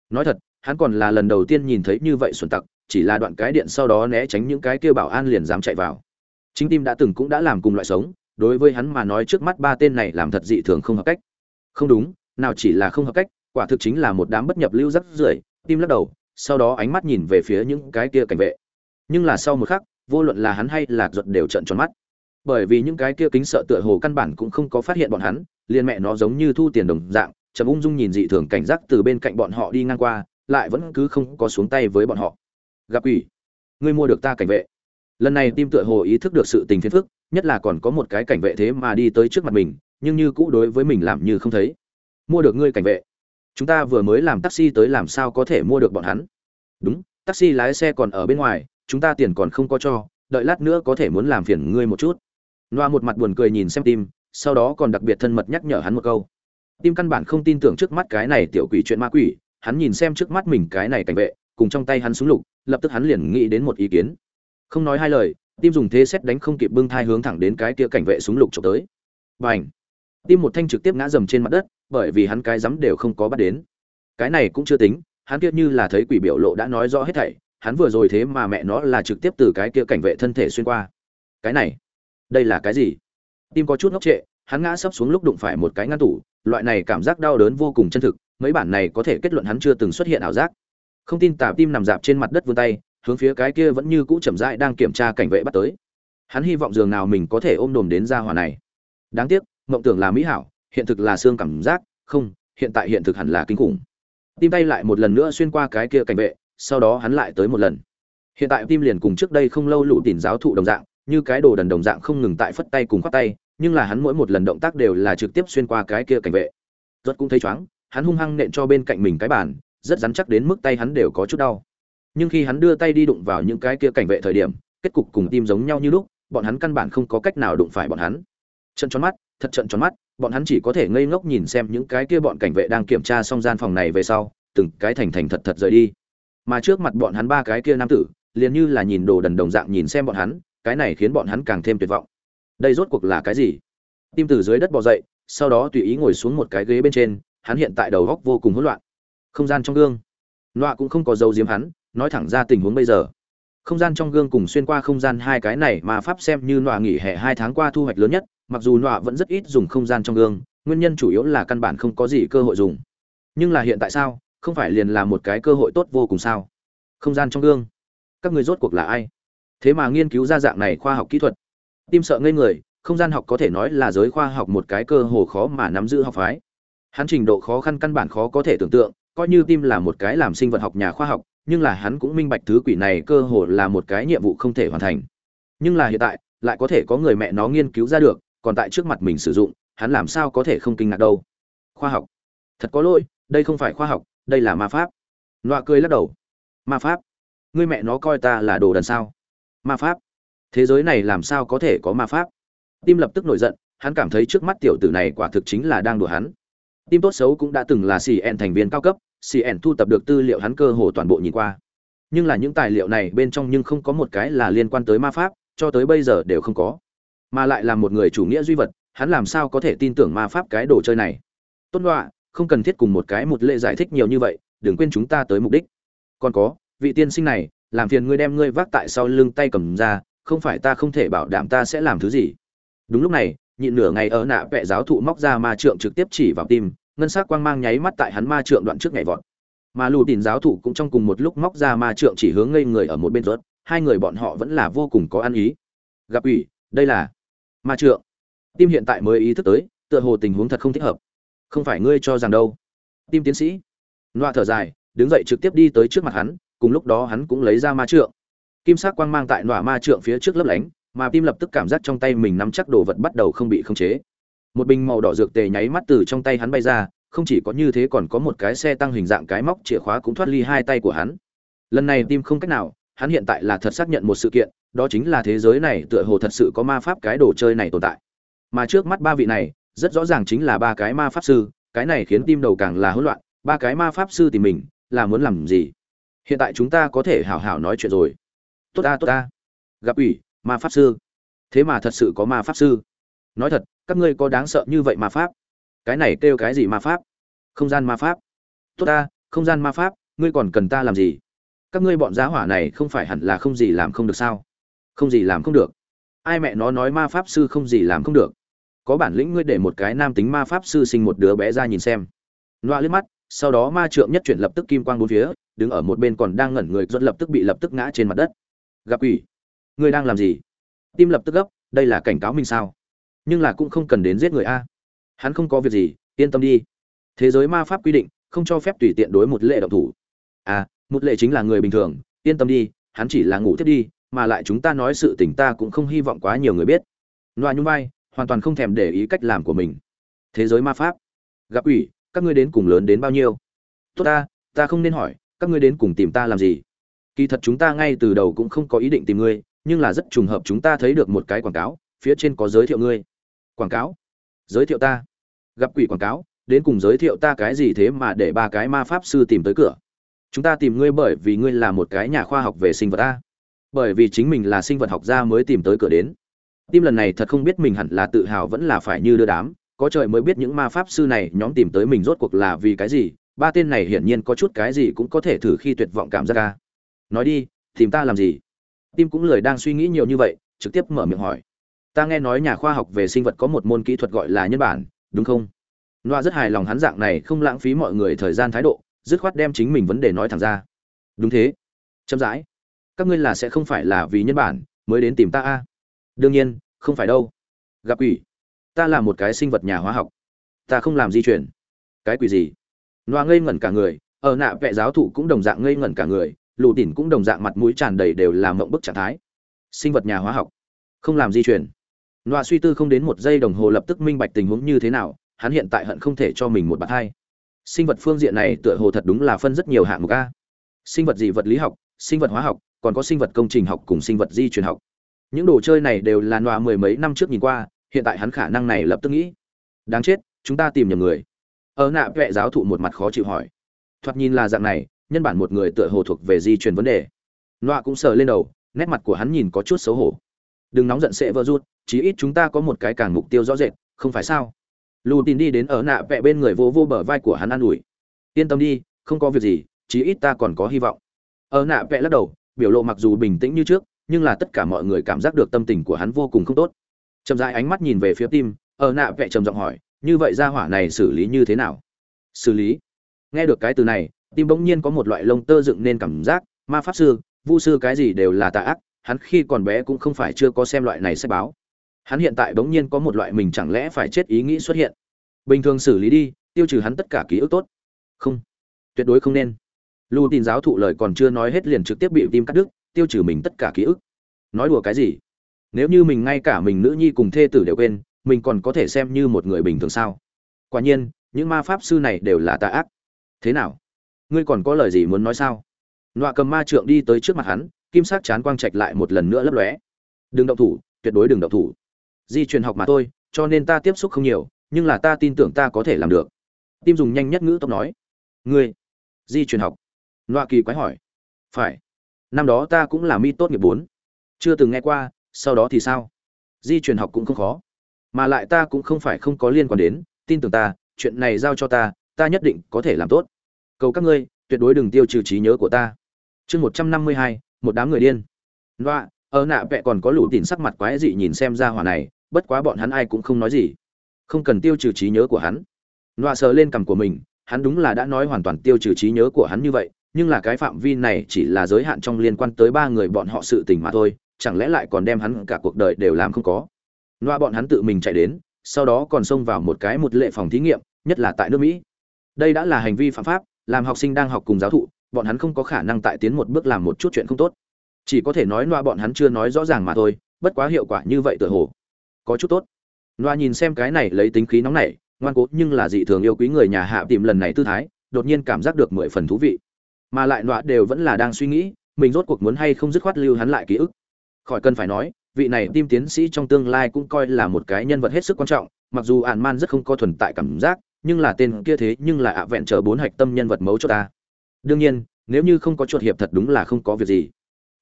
Nói thật hắn còn là lần đầu tiên nhìn thấy như vậy xuẩn tặc chỉ là đoạn cái điện sau đó né tránh những cái kia bảo an liền dám chạy vào. Chính tim đã từng cũng đã làm cùng loại sống, đối với hắn mà nói trước mắt ba tên này làm thật dị thường không hợp cách. Không đúng, nào chỉ là không hợp cách, quả thực chính là một đám bất nhập lưu rắc rưởi, tim lắc đầu, sau đó ánh mắt nhìn về phía những cái kia cảnh vệ. Nhưng là sau một khắc, vô luận là hắn hay lạc duật đều trận tròn mắt. Bởi vì những cái kia kính sợ tựa hồ căn bản cũng không có phát hiện bọn hắn, liền mẹ nó giống như thu tiền đồng dạng chậm ung dung nhìn dị thường cảnh giác từ bên cạnh bọn họ đi ngang qua, lại vẫn cứ không có xuống tay với bọn họ gặp quỷ. Ngươi mua được ta cảnh vệ. Lần này tim tựa hồ ý thức được sự tình phiền phức, nhất là còn có một cái cảnh vệ thế mà đi tới trước mặt mình, nhưng như cũ đối với mình làm như không thấy. Mua được ngươi cảnh vệ. Chúng ta vừa mới làm taxi tới làm sao có thể mua được bọn hắn? Đúng, taxi lái xe còn ở bên ngoài, chúng ta tiền còn không có cho, đợi lát nữa có thể muốn làm phiền ngươi một chút. Loa một mặt buồn cười nhìn xem tim sau đó còn đặc biệt thân mật nhắc nhở hắn một câu. Tim căn bản không tin tưởng trước mắt cái này tiểu quỷ chuyện ma quỷ, hắn nhìn xem trước mắt mình cái này cảnh vệ, cùng trong tay hắn súng lục lập tức hắn liền nghĩ đến một ý kiến. Không nói hai lời tim dùng thế xét đánh không kịp bưng thai hướng thẳng đến cái kia cảnh vệ súng lục trộm tới. Bành, tim một thanh trực tiếp ngã dầm trên mặt đất bởi vì hắn cái rắm đều không có bắt đến. Cái này cũng chưa tính hắn kia như là thấy quỷ biểu lộ đã nói rõ hết thảy hắn vừa rồi thế mà mẹ nó là trực tiếp từ cái kia cảnh vệ thân thể xuyên qua. Cái này đây là cái gì? Tim có chút ngốc trệ hắn ngã sấp xuống lúc đụng phải một cái ngăn tủ loại này cảm giác đau đớn vô cùng chân thực mấy bản này có thể kết luận hắn chưa từng xuất hiện ảo giác không tin tả tim nằm dạp trên mặt đất vươn tay, hướng phía cái kia vẫn như cũ chậm rãi đang kiểm tra cảnh vệ bắt tới. Hắn hy vọng giường nào mình có thể ôm đồm đến ra hỏa này. Đáng tiếc, mộng tưởng là mỹ hảo, hiện thực là xương cảm giác, không, hiện tại hiện thực hẳn là kinh khủng. Tim tay lại một lần nữa xuyên qua cái kia cảnh vệ, sau đó hắn lại tới một lần. Hiện tại tim liền cùng trước đây không lâu lụ tìm giáo thụ đồng dạng, như cái đồ đần đồng dạng không ngừng tại phất tay cùng khoát tay, nhưng là hắn mỗi một lần động tác đều là trực tiếp xuyên qua cái kia cảnh vệ. Rất cũng thấy chóng, hắn hung hăng nện cho bên cạnh mình cái bàn rất rắn chắc đến mức tay hắn đều có chút đau. Nhưng khi hắn đưa tay đi đụng vào những cái kia cảnh vệ thời điểm, kết cục cùng tim giống nhau như lúc, bọn hắn căn bản không có cách nào đụng phải bọn hắn. Trận tròn mắt, thật trận tròn mắt, bọn hắn chỉ có thể ngây ngốc nhìn xem những cái kia bọn cảnh vệ đang kiểm tra xong gian phòng này về sau, từng cái thành thành thật thật rời đi. Mà trước mặt bọn hắn ba cái kia nam tử, liền như là nhìn đồ đần đồng dạng nhìn xem bọn hắn, cái này khiến bọn hắn càng thêm tuyệt vọng. Đây rốt cuộc là cái gì? Tim từ dưới đất bò dậy, sau đó tùy ý ngồi xuống một cái ghế bên trên, hắn hiện tại đầu góc vô cùng hỗn loạn không gian trong gương. Nọa cũng không có dấu diếm hắn, nói thẳng ra tình huống bây giờ. Không gian trong gương cùng xuyên qua không gian hai cái này mà pháp xem như nọa nghỉ hè hai tháng qua thu hoạch lớn nhất, mặc dù nọa vẫn rất ít dùng không gian trong gương, nguyên nhân chủ yếu là căn bản không có gì cơ hội dùng. Nhưng là hiện tại sao, không phải liền là một cái cơ hội tốt vô cùng sao? Không gian trong gương, các người rốt cuộc là ai? Thế mà nghiên cứu ra dạng này khoa học kỹ thuật. Tim sợ ngây người, không gian học có thể nói là giới khoa học một cái cơ hồ khó mà nắm giữ học phái. Hắn trình độ khó khăn căn bản khó có thể tưởng tượng coi như tim là một cái làm sinh vật học nhà khoa học, nhưng là hắn cũng minh bạch thứ quỷ này cơ hồ là một cái nhiệm vụ không thể hoàn thành. Nhưng là hiện tại, lại có thể có người mẹ nó nghiên cứu ra được, còn tại trước mặt mình sử dụng, hắn làm sao có thể không kinh ngạc đâu. Khoa học. Thật có lỗi, đây không phải khoa học, đây là ma pháp. Nọa cười lắc đầu. Ma pháp? Ngươi mẹ nó coi ta là đồ đần sao? Ma pháp? Thế giới này làm sao có thể có ma pháp? Tim lập tức nổi giận, hắn cảm thấy trước mắt tiểu tử này quả thực chính là đang đùa hắn tim tốt xấu cũng đã từng là cn thành viên cao cấp cn thu tập được tư liệu hắn cơ hồ toàn bộ nhìn qua. Nhưng là những tài liệu này bên trong nhưng không có một cái là liên quan tới ma pháp cho tới bây giờ đều không có. Mà lại là một người chủ nghĩa duy vật hắn làm sao có thể tin tưởng ma pháp cái đồ chơi này? Tốt đoạ, không cần thiết cùng một cái một lệ giải thích nhiều như vậy đừng quên chúng ta tới mục đích. Còn có vị tiên sinh này làm phiền ngươi đem ngươi vác tại sau lưng tay cầm ra không phải ta không thể bảo đảm ta sẽ làm thứ gì. Đúng lúc này nhịn nửa ngày ở nạ vẽ giáo thụ móc ra ma trượng trực tiếp chỉ vào tim, ngân sắc quang mang nháy mắt tại hắn ma trượng đoạn trước nhảy vọt. Mà lù tìm giáo thụ cũng trong cùng một lúc móc ra ma trượng chỉ hướng ngây người ở một bên rớt hai người bọn họ vẫn là vô cùng có ăn ý. Gặp ủy, đây là ma trượng. Tim hiện tại mới ý thức tới, tựa hồ tình huống thật không thích hợp. Không phải ngươi cho rằng đâu. Tim tiến sĩ. Loa thở dài, đứng dậy trực tiếp đi tới trước mặt hắn, cùng lúc đó hắn cũng lấy ra ma trượng. Kim sắc quang mang tại nọa ma trượng phía trước lấp lánh mà tim lập tức cảm giác trong tay mình nắm chắc đồ vật bắt đầu không bị khống chế. Một bình màu đỏ dược tề nháy mắt từ trong tay hắn bay ra, không chỉ có như thế còn có một cái xe tăng hình dạng cái móc chìa khóa cũng thoát ly hai tay của hắn. Lần này tim không cách nào, hắn hiện tại là thật xác nhận một sự kiện, đó chính là thế giới này tựa hồ thật sự có ma pháp cái đồ chơi này tồn tại. Mà trước mắt ba vị này, rất rõ ràng chính là ba cái ma pháp sư, cái này khiến tim đầu càng là hỗn loạn, ba cái ma pháp sư tìm mình, là muốn làm gì? Hiện tại chúng ta có thể hảo hảo nói chuyện rồi. Tốt ta tốt ta. Gặp ủy ma pháp sư. Thế mà thật sự có ma pháp sư. Nói thật, các ngươi có đáng sợ như vậy ma pháp? Cái này kêu cái gì ma pháp? Không gian ma pháp. Tốt ta, không gian ma pháp, ngươi còn cần ta làm gì? Các ngươi bọn giá hỏa này không phải hẳn là không gì làm không được sao? Không gì làm không được. Ai mẹ nó nói ma pháp sư không gì làm không được? Có bản lĩnh ngươi để một cái nam tính ma pháp sư sinh một đứa bé ra nhìn xem. Loa liếc mắt, sau đó ma trượng nhất chuyển lập tức kim quang bốn phía, đứng ở một bên còn đang ngẩn người dẫn lập tức bị lập tức ngã trên mặt đất. Gặp quỷ ngươi đang làm gì? Tim lập tức gấp, đây là cảnh cáo mình sao? Nhưng là cũng không cần đến giết người a. Hắn không có việc gì, yên tâm đi. Thế giới ma pháp quy định, không cho phép tùy tiện đối một lệ động thủ. À một lệ chính là người bình thường, yên tâm đi, hắn chỉ là ngủ thiết đi, mà lại chúng ta nói sự tình ta cũng không hy vọng quá nhiều người biết. Loa nhung vai, hoàn toàn không thèm để ý cách làm của mình. Thế giới ma pháp. Gặp ủy, các ngươi đến cùng lớn đến bao nhiêu? Tốt ta ta không nên hỏi, các ngươi đến cùng tìm ta làm gì? Kỳ thật chúng ta ngay từ đầu cũng không có ý định tìm ngươi nhưng là rất trùng hợp chúng ta thấy được một cái quảng cáo, phía trên có giới thiệu ngươi. Quảng cáo? Giới thiệu ta. Gặp quỷ quảng cáo, đến cùng giới thiệu ta cái gì thế mà để ba cái ma pháp sư tìm tới cửa? Chúng ta tìm ngươi bởi vì ngươi là một cái nhà khoa học về sinh vật ta bởi vì chính mình là sinh vật học gia mới tìm tới cửa đến. Tim lần này thật không biết mình hẳn là tự hào vẫn là phải như đưa đám. Có trời mới biết những ma pháp sư này nhóm tìm tới mình rốt cuộc là vì cái gì. Ba tên này hiển nhiên có chút cái gì cũng có thể thử khi tuyệt vọng cảm giác ca nói đi, tìm ta làm gì? Tim cũng lười đang suy nghĩ nhiều như vậy, trực tiếp mở miệng hỏi. Ta nghe nói nhà khoa học về sinh vật có một môn kỹ thuật gọi là nhân bản, đúng không? Loa rất hài lòng hắn dạng này không lãng phí mọi người thời gian thái độ, dứt khoát đem chính mình vấn đề nói thẳng ra. Đúng thế. Chậm rãi. Các ngươi là sẽ không phải là vì nhân bản mới đến tìm ta a? Đương nhiên, không phải đâu. Gặp quỷ. Ta là một cái sinh vật nhà hóa học. Ta không làm di chuyển. Cái quỷ gì? Loa ngây ngẩn cả người, ở nạ vệ giáo thụ cũng đồng dạng ngây ngẩn cả người lù tỉn cũng đồng dạng mặt mũi tràn đầy đều là mộng bức trạng thái. Sinh vật nhà hóa học. Không làm di chuyển. Loa suy tư không đến một giây đồng hồ lập tức minh bạch tình huống như thế nào, hắn hiện tại hận không thể cho mình một bạt hai. Sinh vật phương diện này tựa hồ thật đúng là phân rất nhiều hạng mục a. Sinh vật gì vật lý học, sinh vật hóa học, còn có sinh vật công trình học cùng sinh vật di truyền học. Những đồ chơi này đều là nọa mười mấy năm trước nhìn qua, hiện tại hắn khả năng này lập tức nghĩ. Đáng chết, chúng ta tìm nhầm người. Ở nạ vệ giáo thụ một mặt khó chịu hỏi. Thoạt nhìn là dạng này nhân bản một người tựa hồ thuộc về di truyền vấn đề. Loa cũng sờ lên đầu, nét mặt của hắn nhìn có chút xấu hổ. Đừng nóng giận sẽ vỡ rút chí ít chúng ta có một cái càng mục tiêu rõ rệt, không phải sao? Lù tin đi đến ở nạ vẹ bên người vô vô bờ vai của hắn an ủi. Yên tâm đi, không có việc gì, chí ít ta còn có hy vọng. Ở nạ vẹ lắc đầu, biểu lộ mặc dù bình tĩnh như trước, nhưng là tất cả mọi người cảm giác được tâm tình của hắn vô cùng không tốt. Chậm rãi ánh mắt nhìn về phía tim, ở nạ vẹ trầm giọng hỏi, như vậy ra hỏa này xử lý như thế nào? Xử lý? Nghe được cái từ này tim bỗng nhiên có một loại lông tơ dựng nên cảm giác, ma pháp sư, vu sư cái gì đều là tà ác, hắn khi còn bé cũng không phải chưa có xem loại này sách báo. Hắn hiện tại bỗng nhiên có một loại mình chẳng lẽ phải chết ý nghĩ xuất hiện. Bình thường xử lý đi, tiêu trừ hắn tất cả ký ức tốt. Không, tuyệt đối không nên. Lưu tin giáo thụ lời còn chưa nói hết liền trực tiếp bị tim cắt đứt, tiêu trừ mình tất cả ký ức. Nói đùa cái gì? Nếu như mình ngay cả mình nữ nhi cùng thê tử đều quên, mình còn có thể xem như một người bình thường sao? Quả nhiên, những ma pháp sư này đều là tà ác. Thế nào? Ngươi còn có lời gì muốn nói sao? Nọa cầm ma trượng đi tới trước mặt hắn, kim sắc chán quang trạch lại một lần nữa lấp lóe. Đừng động thủ, tuyệt đối đừng động thủ. Di truyền học mà thôi, cho nên ta tiếp xúc không nhiều, nhưng là ta tin tưởng ta có thể làm được. Tim dùng nhanh nhất ngữ tốc nói. Ngươi? Di truyền học. Nọa kỳ quái hỏi. Phải. Năm đó ta cũng là mi tốt nghiệp bốn. Chưa từng nghe qua, sau đó thì sao? Di truyền học cũng không khó. Mà lại ta cũng không phải không có liên quan đến, tin tưởng ta, chuyện này giao cho ta ta nhất định có thể làm tốt cầu các ngươi, tuyệt đối đừng tiêu trừ trí nhớ của ta. Chương một trăm năm mươi hai, một đám người điên. Loạ ở nạ vẹ còn có lũ tìm sắc mặt quái dị nhìn xem ra hỏa này, bất quá bọn hắn ai cũng không nói gì. Không cần tiêu trừ trí nhớ của hắn. Loạ sờ lên cằm của mình, hắn đúng là đã nói hoàn toàn tiêu trừ trí nhớ của hắn như vậy, nhưng là cái phạm vi này chỉ là giới hạn trong liên quan tới ba người bọn họ sự tình mà thôi, chẳng lẽ lại còn đem hắn cả cuộc đời đều làm không có? Loa bọn hắn tự mình chạy đến, sau đó còn xông vào một cái một lệ phòng thí nghiệm, nhất là tại nước mỹ. Đây đã là hành vi phạm pháp làm học sinh đang học cùng giáo thụ, bọn hắn không có khả năng tại tiến một bước làm một chút chuyện không tốt. Chỉ có thể nói loa bọn hắn chưa nói rõ ràng mà thôi, bất quá hiệu quả như vậy tựa hồ có chút tốt. Loa nhìn xem cái này lấy tính khí nóng này ngoan cố nhưng là dị thường yêu quý người nhà hạ tìm lần này tư thái, đột nhiên cảm giác được mười phần thú vị. Mà lại loa đều vẫn là đang suy nghĩ, mình rốt cuộc muốn hay không dứt khoát lưu hắn lại ký ức. Khỏi cần phải nói, vị này tim tiến sĩ trong tương lai cũng coi là một cái nhân vật hết sức quan trọng, mặc dù ạn man rất không có thuần tại cảm giác nhưng là tên kia thế nhưng là ạ vẹn chờ bốn hạch tâm nhân vật mấu cho ta. Đương nhiên, nếu như không có chuột hiệp thật đúng là không có việc gì.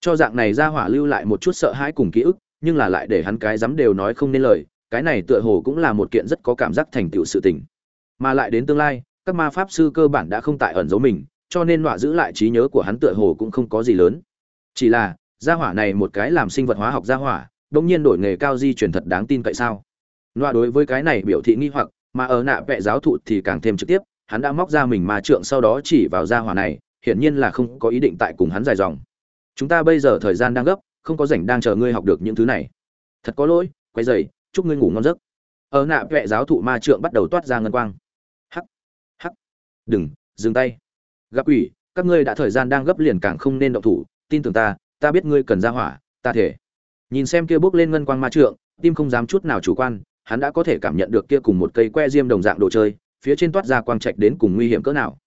Cho dạng này ra hỏa lưu lại một chút sợ hãi cùng ký ức, nhưng là lại để hắn cái dám đều nói không nên lời, cái này tựa hồ cũng là một kiện rất có cảm giác thành tựu sự tình. Mà lại đến tương lai, các ma pháp sư cơ bản đã không tại ẩn giấu mình, cho nên nọa giữ lại trí nhớ của hắn tựa hồ cũng không có gì lớn. Chỉ là, gia hỏa này một cái làm sinh vật hóa học gia hỏa đông nhiên đổi nghề cao di chuyển thật đáng tin cậy sao? Nọa đối với cái này biểu thị nghi hoặc mà ở nạ vẽ giáo thụ thì càng thêm trực tiếp, hắn đã móc ra mình ma trượng sau đó chỉ vào gia hỏa này, hiển nhiên là không có ý định tại cùng hắn dài dòng. Chúng ta bây giờ thời gian đang gấp, không có rảnh đang chờ ngươi học được những thứ này. Thật có lỗi quay dày chúc ngươi ngủ ngon giấc. Ở nạ vẽ giáo thụ ma trượng bắt đầu toát ra ngân quang. Hắc hắc. Đừng, dừng tay. Gặp ủy các ngươi đã thời gian đang gấp liền càng không nên động thủ, tin tưởng ta ta biết ngươi cần ra hỏa, ta thể. Nhìn xem kia bước lên ngân quang ma trượng, tim không dám chút nào chủ quan hắn đã có thể cảm nhận được kia cùng một cây que diêm đồng dạng đồ chơi, phía trên toát ra quang trạch đến cùng nguy hiểm cỡ nào.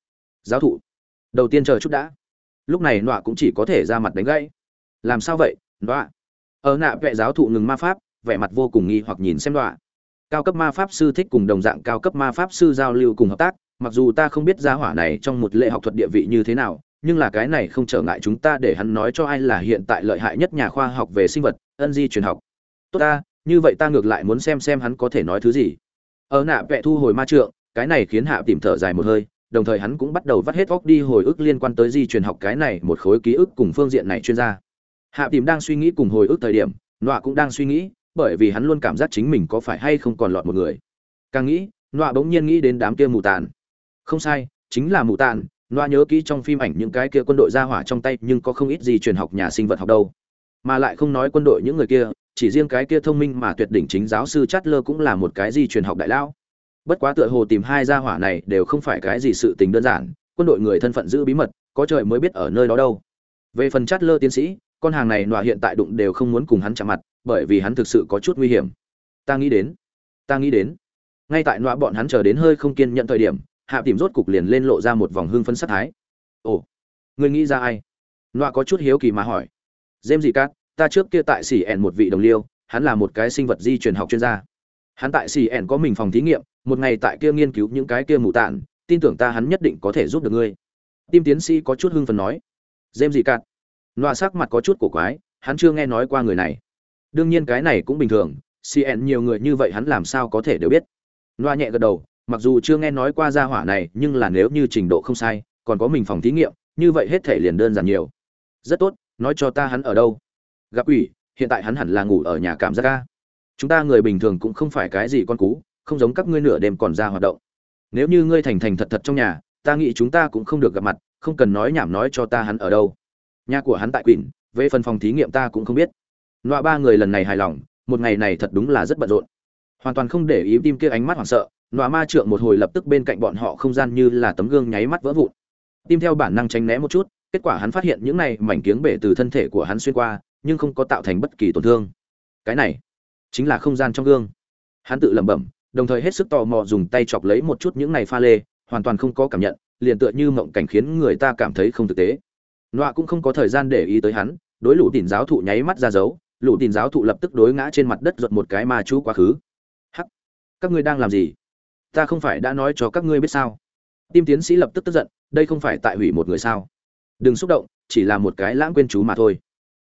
Giáo thụ, đầu tiên chờ chút đã. Lúc này nọa cũng chỉ có thể ra mặt đánh gãy. Làm sao vậy, nọa? Ở nạ vệ giáo thụ ngừng ma pháp, vẻ mặt vô cùng nghi hoặc nhìn xem nọa. Cao cấp ma pháp sư thích cùng đồng dạng cao cấp ma pháp sư giao lưu cùng hợp tác, mặc dù ta không biết gia hỏa này trong một lệ học thuật địa vị như thế nào, nhưng là cái này không trở ngại chúng ta để hắn nói cho ai là hiện tại lợi hại nhất nhà khoa học về sinh vật ân di truyền học. Tốt ta như vậy ta ngược lại muốn xem xem hắn có thể nói thứ gì. Ở nạ vẽ thu hồi ma trượng, cái này khiến hạ tìm thở dài một hơi, đồng thời hắn cũng bắt đầu vắt hết óc đi hồi ức liên quan tới di truyền học cái này một khối ký ức cùng phương diện này chuyên gia. Hạ tìm đang suy nghĩ cùng hồi ức thời điểm, nọa cũng đang suy nghĩ, bởi vì hắn luôn cảm giác chính mình có phải hay không còn lọt một người. Càng nghĩ, nọa bỗng nhiên nghĩ đến đám kia mù tàn. Không sai, chính là mù tàn, nọa nhớ kỹ trong phim ảnh những cái kia quân đội ra hỏa trong tay, nhưng có không ít gì truyền học nhà sinh vật học đâu mà lại không nói quân đội những người kia, chỉ riêng cái kia thông minh mà tuyệt đỉnh chính giáo sư chát lơ cũng là một cái gì truyền học đại lão. Bất quá tựa hồ tìm hai gia hỏa này đều không phải cái gì sự tình đơn giản, quân đội người thân phận giữ bí mật, có trời mới biết ở nơi đó đâu. Về phần chát lơ tiến sĩ, con hàng này nọa hiện tại đụng đều không muốn cùng hắn chạm mặt, bởi vì hắn thực sự có chút nguy hiểm. Ta nghĩ đến, ta nghĩ đến. Ngay tại nọa bọn hắn chờ đến hơi không kiên nhận thời điểm, hạ tìm rốt cục liền lên lộ ra một vòng hương phân sát thái. Ồ, người nghĩ ra ai? Nọa có chút hiếu kỳ mà hỏi dêm gì cát, ta trước kia tại xỉ ẻn một vị đồng liêu, hắn là một cái sinh vật di truyền học chuyên gia. Hắn tại xỉ ẻn có mình phòng thí nghiệm, một ngày tại kia nghiên cứu những cái kia mù tạn, tin tưởng ta hắn nhất định có thể giúp được ngươi. Tim tiến sĩ có chút hưng phấn nói. Dêm gì cát, loa sắc mặt có chút cổ quái, hắn chưa nghe nói qua người này. Đương nhiên cái này cũng bình thường cn nhiều người như vậy hắn làm sao có thể đều biết. Loa nhẹ gật đầu, mặc dù chưa nghe nói qua gia hỏa này, nhưng là nếu như trình độ không sai, còn có mình phòng thí nghiệm, như vậy hết thể liền đơn giản nhiều. Rất tốt nói cho ta hắn ở đâu? Gặp ủy hiện tại hắn hẳn là ngủ ở nhà cảm giác ca chúng ta người bình thường cũng không phải cái gì con cú, không giống các ngươi nửa đêm còn ra hoạt động. Nếu như ngươi thành thành thật thật trong nhà, ta nghĩ chúng ta cũng không được gặp mặt, không cần nói nhảm nói cho ta hắn ở đâu. Nhà của hắn tại quỷ, về phần phòng thí nghiệm ta cũng không biết. Loại ba người lần này hài lòng, một ngày này thật đúng là rất bận rộn. Hoàn toàn không để ý tim kia ánh mắt hoảng sợ, nọa ma trượng một hồi lập tức bên cạnh bọn họ không gian như là tấm gương nháy mắt vỡ vụn. Tim theo bản năng tránh né một chút kết quả hắn phát hiện những này mảnh kiếng bể từ thân thể của hắn xuyên qua, nhưng không có tạo thành bất kỳ tổn thương. Cái này chính là không gian trong gương. Hắn tự lẩm bẩm, đồng thời hết sức tò mò dùng tay chọc lấy một chút những này pha lê, hoàn toàn không có cảm nhận, liền tựa như mộng cảnh khiến người ta cảm thấy không thực tế. Nọa cũng không có thời gian để ý tới hắn, đối lũ tìm giáo thụ nháy mắt ra dấu, lũ tìm giáo thụ lập tức đối ngã trên mặt đất giật một cái ma chú quá khứ. Hắc, các ngươi đang làm gì? Ta không phải đã nói cho các ngươi biết sao? Tim tiến sĩ lập tức tức giận, đây không phải tại hủy một người sao? Đừng xúc động, chỉ là một cái lãng quên chú mà thôi.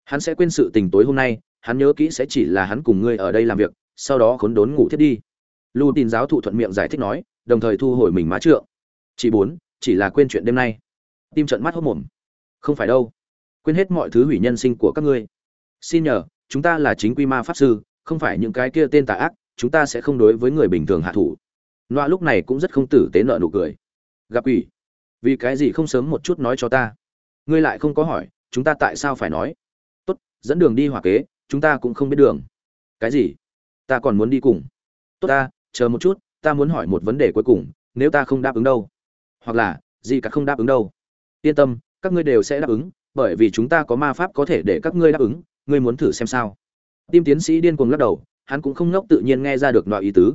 Hắn sẽ quên sự tình tối hôm nay, hắn nhớ kỹ sẽ chỉ là hắn cùng ngươi ở đây làm việc, sau đó khốn đốn ngủ thiết đi. Lưu tin giáo thụ thuận miệng giải thích nói, đồng thời thu hồi mình má trượng. Chỉ bốn, chỉ là quên chuyện đêm nay. Tim trận mắt hốc mồm. Không phải đâu. Quên hết mọi thứ hủy nhân sinh của các ngươi. Xin nhờ, chúng ta là chính quy ma pháp sư, không phải những cái kia tên tà ác, chúng ta sẽ không đối với người bình thường hạ thủ. Loa lúc này cũng rất không tử tế nợ nụ cười. Gặp ủy. Vì cái gì không sớm một chút nói cho ta? Ngươi lại không có hỏi, chúng ta tại sao phải nói? Tốt, dẫn đường đi hỏa kế, chúng ta cũng không biết đường. Cái gì? Ta còn muốn đi cùng. Tốt ta, chờ một chút, ta muốn hỏi một vấn đề cuối cùng, nếu ta không đáp ứng đâu. Hoặc là, gì cả không đáp ứng đâu. Yên tâm, các ngươi đều sẽ đáp ứng, bởi vì chúng ta có ma pháp có thể để các ngươi đáp ứng, ngươi muốn thử xem sao. Tim tiến sĩ điên cuồng lắc đầu, hắn cũng không ngốc tự nhiên nghe ra được loại ý tứ.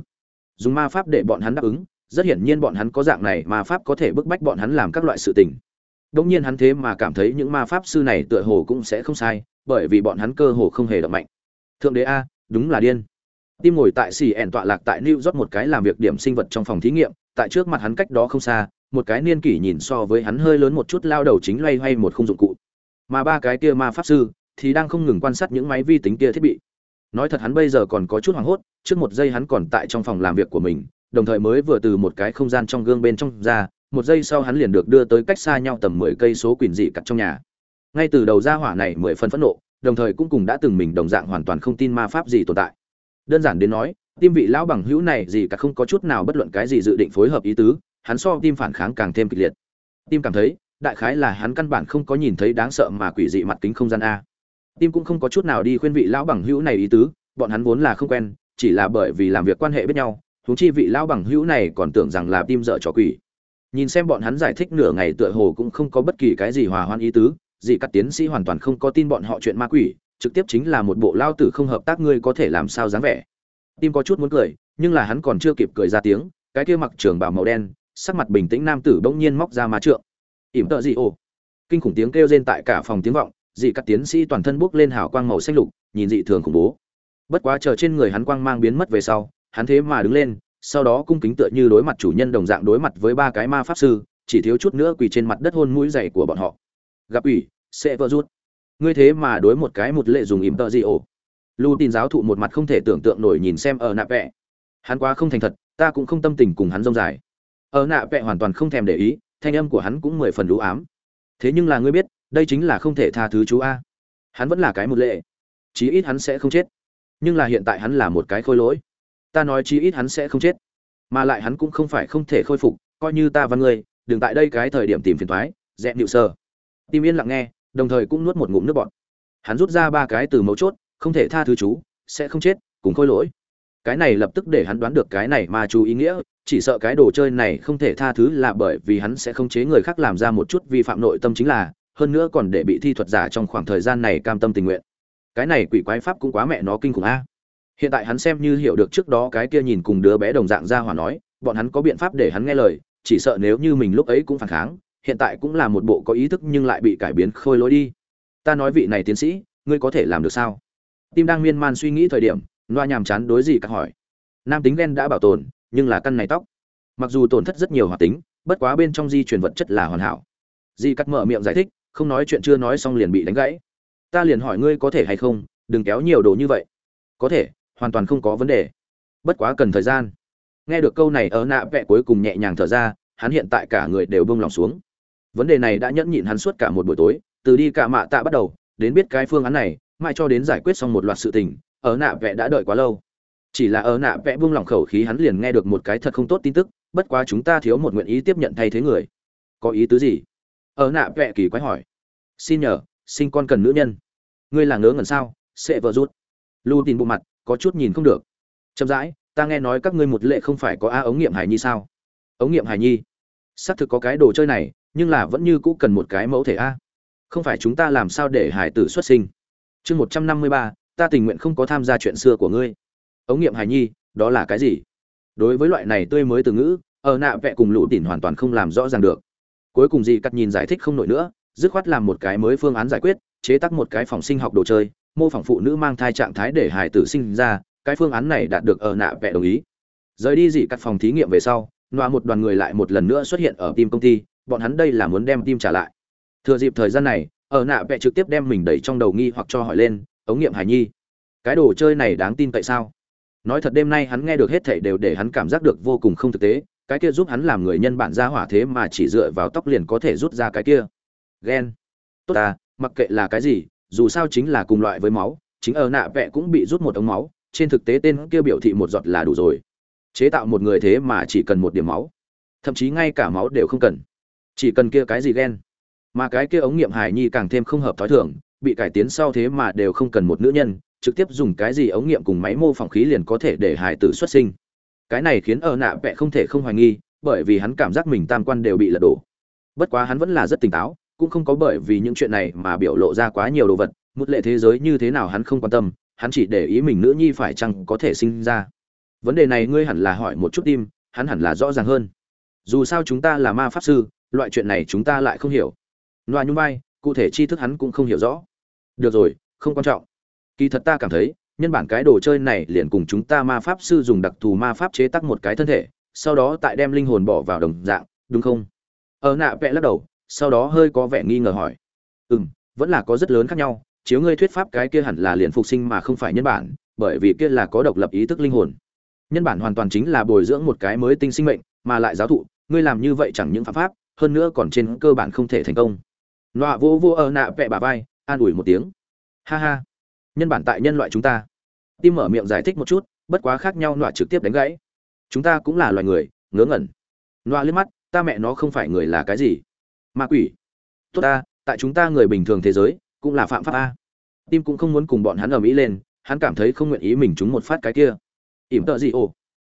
Dùng ma pháp để bọn hắn đáp ứng, rất hiển nhiên bọn hắn có dạng này, ma pháp có thể bức bách bọn hắn làm các loại sự tình. Đống nhiên hắn thế mà cảm thấy những ma pháp sư này tựa hồ cũng sẽ không sai, bởi vì bọn hắn cơ hồ không hề động mạnh. Thượng đế a, đúng là điên. Tim ngồi tại xì ẻn tọa lạc tại New York một cái làm việc điểm sinh vật trong phòng thí nghiệm, tại trước mặt hắn cách đó không xa, một cái niên kỷ nhìn so với hắn hơi lớn một chút lao đầu chính loay hoay một khung dụng cụ. Mà ba cái kia ma pháp sư thì đang không ngừng quan sát những máy vi tính kia thiết bị. Nói thật hắn bây giờ còn có chút hoảng hốt, trước một giây hắn còn tại trong phòng làm việc của mình, đồng thời mới vừa từ một cái không gian trong gương bên trong ra, một giây sau hắn liền được đưa tới cách xa nhau tầm mười cây số quỷ dị cặt trong nhà. Ngay từ đầu ra hỏa này mười phần phẫn nộ, đồng thời cũng cùng đã từng mình đồng dạng hoàn toàn không tin ma pháp gì tồn tại. Đơn giản đến nói, tim vị lão bằng hữu này gì cả không có chút nào bất luận cái gì dự định phối hợp ý tứ, hắn so tim phản kháng càng thêm kịch liệt. Tim cảm thấy, đại khái là hắn căn bản không có nhìn thấy đáng sợ mà quỷ dị mặt kính không gian a. Tim cũng không có chút nào đi khuyên vị lão bằng hữu này ý tứ, bọn hắn vốn là không quen, chỉ là bởi vì làm việc quan hệ biết nhau, huống chi vị lão bằng hữu này còn tưởng rằng là tim dở trò quỷ nhìn xem bọn hắn giải thích nửa ngày tựa hồ cũng không có bất kỳ cái gì hòa hoan ý tứ, dị cắt tiến sĩ hoàn toàn không có tin bọn họ chuyện ma quỷ, trực tiếp chính là một bộ lao tử không hợp tác ngươi có thể làm sao dáng vẻ. Tim có chút muốn cười, nhưng là hắn còn chưa kịp cười ra tiếng, cái kia mặc trường bảo màu đen, sắc mặt bình tĩnh nam tử bỗng nhiên móc ra má trượng. Ỉm tợ dị ồ. Kinh khủng tiếng kêu rên tại cả phòng tiếng vọng, dị cắt tiến sĩ toàn thân bốc lên hào quang màu xanh lục, nhìn dị thường khủng bố. Bất quá chờ trên người hắn quang mang biến mất về sau, hắn thế mà đứng lên sau đó cung kính tựa như đối mặt chủ nhân đồng dạng đối mặt với ba cái ma pháp sư, chỉ thiếu chút nữa quỳ trên mặt đất hôn mũi dày của bọn họ. Gặp ủy, sẽ vỡ rút. Ngươi thế mà đối một cái một lệ dùng ìm tợ gì ổ. Lưu tin giáo thụ một mặt không thể tưởng tượng nổi nhìn xem ở nạ vẹ. Hắn quá không thành thật, ta cũng không tâm tình cùng hắn rông dài. Ở nạ vẹ hoàn toàn không thèm để ý, thanh âm của hắn cũng mười phần đủ ám. Thế nhưng là ngươi biết, đây chính là không thể tha thứ chú a. Hắn vẫn là cái một lệ. Chí ít hắn sẽ không chết. Nhưng là hiện tại hắn là một cái khôi lỗi ta nói chí ít hắn sẽ không chết. Mà lại hắn cũng không phải không thể khôi phục, coi như ta văn ngươi, đừng tại đây cái thời điểm tìm phiền thoái, dẹp nịu sơ tim yên lặng nghe, đồng thời cũng nuốt một ngụm nước bọt. Hắn rút ra ba cái từ mấu chốt, không thể tha thứ chú, sẽ không chết, cùng khôi lỗi. Cái này lập tức để hắn đoán được cái này mà chú ý nghĩa, chỉ sợ cái đồ chơi này không thể tha thứ là bởi vì hắn sẽ không chế người khác làm ra một chút vi phạm nội tâm chính là, hơn nữa còn để bị thi thuật giả trong khoảng thời gian này cam tâm tình nguyện. Cái này quỷ quái pháp cũng quá mẹ nó kinh khủng a hiện tại hắn xem như hiểu được trước đó cái kia nhìn cùng đứa bé đồng dạng ra hỏa nói, bọn hắn có biện pháp để hắn nghe lời, chỉ sợ nếu như mình lúc ấy cũng phản kháng, hiện tại cũng là một bộ có ý thức nhưng lại bị cải biến khôi lối đi. Ta nói vị này tiến sĩ, ngươi có thể làm được sao? Tim đang miên man suy nghĩ thời điểm loa nhàm chán đối gì các hỏi. Nam tính ghen đã bảo tồn, nhưng là căn này tóc. Mặc dù tổn thất rất nhiều hoạt tính, bất quá bên trong di truyền vật chất là hoàn hảo. Di cắt mở miệng giải thích, không nói chuyện chưa nói xong liền bị đánh gãy. Ta liền hỏi ngươi có thể hay không, đừng kéo nhiều đồ như vậy. Có thể hoàn toàn không có vấn đề. Bất quá cần thời gian. Nghe được câu này, ở nạ vẽ cuối cùng nhẹ nhàng thở ra, hắn hiện tại cả người đều bông lòng xuống. Vấn đề này đã nhẫn nhịn hắn suốt cả một buổi tối, từ đi cả mạ tạ bắt đầu, đến biết cái phương án này, mãi cho đến giải quyết xong một loạt sự tình, ở nạ vẽ đã đợi quá lâu. Chỉ là ở nạ vẽ buông lỏng khẩu khí hắn liền nghe được một cái thật không tốt tin tức, bất quá chúng ta thiếu một nguyện ý tiếp nhận thay thế người. Có ý tứ gì? Ở nạ vẽ kỳ quái hỏi. Xin nhờ, sinh con cần nữ nhân. Ngươi là ngớ ngẩn sao? Sẽ vợ rút lưu tin bộ mặt có chút nhìn không được. Chậm rãi, ta nghe nói các ngươi một lệ không phải có a ống nghiệm hải nhi sao? Ống nghiệm hải nhi? Xác thực có cái đồ chơi này, nhưng là vẫn như cũ cần một cái mẫu thể a. Không phải chúng ta làm sao để hải tử xuất sinh? Chương một trăm năm mươi ba, ta tình nguyện không có tham gia chuyện xưa của ngươi. Ống nghiệm Hải nhi, đó là cái gì? Đối với loại này tươi mới từ ngữ, ở nạ vẽ cùng lũ tỉn hoàn toàn không làm rõ ràng được. Cuối cùng gì cắt nhìn giải thích không nổi nữa, dứt khoát làm một cái mới phương án giải quyết, chế tác một cái phòng sinh học đồ chơi mô phỏng phụ nữ mang thai trạng thái để hài tử sinh ra, cái phương án này đạt được ở nạ vẽ đồng ý. Rời đi dị cắt phòng thí nghiệm về sau loa một đoàn người lại một lần nữa xuất hiện ở team công ty, bọn hắn đây là muốn đem team trả lại. Thừa dịp thời gian này, ở nạ vẽ trực tiếp đem mình đẩy trong đầu nghi hoặc cho hỏi lên, ống nghiệm hải nhi, cái đồ chơi này đáng tin tại sao? Nói thật đêm nay hắn nghe được hết thảy đều để hắn cảm giác được vô cùng không thực tế, cái kia giúp hắn làm người nhân bản ra hỏa thế mà chỉ dựa vào tóc liền có thể rút ra cái kia. Ghen tốt ta, mặc kệ là cái gì dù sao chính là cùng loại với máu, chính ở nạ vẽ cũng bị rút một ống máu, trên thực tế tên kia biểu thị một giọt là đủ rồi. Chế tạo một người thế mà chỉ cần một điểm máu. Thậm chí ngay cả máu đều không cần. Chỉ cần kia cái gì ghen mà cái kia ống nghiệm hài nhi càng thêm không hợp thói thường, bị cải tiến sau thế mà đều không cần một nữ nhân, trực tiếp dùng cái gì ống nghiệm cùng máy mô phỏng khí liền có thể để hài tử xuất sinh. Cái này khiến ở nạ vẽ không thể không hoài nghi, bởi vì hắn cảm giác mình tam quan đều bị lật đổ. Bất quá hắn vẫn là rất tỉnh táo cũng không có bởi vì những chuyện này mà biểu lộ ra quá nhiều đồ vật, một lệ thế giới như thế nào hắn không quan tâm, hắn chỉ để ý mình nữ nhi phải chăng có thể sinh ra. Vấn đề này ngươi hẳn là hỏi một chút tim, hắn hẳn là rõ ràng hơn. Dù sao chúng ta là ma pháp sư, loại chuyện này chúng ta lại không hiểu. Loa nhung vai, cụ thể tri thức hắn cũng không hiểu rõ. Được rồi, không quan trọng. Kỳ thật ta cảm thấy, nhân bản cái đồ chơi này liền cùng chúng ta ma pháp sư dùng đặc thù ma pháp chế tác một cái thân thể, sau đó tại đem linh hồn bỏ vào đồng dạng, đúng không? Ở nạ vẽ lắc đầu sau đó hơi có vẻ nghi ngờ hỏi. Ừ m vẫn là có rất lớn khác nhau, chiếu ngươi thuyết pháp cái kia hẳn là liền phục sinh mà không phải nhân bản, bởi vì kia là có độc lập ý thức linh hồn. Nhân bản hoàn toàn chính là bồi dưỡng một cái mới tinh sinh mệnh, mà lại giáo thụ, ngươi làm như vậy chẳng những pháp pháp, hơn nữa còn trên cơ bản không thể thành công. Nọa vô vô ở nạ vẽ bà vai, an ủi một tiếng. Ha ha, nhân bản tại nhân loại chúng ta. Tim mở miệng giải thích một chút, bất quá khác nhau nọa trực tiếp đánh gãy. Chúng ta cũng là loài người, ngớ ngẩn. Nọa liếc mắt, ta mẹ nó không phải người là cái gì? Ma quỷ. Tốt ta, tại chúng ta người bình thường thế giới, cũng là phạm pháp a. Tim cũng không muốn cùng bọn hắn ở mỹ lên, hắn cảm thấy không nguyện ý mình chúng một phát cái kia. Ỉm tợ gì ồ?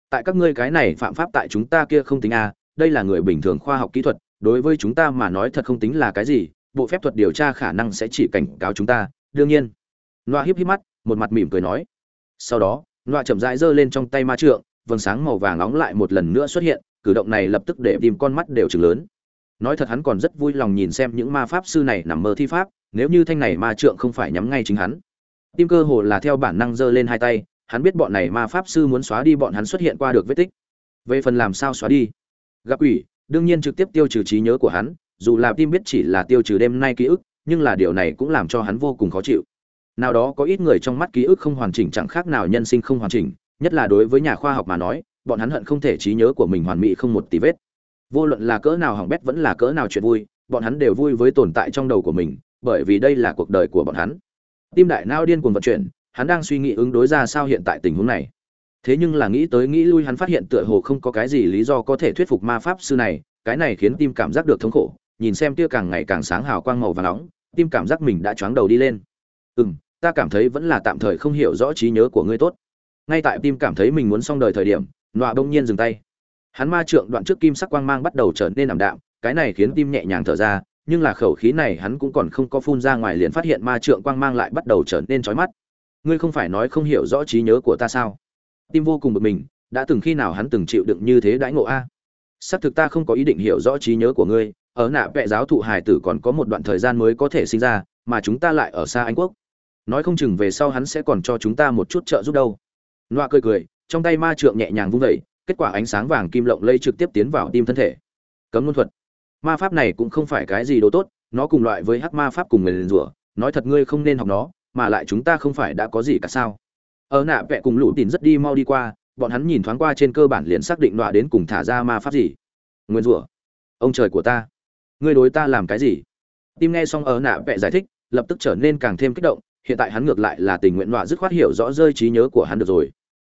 Tại các ngươi cái này phạm pháp tại chúng ta kia không tính a, đây là người bình thường khoa học kỹ thuật, đối với chúng ta mà nói thật không tính là cái gì, bộ phép thuật điều tra khả năng sẽ chỉ cảnh cáo chúng ta, đương nhiên. Loa híp híp mắt, một mặt mỉm cười nói. Sau đó loa chậm rãi giơ lên trong tay ma trượng, vầng sáng màu vàng nóng lại một lần nữa xuất hiện, cử động này lập tức để tìm con mắt đều chừng lớn nói thật hắn còn rất vui lòng nhìn xem những ma pháp sư này nằm mơ thi pháp, nếu như thanh này ma trượng không phải nhắm ngay chính hắn. Tim cơ hồ là theo bản năng giơ lên hai tay, hắn biết bọn này ma pháp sư muốn xóa đi bọn hắn xuất hiện qua được vết tích. Về phần làm sao xóa đi? Gặp quỷ, đương nhiên trực tiếp tiêu trừ trí nhớ của hắn, dù là tim biết chỉ là tiêu trừ đêm nay ký ức, nhưng là điều này cũng làm cho hắn vô cùng khó chịu. Nào đó có ít người trong mắt ký ức không hoàn chỉnh chẳng khác nào nhân sinh không hoàn chỉnh, nhất là đối với nhà khoa học mà nói, bọn hắn hận không thể trí nhớ của mình hoàn mỹ không một tí vết vô luận là cỡ nào hỏng bét vẫn là cỡ nào chuyện vui, bọn hắn đều vui với tồn tại trong đầu của mình, bởi vì đây là cuộc đời của bọn hắn. Tim đại nao điên cuồng vận chuyển, hắn đang suy nghĩ ứng đối ra sao hiện tại tình huống này. Thế nhưng là nghĩ tới nghĩ lui hắn phát hiện tựa hồ không có cái gì lý do có thể thuyết phục ma pháp sư này, cái này khiến tim cảm giác được thống khổ, nhìn xem tia càng ngày càng sáng hào quang màu và nóng, tim cảm giác mình đã choáng đầu đi lên. Ừ m ta cảm thấy vẫn là tạm thời không hiểu rõ trí nhớ của ngươi tốt. Ngay tại tim cảm thấy mình muốn xong đời thời điểm, nọa bỗng nhiên dừng tay hắn ma trượng đoạn trước kim sắc quang mang bắt đầu trở nên ảm đạm, cái này khiến tim nhẹ nhàng thở ra, nhưng là khẩu khí này hắn cũng còn không có phun ra ngoài liền phát hiện ma trượng quang mang lại bắt đầu trở nên trói mắt. Ngươi không phải nói không hiểu rõ trí nhớ của ta sao? Tim vô cùng bực mình, đã từng khi nào hắn từng chịu đựng như thế đãi ngộ a? Xác thực ta không có ý định hiểu rõ trí nhớ của ngươi, ở nạ vẽ giáo thụ hài tử còn có một đoạn thời gian mới có thể sinh ra, mà chúng ta lại ở xa anh quốc. Nói không chừng về sau hắn sẽ còn cho chúng ta một chút trợ giúp đâu. Loa cười cười, trong tay ma trượng nhẹ nhàng vung vẩy kết quả ánh sáng vàng kim lộng lây trực tiếp tiến vào tim thân thể. Cấm luân thuật. Ma pháp này cũng không phải cái gì đồ tốt, nó cùng loại với hắc ma pháp cùng người liền rủa, nói thật ngươi không nên học nó, mà lại chúng ta không phải đã có gì cả sao. Ở nạ vẽ cùng lũ tìm rất đi mau đi qua, bọn hắn nhìn thoáng qua trên cơ bản liền xác định đọa đến cùng thả ra ma pháp gì. Nguyên rủa. Ông trời của ta. Ngươi đối ta làm cái gì? Tim nghe xong ở nạ vẽ giải thích, lập tức trở nên càng thêm kích động, hiện tại hắn ngược lại là tình nguyện đọa dứt khoát hiểu rõ rơi trí nhớ của hắn được rồi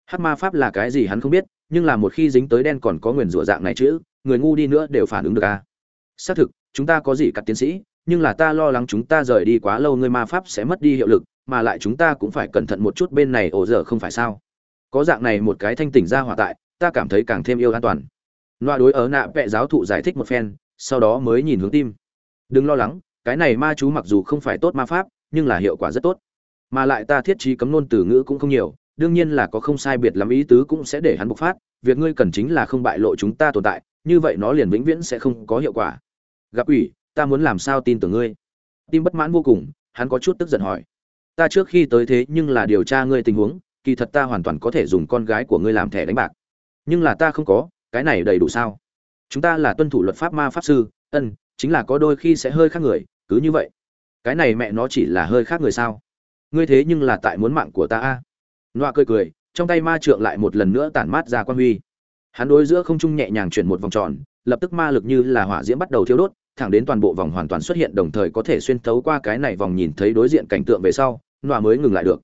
hát ma pháp là cái gì hắn không biết, nhưng là một khi dính tới đen còn có nguyền rủa dạng này chữ, người ngu đi nữa đều phản ứng được à. xác thực, chúng ta có gì cắt tiến sĩ, nhưng là ta lo lắng chúng ta rời đi quá lâu người ma pháp sẽ mất đi hiệu lực, mà lại chúng ta cũng phải cẩn thận một chút bên này ổ giờ không phải sao. Có dạng này một cái thanh tỉnh ra hỏa tại, ta cảm thấy càng thêm yêu an toàn. Loa đối ở nạ vẽ giáo thụ giải thích một phen, sau đó mới nhìn hướng tim. Đừng lo lắng, cái này ma chú mặc dù không phải tốt ma pháp, nhưng là hiệu quả rất tốt. Mà lại ta thiết trí cấm nôn từ ngữ cũng không nhiều đương nhiên là có không sai biệt lắm ý tứ cũng sẽ để hắn bộc phát, việc ngươi cần chính là không bại lộ chúng ta tồn tại, như vậy nó liền vĩnh viễn sẽ không có hiệu quả. Gặp ủy, ta muốn làm sao tin tưởng ngươi? Tim bất mãn vô cùng, hắn có chút tức giận hỏi. Ta trước khi tới thế nhưng là điều tra ngươi tình huống, kỳ thật ta hoàn toàn có thể dùng con gái của ngươi làm thẻ đánh bạc. Nhưng là ta không có, cái này đầy đủ sao? Chúng ta là tuân thủ luật pháp ma pháp sư, ân, chính là có đôi khi sẽ hơi khác người, cứ như vậy. Cái này mẹ nó chỉ là hơi khác người sao? Ngươi thế nhưng là tại muốn mạng của ta a. Nọa cười cười, trong tay ma trượng lại một lần nữa tản mát ra quan huy. Hắn đối giữa không trung nhẹ nhàng chuyển một vòng tròn, lập tức ma lực như là hỏa diễm bắt đầu thiêu đốt, thẳng đến toàn bộ vòng hoàn toàn xuất hiện đồng thời có thể xuyên thấu qua cái này vòng nhìn thấy đối diện cảnh tượng về sau Nọa mới ngừng lại được.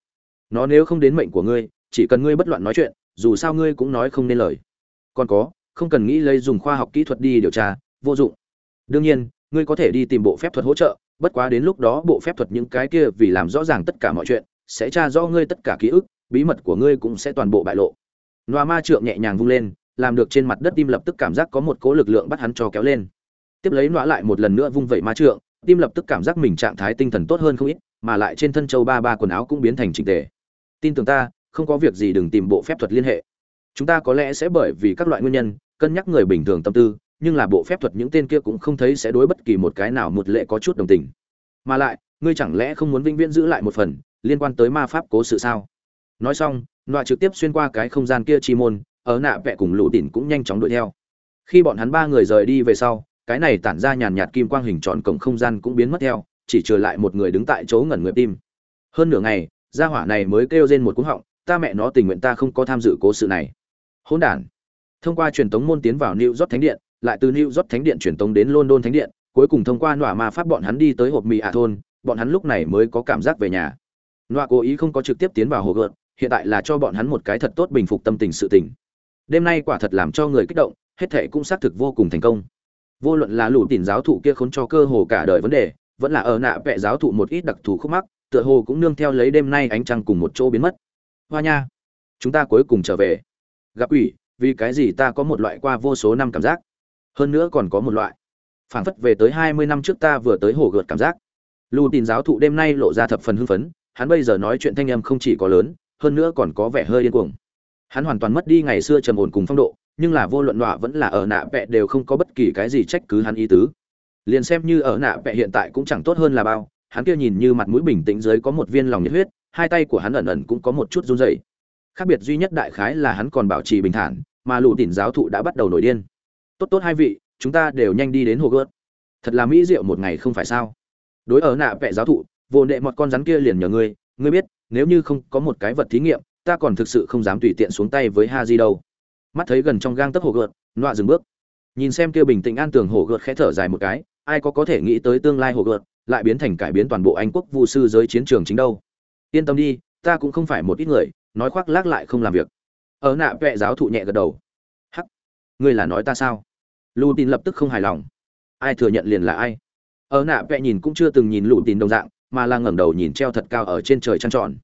Nó nếu không đến mệnh của ngươi, chỉ cần ngươi bất loạn nói chuyện, dù sao ngươi cũng nói không nên lời. Còn có, không cần nghĩ lấy dùng khoa học kỹ thuật đi điều tra, vô dụng. Đương nhiên, ngươi có thể đi tìm bộ phép thuật hỗ trợ, bất quá đến lúc đó bộ phép thuật những cái kia vì làm rõ ràng tất cả mọi chuyện, sẽ tra rõ ngươi tất cả ký ức bí mật của ngươi cũng sẽ toàn bộ bại lộ. Loa ma trượng nhẹ nhàng vung lên, làm được trên mặt đất tim lập tức cảm giác có một cố lực lượng bắt hắn cho kéo lên. Tiếp lấy loa lại một lần nữa vung vẩy ma trượng, tim lập tức cảm giác mình trạng thái tinh thần tốt hơn không ít, mà lại trên thân châu ba ba quần áo cũng biến thành chỉnh tề. Tin tưởng ta, không có việc gì đừng tìm bộ phép thuật liên hệ. Chúng ta có lẽ sẽ bởi vì các loại nguyên nhân, cân nhắc người bình thường tâm tư, nhưng là bộ phép thuật những tên kia cũng không thấy sẽ đối bất kỳ một cái nào một lệ có chút đồng tình. Mà lại, ngươi chẳng lẽ không muốn vĩnh viễn giữ lại một phần liên quan tới ma pháp cố sự sao? Nói xong, nọa trực tiếp xuyên qua cái không gian kia chi môn, ở nạ vẽ cùng lũ tỉn cũng nhanh chóng đuổi theo. Khi bọn hắn ba người rời đi về sau, cái này tản ra nhàn nhạt kim quang hình tròn cổng không gian cũng biến mất theo, chỉ trừ lại một người đứng tại chỗ ngẩn người tim. Hơn nửa ngày, gia hỏa này mới kêu lên một cú họng, ta mẹ nó tình nguyện ta không có tham dự cố sự này. Hỗn đản. Thông qua truyền tống môn tiến vào new york thánh điện, lại từ new york thánh điện truyền tống đến london thánh điện, cuối cùng thông qua nọa ma pháp bọn hắn đi tới hộp mì ả thôn, bọn hắn lúc này mới có cảm giác về nhà. Nọa cố ý không có trực tiếp tiến vào hồ gợt hiện tại là cho bọn hắn một cái thật tốt bình phục tâm tình sự tình. Đêm nay quả thật làm cho người kích động, hết thệ cũng xác thực vô cùng thành công. Vô luận là lũ tìm giáo thụ kia khốn cho cơ hồ cả đời vấn đề, vẫn là ở nạ vẽ giáo thụ một ít đặc thù khúc mắc, tựa hồ cũng nương theo lấy đêm nay ánh trăng cùng một chỗ biến mất. Hoa nha, chúng ta cuối cùng trở về. Gặp ủy vì cái gì ta có một loại qua vô số năm cảm giác? Hơn nữa còn có một loại. Phảng phất về tới hai mươi năm trước ta vừa tới hồ gợt cảm giác. Lù tin giáo thụ đêm nay lộ ra thập phần hưng phấn, hắn bây giờ nói chuyện thanh âm không chỉ có lớn hơn nữa còn có vẻ hơi điên cuồng. Hắn hoàn toàn mất đi ngày xưa trầm ổn cùng phong độ, nhưng là vô luận nọa vẫn là ở nạ vẹ đều không có bất kỳ cái gì trách cứ hắn ý tứ. Liền xem như ở nạ vẹ hiện tại cũng chẳng tốt hơn là bao, hắn kia nhìn như mặt mũi bình tĩnh dưới có một viên lòng nhiệt huyết, hai tay của hắn ẩn ẩn cũng có một chút run rẩy. Khác biệt duy nhất đại khái là hắn còn bảo trì bình thản, mà lũ tỉn giáo thụ đã bắt đầu nổi điên. Tốt tốt hai vị, chúng ta đều nhanh đi đến hồ gớt thật là mỹ diệu một ngày không phải sao? Đối ở nạ vẽ giáo thụ, vô nệ một con rắn kia liền nhờ ngươi ngươi biết, nếu như không có một cái vật thí nghiệm, ta còn thực sự không dám tùy tiện xuống tay với ha di đâu. Mắt thấy gần trong gang tấc hồ gợt, nọa dừng bước. Nhìn xem kia bình tĩnh an tường hồ gợt khẽ thở dài một cái, ai có có thể nghĩ tới tương lai hồ gợt lại biến thành cải biến toàn bộ anh quốc vu sư giới chiến trường chính đâu. Yên tâm đi, ta cũng không phải một ít người, nói khoác lác lại không làm việc. Ở nạ vệ giáo thụ nhẹ gật đầu. Hắc, ngươi là nói ta sao? Lù tin lập tức không hài lòng. Ai thừa nhận liền là ai? Ở nạ vệ nhìn cũng chưa từng nhìn lù tin đồng dạng mà là ngẩng đầu nhìn treo thật cao ở trên trời trăng tròn.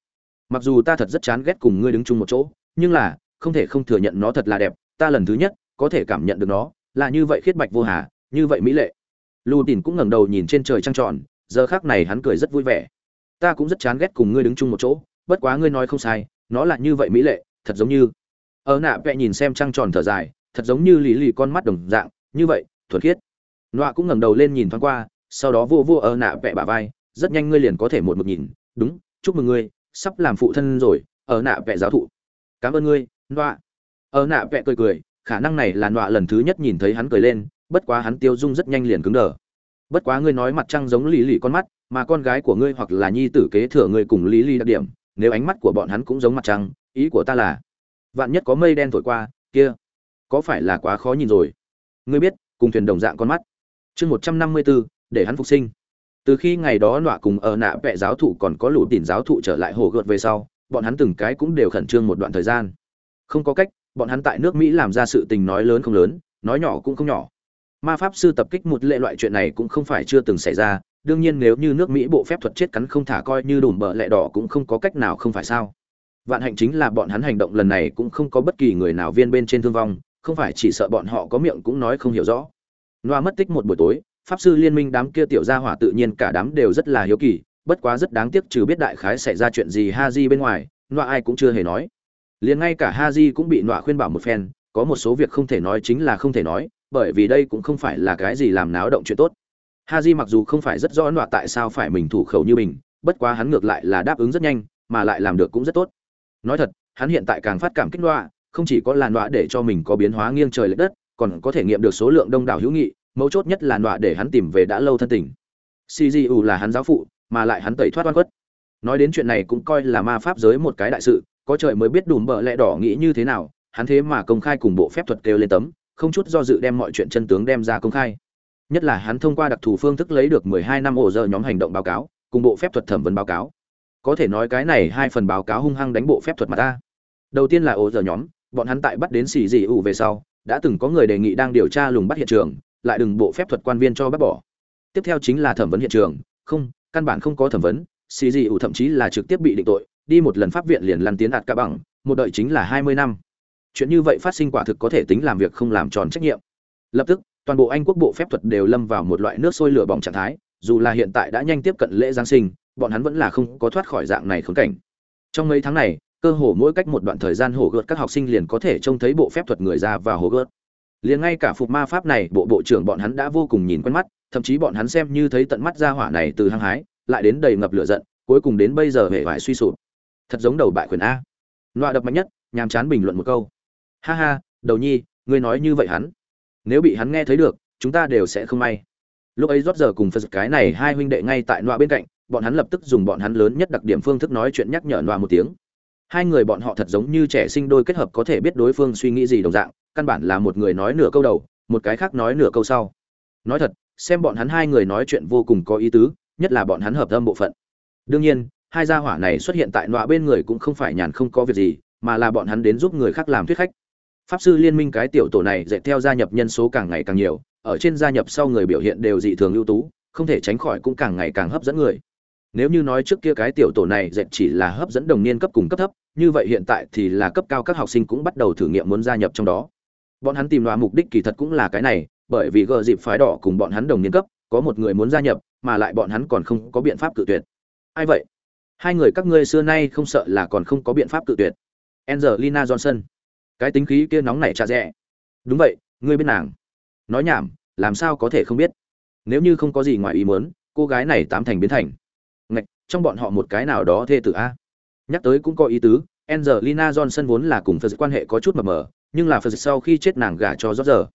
Mặc dù ta thật rất chán ghét cùng ngươi đứng chung một chỗ, nhưng là, không thể không thừa nhận nó thật là đẹp, ta lần thứ nhất có thể cảm nhận được nó, là như vậy khiết bạch vô hà, như vậy mỹ lệ. Lù tin cũng ngẩng đầu nhìn trên trời trăng tròn, giờ khác này hắn cười rất vui vẻ. Ta cũng rất chán ghét cùng ngươi đứng chung một chỗ, bất quá ngươi nói không sai, nó là như vậy mỹ lệ, thật giống như. Ở nạ vẽ nhìn xem trăng tròn thở dài, thật giống như lì lì con mắt đồng dạng, như vậy, thuần khiết. Nọa cũng ngẩng đầu lên nhìn thoáng qua, sau đó vô vô ở nạ vẽ bả vai rất nhanh ngươi liền có thể một mực nhìn, đúng, chúc mừng ngươi, sắp làm phụ thân rồi, ở nạ vẽ giáo thụ. Cảm ơn ngươi, nọa. Ở nạ vẽ cười cười, khả năng này là nọa lần thứ nhất nhìn thấy hắn cười lên, bất quá hắn tiêu dung rất nhanh liền cứng đờ. Bất quá ngươi nói mặt trăng giống lý lì con mắt, mà con gái của ngươi hoặc là nhi tử kế thừa ngươi cùng lý lì đặc điểm, nếu ánh mắt của bọn hắn cũng giống mặt trăng, ý của ta là, vạn nhất có mây đen thổi qua, kia, có phải là quá khó nhìn rồi? Ngươi biết, cùng thuyền đồng dạng con mắt. Chương một trăm năm mươi bốn để hắn phục sinh từ khi ngày đó nọa cùng ở nạ vẽ giáo thụ còn có lũ tỉn giáo thụ trở lại hồ gợt về sau, bọn hắn từng cái cũng đều khẩn trương một đoạn thời gian. Không có cách, bọn hắn tại nước mỹ làm ra sự tình nói lớn không lớn, nói nhỏ cũng không nhỏ. Ma pháp sư tập kích một lệ loại chuyện này cũng không phải chưa từng xảy ra, đương nhiên nếu như nước mỹ bộ phép thuật chết cắn không thả coi như đùm bợ lẹ đỏ cũng không có cách nào không phải sao. Vạn hạnh chính là bọn hắn hành động lần này cũng không có bất kỳ người nào viên bên trên thương vong, không phải chỉ sợ bọn họ có miệng cũng nói không hiểu rõ. Loa mất tích một buổi tối pháp sư liên minh đám kia tiểu gia hỏa tự nhiên cả đám đều rất là hiếu kỳ, bất quá rất đáng tiếc trừ biết đại khái xảy ra chuyện gì ha di bên ngoài, nọa ai cũng chưa hề nói. Liền ngay cả ha di cũng bị nọa khuyên bảo một phen, có một số việc không thể nói chính là không thể nói, bởi vì đây cũng không phải là cái gì làm náo động chuyện tốt. Ha di mặc dù không phải rất rõ nọa tại sao phải mình thủ khẩu như mình, bất quá hắn ngược lại là đáp ứng rất nhanh, mà lại làm được cũng rất tốt. Nói thật, hắn hiện tại càng phát cảm kích nọa, không chỉ có làn nọa để cho mình có biến hóa nghiêng trời lệch đất, còn có thể nghiệm được số lượng đông đảo hữu nghị mấu chốt nhất là nọa để hắn tìm về đã lâu thân tình. Cgu là hắn giáo phụ, mà lại hắn tẩy thoát oan khuất. Nói đến chuyện này cũng coi là ma pháp giới một cái đại sự, có trời mới biết đùm bợ lẽ đỏ nghĩ như thế nào, hắn thế mà công khai cùng bộ phép thuật kêu lên tấm, không chút do dự đem mọi chuyện chân tướng đem ra công khai. Nhất là hắn thông qua đặc thù phương thức lấy được 12 năm ổ giờ nhóm hành động báo cáo, cùng bộ phép thuật thẩm vấn báo cáo. Có thể nói cái này hai phần báo cáo hung hăng đánh bộ phép thuật mà ta. Đầu tiên là ổ giờ nhóm, bọn hắn tại bắt đến xì dị ủ về sau, đã từng có người đề nghị đang điều tra lùng bắt hiện trường lại đừng bộ phép thuật quan viên cho bác bỏ. Tiếp theo chính là thẩm vấn hiện trường. Không, căn bản không có thẩm vấn. Xì dị ủ thậm chí là trực tiếp bị định tội, đi một lần pháp viện liền lăn tiến đạt cả bằng, một đợi chính là hai mươi năm. Chuyện như vậy phát sinh quả thực có thể tính làm việc không làm tròn trách nhiệm. Lập tức, toàn bộ anh quốc bộ phép thuật đều lâm vào một loại nước sôi lửa bỏng trạng thái, dù là hiện tại đã nhanh tiếp cận lễ giáng sinh, bọn hắn vẫn là không có thoát khỏi dạng này khốn cảnh. Trong mấy tháng này, cơ hồ mỗi cách một đoạn thời gian hồ gợt các học sinh liền có thể trông thấy bộ phép thuật người ra và hồ gợt liền ngay cả phục ma pháp này, bộ bộ trưởng bọn hắn đã vô cùng nhìn quen mắt, thậm chí bọn hắn xem như thấy tận mắt ra hỏa này từ hăng hái, lại đến đầy ngập lửa giận, cuối cùng đến bây giờ hệ vải suy sụp. Thật giống đầu bại quyền a. Loạ đập mạnh nhất, nhàm chán bình luận một câu. Ha ha, đầu nhi, ngươi nói như vậy hắn. Nếu bị hắn nghe thấy được, chúng ta đều sẽ không may. Lúc ấy rót giờ cùng phật cái này hai huynh đệ ngay tại loạ bên cạnh, bọn hắn lập tức dùng bọn hắn lớn nhất đặc điểm phương thức nói chuyện nhắc nhở loạ một tiếng hai người bọn họ thật giống như trẻ sinh đôi kết hợp có thể biết đối phương suy nghĩ gì đồng dạng, căn bản là một người nói nửa câu đầu, một cái khác nói nửa câu sau. Nói thật, xem bọn hắn hai người nói chuyện vô cùng có ý tứ, nhất là bọn hắn hợp âm bộ phận. Đương nhiên, hai gia hỏa này xuất hiện tại nọa bên người cũng không phải nhàn không có việc gì, mà là bọn hắn đến giúp người khác làm thuyết khách. Pháp sư liên minh cái tiểu tổ này dạy theo gia nhập nhân số càng ngày càng nhiều, ở trên gia nhập sau người biểu hiện đều dị thường ưu tú, không thể tránh khỏi cũng càng ngày càng hấp dẫn người nếu như nói trước kia cái tiểu tổ này dệt chỉ là hấp dẫn đồng niên cấp cùng cấp thấp, như vậy hiện tại thì là cấp cao các học sinh cũng bắt đầu thử nghiệm muốn gia nhập trong đó. Bọn hắn tìm loa mục đích kỳ thật cũng là cái này, bởi vì gờ dịp phái đỏ cùng bọn hắn đồng niên cấp, có một người muốn gia nhập, mà lại bọn hắn còn không có biện pháp cự tuyệt. Ai vậy? Hai người các ngươi xưa nay không sợ là còn không có biện pháp cự tuyệt. Angelina johnson. Cái tính khí kia nóng này cha rẽ đúng vậy, ngươi biết nàng. Nói nhảm, làm sao có thể không biết? Nếu như không có gì ngoài ý muốn, cô gái này tám thành biến thành ngạch, trong bọn họ một cái nào đó thê tử a? Nhắc tới cũng có ý tứ, angelina johnson vốn là cùng phật quan hệ có chút mờ mờ, nhưng là phật sau khi chết nàng gả cho rót giờ.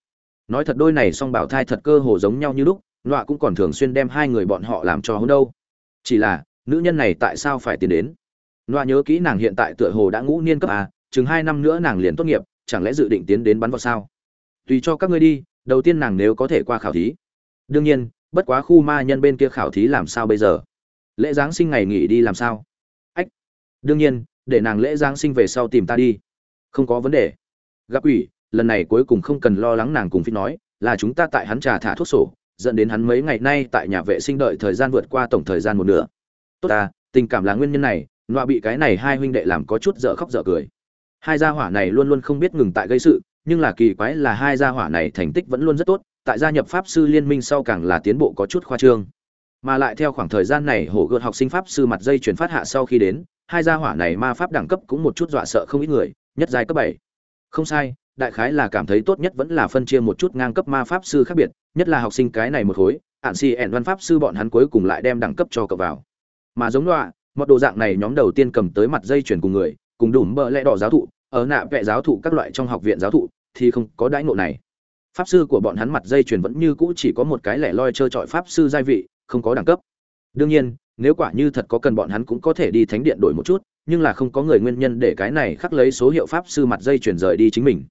Nói thật đôi này song bảo thai thật cơ hồ giống nhau như lúc, nọa cũng còn thường xuyên đem hai người bọn họ làm cho hôn đâu. Chỉ là, nữ nhân này tại sao phải tiến đến? Nọa nhớ kỹ nàng hiện tại tựa hồ đã ngũ niên cấp a, chừng hai năm nữa nàng liền tốt nghiệp, chẳng lẽ dự định tiến đến bắn vào sao? Tùy cho các ngươi đi, đầu tiên nàng nếu có thể qua khảo thí. Đương nhiên, bất quá khu ma nhân bên kia khảo thí làm sao bây giờ? Lễ giáng sinh ngày nghỉ đi làm sao? Ách, đương nhiên, để nàng lễ giáng sinh về sau tìm ta đi. Không có vấn đề. Gặp ủy, lần này cuối cùng không cần lo lắng nàng cùng phi nói, là chúng ta tại hắn trà thả thuốc sổ, dẫn đến hắn mấy ngày nay tại nhà vệ sinh đợi thời gian vượt qua tổng thời gian một nửa. Tốt ta, tình cảm là nguyên nhân này, nọa bị cái này hai huynh đệ làm có chút dở khóc dở cười. Hai gia hỏa này luôn luôn không biết ngừng tại gây sự, nhưng là kỳ quái là hai gia hỏa này thành tích vẫn luôn rất tốt, tại gia nhập pháp sư liên minh sau càng là tiến bộ có chút khoa trương mà lại theo khoảng thời gian này hổ gợt học sinh pháp sư mặt dây chuyển phát hạ sau khi đến, hai gia hỏa này ma pháp đẳng cấp cũng một chút dọa sợ không ít người, nhất giai cấp bảy. Không sai, đại khái là cảm thấy tốt nhất vẫn là phân chia một chút ngang cấp ma pháp sư khác biệt, nhất là học sinh cái này một khối ạn si ẻn văn pháp sư bọn hắn cuối cùng lại đem đẳng cấp cho cậu vào. Mà giống đọa một đồ dạng này nhóm đầu tiên cầm tới mặt dây chuyển cùng người, cùng đủ mỡ lẽ đỏ giáo thụ, ở nạ vẽ giáo thụ các loại trong học viện giáo thụ, thì không có đãi ngộ này. Pháp sư của bọn hắn mặt dây chuyền vẫn như cũ chỉ có một cái lẻ loi trơ trọi pháp sư giai vị không có đẳng cấp. Đương nhiên, nếu quả như thật có cần bọn hắn cũng có thể đi thánh điện đổi một chút, nhưng là không có người nguyên nhân để cái này khắc lấy số hiệu pháp sư mặt dây chuyển rời đi chính mình.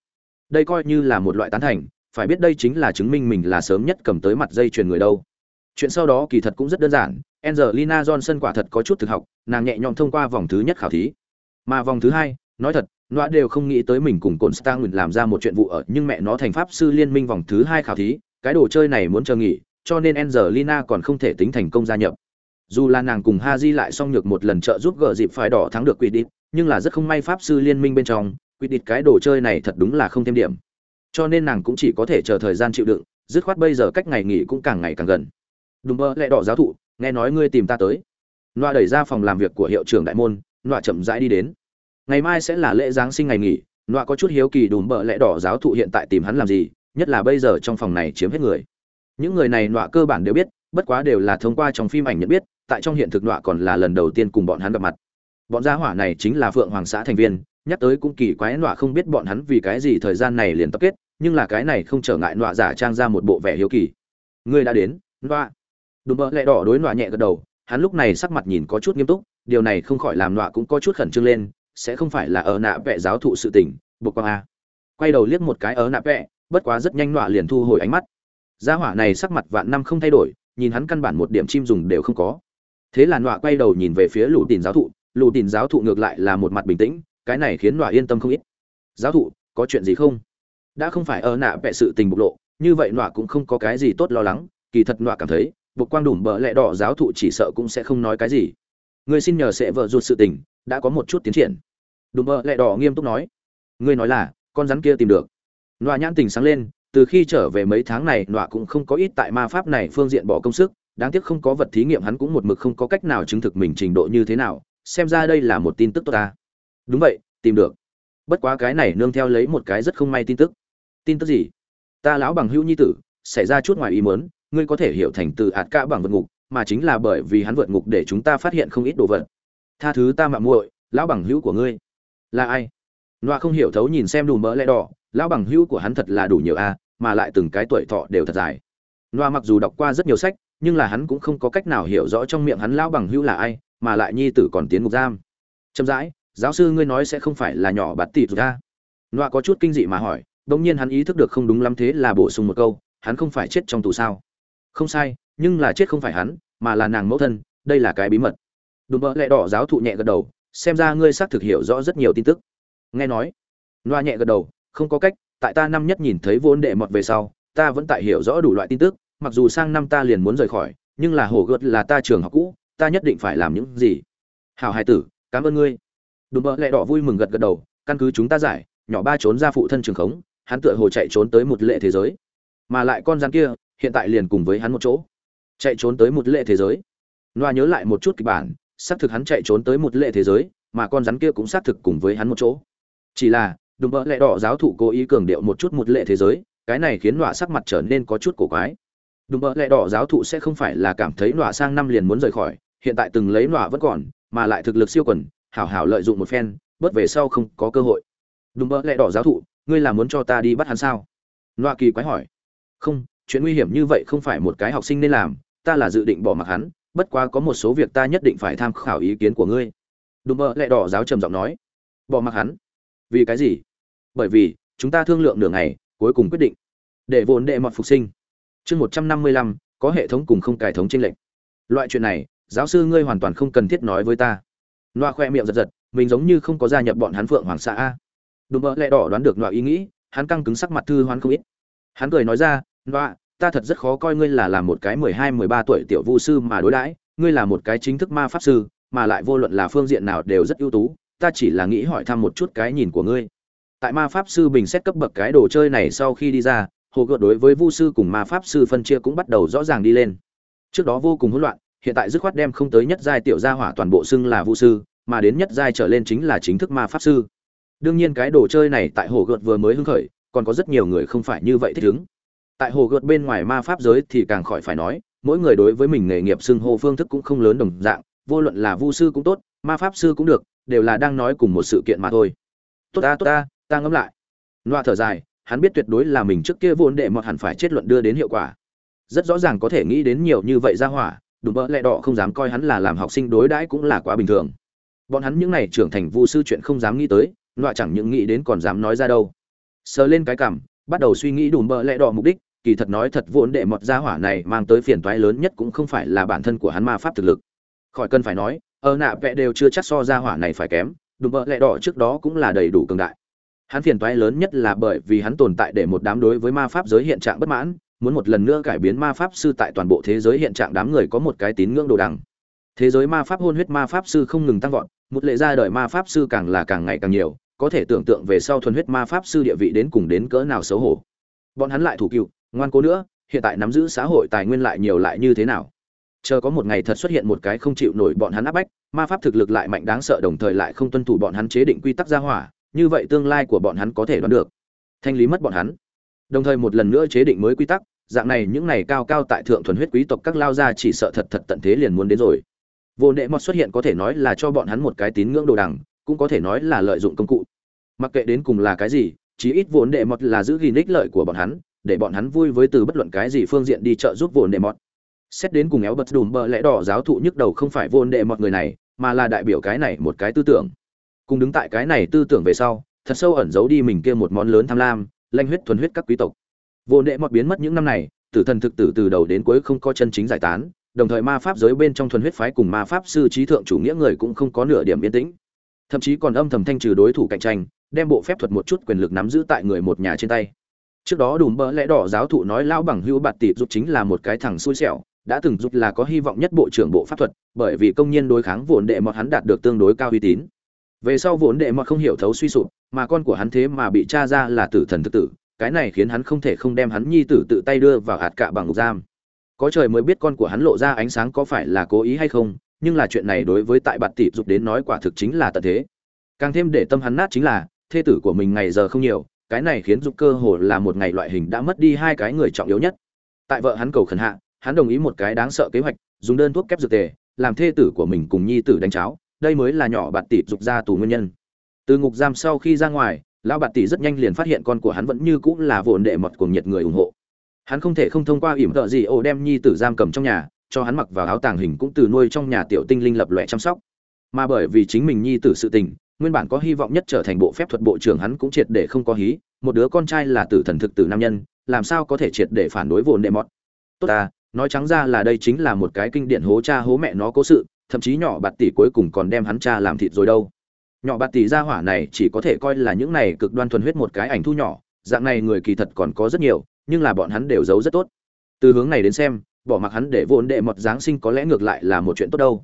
Đây coi như là một loại tán thành, phải biết đây chính là chứng minh mình là sớm nhất cầm tới mặt dây chuyền người đâu. Chuyện sau đó kỳ thật cũng rất đơn giản, angelina johnson quả thật có chút thực học, nàng nhẹ nhõm thông qua vòng thứ nhất khảo thí. Mà vòng thứ hai, nói thật nó đều không nghĩ tới mình cùng cồn stang làm ra một chuyện vụ ở, nhưng mẹ nó thành pháp sư liên minh vòng thứ hai khảo thí, cái đồ chơi này muốn chờ nghỉ cho nên angelina còn không thể tính thành công gia nhập. Dù là nàng cùng Haji lại xong nhược một lần trợ giúp gỡ dịp phải đỏ thắng được quy địch, nhưng là rất không may pháp sư liên minh bên trong quy địch cái đồ chơi này thật đúng là không thêm điểm. Cho nên nàng cũng chỉ có thể chờ thời gian chịu đựng, dứt khoát bây giờ cách ngày nghỉ cũng càng ngày càng gần. Đúng mơ lẹ đỏ giáo thụ, nghe nói ngươi tìm ta tới. Loa đẩy ra phòng làm việc của hiệu trưởng đại môn loa chậm rãi đi đến. Ngày mai sẽ là lễ giáng sinh ngày nghỉ loa có chút hiếu kỳ đùm bờ lẽ đỏ giáo thụ hiện tại tìm hắn làm gì, nhất là bây giờ trong phòng này chiếm hết người những người này nọa cơ bản đều biết, bất quá đều là thông qua trong phim ảnh nhận biết, tại trong hiện thực nọa còn là lần đầu tiên cùng bọn hắn gặp mặt. Bọn gia hỏa này chính là phượng hoàng xã thành viên, nhắc tới cũng kỳ quái nọa không biết bọn hắn vì cái gì thời gian này liền tập kết, nhưng là cái này không trở ngại nọa giả trang ra một bộ vẻ hiếu kỳ. Ngươi đã đến, nọa. Đùm bơ lẹ đỏ đối nọa nhẹ gật đầu, hắn lúc này sắc mặt nhìn có chút nghiêm túc, điều này không khỏi làm nọa cũng có chút khẩn trương lên, sẽ không phải là ở nạ vẽ giáo thụ sự tình buộc quang a. Quay đầu liếc một cái ở nạ vẽ bất quá rất nhanh nọa liền thu hồi ánh mắt gia hỏa này sắc mặt vạn năm không thay đổi, nhìn hắn căn bản một điểm chim dùng đều không có. Thế là nọa quay đầu nhìn về phía lũ tìm giáo thụ, lũ tìm giáo thụ ngược lại là một mặt bình tĩnh, cái này khiến nọa yên tâm không ít. Giáo thụ, có chuyện gì không? Đã không phải ở nạ vẹ sự tình bộc lộ, như vậy nọa cũng không có cái gì tốt lo lắng, kỳ thật nọa cảm thấy, bộc quang đủm bờ lẹ đỏ giáo thụ chỉ sợ cũng sẽ không nói cái gì. Người xin nhờ sẽ vợ ruột sự tình, đã có một chút tiến triển. Đùm bờ lẹ đỏ nghiêm túc nói. Ngươi nói là, con rắn kia tìm được. Nọa nhãn tình sáng lên từ khi trở về mấy tháng này, nọa cũng không có ít tại ma pháp này phương diện bỏ công sức. Đáng tiếc không có vật thí nghiệm, hắn cũng một mực không có cách nào chứng thực mình trình độ như thế nào. Xem ra đây là một tin tức tốt ta. Đúng vậy, tìm được. Bất quá cái này nương theo lấy một cái rất không may tin tức. Tin tức gì? Ta lão bằng hữu nhi tử, xảy ra chút ngoài ý muốn, ngươi có thể hiểu thành từ ạt cả bằng vượt ngục, mà chính là bởi vì hắn vượt ngục để chúng ta phát hiện không ít đồ vật. Tha thứ ta mạo muội, lão bằng hữu của ngươi. Là ai? Loa không hiểu thấu nhìn xem đủ mỡ lẽ đỏ lão bằng hữu của hắn thật là đủ nhiều a, mà lại từng cái tuổi thọ đều thật dài. Noa mặc dù đọc qua rất nhiều sách, nhưng là hắn cũng không có cách nào hiểu rõ trong miệng hắn lão bằng hữu là ai, mà lại nhi tử còn tiến ngục giam. Chậm rãi, giáo sư ngươi nói sẽ không phải là nhỏ bạt tịt ra? Noa có chút kinh dị mà hỏi, đống nhiên hắn ý thức được không đúng lắm thế là bổ sung một câu, hắn không phải chết trong tù sao? Không sai, nhưng là chết không phải hắn, mà là nàng mẫu thân, đây là cái bí mật. Đùm bỡ lẹ đỏ giáo thụ nhẹ gật đầu, xem ra ngươi xác thực hiểu rõ rất nhiều tin tức. Nghe nói, Noa nhẹ gật đầu không có cách, tại ta năm nhất nhìn thấy vốn đệ mọt về sau, ta vẫn tại hiểu rõ đủ loại tin tức, mặc dù sang năm ta liền muốn rời khỏi, nhưng là hồ gợt là ta trường học cũ, ta nhất định phải làm những gì? Hảo hai tử, cảm ơn ngươi. Đùm bỡ lẹ đỏ vui mừng gật gật đầu, căn cứ chúng ta giải, nhỏ ba trốn ra phụ thân trường khống, hắn tựa hồ chạy trốn tới một lệ thế giới. Mà lại con rắn kia, hiện tại liền cùng với hắn một chỗ. Chạy trốn tới một lệ thế giới. Noa nhớ lại một chút kịch bản, xác thực hắn chạy trốn tới một lệ thế giới, mà con rắn kia cũng xác thực cùng với hắn một chỗ. Chỉ là đùm bỡ lẽ đỏ giáo thụ cố ý cường điệu một chút một lệ thế giới, cái này khiến nọa sắc mặt trở nên có chút cổ quái. Đùm bỡ lẽ đỏ giáo thụ sẽ không phải là cảm thấy nọa sang năm liền muốn rời khỏi, hiện tại từng lấy nọa vẫn còn, mà lại thực lực siêu quần, hảo hảo lợi dụng một phen, bớt về sau không có cơ hội. Đùm bỡ lẽ đỏ giáo thụ, ngươi là muốn cho ta đi bắt hắn sao? Nọa kỳ quái hỏi. Không, chuyện nguy hiểm như vậy không phải một cái học sinh nên làm, ta là dự định bỏ mặc hắn, bất quá có một số việc ta nhất định phải tham khảo ý kiến của ngươi. Đùm bỡ lẽ đỏ giáo trầm giọng nói. Bỏ mặc hắn? Vì cái gì? Bởi vì chúng ta thương lượng nửa ngày, cuối cùng quyết định để vốn đệ mọt phục sinh. Chương một trăm năm mươi lăm, có hệ thống cùng không cải thống tranh lệch. Loại chuyện này, giáo sư ngươi hoàn toàn không cần thiết nói với ta. Loa khoe miệng giật giật, mình giống như không có gia nhập bọn hắn phượng hoàng xã a. Đùm bơ lẹ đỏ đoán được loa ý nghĩ, hắn căng cứng sắc mặt thư hoán không ít. Hắn cười nói ra loa ta thật rất khó coi ngươi là làm một cái mười hai, mười ba tuổi tiểu vu sư mà đối đãi, ngươi là một cái chính thức ma pháp sư, mà lại vô luận là phương diện nào đều rất ưu tú, ta chỉ là nghĩ hỏi thăm một chút cái nhìn của ngươi tại ma pháp sư bình xét cấp bậc cái đồ chơi này sau khi đi ra, hồ gợt đối với vu sư cùng ma pháp sư phân chia cũng bắt đầu rõ ràng đi lên. Trước đó vô cùng hỗn loạn, hiện tại dứt khoát đem không tới nhất giai tiểu gia hỏa toàn bộ xưng là vu sư, mà đến nhất giai trở lên chính là chính thức ma pháp sư. Đương nhiên cái đồ chơi này tại hồ gợt vừa mới hưng khởi, còn có rất nhiều người không phải như vậy thích ứng. Tại hồ gợt bên ngoài ma pháp giới thì càng khỏi phải nói, mỗi người đối với mình nghề nghiệp xưng hô phương thức cũng không lớn đồng dạng, vô luận là vu sư cũng tốt, ma pháp sư cũng được, đều là đang nói cùng một sự kiện mà thôi. Tốt ta tốt ta ta ngẫm lại. Loa thở dài, hắn biết tuyệt đối là mình trước kia vốn đệ mọt hẳn phải chết luận đưa đến hiệu quả. Rất rõ ràng có thể nghĩ đến nhiều như vậy ra hỏa, đùm bỡ lẹ đỏ không dám coi hắn là làm học sinh đối đãi cũng là quá bình thường. Bọn hắn những n à y trưởng thành vu sư chuyện không dám nghĩ tới loa chẳng những nghĩ đến còn dám nói ra đâu. Sờ lên cái cảm bắt đầu suy nghĩ đùm bỡ lẹ đỏ mục đích, kỳ thật nói thật vốn đệ mọt gia hỏa này mang tới phiền toái lớn nhất cũng không phải là bản thân của hắn ma pháp thực lực. Khỏi cần phải nói, ở nạ vẽ đều chưa chắc so gia hỏa này phải kém, đùm bỡ lẹ đỏ trước đó cũng là đầy đủ cường đại hắn phiền toái lớn nhất là bởi vì hắn tồn tại để một đám đối với ma pháp giới hiện trạng bất mãn, muốn một lần nữa cải biến ma pháp sư tại toàn bộ thế giới hiện trạng đám người có một cái tín ngưỡng đồ đằng. Thế giới ma pháp hôn huyết ma pháp sư không ngừng tăng vọt, một lệ ra đời ma pháp sư càng là càng ngày càng nhiều, có thể tưởng tượng về sau thuần huyết ma pháp sư địa vị đến cùng đến cỡ nào xấu hổ. Bọn hắn lại thủ cựu, ngoan cố nữa, hiện tại nắm giữ xã hội tài nguyên lại nhiều lại như thế nào? Chờ có một ngày thật xuất hiện một cái không chịu nổi bọn hắn áp bách, ma pháp thực lực lại mạnh đáng sợ đồng thời lại không tuân thủ bọn hắn chế định quy tắc gia hỏa như vậy tương lai của bọn hắn có thể đoán được. Thanh lý mất bọn hắn. Đồng thời một lần nữa chế định mới quy tắc, dạng này những này cao cao tại thượng thuần huyết quý tộc các lao gia chỉ sợ thật thật tận thế liền muốn đến rồi. Vô nệ mọt xuất hiện có thể nói là cho bọn hắn một cái tín ngưỡng đồ đằng, cũng có thể nói là lợi dụng công cụ. Mặc kệ đến cùng là cái gì, chí ít vốn đệ mọt là giữ gìn ích lợi của bọn hắn, để bọn hắn vui với từ bất luận cái gì phương diện đi trợ giúp vốn đệ mọt. Xét đến cùng éo bật đùm bờ lẽ đỏ giáo thụ nhức đầu không phải vốn đệ mọt người này, mà là đại biểu cái này một cái tư tưởng cùng đứng tại cái này tư tưởng về sau, thật sâu ẩn giấu đi mình kia một món lớn tham lam, lanh huyết thuần huyết các quý tộc. Vô đệ mọt biến mất những năm này, tử thần thực tử từ đầu đến cuối không có chân chính giải tán, đồng thời ma pháp giới bên trong thuần huyết phái cùng ma pháp sư trí thượng chủ nghĩa người cũng không có nửa điểm yên tĩnh. Thậm chí còn âm thầm thanh trừ đối thủ cạnh tranh, đem bộ phép thuật một chút quyền lực nắm giữ tại người một nhà trên tay. Trước đó đùm bỡ lẽ đỏ giáo thụ nói lão bằng hữu bạt tịt giúp chính là một cái thằng xui xẻo, đã từng giúp là có hy vọng nhất bộ trưởng bộ pháp thuật, bởi vì công nhân đối kháng vốn đệ mọt hắn đạt được tương đối cao uy tín về sau vốn đệ mà không hiểu thấu suy sụp, mà con của hắn thế mà bị tra ra là tử thần thực tử, cái này khiến hắn không thể không đem hắn nhi tử tự tay đưa vào hạt cạ bằng ngục giam. Có trời mới biết con của hắn lộ ra ánh sáng có phải là cố ý hay không, nhưng là chuyện này đối với tại bạt tỷ dục đến nói quả thực chính là tận thế. Càng thêm để tâm hắn nát chính là, thê tử của mình ngày giờ không nhiều, cái này khiến dục cơ hồ là một ngày loại hình đã mất đi hai cái người trọng yếu nhất. Tại vợ hắn cầu khẩn hạ, hắn đồng ý một cái đáng sợ kế hoạch, dùng đơn thuốc kép dược tề, làm thê tử của mình cùng nhi tử đánh cháo đây mới là nhỏ bạt tỷ dục ra tù nguyên nhân. Từ ngục giam sau khi ra ngoài, lão bạt tỷ rất nhanh liền phát hiện con của hắn vẫn như cũng là vồn đệ mật cùng nhiệt người ủng hộ. Hắn không thể không thông qua ỉm tợ gì ổ đem nhi tử giam cầm trong nhà, cho hắn mặc vào áo tàng hình cũng từ nuôi trong nhà tiểu tinh linh lập lòe chăm sóc. Mà bởi vì chính mình nhi tử sự tình, nguyên bản có hy vọng nhất trở thành bộ phép thuật bộ trưởng hắn cũng triệt để không có hí, một đứa con trai là tử thần thực tử nam nhân, làm sao có thể triệt để phản đối vồn đệ mọt tốt ta, nói trắng ra là đây chính là một cái kinh điển hố cha hố mẹ nó cố sự thậm chí nhỏ bạt tỷ cuối cùng còn đem hắn cha làm thịt rồi đâu. Nhỏ bạt tỷ gia hỏa này chỉ có thể coi là những này cực đoan thuần huyết một cái ảnh thu nhỏ, dạng này người kỳ thật còn có rất nhiều, nhưng là bọn hắn đều giấu rất tốt. Từ hướng này đến xem, bỏ mặc hắn để vốn đệ mọt giáng sinh có lẽ ngược lại là một chuyện tốt đâu.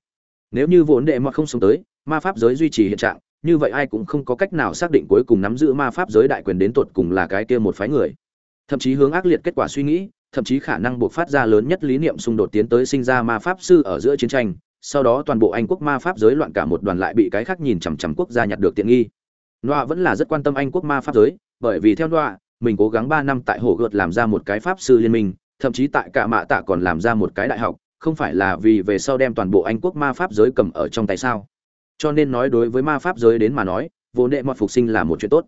Nếu như vốn đệ mọt không sống tới, ma pháp giới duy trì hiện trạng, như vậy ai cũng không có cách nào xác định cuối cùng nắm giữ ma pháp giới đại quyền đến tột cùng là cái kia một phái người. Thậm chí hướng ác liệt kết quả suy nghĩ, thậm chí khả năng buộc phát ra lớn nhất lý niệm xung đột tiến tới sinh ra ma pháp sư ở giữa chiến tranh sau đó toàn bộ anh quốc ma pháp giới loạn cả một đoàn lại bị cái khác nhìn chằm chằm quốc gia nhặt được tiện nghi. Noa vẫn là rất quan tâm anh quốc ma pháp giới, bởi vì theo noa, mình cố gắng ba năm tại hồ gợt làm ra một cái pháp sư liên minh, thậm chí tại cả mạ tạ còn làm ra một cái đại học, không phải là vì về sau đem toàn bộ anh quốc ma pháp giới cầm ở trong tay sao? Cho nên nói đối với ma pháp giới đến mà nói, vô nệ mọt phục sinh là một chuyện tốt.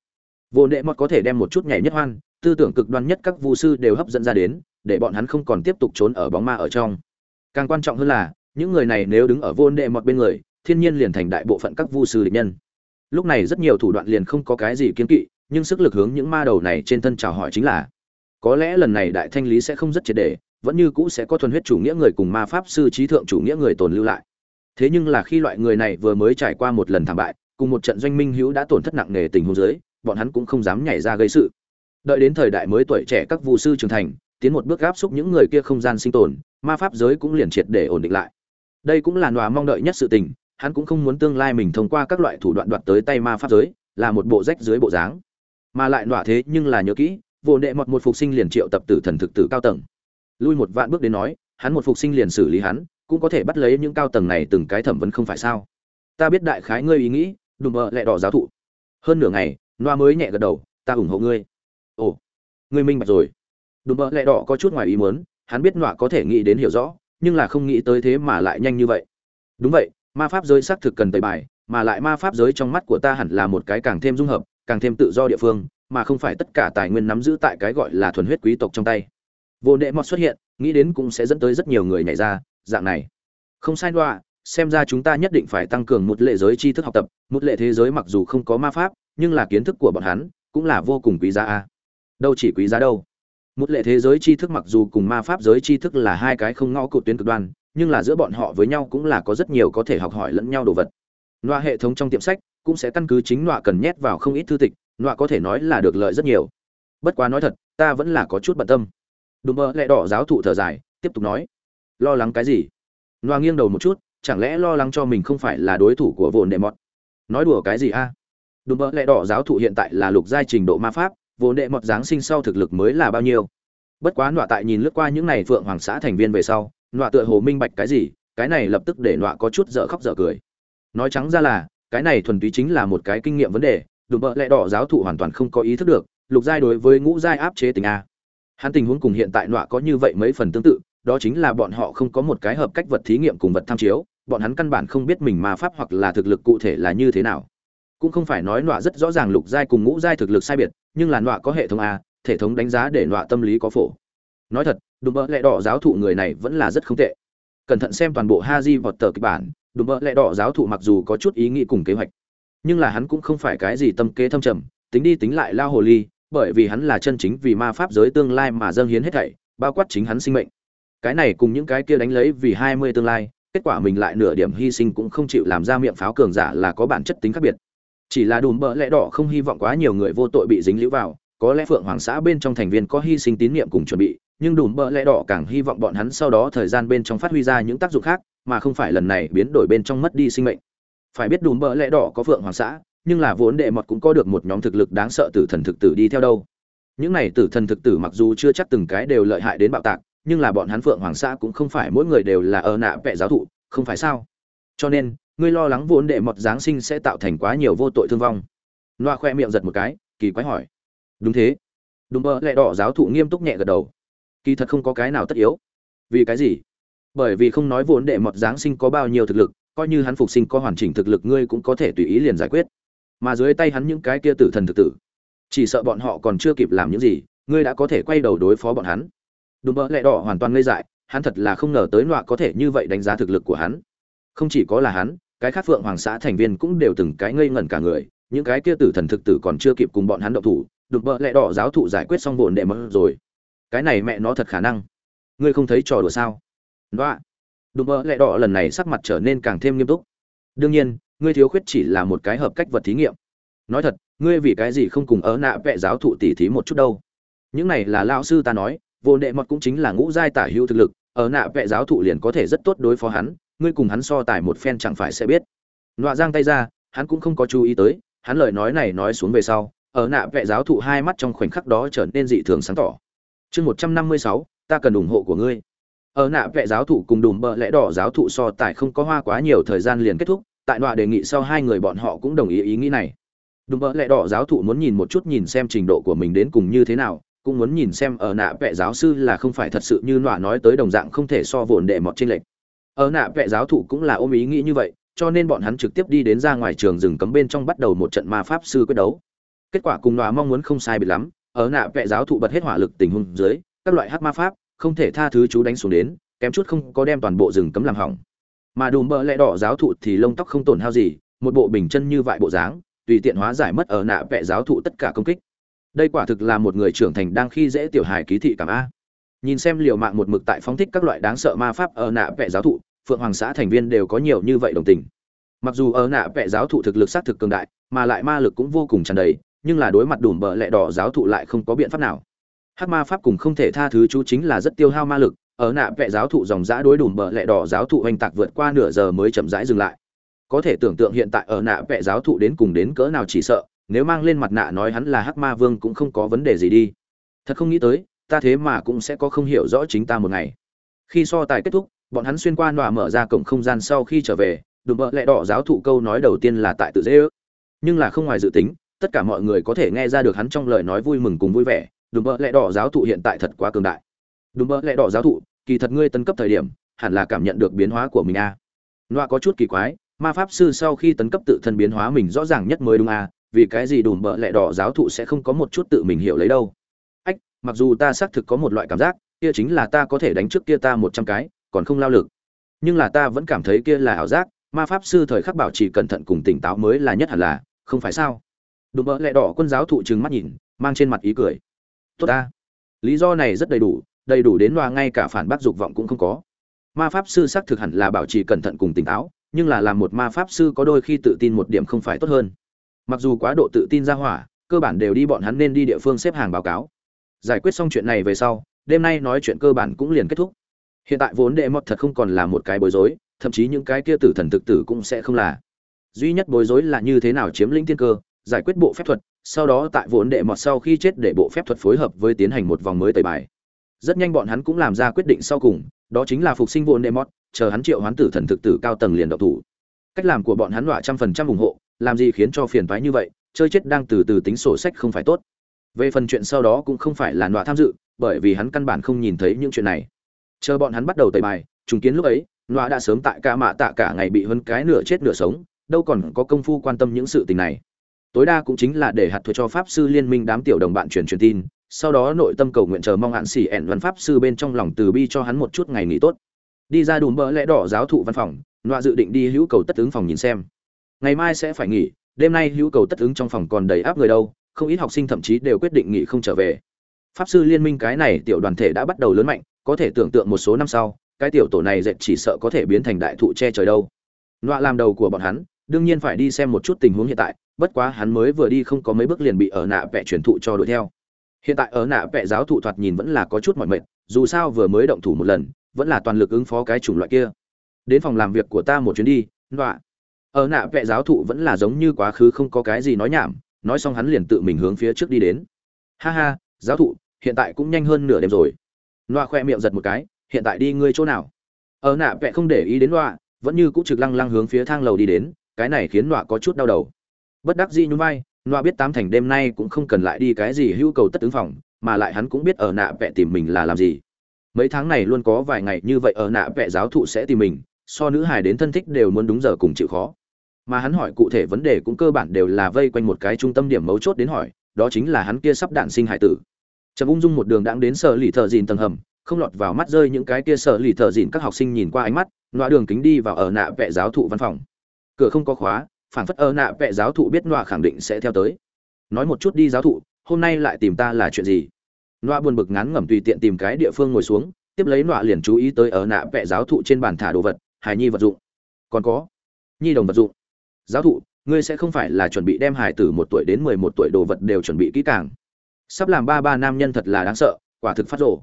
Vô nệ mọt có thể đem một chút nhảy nhất hoan, tư tưởng cực đoan nhất các vu sư đều hấp dẫn ra đến, để bọn hắn không còn tiếp tục trốn ở bóng ma ở trong. Càng quan trọng hơn là những người này nếu đứng ở vô đệ mọt bên người, thiên nhiên liền thành đại bộ phận các vu sư địch nhân. Lúc này rất nhiều thủ đoạn liền không có cái gì kiên kỵ, nhưng sức lực hướng những ma đầu này trên thân chào hỏi chính là, có lẽ lần này đại thanh lý sẽ không rất triệt đề vẫn như cũ sẽ có thuần huyết chủ nghĩa người cùng ma pháp sư trí thượng chủ nghĩa người tồn lưu lại. Thế nhưng là khi loại người này vừa mới trải qua một lần thảm bại, cùng một trận doanh minh hữu đã tổn thất nặng nề tình huống dưới, bọn hắn cũng không dám nhảy ra gây sự. Đợi đến thời đại mới tuổi trẻ các vụ sư trưởng thành, tiến một bước gáp xúc những người kia không gian sinh tồn, ma pháp giới cũng liền triệt để ổn định lại đây cũng là nòa mong đợi nhất sự tình, hắn cũng không muốn tương lai mình thông qua các loại thủ đoạn đoạt tới tay ma pháp giới, là một bộ rách dưới bộ dáng. Mà lại nọa thế nhưng là nhớ kỹ, vô đệ mọt một phục sinh liền triệu tập tử thần thực tử cao tầng. Lui một vạn bước đến nói, hắn một phục sinh liền xử lý hắn, cũng có thể bắt lấy những cao tầng này từng cái thẩm vấn không phải sao? Ta biết đại khái ngươi ý nghĩ, đùm bợ lẹ đỏ giáo thụ. Hơn nửa ngày noa mới nhẹ gật đầu, ta ủng hộ ngươi. Ồ, ngươi minh bạch rồi. Đùm bợ lẹ đỏ có chút ngoài ý muốn, hắn biết noa có thể nghĩ đến hiểu rõ nhưng là không nghĩ tới thế mà lại nhanh như vậy. Đúng vậy, ma pháp giới xác thực cần tẩy bài, mà lại ma pháp giới trong mắt của ta hẳn là một cái càng thêm dung hợp, càng thêm tự do địa phương, mà không phải tất cả tài nguyên nắm giữ tại cái gọi là thuần huyết quý tộc trong tay. Vô nệ mọt xuất hiện, nghĩ đến cũng sẽ dẫn tới rất nhiều người nhảy ra, dạng này. Không sai đoạ, xem ra chúng ta nhất định phải tăng cường một lệ giới tri thức học tập, một lệ thế giới mặc dù không có ma pháp, nhưng là kiến thức của bọn hắn cũng là vô cùng quý giá a. Đâu chỉ quý giá đâu một lệ thế giới tri thức mặc dù cùng ma pháp giới tri thức là hai cái không ngõ cụt tuyến cực đoan, nhưng là giữa bọn họ với nhau cũng là có rất nhiều có thể học hỏi lẫn nhau đồ vật. Loa hệ thống trong tiệm sách cũng sẽ căn cứ chính nọa cần nhét vào không ít thư tịch, nọa có thể nói là được lợi rất nhiều. Bất quá nói thật, ta vẫn là có chút bận tâm. Đùm mơ lẹ đỏ giáo thụ thở dài, tiếp tục nói. Lo lắng cái gì? Nọa nghiêng đầu một chút, chẳng lẽ lo lắng cho mình không phải là đối thủ của vồn đệ mọt? Nói đùa cái gì a? À? đùm mơ lẹ đỏ giáo thụ hiện tại là lục giai trình độ ma pháp Vốn đệ mọt giáng sinh sau thực lực mới là bao nhiêu? Bất quá nọa tại nhìn lướt qua những này phượng hoàng xã thành viên về sau, nọa tựa hồ minh bạch cái gì, cái này lập tức để nọa có chút dở khóc dở cười. Nói trắng ra là, cái này thuần túy chính là một cái kinh nghiệm vấn đề, đùm bợ lẽ đỏ giáo thụ hoàn toàn không có ý thức được, lục giai đối với ngũ giai áp chế tình a. Hắn tình huống cùng hiện tại nọa có như vậy mấy phần tương tự, đó chính là bọn họ không có một cái hợp cách vật thí nghiệm cùng vật tham chiếu, bọn hắn căn bản không biết mình ma pháp hoặc là thực lực cụ thể là như thế nào. Cũng không phải nói nọa rất rõ ràng lục giai cùng ngũ giai thực lực sai biệt nhưng là nọa có hệ thống a hệ thống đánh giá để nọa tâm lý có phổ. Nói thật, đùm bỡ lẽ đỏ giáo thụ người này vẫn là rất không tệ. Cẩn thận xem toàn bộ ha di vọt tờ kịch bản, đùm bỡ lẽ đỏ giáo thụ mặc dù có chút ý nghĩ cùng kế hoạch, nhưng là hắn cũng không phải cái gì tâm kế thâm trầm, tính đi tính lại lao hồ ly, bởi vì hắn là chân chính vì ma pháp giới tương lai mà dâng hiến hết thảy, bao quát chính hắn sinh mệnh. Cái này cùng những cái kia đánh lấy vì hai mươi tương lai, kết quả mình lại nửa điểm hy sinh cũng không chịu làm ra miệng pháo cường giả là có bản chất tính khác biệt chỉ là đùm bợ lẽ đỏ không hy vọng quá nhiều người vô tội bị dính lũ vào, có lẽ phượng hoàng xã bên trong thành viên có hy sinh tín nhiệm cùng chuẩn bị, nhưng đùm bợ lẽ đỏ càng hy vọng bọn hắn sau đó thời gian bên trong phát huy ra những tác dụng khác, mà không phải lần này biến đổi bên trong mất đi sinh mệnh. Phải biết đùm bợ lẽ đỏ có phượng hoàng xã, nhưng là vốn đệ mọt cũng có được một nhóm thực lực đáng sợ tử thần thực tử đi theo đâu. Những này tử thần thực tử mặc dù chưa chắc từng cái đều lợi hại đến bạo tạc, nhưng là bọn hắn phượng hoàng xã cũng không phải mỗi người đều là ở nạ vẽ giáo thụ, không phải sao? Cho nên ngươi lo lắng vốn đệ mọt giáng sinh sẽ tạo thành quá nhiều vô tội thương vong. Loa khoe miệng giật một cái, kỳ quái hỏi. Đúng thế. Đúng bơ lẹ đỏ giáo thụ nghiêm túc nhẹ gật đầu. Kỳ thật không có cái nào tất yếu. Vì cái gì? Bởi vì không nói vốn đệ mọt giáng sinh có bao nhiêu thực lực, coi như hắn phục sinh có hoàn chỉnh thực lực ngươi cũng có thể tùy ý liền giải quyết. Mà dưới tay hắn những cái kia tử thần thực tử, chỉ sợ bọn họ còn chưa kịp làm những gì, ngươi đã có thể quay đầu đối phó bọn hắn. Đùm bơ lẹ đỏ hoàn toàn ngây dại, hắn thật là không ngờ tới nọa có thể như vậy đánh giá thực lực của hắn. Không chỉ có là hắn cái khác phượng hoàng xã thành viên cũng đều từng cái ngây ngẩn cả người, những cái kia tử thần thực tử còn chưa kịp cùng bọn hắn động thủ, đục bợ lẹ đỏ giáo thụ giải quyết xong bồn đệ mơ rồi. Cái này mẹ nó thật khả năng. Ngươi không thấy trò đùa sao? Đó đục bợ lẹ đỏ lần này sắc mặt trở nên càng thêm nghiêm túc. Đương nhiên, ngươi thiếu khuyết chỉ là một cái hợp cách vật thí nghiệm. Nói thật, ngươi vì cái gì không cùng ở nạ vệ giáo thụ tỉ thí một chút đâu? Những này là lao sư ta nói vô đệ mọt cũng chính là ngũ giai tả hữu thực lực, ở nạ vệ giáo thụ liền có thể rất tốt đối phó hắn ngươi cùng hắn so tài một phen chẳng phải sẽ biết. Nọa giang tay ra, hắn cũng không có chú ý tới, hắn lời nói này nói xuống về sau, ở nạ vẽ giáo thụ hai mắt trong khoảnh khắc đó trở nên dị thường sáng tỏ. Chương một trăm năm mươi sáu, ta cần ủng hộ của ngươi. Ở nạ vẽ giáo thụ cùng đùm bợ lẽ đỏ giáo thụ so tài không có hoa quá nhiều thời gian liền kết thúc, tại nọa đề nghị sau hai người bọn họ cũng đồng ý ý nghĩ này. Đùm bợ lẽ đỏ giáo thụ muốn nhìn một chút nhìn xem trình độ của mình đến cùng như thế nào, cũng muốn nhìn xem ở nạ vẽ giáo sư là không phải thật sự như nọa nói tới đồng dạng không thể so vồn đệ mọt trên lệch ở nạ vệ giáo thụ cũng là ôm ý nghĩ như vậy, cho nên bọn hắn trực tiếp đi đến ra ngoài trường rừng cấm bên trong bắt đầu một trận ma pháp sư quyết đấu. Kết quả cùng nọa mong muốn không sai biệt lắm, ở nạ vệ giáo thụ bật hết hỏa lực tình huống dưới, các loại hát ma pháp, không thể tha thứ chú đánh xuống đến, kém chút không có đem toàn bộ rừng cấm làm hỏng. Mà đùm bợ lẽ đỏ giáo thụ thì lông tóc không tổn hao gì, một bộ bình chân như vại bộ dáng, tùy tiện hóa giải mất ở nạ vệ giáo thụ tất cả công kích. Đây quả thực là một người trưởng thành đang khi dễ tiểu hài ký thị cảm a. Nhìn xem liều mạng một mực tại phóng thích các loại đáng sợ ma pháp ở nạ vệ giáo thụ phượng hoàng xã thành viên đều có nhiều như vậy đồng tình. Mặc dù ở nạ vẽ giáo thụ thực lực xác thực cường đại, mà lại ma lực cũng vô cùng tràn đầy, nhưng là đối mặt đùm bờ lẹ đỏ giáo thụ lại không có biện pháp nào. Hát ma pháp cùng không thể tha thứ chú chính là rất tiêu hao ma lực, ở nạ vẽ giáo thụ dòng giã đối đùm bờ lẹ đỏ giáo thụ oanh tạc vượt qua nửa giờ mới chậm rãi dừng lại. Có thể tưởng tượng hiện tại ở nạ vẽ giáo thụ đến cùng đến cỡ nào chỉ sợ, nếu mang lên mặt nạ nói hắn là hắc ma vương cũng không có vấn đề gì đi. Thật không nghĩ tới, ta thế mà cũng sẽ có không hiểu rõ chính ta một ngày. Khi so tài kết thúc bọn hắn xuyên qua nọa mở ra cổng không gian sau khi trở về, đùm bợ lẹ đỏ giáo thụ câu nói đầu tiên là tại tự dễ ước. Nhưng là không ngoài dự tính, tất cả mọi người có thể nghe ra được hắn trong lời nói vui mừng cùng vui vẻ, đùm bợ lẹ đỏ giáo thụ hiện tại thật quá cường đại. Đùm bợ lẹ đỏ giáo thụ, kỳ thật ngươi tấn cấp thời điểm, hẳn là cảm nhận được biến hóa của mình a. À. nọa có chút kỳ quái, ma pháp sư sau khi tấn cấp tự thân biến hóa mình rõ ràng nhất mới đúng a, vì cái gì đùm bợ lẹ đỏ giáo thụ sẽ không có một chút tự mình hiểu lấy đâu? Ách, mặc dù ta xác thực có một loại cảm giác, kia chính là ta có thể đánh trước kia ta một trăm cái còn không lao lực. Nhưng là ta vẫn cảm thấy kia là ảo giác, ma pháp sư thời khắc bảo trì cẩn thận cùng tỉnh táo mới là nhất hẳn là, không phải sao? Đùm bợ lẹ đỏ quân giáo thụ trừng mắt nhìn, mang trên mặt ý cười. Tốt ta. Lý do này rất đầy đủ đầy đủ đến loa ngay cả phản bác dục vọng cũng không có. Ma pháp sư xác thực hẳn là bảo trì cẩn thận cùng tỉnh táo, nhưng là làm một ma pháp sư có đôi khi tự tin một điểm không phải tốt hơn. Mặc dù quá độ tự tin ra hỏa, cơ bản đều đi bọn hắn nên đi địa phương xếp hàng báo cáo. Giải quyết xong chuyện này về sau, đêm nay nói chuyện cơ bản cũng liền kết thúc hiện tại vốn đệ mọt thật không còn là một cái bối rối, thậm chí những cái kia tử thần thực tử cũng sẽ không là. Duy nhất bối rối là như thế nào chiếm lĩnh tiên cơ, giải quyết bộ phép thuật, sau đó tại vốn đệ mọt sau khi chết để bộ phép thuật phối hợp với tiến hành một vòng mới tẩy bài. Rất nhanh bọn hắn cũng làm ra quyết định sau cùng, đó chính là phục sinh vốn đệ mọt, chờ hắn triệu hoán tử thần thực tử cao tầng liền độc thủ. Cách làm của bọn hắn đọa trăm phần trăm ủng hộ, làm gì khiến cho phiền toái như vậy, chơi chết đang từ từ tính sổ sách không phải tốt. Về phần chuyện sau đó cũng không phải là đọa tham dự, bởi vì hắn căn bản không nhìn thấy những chuyện này chờ bọn hắn bắt đầu tẩy bài, trùng kiến lúc ấy loa đã sớm tại ca mạ tạ cả ngày bị hơn cái nửa chết nửa sống, đâu còn có công phu quan tâm những sự tình này. Tối đa cũng chính là để hạt thuế cho pháp sư liên minh đám tiểu đồng bạn truyền truyền tin, sau đó nội tâm cầu nguyện chờ mong hạn xỉ ẻn văn pháp sư bên trong lòng từ bi cho hắn một chút ngày nghỉ tốt. Đi ra đùm bỡ lẽ đỏ giáo thụ văn phòng loa dự định đi hữu cầu tất ứng phòng nhìn xem. Ngày mai sẽ phải nghỉ, đêm nay hữu cầu tất ứng trong phòng còn đầy áp người đâu, không ít học sinh thậm chí đều quyết định nghỉ không trở về. Pháp sư liên minh cái này tiểu đoàn thể đã bắt đầu lớn mạnh có thể tưởng tượng một số năm sau, cái tiểu tổ này dệt chỉ sợ có thể biến thành đại thụ che trời đâu. Nọa làm đầu của bọn hắn, đương nhiên phải đi xem một chút tình huống hiện tại, bất quá hắn mới vừa đi không có mấy bước liền bị ở nạ vẽ truyền thụ cho đuổi theo. Hiện tại ở nạ vẽ giáo thụ thoạt nhìn vẫn là có chút mỏi mệt, dù sao vừa mới động thủ một lần, vẫn là toàn lực ứng phó cái chủng loại kia. Đến phòng làm việc của ta một chuyến đi, nọa. Ở nạ vẽ giáo thụ vẫn là giống như quá khứ không có cái gì nói nhảm, nói xong hắn liền tự mình hướng phía trước đi đến. Ha ha, giáo thụ, hiện tại cũng nhanh hơn nửa đêm rồi. Loa khoe miệng giật một cái hiện tại đi ngươi chỗ nào? Ở nạ vẽ không để ý đến loa, vẫn như cũ trực lăng lăng hướng phía thang lầu đi đến cái này khiến loa có chút đau đầu. Bất đắc dĩ nhún vai loa biết tám thành đêm nay cũng không cần lại đi cái gì hưu cầu tất ứng phòng mà lại hắn cũng biết ở nạ vẽ tìm mình là làm gì. Mấy tháng này luôn có vài ngày như vậy ở nạ vẽ giáo thụ sẽ tìm mình so nữ hài đến thân thích đều muốn đúng giờ cùng chịu khó. Mà hắn hỏi cụ thể vấn đề cũng cơ bản đều là vây quanh một cái trung tâm điểm mấu chốt đến hỏi đó chính là hắn kia sắp đạn sinh hải tử trầm ung dung một đường đãng đến sở lì thợ dìn tầng hầm, không lọt vào mắt rơi những cái kia sở lì thợ dìn các học sinh nhìn qua ánh mắt, nọa đường kính đi vào ở nạ vẽ giáo thụ văn phòng. Cửa không có khóa phản phất ở nạ vẽ giáo thụ biết nọa khẳng định sẽ theo tới. Nói một chút đi giáo thụ, hôm nay lại tìm ta là chuyện gì? Nọa buồn bực ngán ngẩm tùy tiện tìm cái địa phương ngồi xuống, tiếp lấy nọa liền chú ý tới ở nạ vẽ giáo thụ trên bàn thả đồ vật, hài nhi vật dụng. Còn có, nhi đồng vật dụng. Giáo thụ, ngươi sẽ không phải là chuẩn bị đem hài tử một tuổi đến mười một tuổi đồ vật đều chuẩn bị kỹ càng sắp làm ba ba nam nhân thật là đáng sợ, quả thực phát rổ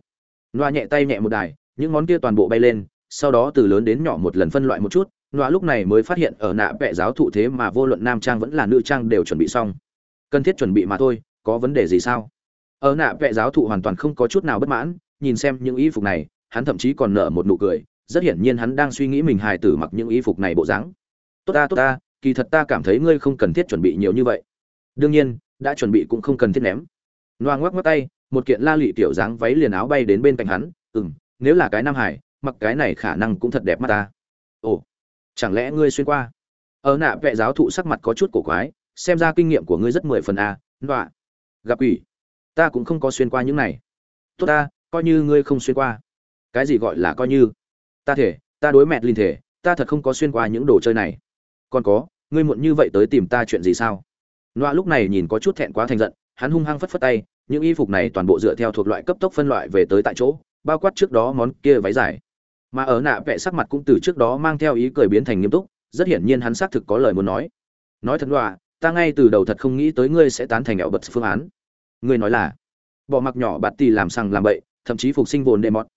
loa nhẹ tay nhẹ một đài, những món kia toàn bộ bay lên, sau đó từ lớn đến nhỏ một lần phân loại một chút loa lúc này mới phát hiện ở nạ vẽ giáo thụ thế mà vô luận nam trang vẫn là nữ trang đều chuẩn bị xong. Cần thiết chuẩn bị mà thôi, có vấn đề gì sao? Ở nạ vẽ giáo thụ hoàn toàn không có chút nào bất mãn, nhìn xem những y phục này, hắn thậm chí còn nở một nụ cười, rất hiển nhiên hắn đang suy nghĩ mình hài tử mặc những y phục này bộ dáng. Tốt ta tốt ta, kỳ thật ta cảm thấy ngươi không cần thiết chuẩn bị nhiều như vậy. Đương nhiên, đã chuẩn bị cũng không cần thiết ném loa ngoắc ngoắc tay một kiện la lụy tiểu dáng váy liền áo bay đến bên cạnh hắn Ừm, nếu là cái nam hải mặc cái này khả năng cũng thật đẹp mắt ta. Ồ chẳng lẽ ngươi xuyên qua? Ở nạ vệ giáo thụ sắc mặt có chút cổ quái xem ra kinh nghiệm của ngươi rất mười phần a noa. Gặp ủy ta cũng không có xuyên qua những này. Tốt ta coi như ngươi không xuyên qua. Cái gì gọi là coi như? Ta thể ta đối mẹt linh thể ta thật không có xuyên qua những đồ chơi này. Còn có ngươi muộn như vậy tới tìm ta chuyện gì sao? Loa lúc này nhìn có chút thẹn quá thành giận hắn hung hăng phất phất tay, những y phục này toàn bộ dựa theo thuộc loại cấp tốc phân loại về tới tại chỗ, bao quát trước đó món kia váy dài. Mà ở nạ vẽ sắc mặt cũng từ trước đó mang theo ý cười biến thành nghiêm túc, rất hiển nhiên hắn xác thực có lời muốn nói. Nói thật loa, ta ngay từ đầu thật không nghĩ tới ngươi sẽ tán thành ảo bật phương án. Ngươi nói là, bỏ mặc nhỏ bạt tì làm sằng làm bậy, thậm chí phục sinh vồn đệ mọt.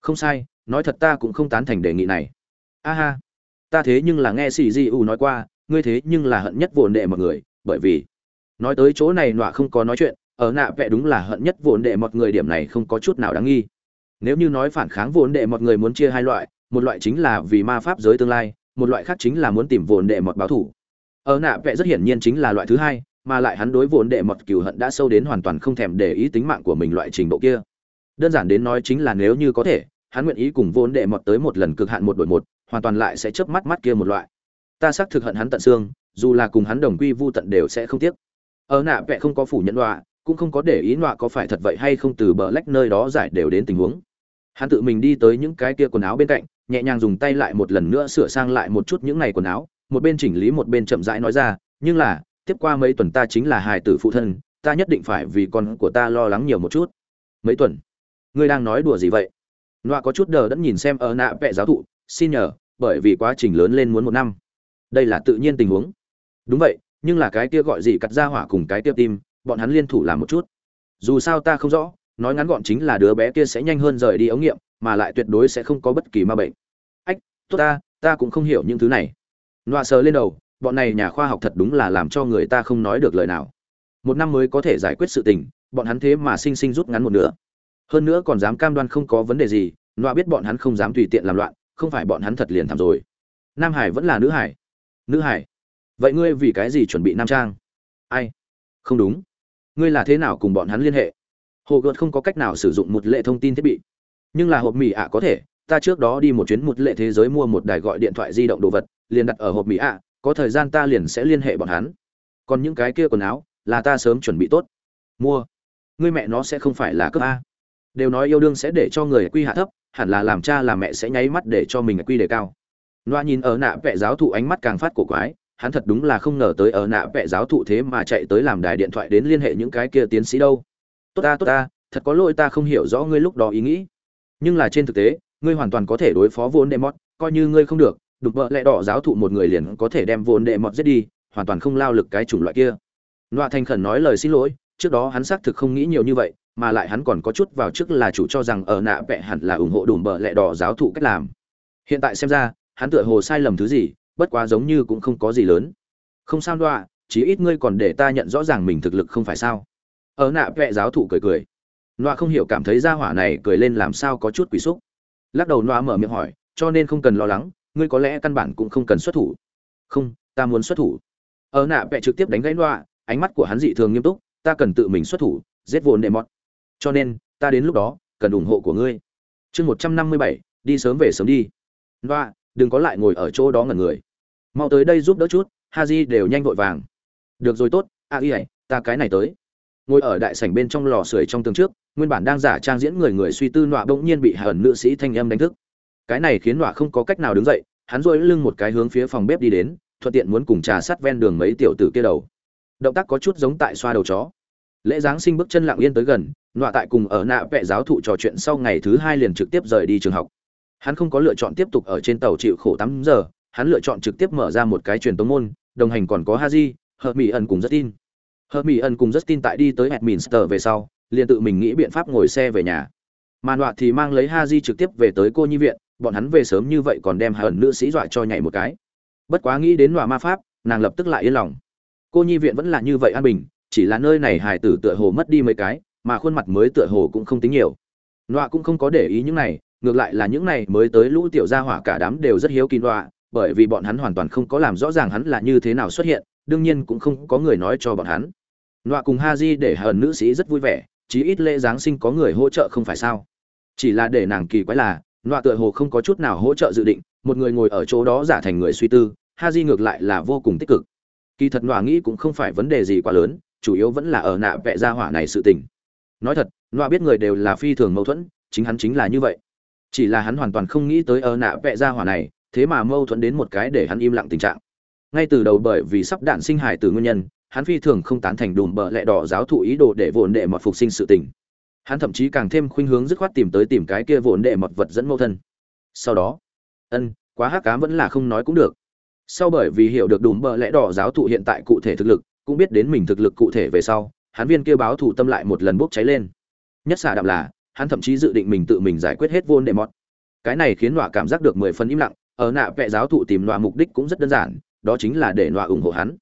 Không sai, nói thật ta cũng không tán thành đề nghị này. A ha, ta thế nhưng là nghe xì di u nói qua, ngươi thế nhưng là hận nhất vồn đệ mọi người, bởi vì nói tới chỗ này nọa không có nói chuyện, ở nạ vẽ đúng là hận nhất vốn đệ mọt người điểm này không có chút nào đáng nghi. Nếu như nói phản kháng vốn đệ mọt người muốn chia hai loại, một loại chính là vì ma pháp giới tương lai, một loại khác chính là muốn tìm vốn đệ mọt báo thủ. Ở nạ vẽ rất hiển nhiên chính là loại thứ hai, mà lại hắn đối vốn đệ mọt cừu hận đã sâu đến hoàn toàn không thèm để ý tính mạng của mình loại trình độ kia. Đơn giản đến nói chính là nếu như có thể, hắn nguyện ý cùng vốn đệ mọt tới một lần cực hạn một đội một, hoàn toàn lại sẽ chớp mắt mắt kia một loại. Ta xác thực hận hắn tận xương, dù là cùng hắn đồng quy vu tận đều sẽ không tiếc ở nạ vẽ không có phủ nhận đọa cũng không có để ý nọa có phải thật vậy hay không từ bờ lách nơi đó giải đều đến tình huống. Hắn tự mình đi tới những cái kia quần áo bên cạnh nhẹ nhàng dùng tay lại một lần nữa sửa sang lại một chút những này quần áo một bên chỉnh lý một bên chậm rãi nói ra nhưng là tiếp qua mấy tuần ta chính là hài tử phụ thân ta nhất định phải vì con của ta lo lắng nhiều một chút. Mấy tuần? Ngươi đang nói đùa gì vậy? Nọa có chút đờ đẫn nhìn xem ở nạ vẽ giáo thụ, xin nhờ, bởi vì quá trình lớn lên muốn một năm. Đây là tự nhiên tình huống. Đúng vậy nhưng là cái kia gọi gì cắt ra hỏa cùng cái kia tim, bọn hắn liên thủ làm một chút. Dù sao ta không rõ, nói ngắn gọn chính là đứa bé kia sẽ nhanh hơn rời đi ống nghiệm, mà lại tuyệt đối sẽ không có bất kỳ ma bệnh. Ách, tốt ta ta cũng không hiểu những thứ này. Loa sờ lên đầu, bọn này nhà khoa học thật đúng là làm cho người ta không nói được lời nào. Một năm mới có thể giải quyết sự tình, bọn hắn thế mà sinh sinh rút ngắn một nửa. Hơn nữa còn dám cam đoan không có vấn đề gì loa biết bọn hắn không dám tùy tiện làm loạn, không phải bọn hắn thật liền thảm rồi. Nam hải vẫn là nữ hải. Nữ hải? Vậy ngươi vì cái gì chuẩn bị nam trang? Ai? Không đúng. Ngươi là thế nào cùng bọn hắn liên hệ? Hồ gợt không có cách nào sử dụng một lệ thông tin thiết bị. Nhưng là hộp mì ạ có thể. Ta trước đó đi một chuyến một lệ thế giới mua một đài gọi điện thoại di động đồ vật, liền đặt ở hộp mì ạ. Có thời gian ta liền sẽ liên hệ bọn hắn. Còn những cái kia quần áo, là ta sớm chuẩn bị tốt. Mua. Ngươi mẹ nó sẽ không phải là cấp a. Đều nói yêu đương sẽ để cho người quy hạ thấp, hẳn là làm cha làm mẹ sẽ nháy mắt để cho mình quy đề cao. Loa nhìn ở nạ vẽ giáo thụ ánh mắt càng phát cổ quái hắn thật đúng là không ngờ tới ở nạ vẽ giáo thụ thế mà chạy tới làm đài điện thoại đến liên hệ những cái kia tiến sĩ đâu. Tốt ta tốt ta, thật có lỗi ta không hiểu rõ ngươi lúc đó ý nghĩ. Nhưng là trên thực tế, ngươi hoàn toàn có thể đối phó vốn đệ mọt coi như ngươi không được, đục vợ lẽ đỏ giáo thụ một người liền có thể đem vốn đệ mọt giết đi, hoàn toàn không lao lực cái chủng loại kia. Loa thành khẩn nói lời xin lỗi, trước đó hắn xác thực không nghĩ nhiều như vậy, mà lại hắn còn có chút vào trước là chủ cho rằng ở nạ vẽ hẳn là ủng hộ đùm bợ lẹ đỏ giáo thụ cách làm. Hiện tại xem ra, hắn tựa hồ sai lầm thứ gì bất quá giống như cũng không có gì lớn. Không sao đoạ chí ít ngươi còn để ta nhận rõ ràng mình thực lực không phải sao. Ở nạ vẽ giáo thụ cười cười. Loa không hiểu cảm thấy ra hỏa này cười lên làm sao có chút quỷ xúc. Lắc đầu loa mở miệng hỏi, cho nên không cần lo lắng, ngươi có lẽ căn bản cũng không cần xuất thủ. Không, ta muốn xuất thủ. Ở nạ vẽ trực tiếp đánh gãy loa ánh mắt của hắn dị thường nghiêm túc, ta cần tự mình xuất thủ, giết vồn đệ mọt. Cho nên, ta đến lúc đó, cần ủng hộ của ngươi. Chương một trăm năm mươi bảy, đi sớm về sớm đi. Loa đừng có lại ngồi ở chỗ đó ngẩn người mau tới đây giúp đỡ chút ha di đều nhanh vội vàng. Được rồi tốt, a y, ta cái này tới. Ngồi ở đại sảnh bên trong lò sưởi trong tường trước, nguyên bản đang giả trang diễn người người suy tư nọa bỗng nhiên bị hờn nữ sĩ thanh âm đánh thức. Cái này khiến nọa không có cách nào đứng dậy, hắn dội lưng một cái hướng phía phòng bếp đi đến, thuận tiện muốn cùng trà sát ven đường mấy tiểu tử kia đầu. Động tác có chút giống tại xoa đầu chó. Lễ giáng sinh bước chân lặng yên tới gần, nọa tại cùng ở nạ vẽ giáo thụ trò chuyện sau ngày thứ hai liền trực tiếp rời đi trường học. Hắn không có lựa chọn tiếp tục ở trên tàu chịu khổ tám giờ hắn lựa chọn trực tiếp mở ra một cái truyền tống môn, đồng hành còn có haji, hợp mỹ ẩn cùng rất tin hợp mỹ ẩn cùng rất tin tại đi tới Edminster về sau, liền tự mình nghĩ biện pháp ngồi xe về nhà. Mà nọa thì mang lấy haji trực tiếp về tới cô nhi viện, bọn hắn về sớm như vậy còn đem hờn nữ sĩ dọa cho nhảy một cái. Bất quá nghĩ đến nọa ma pháp, nàng lập tức lại yên lòng. Cô nhi viện vẫn là như vậy an bình, chỉ là nơi này hài tử tựa hồ mất đi mấy cái, mà khuôn mặt mới tựa hồ cũng không tính nhiều. Nọa cũng không có để ý những này, ngược lại là những này mới tới lũ tiểu gia hỏa cả đám đều rất hiếu kỳ nọa bởi vì bọn hắn hoàn toàn không có làm rõ ràng hắn là như thế nào xuất hiện, đương nhiên cũng không có người nói cho bọn hắn. Nọa cùng ha di để hờn nữ sĩ rất vui vẻ, chí ít lễ giáng sinh có người hỗ trợ không phải sao? Chỉ là để nàng kỳ quái là, nọa tựa hồ không có chút nào hỗ trợ dự định, một người ngồi ở chỗ đó giả thành người suy tư ha di ngược lại là vô cùng tích cực. Kỳ thật nọa nghĩ cũng không phải vấn đề gì quá lớn, chủ yếu vẫn là ở nạ vẽ ra hỏa này sự tình. Nói thật, nọa biết người đều là phi thường mâu thuẫn, chính hắn chính là như vậy. Chỉ là hắn hoàn toàn không nghĩ tới ở nạ vẽ ra hỏa này thế mà mâu thuẫn đến một cái để hắn im lặng tình trạng. Ngay từ đầu bởi vì sắp đạn sinh hải từ nguyên nhân, hắn phi thường không tán thành đùm bợ lẹ đỏ giáo thụ ý đồ để vồn đệ mọt phục sinh sự tình. Hắn thậm chí càng thêm khuynh hướng dứt khoát tìm tới tìm cái kia vồn đệ mọt vật dẫn mâu thân. Sau đó, ân, quá hắc cám vẫn là không nói cũng được. Sau bởi vì hiểu được đùm bợ lẽ đỏ giáo thụ hiện tại cụ thể thực lực, cũng biết đến mình thực lực cụ thể về sau, hắn viên kia báo thủ tâm lại một lần bốc cháy lên. Nhất xả đạm là, hắn thậm chí dự định mình tự mình giải quyết hết vốn đệ mọt cái này khiến nọa cảm giác được mười phần im lặng ở nạ vẽ giáo thụ tìm nọa mục đích cũng rất đơn giản, đó chính là để nọa ủng hộ hắn.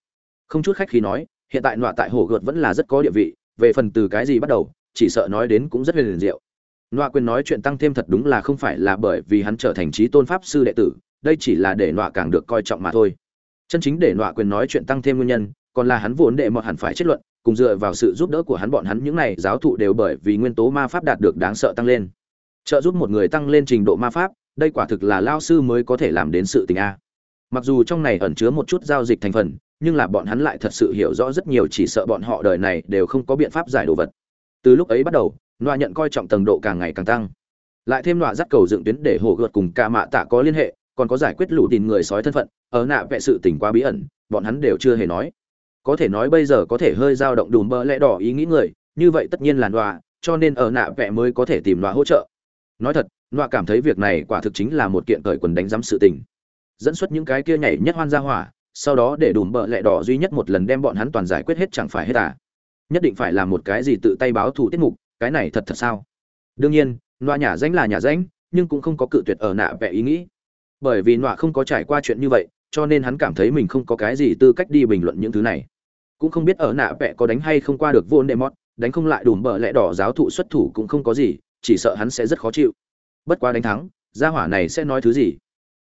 Không chút khách khi nói, hiện tại nọa tại hồ gợt vẫn là rất có địa vị, về phần từ cái gì bắt đầu, chỉ sợ nói đến cũng rất huyền diệu. Nọa quyền nói chuyện tăng thêm thật đúng là không phải là bởi vì hắn trở thành trí tôn pháp sư đệ tử, đây chỉ là để nọa càng được coi trọng mà thôi. Chân chính để nọa quyền nói chuyện tăng thêm nguyên nhân, còn là hắn vốn đệ mọt hẳn phải chết luận, cùng dựa vào sự giúp đỡ của hắn bọn hắn những này giáo thụ đều bởi vì nguyên tố ma pháp đạt được đáng sợ tăng lên. Trợ giúp một người tăng lên trình độ ma pháp đây quả thực là lao sư mới có thể làm đến sự tình a. Mặc dù trong này ẩn chứa một chút giao dịch thành phần, nhưng là bọn hắn lại thật sự hiểu rõ rất nhiều chỉ sợ bọn họ đời này đều không có biện pháp giải đồ vật. Từ lúc ấy bắt đầu nọa nhận coi trọng tầng độ càng ngày càng tăng. Lại thêm nọa dắt cầu dựng tuyến để hồ gợt cùng ca mạ tạ có liên hệ, còn có giải quyết lũ tìm người sói thân phận, ở nạ vẹ sự tình quá bí ẩn, bọn hắn đều chưa hề nói. Có thể nói bây giờ có thể hơi dao động đùm bơ lẽ đỏ ý nghĩ người, như vậy tất nhiên là nọa cho nên ở nạ vẹ mới có thể tìm nọa hỗ trợ nói thật, nọa cảm thấy việc này quả thực chính là một kiện cởi quần đánh giám sự tình. Dẫn xuất những cái kia nhảy nhất hoan ra hỏa, sau đó để đùm bợ lẹ đỏ duy nhất một lần đem bọn hắn toàn giải quyết hết chẳng phải hết à. Nhất định phải làm một cái gì tự tay báo thù tiết mục, cái này thật thật sao? Đương nhiên, nọa nhà danh là nhà danh nhưng cũng không có cự tuyệt ở nạ vẽ ý nghĩ. Bởi vì nọa không có trải qua chuyện như vậy, cho nên hắn cảm thấy mình không có cái gì tư cách đi bình luận những thứ này. Cũng không biết ở nạ vẽ có đánh hay không qua được vô nệ mót đánh không lại đùm bợ lẽ đỏ giáo thụ xuất thủ cũng không có gì chỉ sợ hắn sẽ rất khó chịu. Bất quá đánh thắng gia hỏa này sẽ nói thứ gì?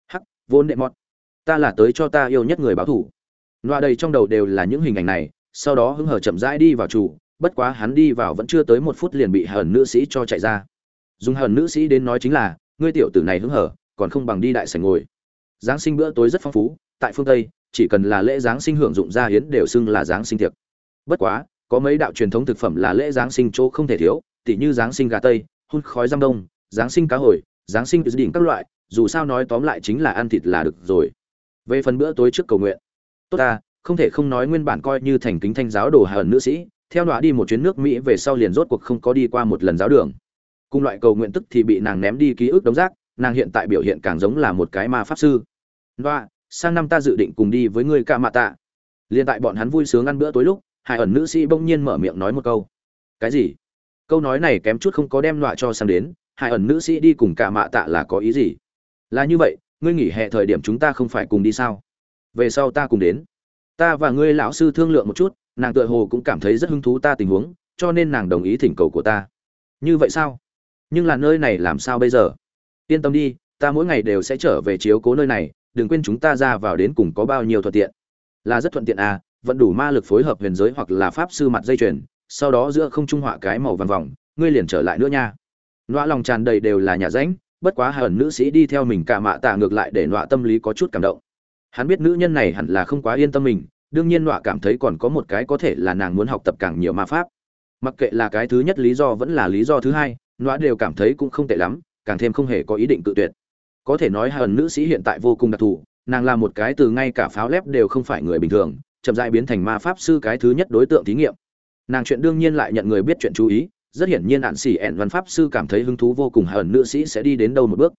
Hắc vốn đệ mọt, ta là tới cho ta yêu nhất người báo thủ. Loa đầy trong đầu đều là những hình ảnh này sau đó hứng hở chậm rãi đi vào chủ bất quá hắn đi vào vẫn chưa tới một phút liền bị hờn nữ sĩ cho chạy ra. Dùng hờn nữ sĩ đến nói chính là ngươi tiểu tử này hứng hở còn không bằng đi đại sảnh ngồi. Giáng sinh bữa tối rất phong phú tại phương tây chỉ cần là lễ giáng sinh hưởng dụng gia hiến đều xưng là giáng sinh tiệc. Bất quá có mấy đạo truyền thống thực phẩm là lễ giáng sinh chỗ không thể thiếu tỉ như giáng sinh gà tây hun khói giam đông, giáng sinh cá hồi, giáng sinh đỉnh các loại, dù sao nói tóm lại chính là ăn thịt là được rồi. Về phần bữa tối trước cầu nguyện, tốt ta, không thể không nói nguyên bản coi như thành kính thanh giáo đồ hờn nữ sĩ, theo đọa đi một chuyến nước mỹ về sau liền rốt cuộc không có đi qua một lần giáo đường. Cùng loại cầu nguyện tức thì bị nàng ném đi ký ức đống rác, nàng hiện tại biểu hiện càng giống là một cái ma pháp sư. Đọa, sang năm ta dự định cùng đi với ngươi ca mạ tạ liền tại bọn hắn vui sướng ăn bữa tối lúc, hai ẩn nữ sĩ bỗng nhiên mở miệng nói một câu. Cái gì? Câu nói này kém chút không có đem loại cho sang đến, hai ẩn nữ sĩ đi cùng cả mạ tạ là có ý gì? Là như vậy, ngươi nghỉ hè thời điểm chúng ta không phải cùng đi sao? Về sau ta cùng đến. Ta và ngươi lão sư thương lượng một chút, nàng tựa hồ cũng cảm thấy rất hứng thú ta tình huống, cho nên nàng đồng ý thỉnh cầu của ta. Như vậy sao? Nhưng là nơi này làm sao bây giờ? Yên tâm đi, ta mỗi ngày đều sẽ trở về chiếu cố nơi này, đừng quên chúng ta ra vào đến cùng có bao nhiêu thuận tiện. Là rất thuận tiện à vẫn đủ ma lực phối hợp huyền giới hoặc là pháp sư mặt dây chuyền sau đó giữa không trung họa cái màu vàng vòng, ngươi liền trở lại nữa nha. Nọa lòng tràn đầy đều là nhà ránh, bất quá hai nữ sĩ đi theo mình cả mạ tạ ngược lại để nọa tâm lý có chút cảm động. Hắn biết nữ nhân này hẳn là không quá yên tâm mình, đương nhiên nọa cảm thấy còn có một cái có thể là nàng muốn học tập càng nhiều ma pháp. Mặc kệ là cái thứ nhất lý do vẫn là lý do thứ hai, nọa đều cảm thấy cũng không tệ lắm, càng thêm không hề có ý định tự tuyệt. Có thể nói hai nữ sĩ hiện tại vô cùng đặc thù, nàng là một cái từ ngay cả pháo lép đều không phải người bình thường, chậm dại biến thành ma pháp sư cái thứ nhất đối tượng thí nghiệm nàng chuyện đương nhiên lại nhận người biết chuyện chú ý, rất hiển nhiên hạn xỉ ẹn văn pháp sư cảm thấy hứng thú vô cùng hà ẩn nữ sĩ sẽ đi đến đâu một bước.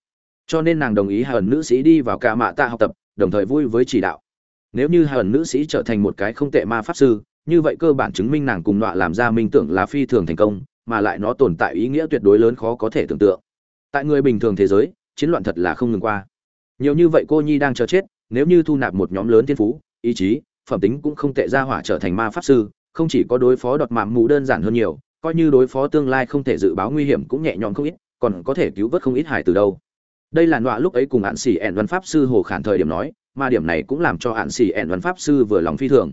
Cho nên nàng đồng ý hà ẩn nữ sĩ đi vào cả mạ tạ học tập, đồng thời vui với chỉ đạo. Nếu như hà ẩn nữ sĩ trở thành một cái không tệ ma pháp sư, như vậy cơ bản chứng minh nàng cùng nọa làm ra minh tưởng là phi thường thành công, mà lại nó tồn tại ý nghĩa tuyệt đối lớn khó có thể tưởng tượng. Tại người bình thường thế giới, chiến loạn thật là không ngừng qua. Nhiều như vậy cô nhi đang chờ chết, nếu như thu nạp một nhóm lớn thiên phú, ý chí, phẩm tính cũng không tệ ra hỏa trở thành ma pháp sư không chỉ có đối phó đọt mạm mù đơn giản hơn nhiều, coi như đối phó tương lai không thể dự báo nguy hiểm cũng nhẹ nhõm không ít, còn có thể cứu vớt không ít hải từ đâu. Đây là nọa lúc ấy cùng hạn xỉ ẹn văn pháp sư hồ khản thời điểm nói, mà điểm này cũng làm cho hạn xỉ ẹn văn pháp sư vừa lòng phi thường.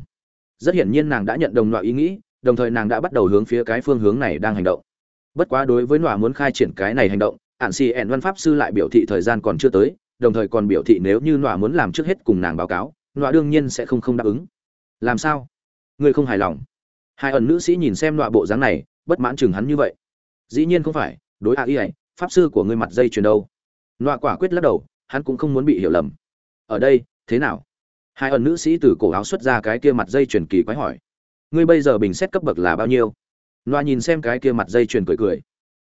Rất hiển nhiên nàng đã nhận đồng nọa ý nghĩ, đồng thời nàng đã bắt đầu hướng phía cái phương hướng này đang hành động. Bất quá đối với nọa muốn khai triển cái này hành động hạn xỉ ẹn văn pháp sư lại biểu thị thời gian còn chưa tới, đồng thời còn biểu thị nếu như nọa muốn làm trước hết cùng nàng báo cáo, nọa đương nhiên sẽ không không đáp ứng. Làm sao? Ngươi không hài lòng. Hai ẩn nữ sĩ nhìn xem loại bộ dáng này, bất mãn chừng hắn như vậy. Dĩ nhiên không phải, đối a y ấy pháp sư của ngươi mặt dây chuyền đâu. Loại quả quyết lắc đầu, hắn cũng không muốn bị hiểu lầm. Ở đây, thế nào? Hai ẩn nữ sĩ từ cổ áo xuất ra cái kia mặt dây chuyền kỳ quái hỏi. Ngươi bây giờ bình xét cấp bậc là bao nhiêu? Loại nhìn xem cái kia mặt dây chuyền cười cười.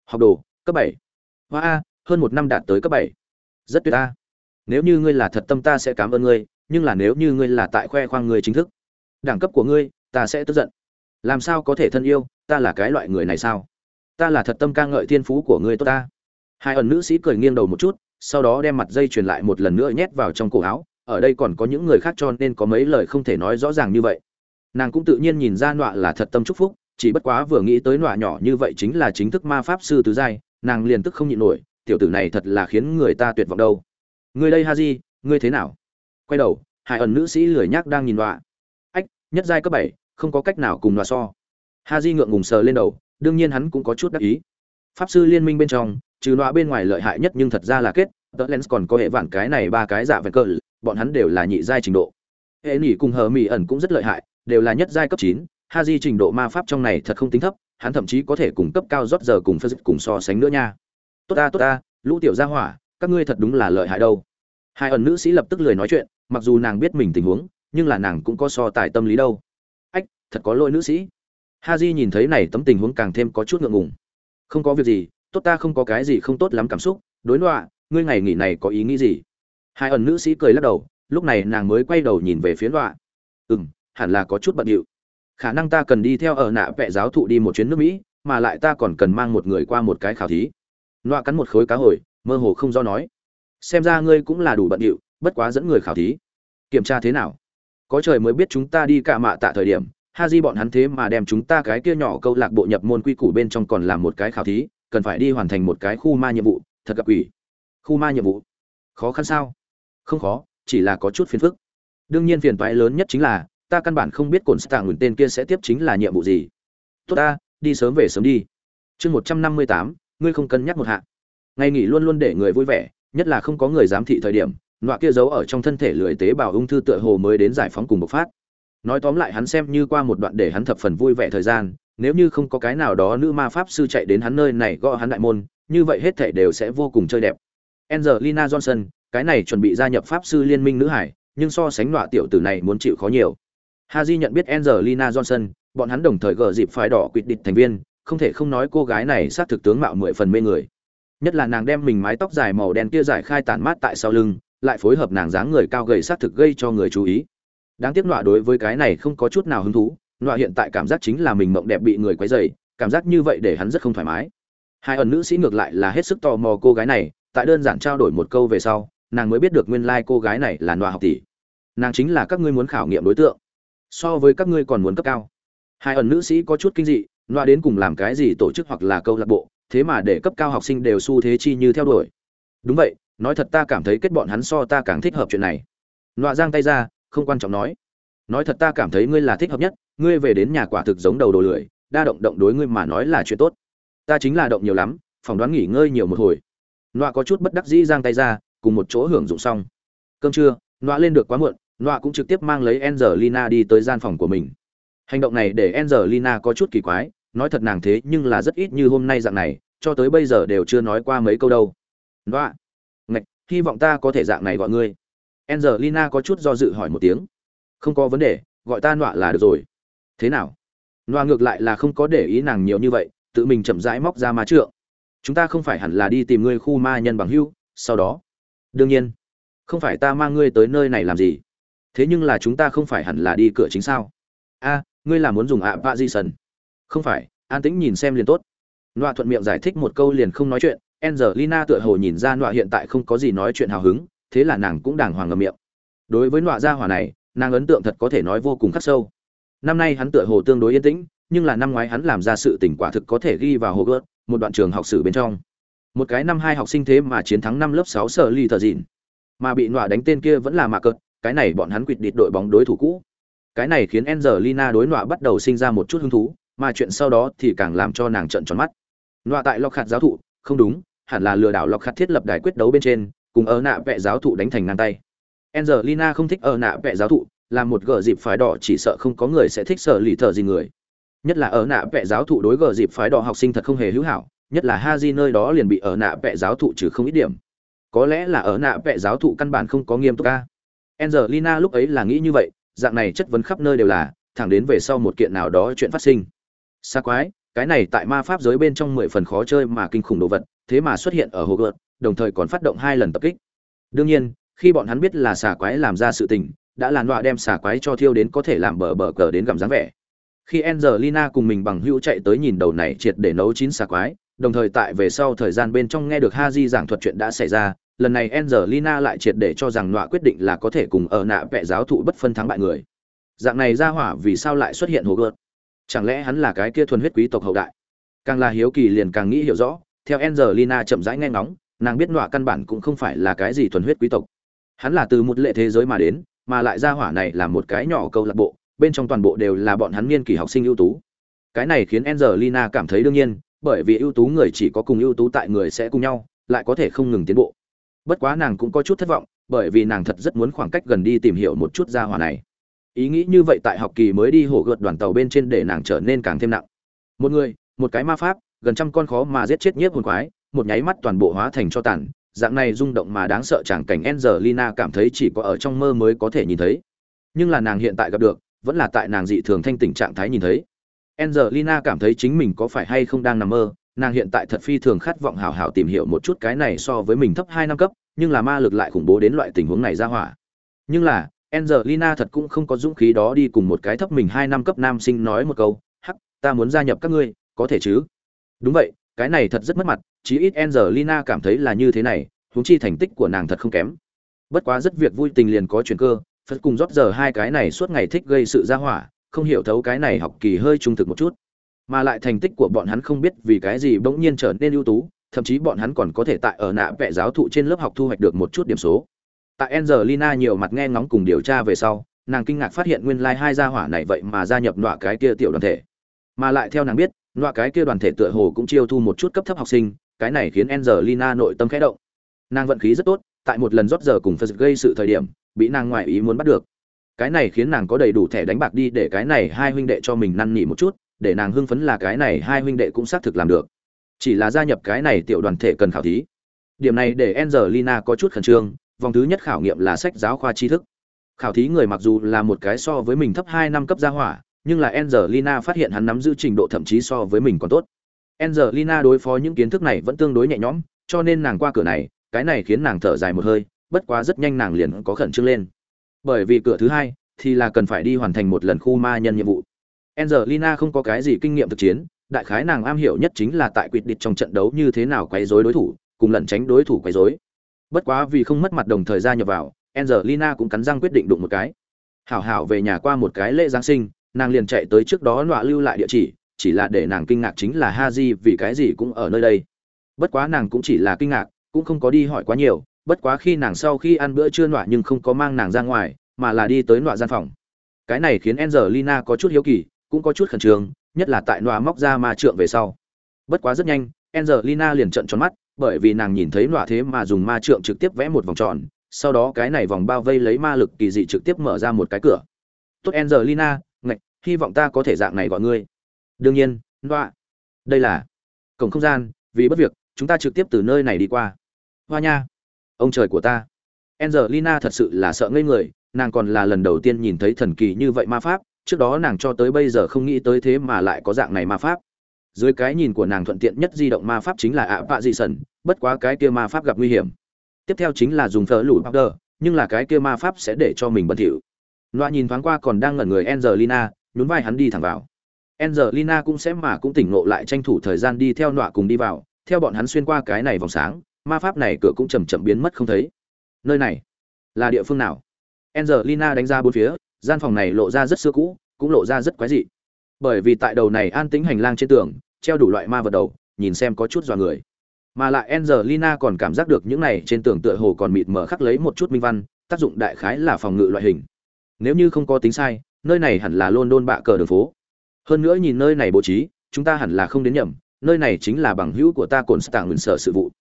Học đồ, cấp bảy. Hoa a, hơn một năm đạt tới cấp bảy. Rất tuyệt ta nếu như ngươi là thật tâm ta sẽ cảm ơn ngươi, nhưng là nếu như ngươi là tại khoe khoang ngươi chính thức, đẳng cấp của ngươi ta sẽ tức giận. Làm sao có thể thân yêu, ta là cái loại người này sao? Ta là thật tâm ca ngợi thiên phú của ngươi tốt ta. Hai ẩn nữ sĩ cười nghiêng đầu một chút, sau đó đem mặt dây truyền lại một lần nữa nhét vào trong cổ áo. Ở đây còn có những người khác cho nên có mấy lời không thể nói rõ ràng như vậy. Nàng cũng tự nhiên nhìn ra nọa là thật tâm chúc phúc, chỉ bất quá vừa nghĩ tới nọa nhỏ như vậy chính là chính thức ma pháp sư tứ giai, nàng liền tức không nhịn nổi, tiểu tử này thật là khiến người ta tuyệt vọng đâu. Người đây ha di ngươi thế nào? Quay đầu, hai ẩn nữ sĩ lười nhác đang nhìn nọa. Ách, nhất giai cấp bảy không có cách nào cùng loa so. Ha di ngượng ngùng sờ lên đầu, đương nhiên hắn cũng có chút đắc ý. Pháp sư liên minh bên trong, trừ loa bên ngoài lợi hại nhất nhưng thật ra là kết tớ lens còn có hệ vạn cái này ba cái giả vẹn cờ bọn hắn đều là nhị giai trình độ. Hệ nỉ cùng hờ mỹ ẩn cũng rất lợi hại, đều là nhất giai cấp chín ha di trình độ ma pháp trong này thật không tính thấp, hắn thậm chí có thể cùng cấp cao rót giờ cùng phật cùng so sánh nữa nha. Tốt ta tốt ta, lũ tiểu gia hỏa, các ngươi thật đúng là lợi hại đâu. Hai ẩn nữ sĩ lập tức lười nói chuyện, mặc dù nàng biết mình tình huống, nhưng là nàng cũng có so tài tâm lý đâu thật có lỗi nữ sĩ. Ha j nhìn thấy này tấm tình huống càng thêm có chút ngượng ngùng. Không có việc gì, tốt ta không có cái gì không tốt lắm cảm xúc, đối loạ, ngươi ngày nghỉ này có ý nghĩ gì? Hai ẩn nữ sĩ cười lắc đầu, lúc này nàng mới quay đầu nhìn về phía loạ. Ừ m hẳn là có chút bận điệu. Khả năng ta cần đi theo ở nạ vẹ giáo thụ đi một chuyến nước mỹ, mà lại ta còn cần mang một người qua một cái khảo thí. Loạ cắn một khối cá hồi, mơ hồ không do nói. Xem ra ngươi cũng là đủ bận điệu, bất quá dẫn người khảo thí. Kiểm tra thế nào? Có trời mới biết chúng ta đi cả mạ tạ thời điểm ha di bọn hắn thế mà đem chúng ta cái kia nhỏ câu lạc bộ nhập môn quy củ bên trong còn làm một cái khảo thí, cần phải đi hoàn thành một cái khu ma nhiệm vụ, thật gặp ủy khu ma nhiệm vụ? Khó khăn sao? Không khó, chỉ là có chút phiền phức. Đương nhiên phiền toái lớn nhất chính là, ta căn bản không biết cồn stạng nguyền tên kia sẽ tiếp chính là nhiệm vụ gì. Tốt ta, đi sớm về sớm đi. Chương một trăm năm mươi tám, ngươi không cân nhắc một hạ. Ngày nghỉ luôn luôn để người vui vẻ, nhất là không có người giám thị thời điểm, nọa kia giấu ở trong thân thể lười tế bào ung thư tựa hồ mới đến giải phóng cùng bộc phát nói tóm lại hắn xem như qua một đoạn để hắn thập phần vui vẻ thời gian, nếu như không có cái nào đó nữ ma pháp sư chạy đến hắn nơi này gõ hắn đại môn, như vậy hết thể đều sẽ vô cùng chơi đẹp. Angelina johnson, cái này chuẩn bị gia nhập pháp sư liên minh nữ hải, nhưng so sánh nọa tiểu tử này muốn chịu khó nhiều. Haji nhận biết angelina johnson, bọn hắn đồng thời gờ dịp phái đỏ quyết định thành viên, không thể không nói cô gái này sát thực tướng mạo mười phần mê người. Nhất là nàng đem mình mái tóc dài màu đen kia giải khai tản mát tại sau lưng, lại phối hợp nàng dáng người cao gầy sát thực gây cho người chú ý đáng tiếc nọa đối với cái này không có chút nào hứng thú, nọa hiện tại cảm giác chính là mình mộng đẹp bị người quấy dày cảm giác như vậy để hắn rất không thoải mái. Hai ẩn nữ sĩ ngược lại là hết sức tò mò cô gái này, tại đơn giản trao đổi một câu về sau, nàng mới biết được nguyên lai、like、cô gái này là nọa học tỷ. Nàng chính là các ngươi muốn khảo nghiệm đối tượng. So với các ngươi còn muốn cấp cao. Hai ẩn nữ sĩ có chút kinh dị, nọa đến cùng làm cái gì tổ chức hoặc là câu lạc bộ, thế mà để cấp cao học sinh đều xu thế chi như theo đuổi. Đúng vậy, nói thật ta cảm thấy kết bọn hắn so ta càng thích hợp chuyện này. Nọa giang tay ra không quan trọng nói. Nói thật ta cảm thấy ngươi là thích hợp nhất, ngươi về đến nhà quả thực giống đầu đồ lười, đa động động đối ngươi mà nói là chuyện tốt. Ta chính là động nhiều lắm phỏng đoán nghỉ ngơi nhiều một hồi. Nọa có chút bất đắc dĩ giang tay ra, cùng một chỗ hưởng dụng xong. Cơm trưa, nọa lên được quá muộn, nọa cũng trực tiếp mang lấy angelina đi tới gian phòng của mình. Hành động này để angelina có chút kỳ quái, nói thật nàng thế nhưng là rất ít như hôm nay dạng này, cho tới bây giờ đều chưa nói qua mấy câu đâu. Nọa, ngạch, hy vọng ta có thể dạng này gọi ngươi angelina có chút do dự hỏi một tiếng. Không có vấn đề gọi ta nọa là được rồi. Thế nào? Nọa ngược lại là không có để ý nàng nhiều như vậy tự mình chậm rãi móc ra ma trượng. Chúng ta không phải hẳn là đi tìm ngươi khu ma nhân bằng hưu sau đó. Đương nhiên. Không phải ta mang ngươi tới nơi này làm gì? Thế nhưng là chúng ta không phải hẳn là đi cửa chính sao? A ngươi là muốn dùng ạ vạ di sần? Không phải an tĩnh nhìn xem liền tốt. Nọa thuận miệng giải thích một câu liền không nói chuyện. Angelina tựa hồ nhìn ra nọa hiện tại không có gì nói chuyện hào hứng, thế là nàng cũng đàng hoàng ngậm miệng. Đối với nọa gia hỏa này, nàng ấn tượng thật có thể nói vô cùng khắc sâu. Năm nay hắn tựa hồ tương đối yên tĩnh, nhưng là năm ngoái hắn làm ra sự tình quả thực có thể ghi vào hồ gớt một đoạn trường học sử bên trong. Một cái năm hai học sinh thế mà chiến thắng năm lớp 6 sở ly tờ dịn. Mà bị nọa đánh tên kia vẫn là mạ cợt, cái này bọn hắn quỵt địt đội bóng đối thủ cũ. Cái này khiến Angelina đối nọa bắt đầu sinh ra một chút hứng thú, mà chuyện sau đó thì càng làm cho nàng trợn tròn mắt. Nọa tại Lockhart giáo thụ, không đúng, hẳn là lừa đảo lọc khát thiết lập đài quyết đấu bên trên cùng ở nạ vẽ giáo thụ đánh thành ngang tay. Angelina không thích ở nạ vẽ giáo thụ, là một gờ dịp phái đỏ, chỉ sợ không có người sẽ thích sợ lì thợ gì người. Nhất là ở nạ vẽ giáo thụ đối gờ dịp phái đỏ học sinh thật không hề hữu hảo, nhất là ha di nơi đó liền bị ở nạ vẽ giáo thụ trừ không ít điểm. Có lẽ là ở nạ vẽ giáo thụ căn bản không có nghiêm túc ca. Angelina lúc ấy là nghĩ như vậy, dạng này chất vấn khắp nơi đều là, thẳng đến về sau một kiện nào đó chuyện phát sinh. Xa quái, cái này tại ma pháp giới bên trong mười phần khó chơi mà kinh khủng đồ vật, thế mà xuất hiện ở hồ gợt đồng thời còn phát động hai lần tập kích. Đương nhiên khi bọn hắn biết là xà quái làm ra sự tình đã làn đọa đem xà quái cho thiêu đến có thể làm bờ bờ cờ đến gặm dáng vẻ. Khi angelina cùng mình bằng hữu chạy tới nhìn đầu này triệt để nấu chín xà quái đồng thời tại về sau thời gian bên trong nghe được ha di giảng thuật chuyện đã xảy ra lần này angelina lại triệt để cho rằng nọa quyết định là có thể cùng ở nạ vẽ giáo thụ bất phân thắng bại người. Dạng này ra hỏa vì sao lại xuất hiện hồ gợt? Chẳng lẽ hắn là cái kia thuần huyết quý tộc hậu đại? Càng là hiếu kỳ liền càng nghĩ hiểu rõ theo Angelina chậm rãi nghe ngóng, nàng biết nọa căn bản cũng không phải là cái gì thuần huyết quý tộc. Hắn là từ một lệ thế giới mà đến, mà lại ra hỏa này là một cái nhỏ câu lạc bộ, bên trong toàn bộ đều là bọn hắn niên kỷ học sinh ưu tú. Cái này khiến Angelina cảm thấy đương nhiên, bởi vì ưu tú người chỉ có cùng ưu tú tại người sẽ cùng nhau, lại có thể không ngừng tiến bộ. Bất quá nàng cũng có chút thất vọng, bởi vì nàng thật rất muốn khoảng cách gần đi tìm hiểu một chút ra hỏa này. Ý nghĩ như vậy tại học kỳ mới đi hổ gợt đoàn tàu bên trên để nàng trở nên càng thêm nặng. Một người, một cái ma pháp, gần trăm con khó mà giết chết nhiếp hồn quái, một nháy mắt toàn bộ hóa thành cho tàn, dạng này rung động mà đáng sợ chẳng cảnh Angelina cảm thấy chỉ có ở trong mơ mới có thể nhìn thấy. Nhưng là nàng hiện tại gặp được, vẫn là tại nàng dị thường thanh tỉnh trạng thái nhìn thấy. Angelina cảm thấy chính mình có phải hay không đang nằm mơ, nàng hiện tại thật phi thường khát vọng hào hào tìm hiểu một chút cái này so với mình thấp hai năm cấp, nhưng là ma lực lại khủng bố đến loại tình huống này ra hỏa nhưng là Angelina thật cũng không có dũng khí đó đi cùng một cái thấp mình hai năm cấp nam sinh nói một câu, "Hắc, ta muốn gia nhập các ngươi, có thể chứ?" Đúng vậy, cái này thật rất mất mặt, chí ít Angelina cảm thấy là như thế này, huống chi thành tích của nàng thật không kém. Bất quá rất việc vui tình liền có chuyện cơ, Phật cùng rót giờ hai cái này suốt ngày thích gây sự ra hỏa, không hiểu thấu cái này học kỳ hơi trung thực một chút. Mà lại thành tích của bọn hắn không biết vì cái gì bỗng nhiên trở nên ưu tú, thậm chí bọn hắn còn có thể tại ở nạ vẽ giáo thụ trên lớp học thu hoạch được một chút điểm số tại Angelina nhiều mặt nghe ngóng cùng điều tra về sau, nàng kinh ngạc phát hiện nguyên lai like hai gia hỏa này vậy mà gia nhập nọa cái kia tiểu đoàn thể. Mà lại theo nàng biết, nọa cái kia đoàn thể tựa hồ cũng chiêu thu một chút cấp thấp học sinh, cái này khiến Angelina nội tâm khẽ động. Nàng vận khí rất tốt, tại một lần rót giờ cùng Phật gây sự thời điểm, bị nàng ngoại ý muốn bắt được. Cái này khiến nàng có đầy đủ thẻ đánh bạc đi để cái này hai huynh đệ cho mình năn nỉ một chút, để nàng hưng phấn là cái này hai huynh đệ cũng xác thực làm được. Chỉ là gia nhập cái này tiểu đoàn thể cần khảo thí. Điểm này để Angelina có chút khẩn trương, vòng thứ nhất khảo nghiệm là sách giáo khoa tri thức khảo thí người mặc dù là một cái so với mình thấp hai năm cấp gia hỏa nhưng là Angelina phát hiện hắn nắm giữ trình độ thậm chí so với mình còn tốt Angelina đối phó những kiến thức này vẫn tương đối nhẹ nhõm, cho nên nàng qua cửa này, cái này khiến nàng thở dài một hơi, bất quá rất nhanh nàng liền có khẩn trương lên. Bởi vì cửa thứ hai thì là cần phải đi hoàn thành một lần khu ma nhân nhiệm vụ. Angelina không có cái gì kinh nghiệm thực chiến, đại khái nàng am hiểu nhất chính là tại quyết định trong trận đấu như thế nào quấy rối đối thủ, cùng lẩn tránh đối thủ quấy rối. Bất quá vì không mất mặt đồng thời gia nhập vào, angelina cũng cắn răng quyết định đụng một cái. Hảo hảo về nhà qua một cái lễ giáng sinh, nàng liền chạy tới trước đó nọa lưu lại địa chỉ chỉ là để nàng kinh ngạc chính là ha di vì cái gì cũng ở nơi đây. Bất quá nàng cũng chỉ là kinh ngạc, cũng không có đi hỏi quá nhiều, bất quá khi nàng sau khi ăn bữa trưa nọa nhưng không có mang nàng ra ngoài, mà là đi tới nọa gian phòng. Cái này khiến angelina có chút hiếu kỳ, cũng có chút khẩn trương, nhất là tại nọa móc ra ma trượng về sau. Bất quá rất nhanh, angelina liền trợn tròn mắt, bởi vì nàng nhìn thấy nọa thế mà dùng ma trượng trực tiếp vẽ một vòng tròn, sau đó cái này vòng bao vây lấy ma lực kỳ dị trực tiếp mở ra một cái cửa. Tốt angelina, ngạch, hy vọng ta có thể dạng này gọi ngươi đương nhiên loạ đây là cổng không gian, vì bất việc, chúng ta trực tiếp từ nơi này đi qua. Hoa nha, ông trời của ta. Angelina thật sự là sợ ngây người, nàng còn là lần đầu tiên nhìn thấy thần kỳ như vậy ma pháp, trước đó nàng cho tới bây giờ không nghĩ tới thế mà lại có dạng này ma pháp. Dưới cái nhìn của nàng thuận tiện nhất di động ma pháp chính là ạ vạ dị sần bất quá cái kia ma pháp gặp nguy hiểm. Tiếp theo chính là dùng thờ lủ powder nhưng là cái kia ma pháp sẽ để cho mình bẩn thỉu. Loa nhìn thoáng qua còn đang ngẩn người angelina, nhún vai hắn đi thẳng vào angelina cũng sẽ mà cũng tỉnh ngộ lại tranh thủ thời gian đi theo nọa cùng đi vào, theo bọn hắn xuyên qua cái này vòng sáng, ma pháp này cửa cũng chậm chậm biến mất không thấy. Nơi này là địa phương nào? Angelina đánh ra bốn phía, gian phòng này lộ ra rất xưa cũ, cũng lộ ra rất quái dị. Bởi vì tại đầu này an tĩnh hành lang trên tường, treo đủ loại ma vật đầu, nhìn xem có chút dọa người. Mà lại Angelina còn cảm giác được những này trên tường tựa hồ còn mịt mờ khắc lấy một chút minh văn, tác dụng đại khái là phòng ngự loại hình. Nếu như không có tính sai, nơi này hẳn là london bạ cờ đường phố hơn nữa nhìn nơi này bố trí, chúng ta hẳn là không đến nhầm, nơi này chính là bằng hữu của ta cồn stạng nguyền sở sự vụ.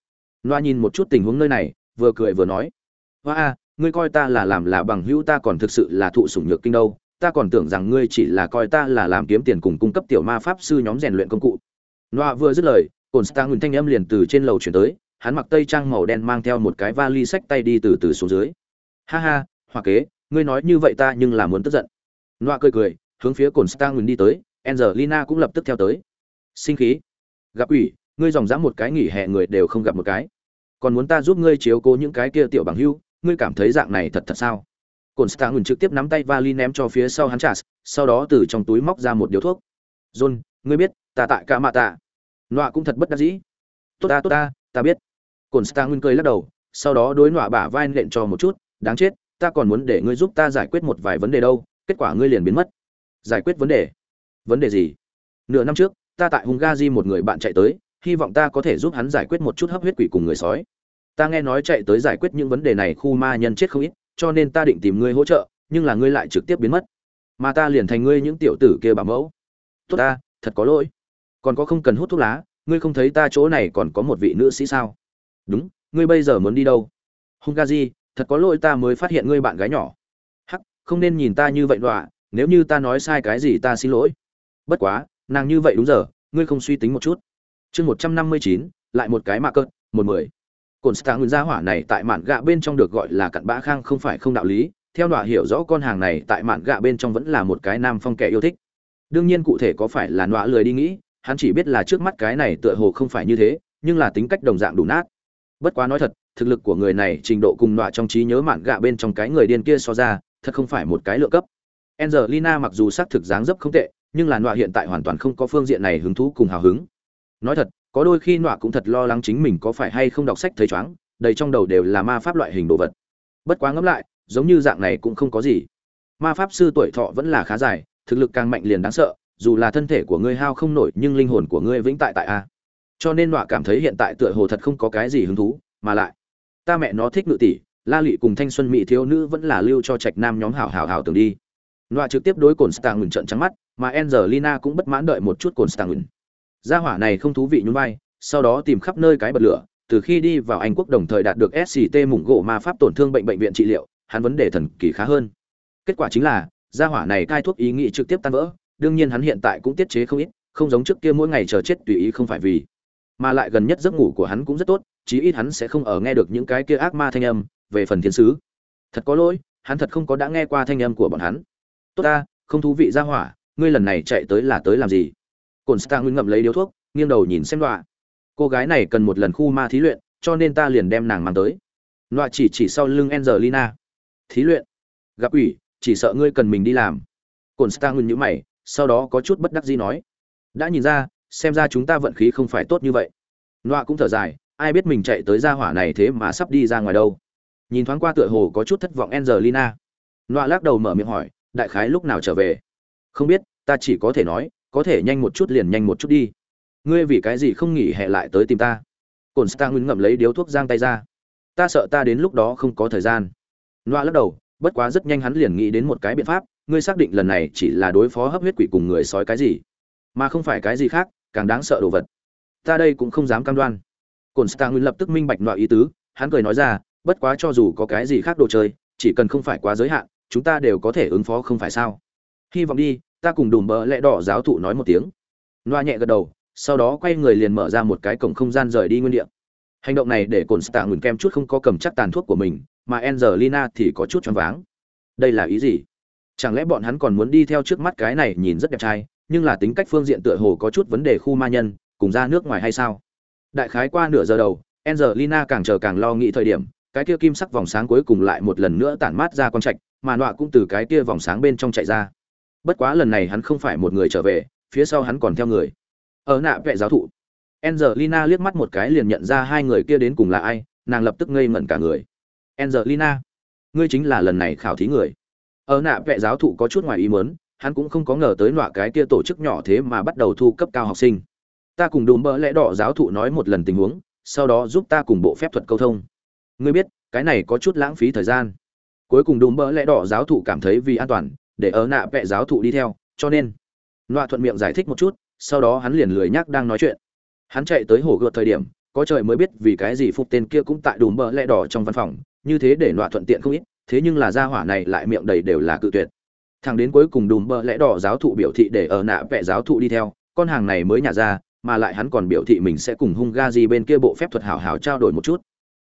Loa nhìn một chút tình huống nơi này, vừa cười vừa nói. Hoa a, ngươi coi ta là làm là bằng hữu ta còn thực sự là thụ sủng nhược kinh đâu, ta còn tưởng rằng ngươi chỉ là coi ta là làm kiếm tiền cùng cung cấp tiểu ma pháp sư nhóm rèn luyện công cụ. Loa vừa dứt lời cồn stang nguyên thanh âm liền từ trên lầu chuyển tới, hắn mặc tây trang màu đen mang theo một cái vali sách tay đi từ từ xuống dưới. Ha ha, hoa kế, ngươi nói như vậy ta nhưng là muốn tức giận. Loa cười cười, hướng phía cồn stang nguyên đi tới angelina cũng lập tức theo tới. Sinh khí. Gặp ủy ngươi dòng dã một cái nghỉ hè người đều không gặp một cái. Còn muốn ta giúp ngươi chiếu cố những cái kia tiểu bằng hữu, ngươi cảm thấy dạng này thật thật sao? Cồn stang trực tiếp nắm tay vali ném cho phía sau hắn chặt sau đó từ trong túi móc ra một điếu thuốc. John ngươi biết ta tại cả mạ tạ. Nọa cũng thật bất đắc dĩ. Tốt ta tốt ta ta biết. Cồn cười lắc đầu sau đó đối nọa bả vai lện cho một chút. Đáng chết ta còn muốn để ngươi giúp ta giải quyết một vài vấn đề đâu kết quả ngươi liền biến mất. Giải quyết vấn đề vấn đề gì? Nửa năm trước, ta tại hungary một người bạn chạy tới, hy vọng ta có thể giúp hắn giải quyết một chút hấp huyết quỷ cùng người sói. Ta nghe nói chạy tới giải quyết những vấn đề này, khu ma nhân chết không ít, cho nên ta định tìm ngươi hỗ trợ, nhưng là ngươi lại trực tiếp biến mất. Mà ta liền thành ngươi những tiểu tử kia bảo mẫu. Tốt ta, thật có lỗi. Còn có không cần hút thuốc lá, ngươi không thấy ta chỗ này còn có một vị nữ sĩ sao? Đúng, ngươi bây giờ muốn đi đâu? Hung ga di thật có lỗi ta mới phát hiện ngươi bạn gái nhỏ. Hắc, không nên nhìn ta như vậy đọa, nếu như ta nói sai cái gì ta xin lỗi bất quá, nàng như vậy đúng giờ, ngươi không suy tính một chút. Chương một trăm năm mươi chín, lại một cái mạ cợt, một mười. Cồn stạ nguyên gia hỏa này tại mạn gạ bên trong được gọi là cặn bã khang không phải không đạo lý, theo đọa hiểu rõ con hàng này tại mạn gạ bên trong vẫn là một cái nam phong kẻ yêu thích. Đương nhiên cụ thể có phải là nọa lười đi nghĩ, hắn chỉ biết là trước mắt cái này tựa hồ không phải như thế, nhưng là tính cách đồng dạng đủ nát. Bất quá nói thật, thực lực của người này, trình độ cùng nọa trong trí nhớ mạn gạ bên trong cái người điên kia so ra, thật không phải một cái lựa cấp. Angelina mặc dù xác thực dáng dấp không tệ nhưng là nọa hiện tại hoàn toàn không có phương diện này hứng thú cùng hào hứng. Nói thật, có đôi khi nọa cũng thật lo lắng chính mình có phải hay không đọc sách thấy chóng, đầy trong đầu đều là ma pháp loại hình đồ vật. Bất quá ngẫm lại, giống như dạng này cũng không có gì. Ma pháp sư tuổi thọ vẫn là khá dài, thực lực càng mạnh liền đáng sợ, dù là thân thể của ngươi hao không nổi nhưng linh hồn của ngươi vĩnh tại tại a. Cho nên nọa cảm thấy hiện tại tựa hồ thật không có cái gì hứng thú, mà lại, ta mẹ nó thích ngự tỷ, la lụy cùng thanh xuân mỹ thiếu nữ vẫn là lưu cho trạch nam nhóm hảo hảo hảo tưởng đi. Nọa trực tiếp đối cồn stang ngừng trận trắng mắt mà angelina cũng bất mãn đợi một chút cồn gia hỏa này không thú vị nhún vai, sau đó tìm khắp nơi cái bật lửa, từ khi đi vào anh quốc đồng thời đạt được sct mủng gỗ ma pháp tổn thương bệnh bệnh viện trị liệu, hắn vấn đề thần kỳ khá hơn. Kết quả chính là, gia hỏa này cai thuốc ý nghĩ trực tiếp tan vỡ, đương nhiên hắn hiện tại cũng tiết chế không ít, không giống trước kia mỗi ngày chờ chết tùy ý không phải vì. Mà lại gần nhất giấc ngủ của hắn cũng rất tốt, chí ít hắn sẽ không ở nghe được những cái kia ác ma thanh âm, về phần thiên sứ. Thật có lỗi, hắn thật không có đã nghe qua thanh âm của bọn hắn. Tốt ta, không thú vị gia hỏa ngươi lần này chạy tới là tới làm gì? Cồn star nguyên ngậm lấy điếu thuốc, nghiêng đầu nhìn xem đọa cô gái này cần một lần khu ma thí luyện, cho nên ta liền đem nàng mang tới. Đọa chỉ chỉ sau lưng angelina. Thí luyện? Gặp ủy, chỉ sợ ngươi cần mình đi làm. Cồn star ngưng nhữ mày, sau đó có chút bất đắc dĩ nói. Đã nhìn ra, xem ra chúng ta vận khí không phải tốt như vậy. Nọa cũng thở dài, ai biết mình chạy tới ra hỏa này thế mà sắp đi ra ngoài đâu. Nhìn thoáng qua tựa hồ có chút thất vọng angelina. Nọa lắc đầu mở miệng hỏi, đại khái lúc nào trở về? Không biết, ta chỉ có thể nói, có thể nhanh một chút liền nhanh một chút đi. Ngươi vì cái gì không nghỉ hè lại tới tìm ta? Cồn star ngưng ngậm lấy điếu thuốc giang tay ra. Ta sợ ta đến lúc đó không có thời gian. Loa lắc đầu, bất quá rất nhanh hắn liền nghĩ đến một cái biện pháp, ngươi xác định lần này chỉ là đối phó hấp huyết quỷ cùng người sói cái gì, mà không phải cái gì khác, càng đáng sợ đồ vật. Ta đây cũng không dám cam đoan. Cồn star nguyên lập tức minh bạch loa ý tứ, hắn cười nói ra, bất quá cho dù có cái gì khác đồ chơi, chỉ cần không phải quá giới hạn, chúng ta đều có thể ứng phó không phải sao? Hy vọng đi, ta cùng đùm bờ lẽ đỏ giáo thụ nói một tiếng. Loa nhẹ gật đầu, sau đó quay người liền mở ra một cái cổng không gian rời đi nguyên địa. Hành động này để cồn stạ ngừng kem chút không có cầm chắc tàn thuốc của mình, mà angelina thì có chút choáng váng. Đây là ý gì? Chẳng lẽ bọn hắn còn muốn đi theo trước mắt cái này nhìn rất đẹp trai, nhưng là tính cách phương diện tựa hồ có chút vấn đề khu ma nhân, cùng ra nước ngoài hay sao? Đại khái qua nửa giờ đầu, angelina càng chờ càng lo nghĩ thời điểm, cái kia kim sắc vòng sáng cuối cùng lại một lần nữa tản mát ra con trạch, mà nọa cũng từ cái kia vòng sáng bên trong chạy ra bất quá lần này hắn không phải một người trở về, phía sau hắn còn theo người. Ở nạ vệ giáo thụ, angelina liếc mắt một cái liền nhận ra hai người kia đến cùng là ai, nàng lập tức ngây ngẩn cả người. Angelina, ngươi chính là lần này khảo thí người. Ở nạ vệ giáo thụ có chút ngoài ý mớn hắn cũng không có ngờ tới nọa cái kia tổ chức nhỏ thế mà bắt đầu thu cấp cao học sinh. Ta cùng đùm bỡ lẽ đỏ giáo thụ nói một lần tình huống, sau đó giúp ta cùng bộ phép thuật câu thông. Ngươi biết, cái này có chút lãng phí thời gian. Cuối cùng đùm bỡ lẽ đỏ giáo thụ cảm thấy vì an toàn để ở nạ vẽ giáo thụ đi theo, cho nên. Loa thuận miệng giải thích một chút, sau đó hắn liền lười nhắc đang nói chuyện. Hắn chạy tới hồ gợt thời điểm, có trời mới biết vì cái gì phục tên kia cũng tại đùm bờ lẽ đỏ trong văn phòng, như thế để loa thuận tiện không ít, thế nhưng là gia hỏa này lại miệng đầy đều là cự tuyệt. Thằng đến cuối cùng đùm bờ lẽ đỏ giáo thụ biểu thị để ở nạ vẽ giáo thụ đi theo, con hàng này mới nhả ra, mà lại hắn còn biểu thị mình sẽ cùng hung ga gì bên kia bộ phép thuật hảo hảo trao đổi một chút.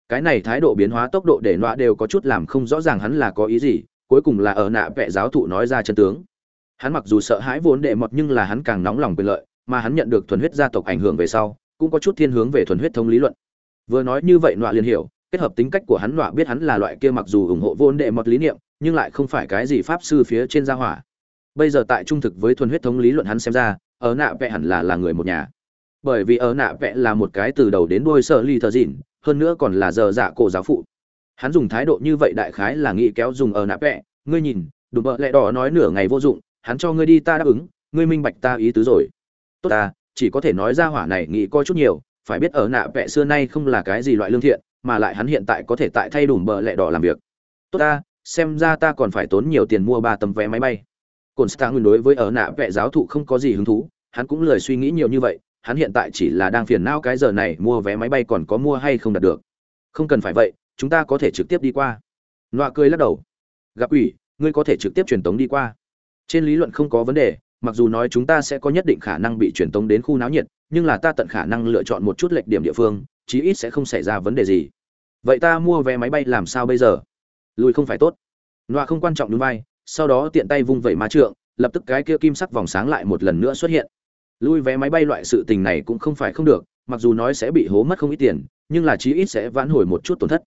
Cái này thái độ biến hóa tốc độ để nọa đều có chút làm không rõ ràng hắn là có ý gì cuối cùng là ở nạ vẽ giáo thụ nói ra chân tướng. Hắn mặc dù sợ hãi vốn đệ mọt nhưng là hắn càng nóng lòng quyền lợi, mà hắn nhận được thuần huyết gia tộc ảnh hưởng về sau, cũng có chút thiên hướng về thuần huyết thông lý luận. Vừa nói như vậy nọa liền hiểu, kết hợp tính cách của hắn nọa biết hắn là loại kia mặc dù ủng hộ vốn đệ mọt lý niệm, nhưng lại không phải cái gì pháp sư phía trên gia hỏa. Bây giờ tại trung thực với thuần huyết thống lý luận hắn xem ra, ở nạ vẽ hẳn là là người một nhà. Bởi vì ở nạ vẽ là một cái từ đầu đến đuôi sợ ly thờ dịn, hơn nữa còn là giờ dạ cổ giáo phụ hắn dùng thái độ như vậy đại khái là nghĩ kéo dùng ở nạp vẽ ngươi nhìn đùm bợ lẹ đỏ nói nửa ngày vô dụng, hắn cho ngươi đi ta đáp ứng, ngươi minh bạch ta ý tứ rồi. Tốt ta, chỉ có thể nói ra hỏa này nghĩ coi chút nhiều, phải biết ở nạ vẽ xưa nay không là cái gì loại lương thiện, mà lại hắn hiện tại có thể tại thay đùm bợ lẹ đỏ làm việc. Tốt ta, xem ra ta còn phải tốn nhiều tiền mua ba tấm vé máy bay. Cồn star nguyên đối với ở nạ vẽ giáo thụ không có gì hứng thú, hắn cũng lười suy nghĩ nhiều như vậy, hắn hiện tại chỉ là đang phiền não cái giờ này mua vé máy bay còn có mua hay không đạt được. Không cần phải vậy chúng ta có thể trực tiếp đi qua. Nọa cười lắc đầu. Gặp ủy, ngươi có thể trực tiếp truyền tống đi qua. Trên lý luận không có vấn đề, mặc dù nói chúng ta sẽ có nhất định khả năng bị truyền tống đến khu náo nhiệt, nhưng là ta tận khả năng lựa chọn một chút lệch điểm địa phương, chí ít sẽ không xảy ra vấn đề gì. Vậy ta mua vé máy bay làm sao bây giờ? Lùi không phải tốt. Nọa không quan trọng đúng vai, sau đó tiện tay vung vẩy má trượng, lập tức cái kia kim sắc vòng sáng lại một lần nữa xuất hiện. Lui vé máy bay loại sự tình này cũng không phải không được, mặc dù nói sẽ bị hố mất không ít tiền, nhưng là chí ít sẽ vãn hồi một chút tổn thất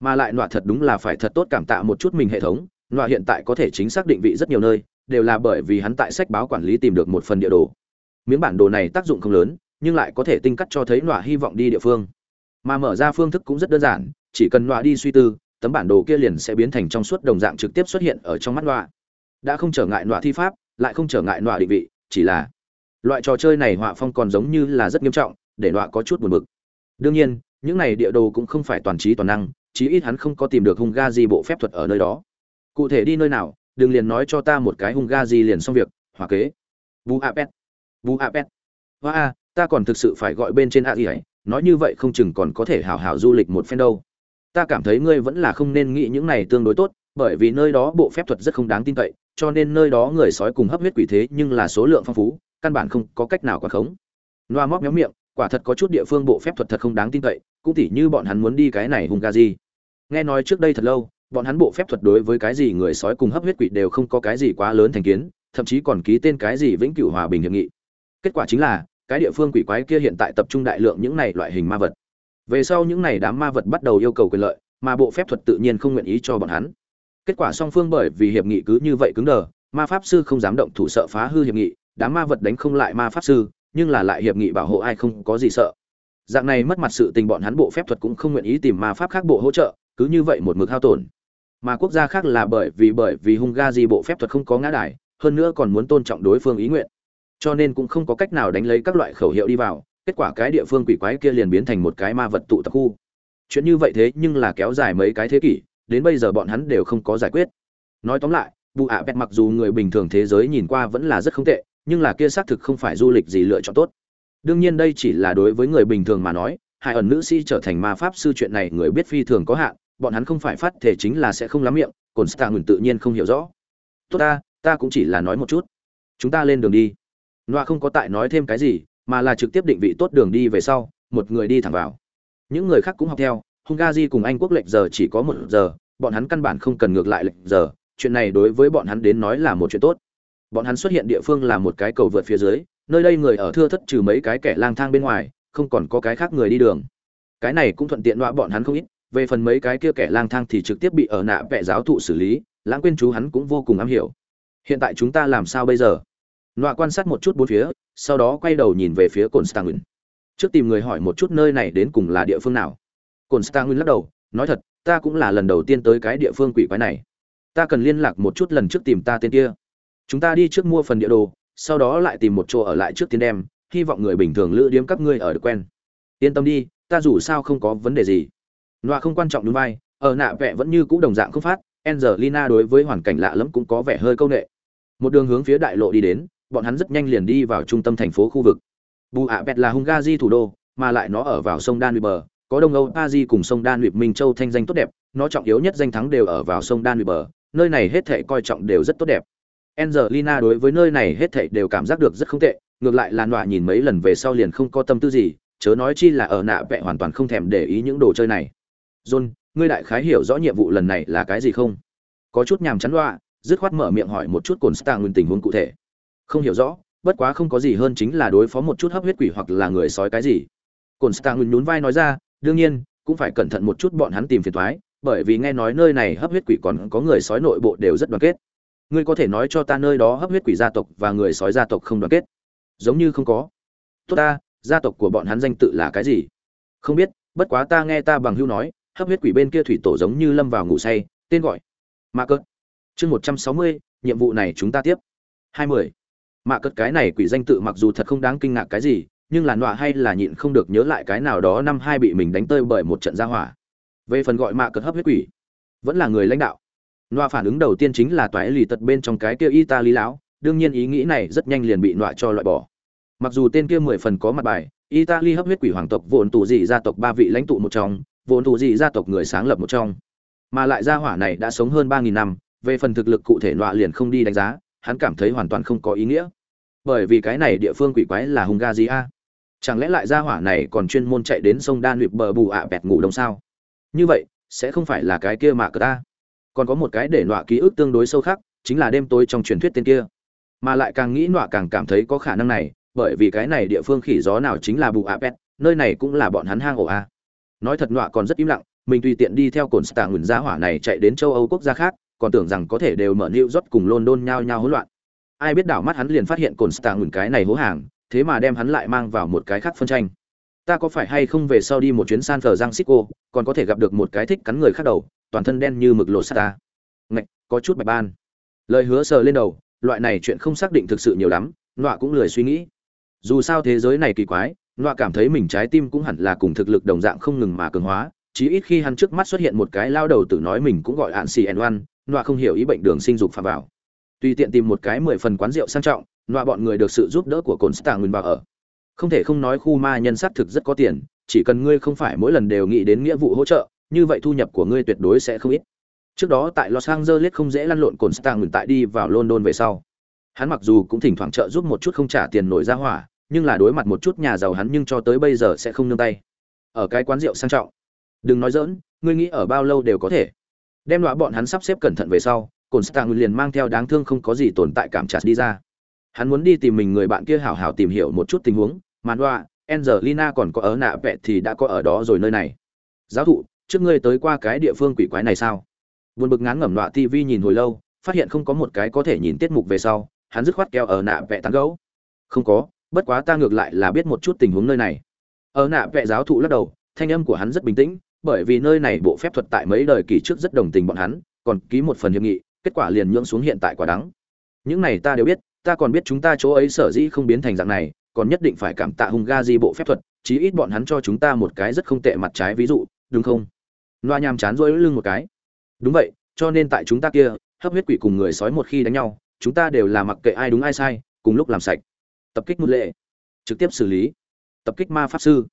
mà lại nọa thật đúng là phải thật tốt cảm tạ một chút mình hệ thống, nọa hiện tại có thể chính xác định vị rất nhiều nơi, đều là bởi vì hắn tại sách báo quản lý tìm được một phần địa đồ. Miếng bản đồ này tác dụng không lớn, nhưng lại có thể tinh cắt cho thấy nọa hy vọng đi địa phương. Mà mở ra phương thức cũng rất đơn giản, chỉ cần nọa đi suy tư, tấm bản đồ kia liền sẽ biến thành trong suốt đồng dạng trực tiếp xuất hiện ở trong mắt nọa. Đã không trở ngại nọa thi pháp, lại không trở ngại nọa định vị, chỉ là loại trò chơi này họa phong còn giống như là rất nghiêm trọng, để nọa có chút buồn bực. Đương nhiên, những này địa đồ cũng không phải toàn trí toàn năng chí ít hắn không có tìm được hung ga gì bộ phép thuật ở nơi đó. Cụ thể đi nơi nào, đừng liền nói cho ta một cái hung ga gì liền xong việc, hòa kế. Bu apet bu pet hoa a, ta còn thực sự phải gọi bên trên a gì ấy, nói như vậy không chừng còn có thể hào hào du lịch một phen đâu. Ta cảm thấy ngươi vẫn là không nên nghĩ những này tương đối tốt, bởi vì nơi đó bộ phép thuật rất không đáng tin cậy, cho nên nơi đó người sói cùng hấp huyết quỷ thế nhưng là số lượng phong phú, căn bản không có cách nào quả khống. Loa móc méo miệng, quả thật có chút địa phương bộ phép thuật thật không đáng tin cậy, cũng tỉ như bọn hắn muốn đi cái này hung ga gì nghe nói trước đây thật lâu, bọn hắn bộ phép thuật đối với cái gì người sói cùng hấp huyết quỷ đều không có cái gì quá lớn thành kiến, thậm chí còn ký tên cái gì vĩnh cửu hòa bình hiệp nghị. Kết quả chính là, cái địa phương quỷ quái kia hiện tại tập trung đại lượng những này loại hình ma vật. Về sau những này đám ma vật bắt đầu yêu cầu quyền lợi, mà bộ phép thuật tự nhiên không nguyện ý cho bọn hắn. Kết quả song phương bởi vì hiệp nghị cứ như vậy cứng đờ, ma pháp sư không dám động thủ sợ phá hư hiệp nghị, đám ma vật đánh không lại ma pháp sư, nhưng là lại hiệp nghị bảo hộ ai không có gì sợ. Dạng này mất mặt sự tình bọn hắn bộ phép thuật cũng không nguyện ý tìm ma pháp khác bộ hỗ trợ cứ như vậy một mực hao tổn. Mà quốc gia khác là bởi vì bởi vì hung ga bộ phép thuật không có ngã đài, hơn nữa còn muốn tôn trọng đối phương ý nguyện. Cho nên cũng không có cách nào đánh lấy các loại khẩu hiệu đi vào, kết quả cái địa phương quỷ quái kia liền biến thành một cái ma vật tụ tập khu. Chuyện như vậy thế nhưng là kéo dài mấy cái thế kỷ, đến bây giờ bọn hắn đều không có giải quyết. Nói tóm lại vụ ạ bẹt mặc dù người bình thường thế giới nhìn qua vẫn là rất không tệ, nhưng là kia xác thực không phải du lịch gì lựa chọn tốt. Đương nhiên đây chỉ là đối với người bình thường mà nói, hai ẩn nữ sĩ trở thành ma pháp sư chuyện này người biết phi thường có hạn bọn hắn không phải phát thể chính là sẽ không lắm miệng cồn stạ ngừng tự nhiên không hiểu rõ. Tốt ta ta cũng chỉ là nói một chút. Chúng ta lên đường đi. Noa không có tại nói thêm cái gì, mà là trực tiếp định vị tốt đường đi về sau, một người đi thẳng vào. Những người khác cũng học theo hungary cùng anh quốc lệnh giờ chỉ có một giờ, bọn hắn căn bản không cần ngược lại lệnh giờ, chuyện này đối với bọn hắn đến nói là một chuyện tốt. Bọn hắn xuất hiện địa phương là một cái cầu vượt phía dưới, nơi đây người ở thưa thất trừ mấy cái kẻ lang thang bên ngoài, không còn có cái khác người đi đường. Cái này cũng thuận tiện đọa bọn hắn không ít về phần mấy cái kia kẻ lang thang thì trực tiếp bị ở nạ vẽ giáo thụ xử lý, lãng quên chú hắn cũng vô cùng am hiểu. Hiện tại chúng ta làm sao bây giờ? Nọa quan sát một chút bốn phía, sau đó quay đầu nhìn về phía cồn trước tìm người hỏi một chút nơi này đến cùng là địa phương nào. Cồn lắc đầu, nói thật, ta cũng là lần đầu tiên tới cái địa phương quỷ quái này. Ta cần liên lạc một chút lần trước tìm ta tên kia. Chúng ta đi trước mua phần địa đồ, sau đó lại tìm một chỗ ở lại trước tiên đem, hy vọng người bình thường lữ điếm các ngươi ở được quen. Yên tâm đi, ta dù sao không có vấn đề gì nọa không quan trọng đúng vai, ở nạ vẽ vẫn như cũ đồng dạng không phát, angelina đối với hoàn cảnh lạ lẫm cũng có vẻ hơi câu nệ. Một đường hướng phía đại lộ đi đến, bọn hắn rất nhanh liền đi vào trung tâm thành phố khu vực. Bù ạ bẹt là hungary thủ đô, mà lại nó ở vào sông danube có đông âu, paris cùng sông danube minh châu thanh danh tốt đẹp, nó trọng yếu nhất danh thắng đều ở vào sông danube nơi này hết thảy coi trọng đều rất tốt đẹp. Angelina đối với nơi này hết thảy đều cảm giác được rất không tệ, ngược lại là nọa nhìn mấy lần về sau liền không có tâm tư gì, chớ nói chi là ở nạ vẽ hoàn toàn không thèm để ý những đồ chơi này john ngươi đại khái hiểu rõ nhiệm vụ lần này là cái gì không? Có chút nhàm chán loa, dứt khoát mở miệng hỏi một chút cồn stạ nguyên tình huống cụ thể. Không hiểu rõ bất quá không có gì hơn chính là đối phó một chút hấp huyết quỷ hoặc là người sói cái gì. Cồn stạ nguyên nhún vai nói ra đương nhiên cũng phải cẩn thận một chút bọn hắn tìm phiền toái bởi vì nghe nói nơi này hấp huyết quỷ còn có người sói nội bộ đều rất đoàn kết. Ngươi có thể nói cho ta nơi đó hấp huyết quỷ gia tộc và người sói gia tộc không đoàn kết? Giống như không có. Tốt ta gia tộc của bọn hắn danh tự là cái gì? Không biết bất quá ta nghe ta bằng hưu nói hấp huyết quỷ bên kia thủy tổ giống như lâm vào ngủ say, tên gọi mạ cớt chương một trăm sáu mươi, nhiệm vụ này chúng ta tiếp. hai mươi. Mạ cất cái này quỷ danh tự mặc dù thật không đáng kinh ngạc cái gì, nhưng là nọa hay là nhịn không được nhớ lại cái nào đó năm hai bị mình đánh tơi bởi một trận gia hỏa. Về phần gọi mạ cất hấp huyết quỷ, vẫn là người lãnh đạo. Nọa phản ứng đầu tiên chính là toái lì tật bên trong cái kia italy lão, đương nhiên ý nghĩ này rất nhanh liền bị nọa cho loại bỏ. Mặc dù tên kia mười phần có mặt bài, italy hấp huyết quỷ hoàng tộc vốn tù dị gia tộc ba vị lãnh tụ một trong vốn thủ dị gia tộc người sáng lập một trong. Mà lại gia hỏa này đã sống hơn ba nghìn năm, về phần thực lực cụ thể nọa liền không đi đánh giá, hắn cảm thấy hoàn toàn không có ý nghĩa. Bởi vì cái này địa phương quỷ quái là hung ga gì a chẳng lẽ lại gia hỏa này còn chuyên môn chạy đến sông đan luyện bờ bù ạ bẹt ngủ đông sao? Như vậy, sẽ không phải là cái kia mà cờ ta. Còn có một cái để nọa ký ức tương đối sâu khác chính là đêm tối trong truyền thuyết tên kia. Mà lại càng nghĩ nọa càng cảm thấy có khả năng này, bởi vì cái này địa phương khỉ gió nào chính là bù ạ bẹt, nơi này cũng là bọn hắn hang ổ a nói thật nọa còn rất im lặng mình tùy tiện đi theo cồn stạng nguyền gia hỏa này chạy đến châu âu quốc gia khác còn tưởng rằng có thể đều mở New York cùng London nhao nhao hỗn loạn. Ai biết đảo mắt hắn liền phát hiện cồn Stạng cái này hố hàng, thế mà đem hắn lại mang vào một cái khác phân tranh. Ta có phải hay không về sau đi một chuyến San Francisco, còn có thể gặp được một cái thích cắn người khác đầu, toàn thân đen như mực lột sắt ta. Ngạch, có chút bạch ban. Lời hứa sờ lên đầu, loại này chuyện không xác định thực sự nhiều lắm, nọa cũng lười suy nghĩ. Dù sao thế giới này kỳ quái, nọa cảm thấy mình trái tim cũng hẳn là cùng thực lực đồng dạng không ngừng mà cường hóa, chí ít khi hắn trước mắt xuất hiện một cái lao đầu tử nói mình cũng gọi hạn xì N1, nọa không hiểu ý bệnh đường sinh dục phạm vào. Tùy tiện tìm một cái mười phần quán rượu sang trọng nọa bọn người được sự giúp đỡ của Cổn stạng nguyên Bảo ở. Không thể không nói khu ma nhân sát thực rất có tiền chỉ cần ngươi không phải mỗi lần đều nghĩ đến nghĩa vụ hỗ trợ như vậy thu nhập của ngươi tuyệt đối sẽ không ít. Trước đó tại los angeles không dễ lăn lộn Cổn stạng nguyên tại đi vào london về sau. Hắn mặc dù cũng thỉnh thoảng trợ giúp một chút không trả tiền nổi ra hỏa nhưng là đối mặt một chút nhà giàu hắn nhưng cho tới bây giờ sẽ không nương tay. Ở cái quán rượu sang trọng. Đừng nói dỡn ngươi nghĩ ở bao lâu đều có thể. Đem loại bọn hắn sắp xếp cẩn thận về sau cồn stạng liền mang theo đáng thương không có gì tồn tại cảm chặt đi ra. Hắn muốn đi tìm mình người bạn kia hảo hảo tìm hiểu một chút tình huống, mà đoạ angelina còn có ở nạ vẹ thì đã có ở đó rồi nơi này. Giáo thụ, trước ngươi tới qua cái địa phương quỷ quái này sao? Buồn bực ngán ngẩm đoạ tv nhìn hồi lâu, phát hiện không có một cái có thể nhìn tiết mục về sau, hắn dứt khoát keo ở nạ vẹ tán gấu không có bất quá ta ngược lại là biết một chút tình huống nơi này ở nạ vệ giáo thụ lắc đầu thanh âm của hắn rất bình tĩnh bởi vì nơi này bộ phép thuật tại mấy đời kỳ trước rất đồng tình bọn hắn, còn ký một phần hiệp nghị, kết quả liền nhưỡng xuống hiện tại quả đắng. Những này ta đều biết, ta còn biết chúng ta chỗ ấy sở dĩ không biến thành dạng này, còn nhất định phải cảm tạ hung ga di bộ phép thuật, chí ít bọn hắn cho chúng ta một cái rất không tệ mặt trái ví dụ, đúng không? Loa nham chán rỗi lưng một cái. Đúng vậy, cho nên tại chúng ta kia, hấp huyết quỷ cùng người sói một khi đánh nhau, chúng ta đều là mặc kệ ai đúng ai sai, cùng lúc làm sạch. Tập kích một lệ, trực tiếp xử lý. Tập kích ma pháp sư,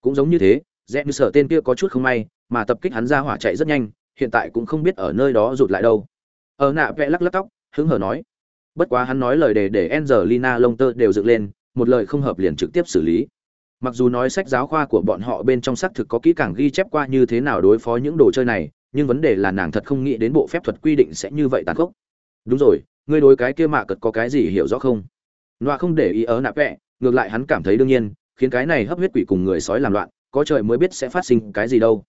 cũng giống như thế, rẽ như sở tên kia có chút không may mà tập kích hắn ra hỏa chạy rất nhanh hiện tại cũng không biết ở nơi đó rụt lại đâu. Ở nạ vẽ lắc lắc tóc hứng hở nói. Bất quá hắn nói lời đề để angelina lông tơ đều dựng lên một lời không hợp liền trực tiếp xử lý. Mặc dù nói sách giáo khoa của bọn họ bên trong xác thực có kỹ càng ghi chép qua như thế nào đối phó những đồ chơi này nhưng vấn đề là nàng thật không nghĩ đến bộ phép thuật quy định sẽ như vậy tàn khốc. Đúng rồi ngươi đối cái kia mạ cật có cái gì hiểu rõ không? Nọa không để ý ở nạ vẻ, ngược lại hắn cảm thấy đương nhiên khiến cái này hấp huyết quỷ cùng người sói làm loạn có trời mới biết sẽ phát sinh cái gì đâu.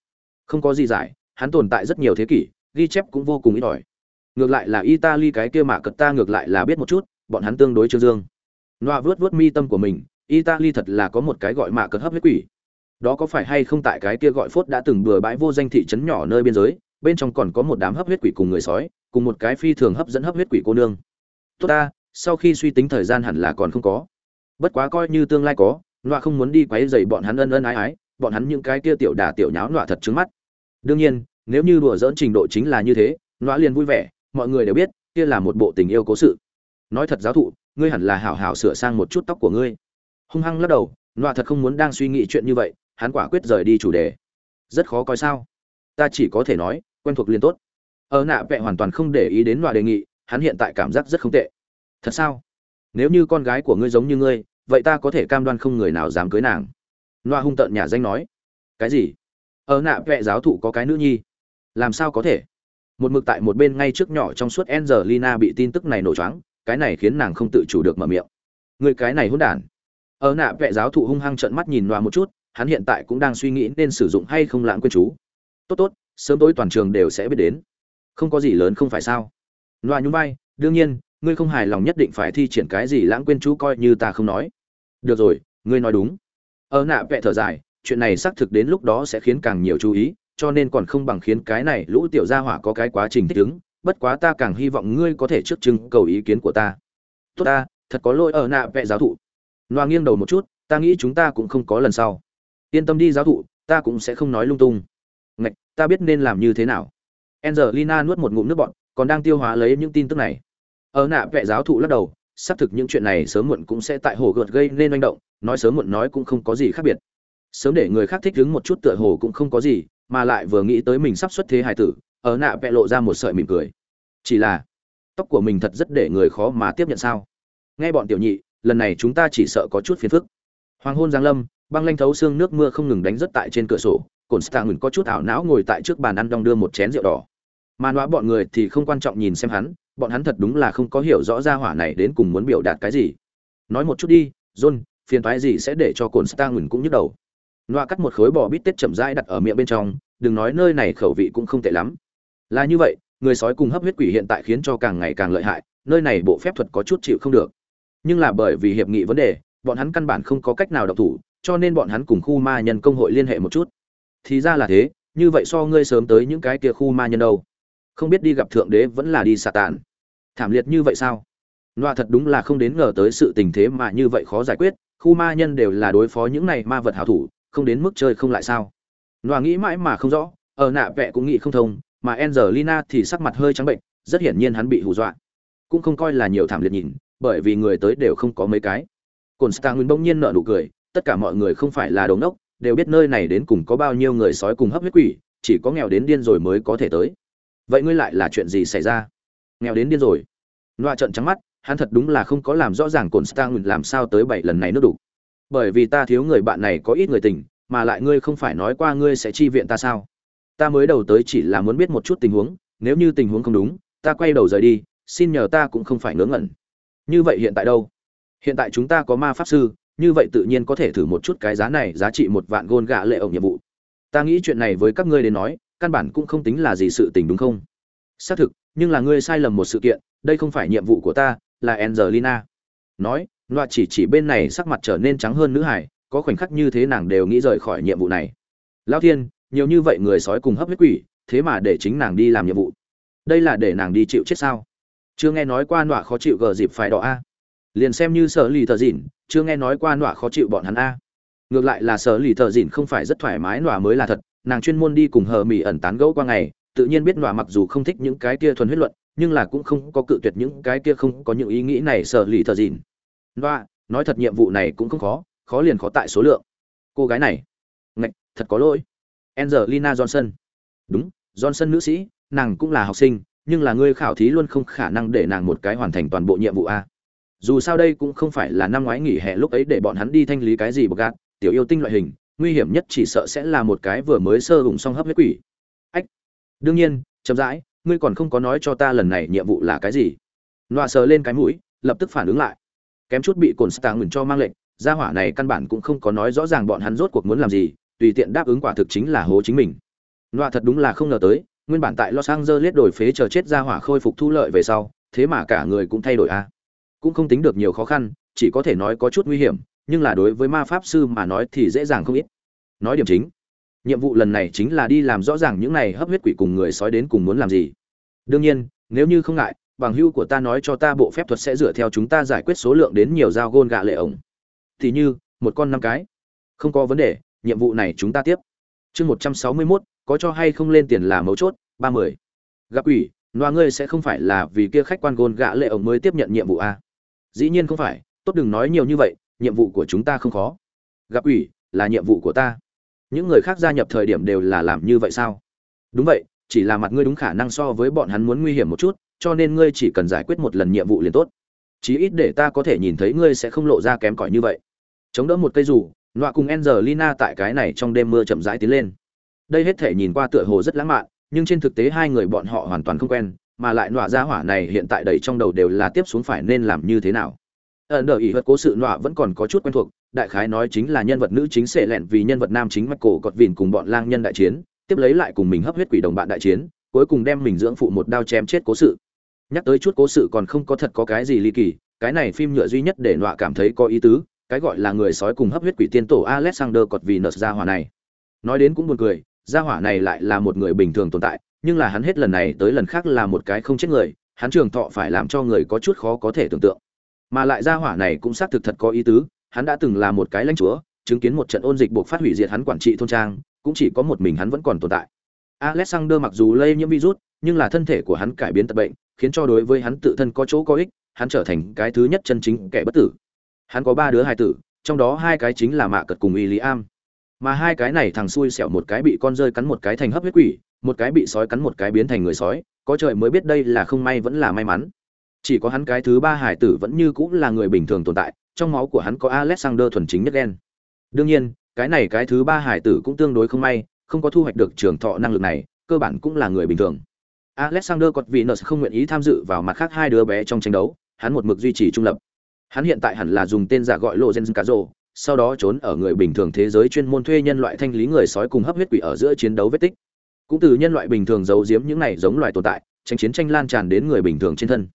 Không có gì giải hắn tồn tại rất nhiều thế kỷ ghi chép cũng vô cùng ít ỏi. Ngược lại là italy cái kia mà cật ta ngược lại là biết một chút bọn hắn tương đối trương dương. Noa vớt vớt mi tâm của mình italy thật là có một cái gọi mạ cật hấp huyết quỷ. Đó có phải hay không tại cái kia gọi phốt đã từng bừa bãi vô danh thị trấn nhỏ nơi biên giới bên trong còn có một đám hấp huyết quỷ cùng người sói cùng một cái phi thường hấp dẫn hấp huyết quỷ cô nương. Tốt ta sau khi suy tính thời gian hẳn là còn không có. Bất quá coi như tương lai có noa không muốn đi quấy rầy bọn hắn ân ân ái ái, bọn hắn những cái kia tiểu đà tiểu nháo nọa thật trứng mắt. Đương nhiên, nếu như đùa dỡn trình độ chính là như thế, nọa liền vui vẻ, mọi người đều biết, kia là một bộ tình yêu cố sự. Nói thật giáo thụ, ngươi hẳn là hảo hảo sửa sang một chút tóc của ngươi. Hung hăng lắc đầu, nọa thật không muốn đang suy nghĩ chuyện như vậy, hắn quả quyết rời đi chủ đề. Rất khó coi sao? Ta chỉ có thể nói, quen thuộc liền tốt. Ở nạ vẹ hoàn toàn không để ý đến nọa đề nghị, hắn hiện tại cảm giác rất không tệ thật sao? Nếu như con gái của ngươi giống như ngươi, vậy ta có thể cam đoan không người nào dám cưới nàng. Noa hung tợn nhà danh nói. Cái gì? Ở nạ vệ giáo thụ có cái nữ nhi. Làm sao có thể? Một mực tại một bên ngay trước nhỏ trong suốt angelina bị tin tức này nổ choáng, cái này khiến nàng không tự chủ được mở miệng. Người cái này hỗn đản. Ở nạ vệ giáo thụ hung hăng trợn mắt nhìn noa một chút, hắn hiện tại cũng đang suy nghĩ nên sử dụng hay không lãng quên chú. Tốt tốt, sớm tối toàn trường đều sẽ biết đến. Không có gì lớn không phải sao? Noa nhún vai, đương nhiên ngươi không hài lòng nhất định phải thi triển cái gì lãng quên chú coi như ta không nói. Được rồi, ngươi nói đúng. Ở nạ vẽ thở dài, chuyện này xác thực đến lúc đó sẽ khiến càng nhiều chú ý, cho nên còn không bằng khiến cái này lũ tiểu gia hỏa có cái quá trình thích ứng, bất quá ta càng hy vọng ngươi có thể trước trưng cầu ý kiến của ta. Tốt ta, thật có lỗi ở nạ vẽ giáo thụ. Loa nghiêng đầu một chút, ta nghĩ chúng ta cũng không có lần sau. Yên tâm đi giáo thụ, ta cũng sẽ không nói lung tung. Ngạch, ta biết nên làm như thế nào. Angelina nuốt một ngụm nước bọn còn đang tiêu hóa lấy những tin tức này ở nạ vẽ giáo thụ lắc đầu, xác thực những chuyện này sớm muộn cũng sẽ tại hồ gợt gây nên manh động, nói sớm muộn nói cũng không có gì khác biệt. Sớm để người khác thích đứng một chút tựa hồ cũng không có gì, mà lại vừa nghĩ tới mình sắp xuất thế hài tử, ở nạ vẽ lộ ra một sợi mỉm cười. Chỉ là, tóc của mình thật rất để người khó mà tiếp nhận sao. Nghe bọn tiểu nhị, lần này chúng ta chỉ sợ có chút phiền phức. Hoàng hôn giáng lâm, băng lanh thấu xương nước mưa không ngừng đánh rất tại trên cửa sổ cồn stạng có chút ảo não ngồi tại trước bàn ăn đong đưa một chén rượu đỏ. Mà nói bọn người thì không quan trọng nhìn xem hắn bọn hắn thật đúng là không có hiểu rõ ra hỏa này đến cùng muốn biểu đạt cái gì. Nói một chút đi, john, phiền toái gì sẽ để cho cồn stang cũng nhức đầu. Loa cắt một khối bò bít tết chậm rãi đặt ở miệng bên trong, đừng nói nơi này khẩu vị cũng không tệ lắm. Là như vậy, người sói cùng hấp huyết quỷ hiện tại khiến cho càng ngày càng lợi hại, nơi này bộ phép thuật có chút chịu không được. Nhưng là bởi vì hiệp nghị vấn đề, bọn hắn căn bản không có cách nào độc thủ, cho nên bọn hắn cùng khu ma nhân công hội liên hệ một chút. Thì ra là thế, như vậy so ngươi sớm tới những cái kia khu ma nhân đâu? Không biết đi gặp thượng đế vẫn là đi xà tàn thảm liệt như vậy sao? Loa thật đúng là không đến ngờ tới sự tình thế mà như vậy khó giải quyết, khu ma nhân đều là đối phó những này ma vật hảo thủ, không đến mức chơi không lại sao? Loa nghĩ mãi mà không rõ, ở nạ vẽ cũng nghĩ không thông, mà angelina thì sắc mặt hơi trắng bệnh, rất hiển nhiên hắn bị hù dọa. Cũng không coi là nhiều thảm liệt nhìn, bởi vì người tới đều không có mấy cái. Cồn stang nguyên bỗng nhiên nợ nụ cười, tất cả mọi người không phải là đồ ngốc, đều biết nơi này đến cùng có bao nhiêu người sói cùng hấp huyết quỷ, chỉ có nghèo đến điên rồi mới có thể tới. Vậy ngươi lại là chuyện gì xảy ra? Nghèo đến điên rồi. Loa trận trắng mắt, hắn thật đúng là không có làm rõ ràng cồn stang làm sao tới bảy lần này nước đủ. Bởi vì ta thiếu người bạn này có ít người tình, mà lại ngươi không phải nói qua ngươi sẽ chi viện ta sao? Ta mới đầu tới chỉ là muốn biết một chút tình huống, nếu như tình huống không đúng, ta quay đầu rời đi, xin nhờ ta cũng không phải ngớ ngẩn. Như vậy hiện tại đâu? Hiện tại chúng ta có ma pháp sư, như vậy tự nhiên có thể thử một chút cái giá này, giá trị một vạn gôn gạ lệ ổng nhiệm vụ. Ta nghĩ chuyện này với các ngươi đến nói, căn bản cũng không tính là gì sự tình đúng không? Xác thực nhưng là ngươi sai lầm một sự kiện, đây không phải nhiệm vụ của ta, là angelina. Nói, loa chỉ chỉ bên này sắc mặt trở nên trắng hơn nữ hải có khoảnh khắc như thế nàng đều nghĩ rời khỏi nhiệm vụ này. Lao thiên, nhiều như vậy người sói cùng hấp huyết quỷ, thế mà để chính nàng đi làm nhiệm vụ. Đây là để nàng đi chịu chết sao? Chưa nghe nói qua nọa khó chịu gờ dịp phải đỏ a. Liền xem như sở lì thợ dịn, chưa nghe nói qua nọa khó chịu bọn hắn a. Ngược lại là sở lì thợ dịn không phải rất thoải mái nọa mới là thật, nàng chuyên môn đi cùng hờ mỹ ẩn tán gẫu qua ngày tự nhiên biết nọa mặc dù không thích những cái kia thuần huyết luận, nhưng là cũng không có cự tuyệt những cái kia không có những ý nghĩ này sợ lì thờ dìn. Nọa, nói thật nhiệm vụ này cũng không khó khó liền khó tại số lượng. Cô gái này, ngạch, thật có lỗi. Angelina johnson. Đúng, johnson nữ sĩ, nàng cũng là học sinh, nhưng là ngươi khảo thí luôn không khả năng để nàng một cái hoàn thành toàn bộ nhiệm vụ a. Dù sao đây cũng không phải là năm ngoái nghỉ hè lúc ấy để bọn hắn đi thanh lý cái gì bọc gạt, tiểu yêu tinh loại hình, nguy hiểm nhất chỉ sợ sẽ là một cái vừa mới sơ hùng song hấp huyết quỷ đương nhiên, chậm rãi, ngươi còn không có nói cho ta lần này nhiệm vụ là cái gì. Loa sờ lên cái mũi, lập tức phản ứng lại. Kém chút bị cồn stang ngừng cho mang lệnh, gia hỏa này căn bản cũng không có nói rõ ràng bọn hắn rốt cuộc muốn làm gì, tùy tiện đáp ứng quả thực chính là hố chính mình. Loa thật đúng là không ngờ tới, nguyên bản tại los angeles đổi phế chờ chết gia hỏa khôi phục thu lợi về sau, thế mà cả người cũng thay đổi a. Cũng không tính được nhiều khó khăn, chỉ có thể nói có chút nguy hiểm, nhưng là đối với ma pháp sư mà nói thì dễ dàng không ít. Nói điểm chính nhiệm vụ lần này chính là đi làm rõ ràng những này hấp huyết quỷ cùng người sói đến cùng muốn làm gì. Đương nhiên, nếu như không ngại, bằng hưu của ta nói cho ta bộ phép thuật sẽ dựa theo chúng ta giải quyết số lượng đến nhiều dao gôn gạ lệ ổng. Thì như, một con năm cái. Không có vấn đề, nhiệm vụ này chúng ta tiếp. Chương một trăm sáu mươi mốt, có cho hay không lên tiền là mấu chốt, ba mươi gặp ủy loa ngươi sẽ không phải là vì kia khách quan gôn gạ lệ ổng mới tiếp nhận nhiệm vụ a à? dĩ nhiên không phải, tốt đừng nói nhiều như vậy, nhiệm vụ của chúng ta không khó. Gặp ủy là nhiệm vụ của ta những người khác gia nhập thời điểm đều là làm như vậy sao? Đúng vậy, chỉ là mặt ngươi đúng khả năng so với bọn hắn muốn nguy hiểm một chút, cho nên ngươi chỉ cần giải quyết một lần nhiệm vụ liền tốt. Chí ít để ta có thể nhìn thấy ngươi sẽ không lộ ra kém cỏi như vậy. Chống đỡ một cây rủ nọa cùng angelina tại cái này trong đêm mưa chậm rãi tiến lên. Đây hết thể nhìn qua tựa hồ rất lãng mạn, nhưng trên thực tế hai người bọn họ hoàn toàn không quen, mà lại nọa ra hỏa này hiện tại đầy trong đầu đều là tiếp xuống phải nên làm như thế nào. Ẩn đờ ỉ vật cố sự nọa vẫn còn có chút quen thuộc đại khái nói chính là nhân vật nữ chính sẽ lẹn vì nhân vật nam chính mắc cổ cọt vìn cùng bọn lang nhân đại chiến, tiếp lấy lại cùng mình hấp huyết quỷ đồng bạn đại chiến, cuối cùng đem mình dưỡng phụ một đao chém chết cố sự. Nhắc tới chút cố sự còn không có thật có cái gì ly kỳ, cái này phim nhựa duy nhất để nọa cảm thấy có ý tứ, cái gọi là người sói cùng hấp huyết quỷ tiên tổ alexander cọt vì nợ ra hỏa này. Nói đến cũng buồn cười, gia hỏa này lại là một người bình thường tồn tại, nhưng là hắn hết lần này tới lần khác là một cái không chết người, hắn trường thọ phải làm cho người có chút khó có thể tưởng tượng. Mà lại gia hỏa này cũng xác thực thật có ý tứ hắn đã từng là một cái lãnh chúa, chứng kiến một trận ôn dịch buộc phát hủy diệt hắn quản trị thôn trang, cũng chỉ có một mình hắn vẫn còn tồn tại. Alexander mặc dù lây nhiễm virus, nhưng là thân thể của hắn cải biến tật bệnh, khiến cho đối với hắn tự thân có chỗ có ích, hắn trở thành cái thứ nhất chân chính kẻ bất tử. Hắn có ba đứa hài tử, trong đó hai cái chính là mạ cật cùng y am mà hai cái này thằng xui xẻo một cái bị con rơi cắn một cái thành hấp huyết quỷ, một cái bị sói cắn một cái biến thành người sói, có trời mới biết đây là không may vẫn là may mắn. Chỉ có hắn cái thứ ba hải tử vẫn như cũng là người bình thường tồn tại trong máu của hắn có alexander thuần chính nhất đen đương nhiên, cái này cái thứ ba hải tử cũng tương đối không may, không có thu hoạch được trường thọ năng lực này, cơ bản cũng là người bình thường. Alexander cọt vị nợ không nguyện ý tham dự vào mặt khác hai đứa bé trong tranh đấu, hắn một mực duy trì trung lập. Hắn hiện tại hẳn là dùng tên giả gọi lộ cazo, sau đó trốn ở người bình thường thế giới chuyên môn thuê nhân loại thanh lý người sói cùng hấp huyết quỷ ở giữa chiến đấu vết tích. Cũng từ nhân loại bình thường giấu giếm những này giống loài tồn tại tranh chiến tranh lan tràn đến người bình thường trên thân.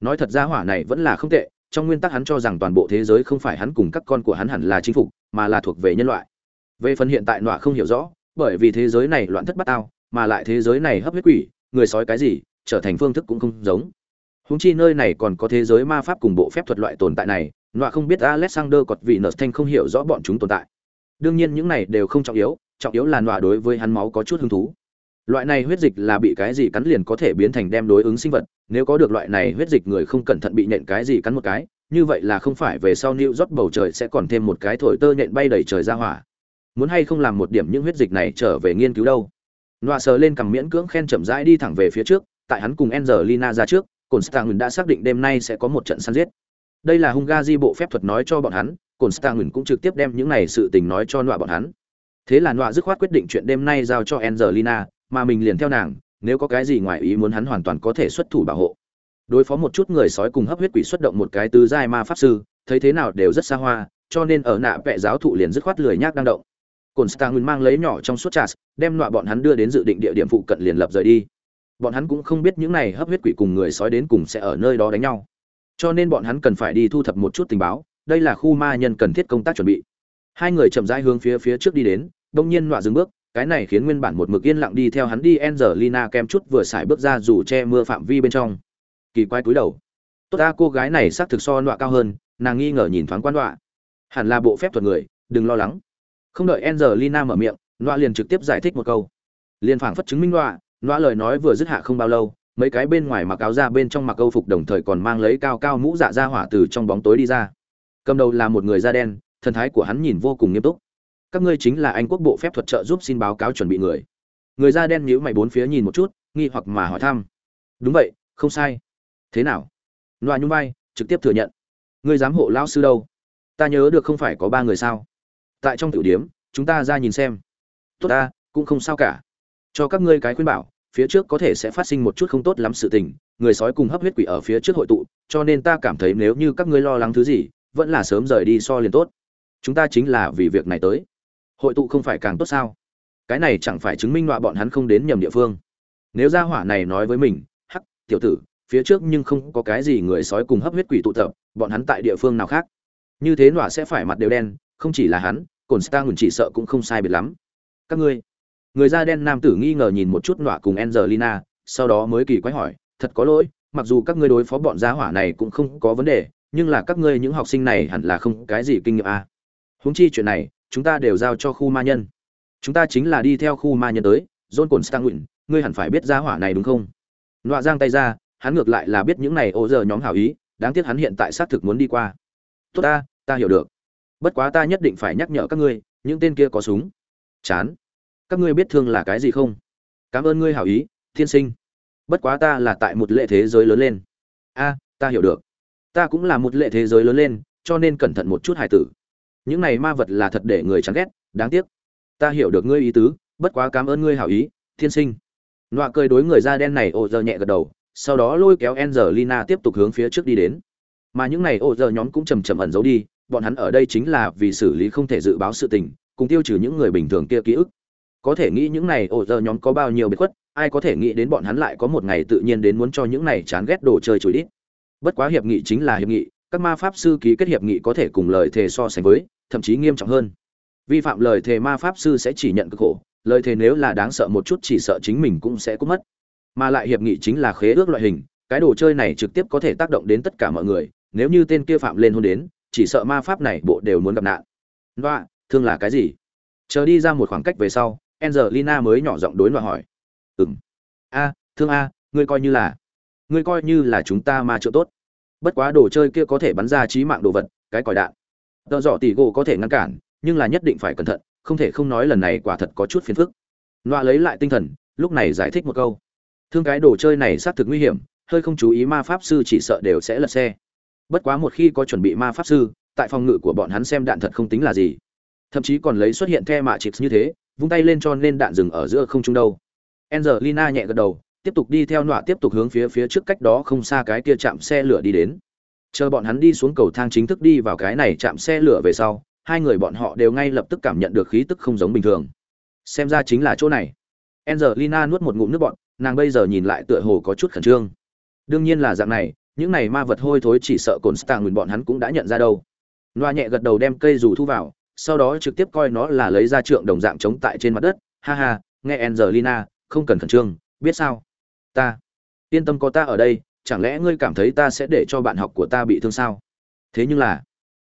Nói thật ra hỏa này vẫn là không tệ trong nguyên tắc hắn cho rằng toàn bộ thế giới không phải hắn cùng các con của hắn hẳn là chinh phục, mà là thuộc về nhân loại. Về phần hiện tại nọa không hiểu rõ, bởi vì thế giới này loạn thất bát ao mà lại thế giới này hấp huyết quỷ, người sói cái gì, trở thành phương thức cũng không giống. Húng chi nơi này còn có thế giới ma pháp cùng bộ phép thuật loại tồn tại này, nọa không biết alexander cọt vị nợ thanh không hiểu rõ bọn chúng tồn tại. Đương nhiên những này đều không trọng yếu trọng yếu là nọa đối với hắn máu có chút hứng thú loại này huyết dịch là bị cái gì cắn liền có thể biến thành đem đối ứng sinh vật nếu có được loại này huyết dịch người không cẩn thận bị nện cái gì cắn một cái như vậy là không phải về sau New rót bầu trời sẽ còn thêm một cái thổi tơ nhện bay đầy trời ra hỏa. Muốn hay không làm một điểm những huyết dịch này trở về nghiên cứu đâu. Nọa sờ lên cằm miễn cưỡng khen chậm rãi đi thẳng về phía trước, tại hắn cùng Angelina ra trước, Constantine đã xác định đêm nay sẽ có một trận săn giết. Đây là Hungary bộ phép thuật nói cho bọn hắn, Constantine cũng trực tiếp đem những này sự tình nói cho nọa bọn hắn. Thế là nọa dứt khoát quyết định chuyện đêm nay giao cho Angelina, mà mình liền theo nàng, nếu có cái gì ngoài ý muốn hắn hoàn toàn có thể xuất thủ bảo hộ. Đối phó một chút người sói cùng hấp huyết quỷ xuất động một cái tứ giai ma pháp sư thấy thế nào đều rất xa hoa cho nên ở nạ vẽ giáo thụ liền dứt khoát lười nhác đang động. Cồn stang mang lấy nhỏ trong suốt chas đem nọa bọn hắn đưa đến dự định địa điểm phụ cận liền lập rời đi. Bọn hắn cũng không biết những này hấp huyết quỷ cùng người sói đến cùng sẽ ở nơi đó đánh nhau. Cho nên bọn hắn cần phải đi thu thập một chút tình báo đây là khu ma nhân cần thiết công tác chuẩn bị. Hai người chậm rãi hướng phía phía trước đi đến đông nhiên nọa dừng bước cái này khiến nguyên bản một mực yên lặng đi theo hắn đi Angelina kem chút vừa xài bước ra dù che mưa phạm vi bên trong. Kỳ quái cúi đầu. Tốt ta, cô gái này xác thực so nọa cao hơn, nàng nghi ngờ nhìn thoáng quan nọa. Hẳn là bộ phép thuật người, đừng lo lắng. Không đợi angelina mở miệng, nọa liền trực tiếp giải thích một câu. Liền phảng phất chứng minh nọa nọa lời nói vừa dứt hạ không bao lâu, mấy cái bên ngoài mặc áo ra bên trong mặc câu phục đồng thời còn mang lấy cao cao mũ dạ ra hỏa từ trong bóng tối đi ra. Cầm đầu là một người da đen, thần thái của hắn nhìn vô cùng nghiêm túc các ngươi chính là anh quốc bộ phép thuật trợ giúp xin báo cáo chuẩn bị người. Người da đen nhíu mày bốn phía nhìn một chút, nghi hoặc mà hỏi thăm. Đúng vậy, không sai. Thế nào? Loa nhung vai, trực tiếp thừa nhận. Ngươi dám hộ lão sư đâu? Ta nhớ được không phải có ba người sao? Tại trong tiểu điếm, chúng ta ra nhìn xem. Tốt ta, cũng không sao cả. Cho các ngươi cái khuyên bảo, phía trước có thể sẽ phát sinh một chút không tốt lắm sự tình, người sói cùng hấp huyết quỷ ở phía trước hội tụ, cho nên ta cảm thấy nếu như các ngươi lo lắng thứ gì, vẫn là sớm rời đi so liền tốt. Chúng ta chính là vì việc này tới hội tụ không phải càng tốt sao cái này chẳng phải chứng minh loại bọn hắn không đến nhầm địa phương nếu gia hỏa này nói với mình hắc tiểu tử phía trước nhưng không có cái gì người sói cùng hấp huyết quỷ tụ tập, bọn hắn tại địa phương nào khác. Như thế nọa sẽ phải mặt đều đen, không chỉ là hắn, Cổn Stang chỉ sợ cũng không sai biệt lắm. Các ngươi, người da đen nam tử nghi ngờ nhìn một chút nọa cùng Angelina, sau đó mới kỳ quái hỏi, thật có lỗi, mặc dù các ngươi đối phó bọn gia hỏa này cũng không có vấn đề, nhưng là các ngươi những học sinh này hẳn là không cái gì kinh nghiệm à. Huống chi chuyện này, chúng ta đều giao cho khu ma nhân. Chúng ta chính là đi theo khu ma nhân tới, John Cổn Stang ngươi hẳn phải biết gia hỏa này đúng không? Nọa giang tay ra, hắn ngược lại là biết những này ô giờ nhóm hảo ý đáng tiếc hắn hiện tại xác thực muốn đi qua. Tốt ta ta hiểu được. Bất quá ta nhất định phải nhắc nhở các ngươi những tên kia có súng. Chán. Các ngươi biết thương là cái gì không? Cảm ơn ngươi hảo ý thiên sinh. Bất quá ta là tại một lệ thế giới lớn lên. A ta hiểu được. Ta cũng là một lệ thế giới lớn lên cho nên cẩn thận một chút hài tử những này ma vật là thật để người chán ghét đáng tiếc ta hiểu được ngươi ý tứ bất quá cảm ơn ngươi hảo ý thiên sinh nọa cười đối người da đen này ô giờ nhẹ gật đầu sau đó lôi kéo Angelina tiếp tục hướng phía trước đi đến. Mà những này ô giờ nhóm cũng chầm chậm ẩn giấu đi, bọn hắn ở đây chính là vì xử lý không thể dự báo sự tình, cùng tiêu trừ những người bình thường kia ký ức. Có thể nghĩ những này ô giờ nhóm có bao nhiêu biệt khuất, ai có thể nghĩ đến bọn hắn lại có một ngày tự nhiên đến muốn cho những này chán ghét đồ chơi chửi đít. Bất quá hiệp nghị chính là hiệp nghị, các ma pháp sư ký kết hiệp nghị có thể cùng lời thề so sánh với, thậm chí nghiêm trọng hơn. Vi phạm lời thề ma pháp sư sẽ chỉ nhận cực khổ, lời thề nếu là đáng sợ một chút chỉ sợ chính mình cũng sẽ cút mất. Mà lại hiệp nghị chính là khế ước loại hình cái đồ chơi này trực tiếp có thể tác động đến tất cả mọi người nếu như tên kia phạm lên hôn đến chỉ sợ ma pháp này bộ đều muốn gặp nạn. Loa thương là cái gì? Chờ đi ra một khoảng cách về sau angelina mới nhỏ giọng đối loa hỏi. Ừng a thương a ngươi coi như là ngươi coi như là chúng ta ma trợ tốt. Bất quá đồ chơi kia có thể bắn ra trí mạng đồ vật cái còi đạn tờ dọ tỷ gỗ có thể ngăn cản, nhưng là nhất định phải cẩn thận, không thể không nói lần này quả thật có chút phiền phức. Loa lấy lại tinh thần, lúc này giải thích một câu. Thương cái đồ chơi này xác thực nguy hiểm, hơi không chú ý ma pháp sư chỉ sợ đều sẽ lật xe. Bất quá một khi có chuẩn bị ma pháp sư, tại phòng ngự của bọn hắn xem đạn thật không tính là gì. Thậm chí còn lấy xuất hiện the mạ chịt như thế, vung tay lên cho nên đạn dừng ở giữa không trung đâu. Angelina nhẹ gật đầu, tiếp tục đi theo nọa tiếp tục hướng phía phía trước cách đó không xa cái kia chạm xe lửa đi đến chờ bọn hắn đi xuống cầu thang chính thức đi vào cái này chạm xe lửa về sau, hai người bọn họ đều ngay lập tức cảm nhận được khí tức không giống bình thường. Xem ra chính là chỗ này. Angelina nuốt một ngụm nước bọn nàng bây giờ nhìn lại tựa hồ có chút khẩn trương. Đương nhiên là dạng này, những này ma vật hôi thối chỉ sợ cồn stạng nguyền bọn hắn cũng đã nhận ra đâu. Loa nhẹ gật đầu đem cây dù thu vào, sau đó trực tiếp coi nó là lấy ra trượng đồng dạng chống tại trên mặt đất. Ha ha, nghe angelina, không cần khẩn trương, biết sao? Ta, yên tâm có ta ở đây chẳng lẽ ngươi cảm thấy ta sẽ để cho bạn học của ta bị thương sao? Thế nhưng là,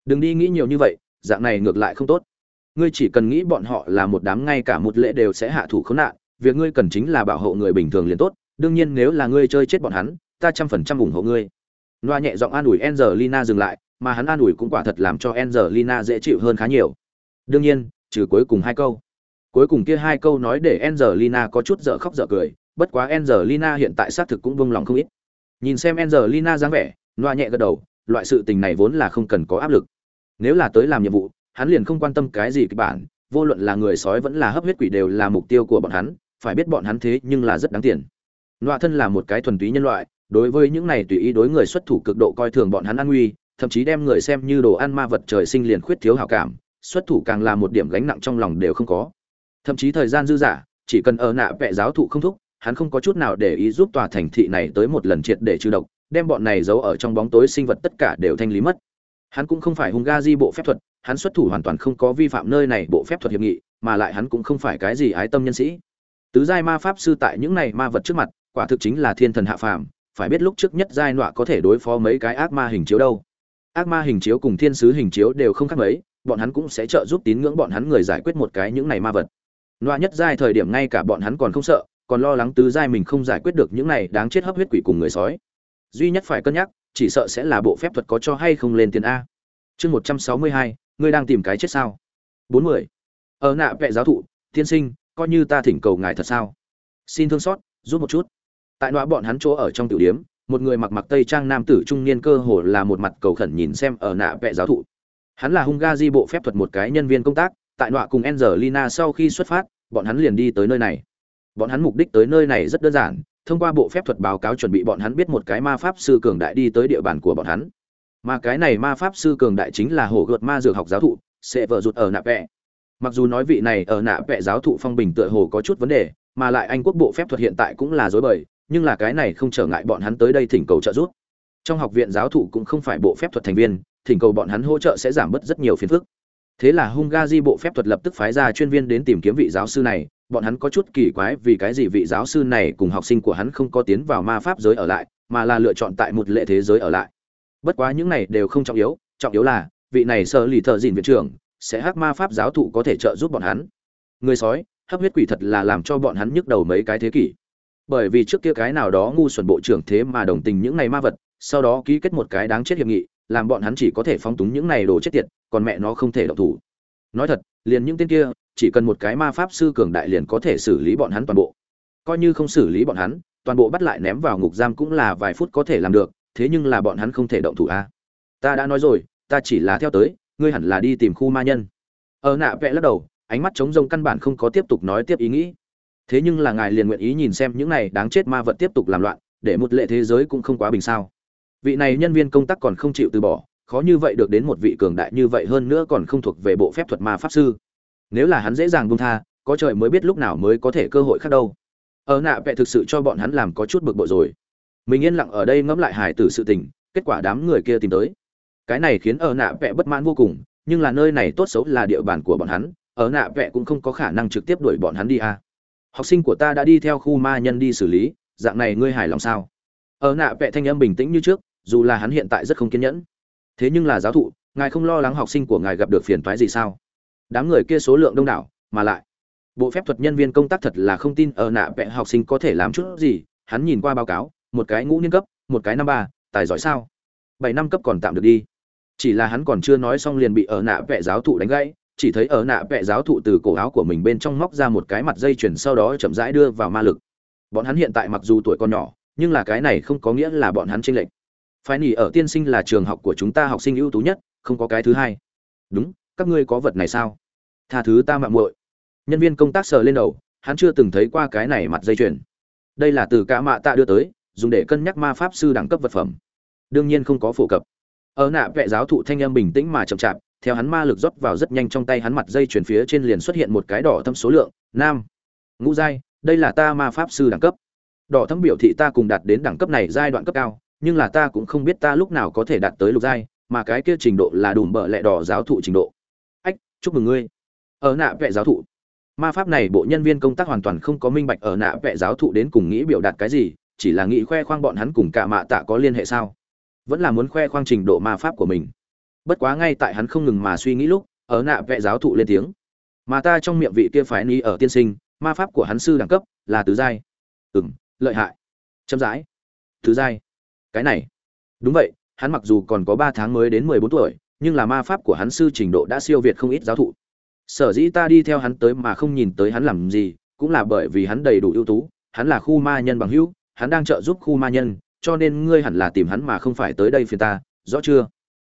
đừng đi nghĩ nhiều như vậy, dạng này ngược lại không tốt. Ngươi chỉ cần nghĩ bọn họ là một đám ngay cả một lễ đều sẽ hạ thủ khốn nạn, việc ngươi cần chính là bảo hộ người bình thường liền tốt, đương nhiên nếu là ngươi chơi chết bọn hắn, ta trăm phần trăm ủng hộ ngươi. Loa nhẹ giọng an ủi angelina dừng lại, mà hắn an ủi cũng quả thật làm cho angelina dễ chịu hơn khá nhiều. Đương nhiên, trừ cuối cùng hai câu. Cuối cùng kia hai câu nói để angelina có chút dở khóc dở cười, bất quá angelina hiện tại xác thực cũng vung lòng không ít nhìn xem angelina dáng vẻ loa nhẹ gật đầu loại sự tình này vốn là không cần có áp lực. Nếu là tới làm nhiệm vụ hắn liền không quan tâm cái gì kịch bản vô luận là người sói vẫn là hấp huyết quỷ đều là mục tiêu của bọn hắn phải biết bọn hắn thế nhưng là rất đáng tiền. Loa thân là một cái thuần túy nhân loại đối với những này tùy ý đối người xuất thủ cực độ coi thường bọn hắn an nguy thậm chí đem người xem như đồ ăn ma vật trời sinh liền khuyết thiếu hảo cảm xuất thủ càng là một điểm gánh nặng trong lòng đều không có. Thậm chí thời gian dư giả, chỉ cần ở nạ vẽ giáo thụ không thúc hắn không có chút nào để ý giúp tòa thành thị này tới một lần triệt để trừ độc, đem bọn này giấu ở trong bóng tối sinh vật tất cả đều thanh lý mất. Hắn cũng không phải hung ga di bộ phép thuật, hắn xuất thủ hoàn toàn không có vi phạm nơi này bộ phép thuật hiệp nghị, mà lại hắn cũng không phải cái gì ái tâm nhân sĩ. Tứ giai ma pháp sư tại những này ma vật trước mặt, quả thực chính là thiên thần hạ phàm, phải biết lúc trước nhất giai nọa có thể đối phó mấy cái ác ma hình chiếu đâu. Ác ma hình chiếu cùng thiên sứ hình chiếu đều không khác mấy, bọn hắn cũng sẽ trợ giúp tín ngưỡng bọn hắn người giải quyết một cái những này ma vật. Nọa nhất giai thời điểm ngay cả bọn hắn còn không sợ còn lo lắng tứ giai mình không giải quyết được những này đáng chết hấp huyết quỷ cùng người sói. Duy nhất phải cân nhắc, chỉ sợ sẽ là bộ phép thuật có cho hay không lên tiền a. Chương một trăm sáu mươi hai, ngươi đang tìm cái chết sao? bốn mươi. Ở nạ vệ giáo thụ, tiên sinh, coi như ta thỉnh cầu ngài thật sao? Xin thương xót, giúp một chút. Tại nọa bọn hắn chỗ ở trong tiểu điếm, một người mặc mặc tây trang nam tử trung niên cơ hồ là một mặt cầu khẩn nhìn xem ở nạ vệ giáo thụ. Hắn là hung ga di bộ phép thuật một cái nhân viên công tác, tại nọa cùng angelina sau khi xuất phát, bọn hắn liền đi tới nơi này bọn hắn mục đích tới nơi này rất đơn giản, thông qua bộ phép thuật báo cáo chuẩn bị bọn hắn biết một cái ma pháp sư cường đại đi tới địa bàn của bọn hắn. Mà cái này ma pháp sư cường đại chính là hổ gợt ma dược học giáo thụ, sẽ vợ rụt ở nạ vẹ. Mặc dù nói vị này ở nạ vẹ giáo thụ phong bình tựa hồ có chút vấn đề, mà lại anh quốc bộ phép thuật hiện tại cũng là dối bời, nhưng là cái này không trở ngại bọn hắn tới đây thỉnh cầu trợ giúp. Trong học viện giáo thụ cũng không phải bộ phép thuật thành viên, thỉnh cầu bọn hắn hỗ trợ sẽ giảm bớt rất nhiều phiền phức. Thế là hung ga di bộ phép thuật lập tức phái ra chuyên viên đến tìm kiếm vị giáo sư này bọn hắn có chút kỳ quái vì cái gì vị giáo sư này cùng học sinh của hắn không có tiến vào ma pháp giới ở lại, mà là lựa chọn tại một lệ thế giới ở lại. Bất quá những này đều không trọng yếu trọng yếu là, vị này sợ lì thợ dìn viện trưởng, sẽ hắc ma pháp giáo thụ có thể trợ giúp bọn hắn. Người sói, hấp huyết quỷ thật là làm cho bọn hắn nhức đầu mấy cái thế kỷ. Bởi vì trước kia cái nào đó ngu xuẩn bộ trưởng thế mà đồng tình những này ma vật, sau đó ký kết một cái đáng chết hiệp nghị, làm bọn hắn chỉ có thể phóng túng những này đồ chết tiệt, còn mẹ nó không thể động thủ. Nói thật, liền những tên kia chỉ cần một cái ma pháp sư cường đại liền có thể xử lý bọn hắn toàn bộ. Coi như không xử lý bọn hắn, toàn bộ bắt lại ném vào ngục giam cũng là vài phút có thể làm được, thế nhưng là bọn hắn không thể động thủ a. Ta đã nói rồi, ta chỉ là theo tới, ngươi hẳn là đi tìm khu ma nhân. Ở nạ vẽ lắc đầu, ánh mắt trống rông căn bản không có tiếp tục nói tiếp ý nghĩ. Thế nhưng là ngài liền nguyện ý nhìn xem những này đáng chết ma vật tiếp tục làm loạn, để một lệ thế giới cũng không quá bình sao. Vị này nhân viên công tác còn không chịu từ bỏ, khó như vậy được đến một vị cường đại như vậy hơn nữa còn không thuộc về bộ phép thuật ma pháp sư nếu là hắn dễ dàng buông tha, có trời mới biết lúc nào mới có thể cơ hội khác đâu. Ở nạ vẽ thực sự cho bọn hắn làm có chút bực bội rồi. Mình yên lặng ở đây ngẫm lại hải tử sự tình, kết quả đám người kia tìm tới. Cái này khiến ở nạ vẽ bất mãn vô cùng, nhưng là nơi này tốt xấu là địa bàn của bọn hắn ở nạ vẽ cũng không có khả năng trực tiếp đuổi bọn hắn đi à. học sinh của ta đã đi theo khu ma nhân đi xử lý, dạng này ngươi hài lòng sao? Ở nạ vẽ thanh âm bình tĩnh như trước, dù là hắn hiện tại rất không kiên nhẫn. Thế nhưng là giáo thụ, ngài không lo lắng học sinh của ngài gặp được phiền toái gì sao? Đám người kia số lượng đông đảo, mà lại, bộ phép thuật nhân viên công tác thật là không tin ở nạ vẽ học sinh có thể làm chút gì. Hắn nhìn qua báo cáo, một cái ngũ niên cấp, một cái năm ba, tài giỏi sao? Bảy năm cấp còn tạm được đi. Chỉ là hắn còn chưa nói xong liền bị ở nạ vẽ giáo thụ đánh gãy, chỉ thấy ở nạ vẽ giáo thụ từ cổ áo của mình bên trong móc ra một cái mặt dây chuyền sau đó chậm rãi đưa vào ma lực. Bọn hắn hiện tại mặc dù tuổi còn nhỏ, nhưng là cái này không có nghĩa là bọn hắn chênh lệch. Phải nỉ ở tiên sinh là trường học của chúng ta học sinh ưu tú nhất, không có cái thứ hai. Đúng các ngươi có vật này sao? Tha thứ ta mạng muội. Nhân viên công tác sờ lên đầu, hắn chưa từng thấy qua cái này mặt dây chuyền. Đây là từ cả mạ tạ đưa tới, dùng để cân nhắc ma pháp sư đẳng cấp vật phẩm. Đương nhiên không có phổ cập. Ở nạ vệ giáo thụ thanh âm bình tĩnh mà chậm chạp, theo hắn ma lực rót vào rất nhanh trong tay hắn mặt dây chuyển phía trên liền xuất hiện một cái đỏ thâm số lượng, nam. Ngũ giai, đây là ta ma pháp sư đẳng cấp. Đỏ thâm biểu thị ta cùng đạt đến đẳng cấp này giai đoạn cấp cao, nhưng là ta cũng không biết ta lúc nào có thể đạt tới lục giai, mà cái kia trình độ là đủ bợ lẹ đỏ giáo thụ trình độ chúc mừng ngươi. Ở nạ vệ giáo thụ. Ma pháp này bộ nhân viên công tác hoàn toàn không có minh bạch ở nạ vệ giáo thụ đến cùng nghĩ biểu đạt cái gì, chỉ là nghĩ khoe khoang bọn hắn cùng cả mạ tạ có liên hệ sao? Vẫn là muốn khoe khoang trình độ ma pháp của mình. Bất quá ngay tại hắn không ngừng mà suy nghĩ lúc, ở nạ vệ giáo thụ lên tiếng. Mà ta trong miệng vị kia phái ni ở tiên sinh, ma pháp của hắn sư đẳng cấp là tứ giai. Ừ m lợi hại. Chậm rãi. Tứ giai. Cái này. Đúng vậy, hắn mặc dù còn có ba tháng mới đến mười bốn tuổi nhưng là ma pháp của hắn sư trình độ đã siêu việt không ít giáo thụ. Sở dĩ ta đi theo hắn tới mà không nhìn tới hắn làm gì, cũng là bởi vì hắn đầy đủ ưu tú, hắn là khu ma nhân bằng hữu, hắn đang trợ giúp khu ma nhân, cho nên ngươi hẳn là tìm hắn mà không phải tới đây phiền ta, rõ chưa?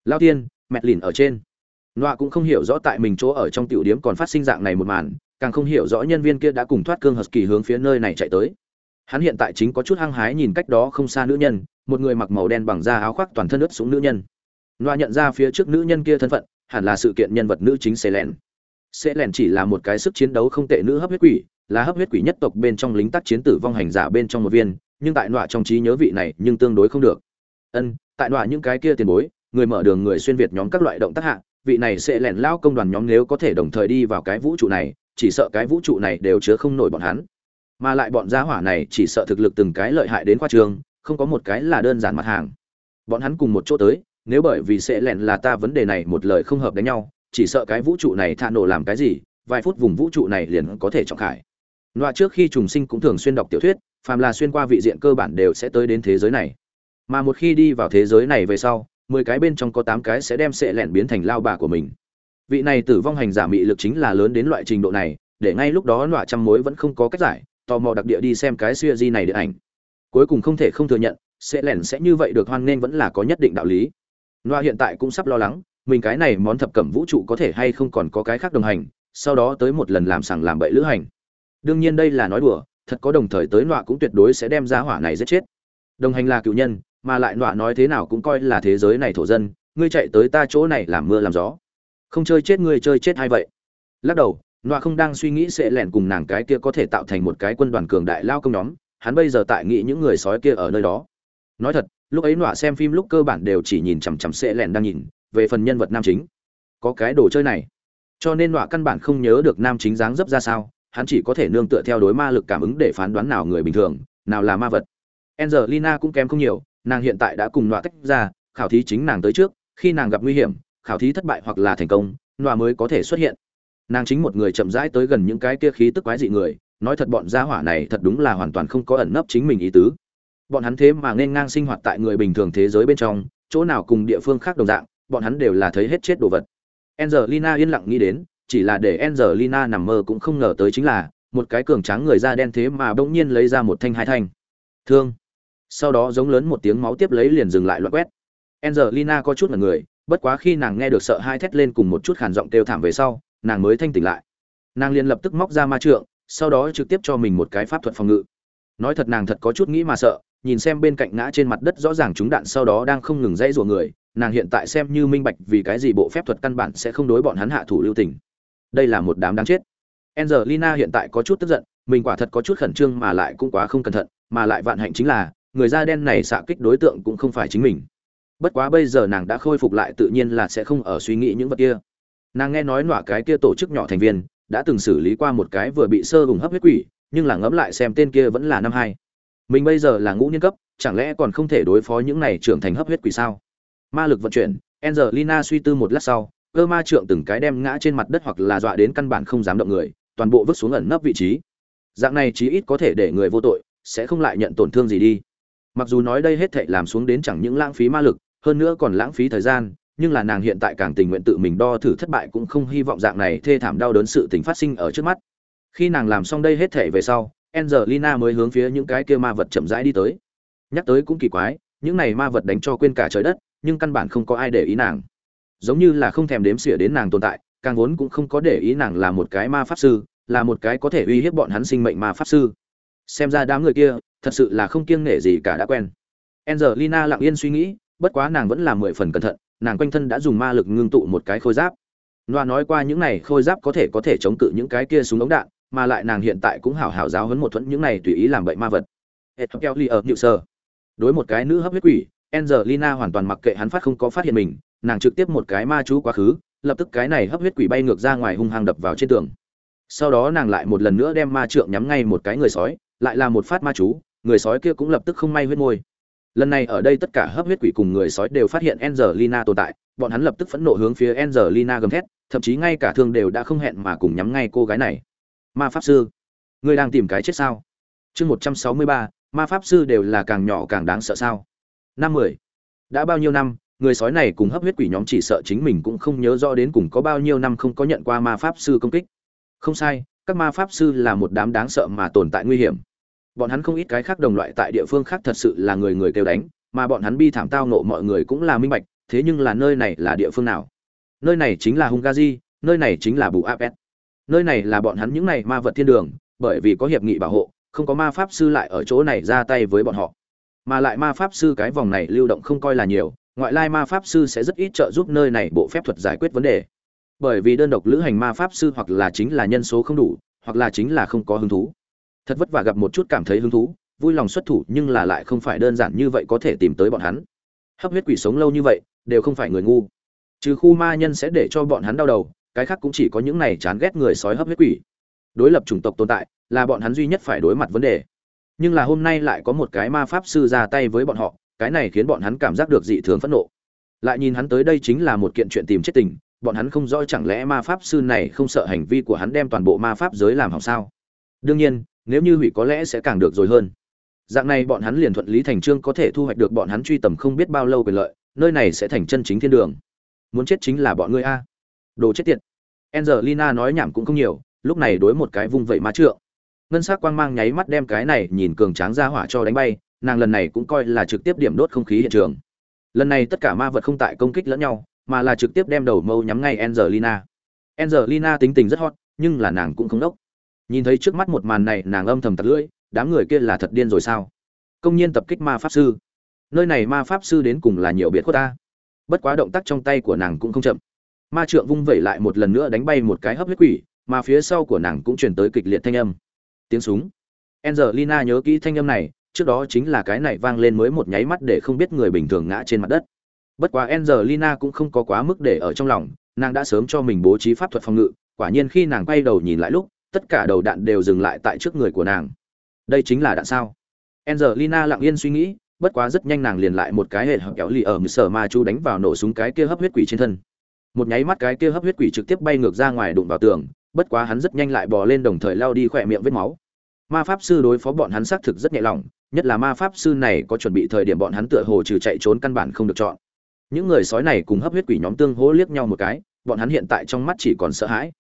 Lao tiên mẹ lìn ở trên. Nọa cũng không hiểu rõ tại mình chỗ ở trong tiểu điếm còn phát sinh dạng này một màn, càng không hiểu rõ nhân viên kia đã cùng thoát cương hợp kỳ hướng phía nơi này chạy tới. Hắn hiện tại chính có chút hăng hái nhìn cách đó không xa nữ nhân, một người mặc màu đen bằng da áo khoác toàn thân ướt xuống nữ nhân. Loa nhận ra phía trước nữ nhân kia thân phận, hẳn là sự kiện nhân vật nữ chính xê len xê chỉ là một cái sức chiến đấu không tệ nữ hấp huyết quỷ, là hấp huyết quỷ nhất tộc bên trong lính tác chiến tử vong hành giả bên trong một viên, nhưng tại loa trong trí nhớ vị này nhưng tương đối không được. Ân, tại loa những cái kia tiền bối, người mở đường người xuyên việt nhóm các loại động tác hạ, vị này sẽ lẻn lao công đoàn nhóm nếu có thể đồng thời đi vào cái vũ trụ này, chỉ sợ cái vũ trụ này đều chứa không nổi bọn hắn. Mà lại bọn gia hỏa này chỉ sợ thực lực từng cái lợi hại đến khoa trường, không có một cái là đơn giản mặt hàng. Bọn hắn cùng một chỗ tới nếu bởi vì sẽ lẻn là ta vấn đề này một lời không hợp đánh nhau chỉ sợ cái vũ trụ này thạ nổ làm cái gì vài phút vùng vũ trụ này liền có thể trọng khải Nọa trước khi trùng sinh cũng thường xuyên đọc tiểu thuyết, phàm là xuyên qua vị diện cơ bản đều sẽ tới đến thế giới này. Mà một khi đi vào thế giới này về sau, mười cái bên trong có tám cái sẽ đem sệ lẹn biến thành lao bà của mình. Vị này tử vong hành giả mị lực chính là lớn đến loại trình độ này, để ngay lúc đó nọa trăm mối vẫn không có cách giải, tò mò đặc địa đi xem cái xưa di này điện ảnh. Cuối cùng không thể không thừa nhận, sệ lẹn sẽ như vậy được hoan nên vẫn là có nhất định đạo lý. Noa hiện tại cũng sắp lo lắng, mình cái này món thập cẩm vũ trụ có thể hay không còn có cái khác đồng hành, sau đó tới một lần làm sàng làm bậy lữ hành. Đương nhiên đây là nói đùa thật có đồng thời tới Noa cũng tuyệt đối sẽ đem ra hỏa này giết chết. Đồng hành là cựu nhân mà lại Noa nói thế nào cũng coi là thế giới này thổ dân ngươi chạy tới ta chỗ này làm mưa làm gió. Không chơi chết ngươi chơi chết hay vậy? Lắc đầu Noa không đang suy nghĩ sẽ lẻn cùng nàng cái kia có thể tạo thành một cái quân đoàn cường đại lao công nhóm hắn bây giờ tại nghĩ những người sói kia ở nơi đó nói thật lúc ấy nọa xem phim lúc cơ bản đều chỉ nhìn chằm chằm sệ lẹn đang nhìn về phần nhân vật nam chính có cái đồ chơi này cho nên nọa căn bản không nhớ được nam chính dáng dấp ra sao hắn chỉ có thể nương tựa theo đối ma lực cảm ứng để phán đoán nào người bình thường, nào là ma vật. Angelina cũng kém không nhiều, nàng hiện tại đã cùng nọa tách ra, khảo thí chính nàng tới trước, khi nàng gặp nguy hiểm, khảo thí thất bại hoặc là thành công, nọa mới có thể xuất hiện. Nàng chính một người chậm rãi tới gần những cái kia khí tức quái dị người, nói thật bọn gia hỏa này thật đúng là hoàn toàn không có ẩn nấp chính mình ý tứ. Bọn hắn thế mà nên ngang sinh hoạt tại người bình thường thế giới bên trong, chỗ nào cùng địa phương khác đồng dạng, bọn hắn đều là thấy hết chết đồ vật. Angelina yên lặng nghĩ đến, chỉ là để Angelina nằm mơ cũng không ngờ tới chính là một cái cường tráng người da đen thế mà bỗng nhiên lấy ra một thanh hai thanh. Thương. Sau đó giống lớn một tiếng máu tiếp lấy liền dừng lại loạn quét. Angelina có chút là người, bất quá khi nàng nghe được sợ hai thét lên cùng một chút khản giọng kêu thảm về sau, nàng mới thanh tỉnh lại. Nàng liền lập tức móc ra ma trượng, sau đó trực tiếp cho mình một cái pháp thuật phòng ngự. Nói thật nàng thật có chút nghĩ mà sợ, nhìn xem bên cạnh ngã trên mặt đất rõ ràng chúng đạn sau đó đang không ngừng dãy rủa người, nàng hiện tại xem như minh bạch vì cái gì bộ phép thuật căn bản sẽ không đối bọn hắn hạ thủ lưu tình. Đây là một đám đáng chết. Angelina hiện tại có chút tức giận mình quả thật có chút khẩn trương mà lại cũng quá không cẩn thận mà lại vạn hạnh chính là người da đen này xạ kích đối tượng cũng không phải chính mình. Bất quá bây giờ nàng đã khôi phục lại tự nhiên là sẽ không ở suy nghĩ những vật kia. Nàng nghe nói nọ cái kia tổ chức nhỏ thành viên đã từng xử lý qua một cái vừa bị sơ hùng hấp huyết quỷ nhưng là ngẫm lại xem tên kia vẫn là năm hai mình bây giờ là ngũ nhân cấp, chẳng lẽ còn không thể đối phó những này trưởng thành hấp huyết quỷ sao? Ma lực vận chuyển, angelina suy tư một lát sau, cơ ma trượng từng cái đem ngã trên mặt đất hoặc là dọa đến căn bản không dám động người, toàn bộ vứt xuống ẩn nấp vị trí. Dạng này chí ít có thể để người vô tội, sẽ không lại nhận tổn thương gì đi. Mặc dù nói đây hết thảy làm xuống đến chẳng những lãng phí ma lực, hơn nữa còn lãng phí thời gian, nhưng là nàng hiện tại càng tình nguyện tự mình đo thử thất bại cũng không hy vọng dạng này thê thảm đau đớn sự tình phát sinh ở trước mắt. Khi nàng làm xong đây hết thảy về sau Angelina mới hướng phía những cái kia ma vật chậm rãi đi tới. Nhắc tới cũng kỳ quái, những này ma vật đánh cho quên cả trời đất, nhưng căn bản không có ai để ý nàng. Giống như là không thèm đếm xỉa đến nàng tồn tại, càng vốn cũng không có để ý nàng là một cái ma pháp sư, là một cái có thể uy hiếp bọn hắn sinh mệnh ma pháp sư. Xem ra đám người kia, thật sự là không kiêng nể gì cả đã quen. Angelina lặng yên suy nghĩ, bất quá nàng vẫn là mười phần cẩn thận, nàng quanh thân đã dùng ma lực ngưng tụ một cái khôi giáp. Loa nói qua những này khôi giáp có thể có thể chống cự những cái kia súng ống đạn mà lại nàng hiện tại cũng hảo hảo giáo huấn một thuẫn những này tùy ý làm bậy ma vật. Hết keo ở nhự sơ đối một cái nữ hấp huyết quỷ, angelina hoàn toàn mặc kệ hắn phát không có phát hiện mình, nàng trực tiếp một cái ma chú quá khứ, lập tức cái này hấp huyết quỷ bay ngược ra ngoài hung hăng đập vào trên tường. Sau đó nàng lại một lần nữa đem ma trượng nhắm ngay một cái người sói, lại là một phát ma chú, người sói kia cũng lập tức không may huyết môi. Lần này ở đây tất cả hấp huyết quỷ cùng người sói đều phát hiện angelina tồn tại, bọn hắn lập tức phẫn nộ hướng phía angelina gầm thét, thậm chí ngay cả thương đều đã không hẹn mà cùng nhắm ngay cô gái này ma pháp sư. Ngươi đang tìm cái chết sao? Chương một trăm sáu mươi ba, ma pháp sư đều là càng nhỏ càng đáng sợ sao? Năm mười. Đã bao nhiêu năm, người sói này cùng hấp huyết quỷ nhóm chỉ sợ chính mình cũng không nhớ rõ đến cùng có bao nhiêu năm không có nhận qua ma pháp sư công kích. Không sai, các ma pháp sư là một đám đáng sợ mà tồn tại nguy hiểm. Bọn hắn không ít cái khác đồng loại tại địa phương khác thật sự là người người kêu đánh, mà bọn hắn bi thảm tao nộ mọi người cũng là minh bạch, thế nhưng là nơi này là địa phương nào? Nơi này chính là hungary nơi này chính là bù apet nơi này là bọn hắn những này ma vật thiên đường, bởi vì có hiệp nghị bảo hộ, không có ma pháp sư lại ở chỗ này ra tay với bọn họ. Mà lại ma pháp sư cái vòng này lưu động không coi là nhiều, ngoại lai ma pháp sư sẽ rất ít trợ giúp nơi này bộ phép thuật giải quyết vấn đề. Bởi vì đơn độc lữ hành ma pháp sư hoặc là chính là nhân số không đủ, hoặc là chính là không có hứng thú. Thật vất vả gặp một chút cảm thấy hứng thú, vui lòng xuất thủ nhưng là lại không phải đơn giản như vậy có thể tìm tới bọn hắn. Hấp huyết quỷ sống lâu như vậy, đều không phải người ngu. Trừ khu ma nhân sẽ để cho bọn hắn đau đầu cái khác cũng chỉ có những này chán ghét người sói hấp huyết quỷ. Đối lập chủng tộc tồn tại là bọn hắn duy nhất phải đối mặt vấn đề. Nhưng là hôm nay lại có một cái ma pháp sư ra tay với bọn họ, cái này khiến bọn hắn cảm giác được dị thường phẫn nộ. Lại nhìn hắn tới đây chính là một kiện chuyện tìm chết tình, bọn hắn không rõ chẳng lẽ ma pháp sư này không sợ hành vi của hắn đem toàn bộ ma pháp giới làm hỏng sao? Đương nhiên, nếu như hủy có lẽ sẽ càng được rồi hơn. Dạng này bọn hắn liền thuận lý thành trương có thể thu hoạch được bọn hắn truy tầm không biết bao lâu quyền lợi, nơi này sẽ thành chân chính thiên đường. Muốn chết chính là bọn ngươi a đồ chết tiệt. Angelina nói nhảm cũng không nhiều, lúc này đối một cái vung vẩy má trượng. Ngân sắc quang mang nháy mắt đem cái này nhìn cường tráng ra hỏa cho đánh bay, nàng lần này cũng coi là trực tiếp điểm đốt không khí hiện trường. Lần này tất cả ma vật không tại công kích lẫn nhau, mà là trực tiếp đem đầu mâu nhắm ngay angelina. Angelina tính tình rất hot, nhưng là nàng cũng không đốc. Nhìn thấy trước mắt một màn này, nàng âm thầm tật lưỡi, đám người kia là thật điên rồi sao? Công nhiên tập kích ma pháp sư. Nơi này ma pháp sư đến cùng là nhiều biệt khuất ta. Bất quá động tác trong tay của nàng cũng không chậm ma trượng vung vẩy lại một lần nữa đánh bay một cái hấp huyết quỷ, mà phía sau của nàng cũng truyền tới kịch liệt thanh âm. Tiếng súng. Angelina nhớ kỹ thanh âm này, trước đó chính là cái này vang lên mới một nháy mắt để không biết người bình thường ngã trên mặt đất. Bất quá angelina cũng không có quá mức để ở trong lòng, nàng đã sớm cho mình bố trí pháp thuật phòng ngự, quả nhiên khi nàng quay đầu nhìn lại lúc, tất cả đầu đạn đều dừng lại tại trước người của nàng. Đây chính là đạn sao? Angelina lặng yên suy nghĩ, bất quá rất nhanh nàng liền lại một cái hệ hợp kéo lì ở mười sở ma chu đánh vào nổ súng cái kia hấp huyết quỷ trên thân một nháy mắt cái kia hấp huyết quỷ trực tiếp bay ngược ra ngoài đụng vào tường, bất quá hắn rất nhanh lại bò lên đồng thời lao đi khỏe miệng vết máu. Ma pháp sư đối phó bọn hắn xác thực rất nhẹ lòng, nhất là ma pháp sư này có chuẩn bị thời điểm bọn hắn tựa hồ trừ chạy trốn căn bản không được chọn. Những người sói này cùng hấp huyết quỷ nhóm tương hỗ liếc nhau một cái, bọn hắn hiện tại trong mắt chỉ còn sợ hãi.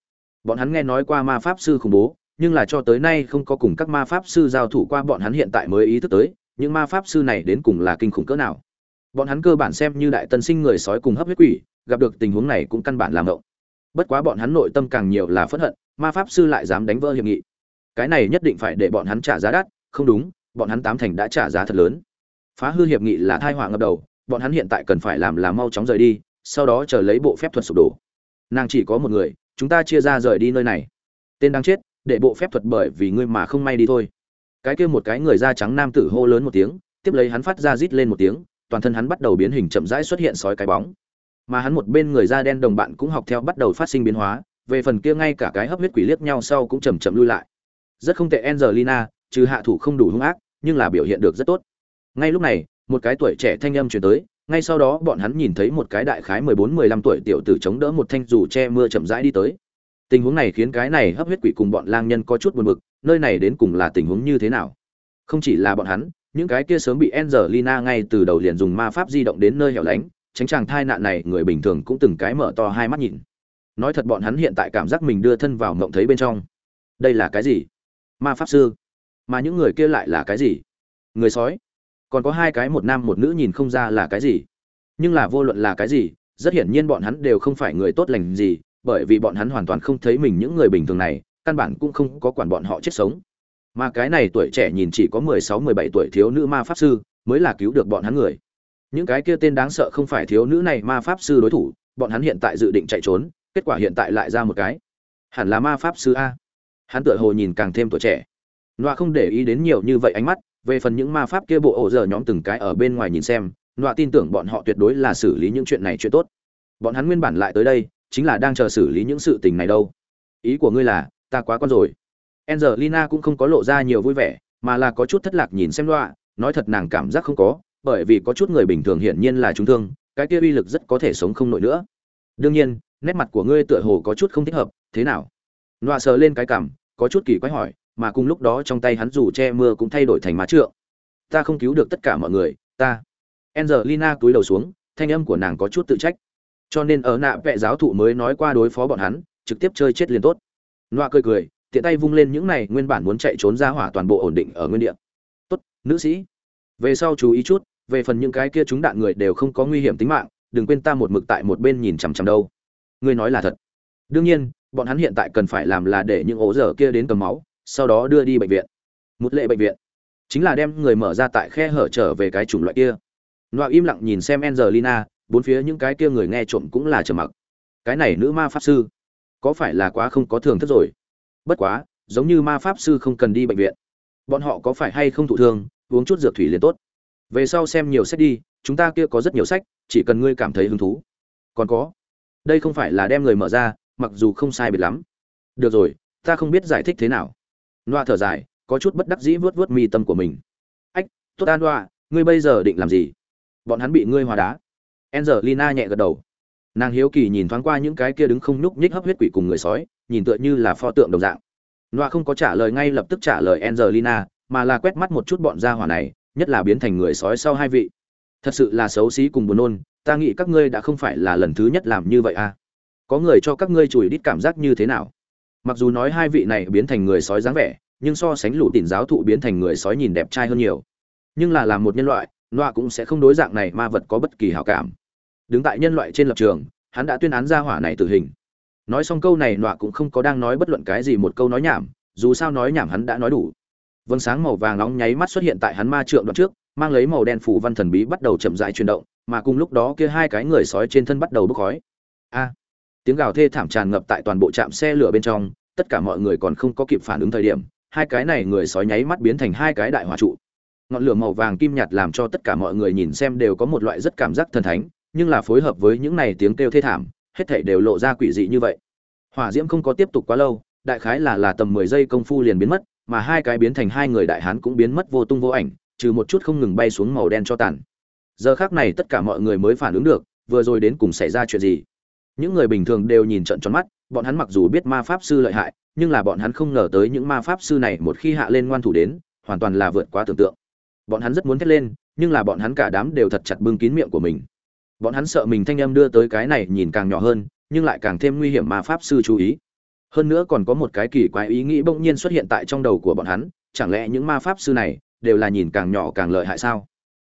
Bọn hắn nghe nói qua ma pháp sư khủng bố, nhưng là cho tới nay không có cùng các ma pháp sư giao thủ qua bọn hắn hiện tại mới ý thức tới, những ma pháp sư này đến cùng là kinh khủng cỡ nào. Bọn hắn cơ bản xem như đại tân sinh người sói cùng hấp huyết quỷ gặp được tình huống này cũng căn bản làm động. bất quá bọn hắn nội tâm càng nhiều là phẫn hận, ma pháp sư lại dám đánh vỡ hiệp nghị. Cái này nhất định phải để bọn hắn trả giá đắt, không đúng, bọn hắn tám thành đã trả giá thật lớn. Phá hư hiệp nghị là tai họa ngập đầu, bọn hắn hiện tại cần phải làm là mau chóng rời đi, sau đó chờ lấy bộ phép thuật sụp đổ. Nàng chỉ có một người, chúng ta chia ra rời đi nơi này. Tên đang chết, để bộ phép thuật bởi vì ngươi mà không may đi thôi. Cái kia một cái người da trắng nam tử hô lớn một tiếng, tiếp lấy hắn phát ra rít lên một tiếng, toàn thân hắn bắt đầu biến hình chậm rãi xuất hiện sói cái bóng mà hắn một bên người da đen đồng bạn cũng học theo bắt đầu phát sinh biến hóa, về phần kia ngay cả cái hấp huyết quỷ liếc nhau sau cũng chầm chậm lui lại. Rất không tệ, angelina, trừ hạ thủ không đủ hung ác, nhưng là biểu hiện được rất tốt. Ngay lúc này, một cái tuổi trẻ thanh âm truyền tới, ngay sau đó bọn hắn nhìn thấy một cái đại khái mười bốn, mười lăm tuổi tiểu tử chống đỡ một thanh dù che mưa chậm rãi đi tới. Tình huống này khiến cái này hấp huyết quỷ cùng bọn lang nhân có chút buồn bực, nơi này đến cùng là tình huống như thế nào? Không chỉ là bọn hắn, những cái kia sớm bị angelina ngay từ đầu liền dùng ma pháp di động đến nơi hẻo lánh tránh chàng thai nạn này, người bình thường cũng từng cái mở to hai mắt nhìn. Nói thật bọn hắn hiện tại cảm giác mình đưa thân vào mộng thấy bên trong. Đây là cái gì? Ma pháp sư. Mà những người kia lại là cái gì? Người sói. Còn có hai cái một nam một nữ nhìn không ra là cái gì. Nhưng là vô luận là cái gì, rất hiển nhiên bọn hắn đều không phải người tốt lành gì, bởi vì bọn hắn hoàn toàn không thấy mình những người bình thường này, căn bản cũng không có quản bọn họ chết sống. Mà cái này tuổi trẻ nhìn chỉ có mười sáu, mười bảy tuổi thiếu nữ ma pháp sư mới là cứu được bọn hắn người những cái kia tên đáng sợ không phải thiếu nữ này ma pháp sư đối thủ, bọn hắn hiện tại dự định chạy trốn, kết quả hiện tại lại ra một cái. Hẳn là ma pháp sư a. Hắn tựa hồ nhìn càng thêm tuổi trẻ. Nọa không để ý đến nhiều như vậy ánh mắt, về phần những ma pháp kia bộ ổ giờ nhóm từng cái ở bên ngoài nhìn xem, nọa tin tưởng bọn họ tuyệt đối là xử lý những chuyện này chuyện tốt. Bọn hắn nguyên bản lại tới đây, chính là đang chờ xử lý những sự tình này đâu. Ý của ngươi là, ta quá con rồi. Angelina cũng không có lộ ra nhiều vui vẻ, mà là có chút thất lạc nhìn xem nọa, nói thật nàng cảm giác không có bởi vì có chút người bình thường hiển nhiên là chúng thương, cái kia uy lực rất có thể sống không nổi nữa. Đương nhiên, nét mặt của ngươi tựa hồ có chút không thích hợp, thế nào? Loa sờ lên cái cảm, có chút kỳ quái hỏi, mà cùng lúc đó trong tay hắn dù che mưa cũng thay đổi thành má trượng. Ta không cứu được tất cả mọi người, ta. Angelina cúi đầu xuống, thanh âm của nàng có chút tự trách. Cho nên ở nạ vệ giáo thụ mới nói qua đối phó bọn hắn, trực tiếp chơi chết liền tốt. Loa cười cười, tiện tay vung lên những này nguyên bản muốn chạy trốn ra hỏa toàn bộ ổn định ở nguyên địa. Tốt, nữ sĩ. Về sau chú ý chút về phần những cái kia chúng đạn người đều không có nguy hiểm tính mạng đừng quên ta một mực tại một bên nhìn chằm chằm đâu ngươi nói là thật đương nhiên bọn hắn hiện tại cần phải làm là để những ổ dở kia đến cầm máu sau đó đưa đi bệnh viện một lệ bệnh viện chính là đem người mở ra tại khe hở trở về cái chủng loại kia Noa im lặng nhìn xem Angelina, bốn phía những cái kia người nghe trộm cũng là trầm mặc. Cái này nữ ma pháp sư, có phải là quá không có thường thức rồi? Bất quá, giống như ma pháp sư không cần đi bệnh viện. Bọn họ có phải hay không thụ thương, uống chút dược thủy liền tốt. Về sau xem nhiều sách đi, chúng ta kia có rất nhiều sách, chỉ cần ngươi cảm thấy hứng thú. Còn có, đây không phải là đem người mở ra, mặc dù không sai biệt lắm. Được rồi, ta không biết giải thích thế nào. Noa thở dài, có chút bất đắc dĩ vuốt vuốt mi tâm của mình. Ách, tốt an Noa, ngươi bây giờ định làm gì? bọn hắn bị ngươi hòa đá Angelina nhẹ gật đầu nàng hiếu kỳ nhìn thoáng qua những cái kia đứng không nhúc nhích hấp huyết quỷ cùng người sói nhìn tựa như là pho tượng đồng dạng Noa không có trả lời ngay lập tức trả lời Angelina, mà là quét mắt một chút bọn gia hỏa này, nhất là biến thành người sói sau hai vị. Thật sự là xấu xí cùng buồn nôn, ta nghĩ các ngươi đã không phải là lần thứ nhất làm như vậy à? Có người cho các ngươi chùi đít cảm giác như thế nào? Mặc dù nói hai vị này biến thành người sói dáng vẻ, nhưng so sánh lũ tỉn giáo thụ biến thành người sói nhìn đẹp trai hơn nhiều. Nhưng là làm một nhân loại, Noa cũng sẽ không đối dạng này ma vật có bất kỳ hảo cảm. Đứng tại nhân loại trên lập trường, hắn đã tuyên án ra hỏa này tử hình. Nói xong câu này Noa cũng không có đang nói bất luận cái gì một câu nói nhảm, dù sao nói nhảm hắn đã nói đủ. Vầng sáng màu vàng nóng nháy mắt xuất hiện tại hắn ma trượng đoạn trước, mang lấy màu đen phủ văn thần bí bắt đầu chậm rãi chuyển động, mà cùng lúc đó kia hai cái người sói trên thân bắt đầu bốc khói. A! À, tiếng gào thê thảm tràn ngập tại toàn bộ trạm xe lửa bên trong, tất cả mọi người còn không có kịp phản ứng thời điểm, hai cái này người sói nháy mắt biến thành hai cái đại hỏa trụ ngọn lửa màu vàng kim nhạt làm cho tất cả mọi người nhìn xem đều có một loại rất cảm giác thần thánh nhưng là phối hợp với những này tiếng kêu thê thảm hết thảy đều lộ ra quỷ dị như vậy hỏa diễm không có tiếp tục quá lâu đại khái là là tầm mười giây công phu liền biến mất mà hai cái biến thành hai người đại hán cũng biến mất vô tung vô ảnh, trừ một chút không ngừng bay xuống màu đen cho tàn. Giờ khác này tất cả mọi người mới phản ứng được, vừa rồi đến cùng xảy ra chuyện gì. Những người bình thường đều nhìn trận tròn mắt, bọn hắn mặc dù biết ma pháp sư lợi hại, nhưng là bọn hắn không ngờ tới những ma pháp sư này một khi hạ lên ngoan thủ đến, hoàn toàn là vượt quá tưởng tượng. Bọn hắn rất muốn thét lên, nhưng là bọn hắn cả đám đều thật chặt bưng kín miệng của mình. Bọn hắn sợ mình thanh âm đưa tới cái này nhìn càng nhỏ hơn, nhưng lại càng thêm nguy hiểm ma pháp sư chú ý hơn nữa còn có một cái kỳ quái ý nghĩ bỗng nhiên xuất hiện tại trong đầu của bọn hắn, chẳng lẽ những ma pháp sư này đều là nhìn càng nhỏ càng lợi hại sao?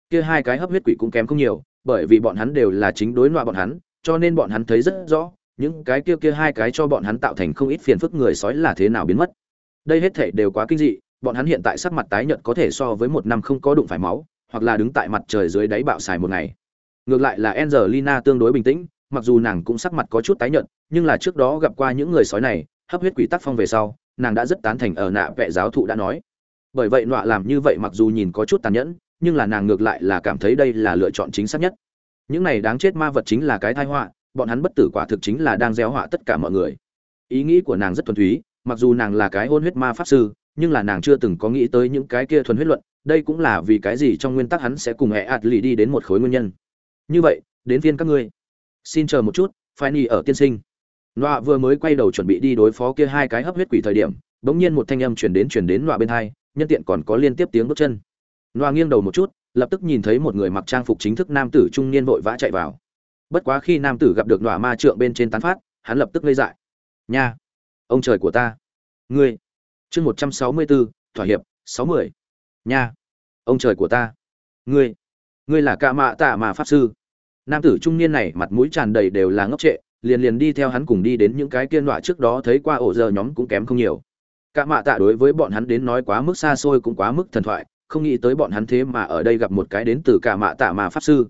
Kia hai cái hấp huyết quỷ cũng kém không nhiều, bởi vì bọn hắn đều là chính đối loại bọn hắn, cho nên bọn hắn thấy rất rõ, những cái kia kia hai cái cho bọn hắn tạo thành không ít phiền phức người sói là thế nào biến mất. Đây hết thể đều quá kinh dị, bọn hắn hiện tại sắc mặt tái nhợt có thể so với một năm không có đụng phải máu, hoặc là đứng tại mặt trời dưới đáy bạo xài một ngày. Ngược lại là Angelina tương đối bình tĩnh, mặc dù nàng cũng sắc mặt có chút tái nhợt, nhưng là trước đó gặp qua những người sói này hấp huyết quỷ tác phong về sau, nàng đã rất tán thành ở nạ vệ giáo thụ đã nói. Bởi vậy nọa làm như vậy mặc dù nhìn có chút tàn nhẫn, nhưng là nàng ngược lại là cảm thấy đây là lựa chọn chính xác nhất. Những này đáng chết ma vật chính là cái tai họa, bọn hắn bất tử quả thực chính là đang gieo họa tất cả mọi người. Ý nghĩ của nàng rất thuần túy, mặc dù nàng là cái hôn huyết ma pháp sư, nhưng là nàng chưa từng có nghĩ tới những cái kia thuần huyết luận, đây cũng là vì cái gì trong nguyên tắc hắn sẽ cùng hệ ạt lì đi đến một khối nguyên nhân. Như vậy, đến viên các ngươi. Xin chờ một chút phải nghỉ ở tiên sinh nọa vừa mới quay đầu chuẩn bị đi đối phó kia hai cái hấp huyết quỷ thời điểm, bỗng nhiên một thanh âm chuyển đến chuyển đến nọa bên hai, nhân tiện còn có liên tiếp tiếng bước chân. Nọa nghiêng đầu một chút, lập tức nhìn thấy một người mặc trang phục chính thức nam tử trung niên vội vã chạy vào. Bất quá khi nam tử gặp được nọa ma trượng bên trên tán phát, hắn lập tức ngây dại. Nha, ông trời của ta, ngươi. Chương một trăm sáu mươi bốn thỏa hiệp, sáu mươi. Nha, ông trời của ta, ngươi ngươi là ca mạ tạ mà pháp sư. Nam tử trung niên này mặt mũi tràn đầy đều là ngốc trệ liền liền đi theo hắn cùng đi đến những cái kiên đọa trước đó thấy qua ổ giờ nhóm cũng kém không nhiều. Cả mạ tạ đối với bọn hắn đến nói quá mức xa xôi cũng quá mức thần thoại, không nghĩ tới bọn hắn thế mà ở đây gặp một cái đến từ cả mạ tạ mà pháp sư.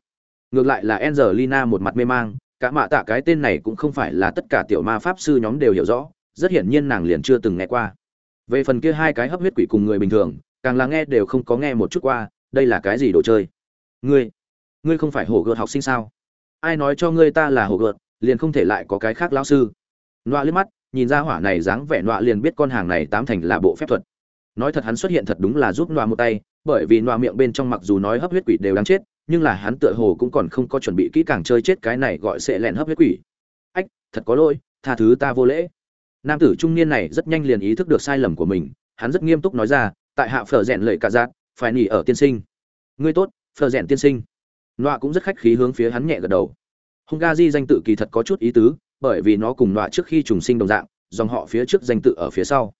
Ngược lại là angelina một mặt mê mang, cả mạ tạ cái tên này cũng không phải là tất cả tiểu ma pháp sư nhóm đều hiểu rõ, rất hiển nhiên nàng liền chưa từng nghe qua. Về phần kia hai cái hấp huyết quỷ cùng người bình thường, càng là nghe đều không có nghe một chút qua, đây là cái gì đồ chơi? Ngươi ngươi không phải hổ gợt học sinh sao? Ai nói cho ngươi ta là hổ gợt liền không thể lại có cái khác lão sư. Nọa liếc mắt, nhìn ra hỏa này dáng vẻ nọa liền biết con hàng này tám thành là bộ phép thuật. Nói thật hắn xuất hiện thật đúng là giúp nọa một tay, bởi vì nọa miệng bên trong mặc dù nói hấp huyết quỷ đều đáng chết, nhưng là hắn tựa hồ cũng còn không có chuẩn bị kỹ càng chơi chết cái này gọi sẽ lẹn hấp huyết quỷ. Ách, thật có lỗi, tha thứ ta vô lễ. Nam tử trung niên này rất nhanh liền ý thức được sai lầm của mình, hắn rất nghiêm túc nói ra, tại hạ phở rèn lợi cả giác phải nỉ ở tiên sinh. Ngươi tốt, phở rèn tiên sinh. Nọa cũng rất khách khí hướng phía hắn nhẹ gật đầu hung ga di danh tự kỳ thật có chút ý tứ, bởi vì nó cùng loại trước khi trùng sinh đồng dạng, dòng họ phía trước danh tự ở phía sau.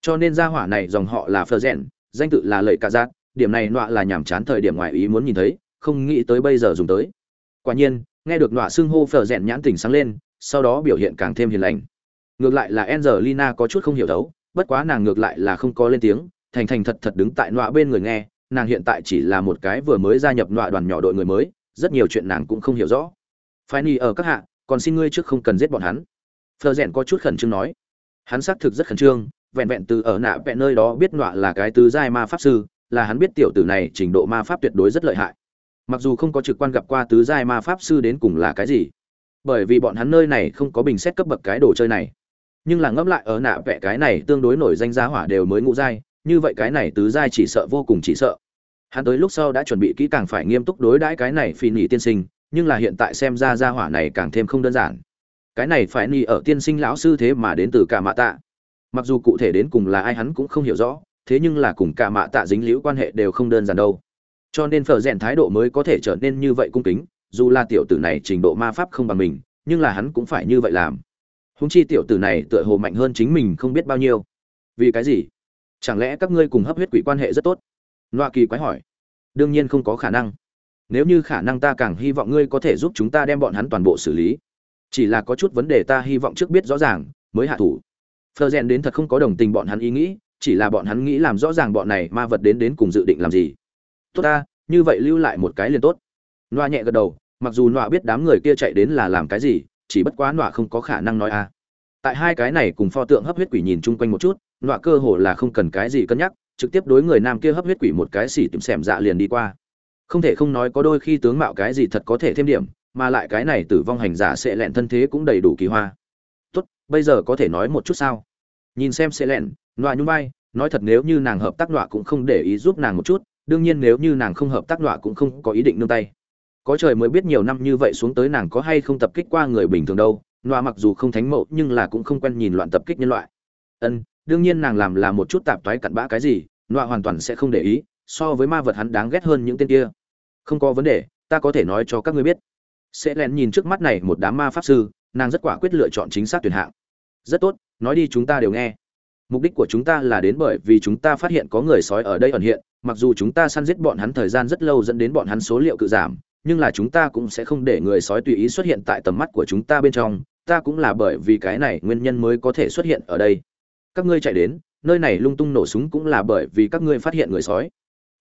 Cho nên gia hỏa này dòng họ là phở rèn danh tự là lợi cả giác, điểm này nọa là nhàm chán thời điểm ngoài ý muốn nhìn thấy, không nghĩ tới bây giờ dùng tới. Quả nhiên, nghe được nọa xưng hô phở rèn nhãn tỉnh sáng lên, sau đó biểu hiện càng thêm hiền lành. Ngược lại là angelina có chút không hiểu đấu, bất quá nàng ngược lại là không có lên tiếng, thành thành thật thật đứng tại nọa bên người nghe, nàng hiện tại chỉ là một cái vừa mới gia nhập nọa đoàn nhỏ đội người mới, rất nhiều chuyện nàng cũng không hiểu rõ phái ni ở các hạ, còn xin ngươi trước không cần giết bọn hắn. Phờ rèn có chút khẩn trương nói. Hắn xác thực rất khẩn trương, vẹn vẹn từ ở nạ vẹn nơi đó biết nọa là cái tứ giai ma pháp sư, là hắn biết tiểu tử này trình độ ma pháp tuyệt đối rất lợi hại. Mặc dù không có trực quan gặp qua tứ giai ma pháp sư đến cùng là cái gì, bởi vì bọn hắn nơi này không có bình xét cấp bậc cái đồ chơi này. Nhưng là ngẫm lại ở nạ vẽ cái này tương đối nổi danh giá hỏa đều mới ngũ giai, như vậy cái này tứ giai chỉ sợ vô cùng chỉ sợ. Hắn tới lúc sau đã chuẩn bị kỹ càng phải nghiêm túc đối đãi cái này phi nhị tiên sinh nhưng là hiện tại xem ra gia hỏa này càng thêm không đơn giản. Cái này phải ni ở tiên sinh lão sư thế mà đến từ cả mạ tạ. Mặc dù cụ thể đến cùng là ai hắn cũng không hiểu rõ, thế nhưng là cùng cả mạ tạ dính liễu quan hệ đều không đơn giản đâu. Cho nên phở rèn thái độ mới có thể trở nên như vậy cung kính, dù là tiểu tử này trình độ ma pháp không bằng mình, nhưng là hắn cũng phải như vậy làm. Húng chi tiểu tử này tựa hồ mạnh hơn chính mình không biết bao nhiêu. Vì cái gì? Chẳng lẽ các ngươi cùng hấp huyết quỷ quan hệ rất tốt? Loa kỳ quái hỏi. Đương nhiên không có khả năng nếu như khả năng ta càng hy vọng ngươi có thể giúp chúng ta đem bọn hắn toàn bộ xử lý. Chỉ là có chút vấn đề ta hy vọng trước biết rõ ràng, mới hạ thủ. Phờ rèn đến thật không có đồng tình bọn hắn ý nghĩ, chỉ là bọn hắn nghĩ làm rõ ràng bọn này ma vật đến đến cùng dự định làm gì. Tốt ta, như vậy lưu lại một cái liền tốt. Loa nhẹ gật đầu, mặc dù loa biết đám người kia chạy đến là làm cái gì, chỉ bất quá nọa không có khả năng nói a. Tại hai cái này cùng pho tượng hấp huyết quỷ nhìn chung quanh một chút, nọa cơ hồ là không cần cái gì cân nhắc, trực tiếp đối người nam kia hấp huyết quỷ một cái xỉ tìm xẻm dạ liền đi qua không thể không nói có đôi khi tướng mạo cái gì thật có thể thêm điểm, mà lại cái này tử vong hành giả sẽ lẹn thân thế cũng đầy đủ kỳ hoa. Tốt, bây giờ có thể nói một chút sao? Nhìn xem sẽ lẹn loại nhung bay nói thật nếu như nàng hợp tác đọa cũng không để ý giúp nàng một chút, đương nhiên nếu như nàng không hợp tác đọa cũng không có ý định nương tay. Có trời mới biết nhiều năm như vậy xuống tới nàng có hay không tập kích qua người bình thường đâu, nọa mặc dù không thánh mộ nhưng là cũng không quen nhìn loạn tập kích nhân loại. Ân, đương nhiên nàng làm là một chút tạp toái cặn bã cái gì, nọa hoàn toàn sẽ không để ý, so với ma vật hắn đáng ghét hơn những tên kia không có vấn đề, ta có thể nói cho các ngươi biết. Sẽ lén nhìn trước mắt này một đám ma pháp sư, nàng rất quả quyết lựa chọn chính xác tuyển hạng. Rất tốt, nói đi chúng ta đều nghe. Mục đích của chúng ta là đến bởi vì chúng ta phát hiện có người sói ở đây ẩn hiện, mặc dù chúng ta săn giết bọn hắn thời gian rất lâu dẫn đến bọn hắn số liệu cự giảm, nhưng là chúng ta cũng sẽ không để người sói tùy ý xuất hiện tại tầm mắt của chúng ta bên trong, ta cũng là bởi vì cái này nguyên nhân mới có thể xuất hiện ở đây. Các ngươi chạy đến, nơi này lung tung nổ súng cũng là bởi vì các ngươi phát hiện người sói.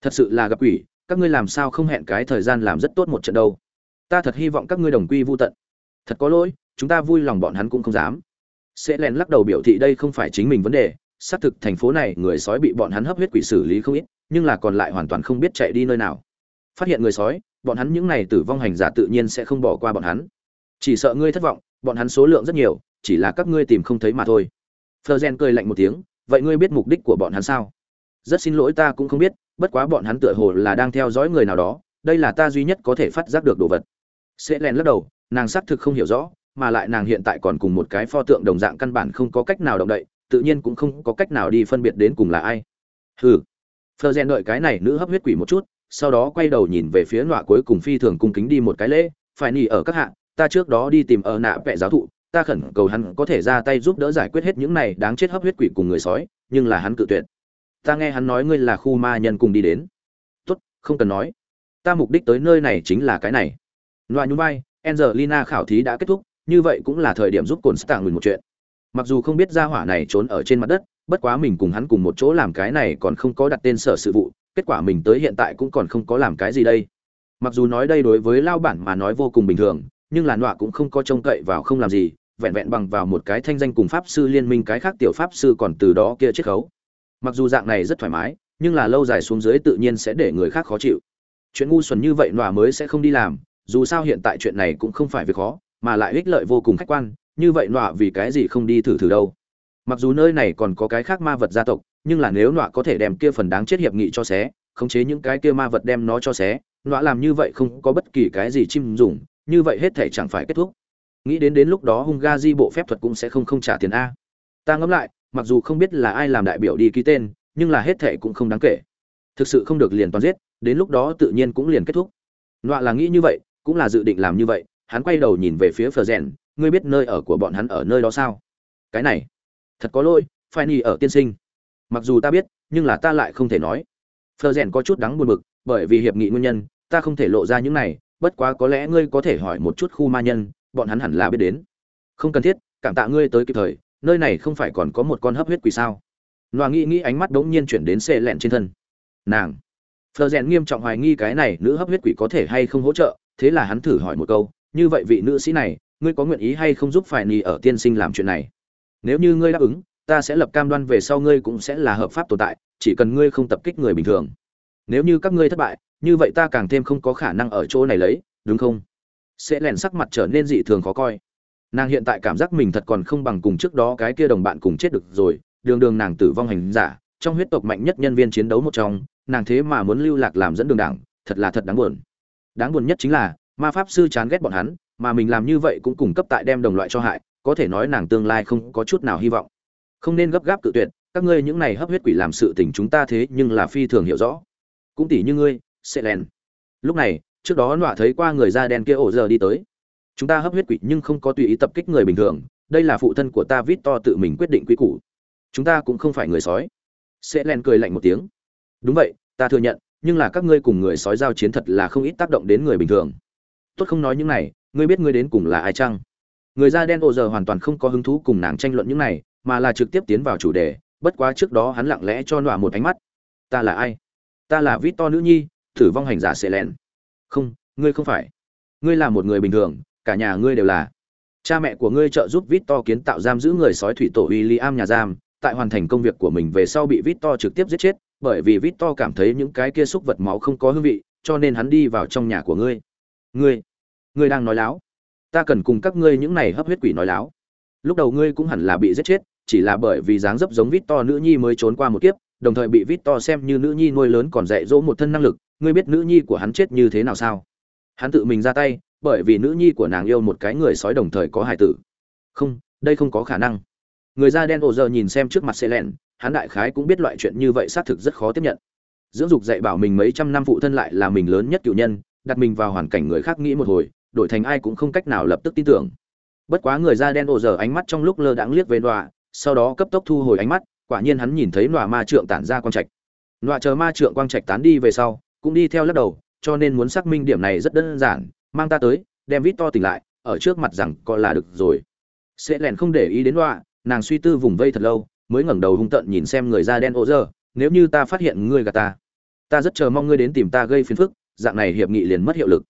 Thật sự là gặp quỷ các ngươi làm sao không hẹn cái thời gian làm rất tốt một trận đâu? Ta thật hy vọng các ngươi đồng quy vô tận. Thật có lỗi, chúng ta vui lòng bọn hắn cũng không dám. Sẽ len lắc đầu biểu thị đây không phải chính mình vấn đề, xác thực thành phố này người sói bị bọn hắn hấp huyết quỷ xử lý không ít, nhưng là còn lại hoàn toàn không biết chạy đi nơi nào. Phát hiện người sói, bọn hắn những này tử vong hành giả tự nhiên sẽ không bỏ qua bọn hắn. Chỉ sợ ngươi thất vọng, bọn hắn số lượng rất nhiều, chỉ là các ngươi tìm không thấy mà thôi. Phờ gen cười lạnh một tiếng, vậy ngươi biết mục đích của bọn hắn sao? Rất xin lỗi ta cũng không biết bất quá bọn hắn tựa hồ là đang theo dõi người nào đó, đây là ta duy nhất có thể phát giác được đồ vật. Sẽ len lắc đầu, nàng xác thực không hiểu rõ, mà lại nàng hiện tại còn cùng một cái pho tượng đồng dạng căn bản không có cách nào động đậy, tự nhiên cũng không có cách nào đi phân biệt đến cùng là ai. Hừ. Phờ rèn đợi cái này nữ hấp huyết quỷ một chút, sau đó quay đầu nhìn về phía nọa cuối cùng phi thường cung kính đi một cái lễ, phải nỉ ở các hạ, ta trước đó đi tìm ở nạ vẽ giáo thụ, ta khẩn cầu hắn có thể ra tay giúp đỡ giải quyết hết những này đáng chết hấp huyết quỷ cùng người sói, nhưng là hắn cự tuyệt ta nghe hắn nói ngươi là khu ma nhân cùng đi đến. Tốt, không cần nói. Ta mục đích tới nơi này chính là cái này. Loại nhún vai, angelina khảo thí đã kết thúc, như vậy cũng là thời điểm giúp cồn stạng một chuyện. Mặc dù không biết ra hỏa này trốn ở trên mặt đất, bất quá mình cùng hắn cùng một chỗ làm cái này còn không có đặt tên sở sự vụ, kết quả mình tới hiện tại cũng còn không có làm cái gì đây. Mặc dù nói đây đối với lao bản mà nói vô cùng bình thường, nhưng là nọa cũng không có trông cậy vào không làm gì, vẹn vẹn bằng vào một cái thanh danh cùng pháp sư liên minh cái khác tiểu pháp sư còn từ đó kia chiết khấu mặc dù dạng này rất thoải mái, nhưng là lâu dài xuống dưới tự nhiên sẽ để người khác khó chịu. Chuyện ngu xuẩn như vậy nọa mới sẽ không đi làm, dù sao hiện tại chuyện này cũng không phải việc khó, mà lại ích lợi vô cùng khách quan, như vậy nọa vì cái gì không đi thử thử đâu. Mặc dù nơi này còn có cái khác ma vật gia tộc, nhưng là nếu nọa có thể đem kia phần đáng chết hiệp nghị cho xé, khống chế những cái kia ma vật đem nó cho xé, nọa làm như vậy không có bất kỳ cái gì chim dùng, như vậy hết thể chẳng phải kết thúc. Nghĩ đến đến lúc đó hung ga di bộ phép thuật cũng sẽ không không trả tiền a. Ta ngẫm lại mặc dù không biết là ai làm đại biểu đi ký tên, nhưng là hết thệ cũng không đáng kể. Thực sự không được liền toàn giết, đến lúc đó tự nhiên cũng liền kết thúc. Nọa là nghĩ như vậy, cũng là dự định làm như vậy, hắn quay đầu nhìn về phía phờ rèn ngươi biết nơi ở của bọn hắn ở nơi đó sao? Cái này, thật có lỗi, phải nhi ở tiên sinh. Mặc dù ta biết, nhưng là ta lại không thể nói. Phờ rèn có chút đắng buồn bực, bởi vì hiệp nghị nguyên nhân, ta không thể lộ ra những này, bất quá có lẽ ngươi có thể hỏi một chút khu ma nhân, bọn hắn hẳn là biết đến. Không cần thiết, cảm tạ ngươi tới kịp thời nơi này không phải còn có một con hấp huyết quỷ sao? Loa nghĩ nghĩ ánh mắt đống nhiên chuyển đến xe lẹn trên thân. Nàng. Phờ rèn nghiêm trọng hoài nghi cái này nữ hấp huyết quỷ có thể hay không hỗ trợ, thế là hắn thử hỏi một câu, như vậy vị nữ sĩ này, ngươi có nguyện ý hay không giúp phải nì ở tiên sinh làm chuyện này? Nếu như ngươi đáp ứng, ta sẽ lập cam đoan về sau ngươi cũng sẽ là hợp pháp tồn tại, chỉ cần ngươi không tập kích người bình thường. Nếu như các ngươi thất bại, như vậy ta càng thêm không có khả năng ở chỗ này lấy, đúng không? Sẽ lèn sắc mặt trở nên dị thường khó coi nàng hiện tại cảm giác mình thật còn không bằng cùng trước đó cái kia đồng bạn cùng chết được rồi, đường đường nàng tử vong hành giả, trong huyết tộc mạnh nhất nhân viên chiến đấu một trong, nàng thế mà muốn lưu lạc làm dẫn đường đảng, thật là thật đáng buồn. Đáng buồn nhất chính là, ma pháp sư chán ghét bọn hắn, mà mình làm như vậy cũng cung cấp tại đem đồng loại cho hại, có thể nói nàng tương lai không có chút nào hy vọng. Không nên gấp gáp cự tuyệt, các ngươi những này hấp huyết quỷ làm sự tình chúng ta thế nhưng là phi thường hiểu rõ. Cũng tỷ như ngươi sẽ lèn lúc này, trước đó nọa thấy qua người da đen kia ổ giờ đi tới chúng ta hấp huyết quỷ nhưng không có tùy ý tập kích người bình thường, đây là phụ thân của ta vít to tự mình quyết định quy củ. Chúng ta cũng không phải người sói. Sẽ len cười lạnh một tiếng. Đúng vậy, ta thừa nhận, nhưng là các ngươi cùng người sói giao chiến thật là không ít tác động đến người bình thường. Tốt không nói những này, ngươi biết ngươi đến cùng là ai chăng? Người da đen ô giờ hoàn toàn không có hứng thú cùng nàng tranh luận những này, mà là trực tiếp tiến vào chủ đề, bất quá trước đó hắn lặng lẽ cho nọa một ánh mắt. Ta là ai? Ta là vít to nữ nhi thử vong hành giả sẽ len không, ngươi không phải. Ngươi là một người bình thường cả nhà ngươi đều là. Cha mẹ của ngươi trợ giúp Victor kiến tạo giam giữ người sói thủy tổ William nhà giam, tại hoàn thành công việc của mình về sau bị Victor trực tiếp giết chết, bởi vì Victor cảm thấy những cái kia xúc vật máu không có hương vị, cho nên hắn đi vào trong nhà của ngươi. Ngươi ngươi đang nói láo. Ta cần cùng các ngươi những này hấp huyết quỷ nói láo. Lúc đầu ngươi cũng hẳn là bị giết chết, chỉ là bởi vì dáng dấp giống Victor nữ nhi mới trốn qua một kiếp, đồng thời bị Victor xem như nữ nhi nuôi lớn còn dạy dỗ một thân năng lực, ngươi biết nữ nhi của hắn chết như thế nào sao? Hắn tự mình ra tay bởi vì nữ nhi của nàng yêu một cái người sói đồng thời có hài tử. Không, đây không có khả năng. Người da đen ổ giờ nhìn xem trước mặt xe lẹn, hắn đại khái cũng biết loại chuyện như vậy xác thực rất khó tiếp nhận. Dưỡng dục dạy bảo mình mấy trăm năm phụ thân lại là mình lớn nhất cựu nhân, đặt mình vào hoàn cảnh người khác nghĩ một hồi, đổi thành ai cũng không cách nào lập tức tin tưởng. Bất quá người da đen ổ giờ ánh mắt trong lúc lơ đãng liếc về đọa sau đó cấp tốc thu hồi ánh mắt, quả nhiên hắn nhìn thấy nọa ma trượng tản ra quang trạch. Nọa chờ ma trượng quang trạch tán đi về sau, cũng đi theo lắc đầu, cho nên muốn xác minh điểm này rất đơn giản mang ta tới, đem vít to tỉnh lại, ở trước mặt rằng co là được rồi. Sẽ lèn không để ý đến đọa, nàng suy tư vùng vây thật lâu, mới ngẩng đầu hung tợn nhìn xem người da đen ô dơ, nếu như ta phát hiện ngươi gà ta ta rất chờ mong ngươi đến tìm ta gây phiền phức, dạng này hiệp nghị liền mất hiệu lực.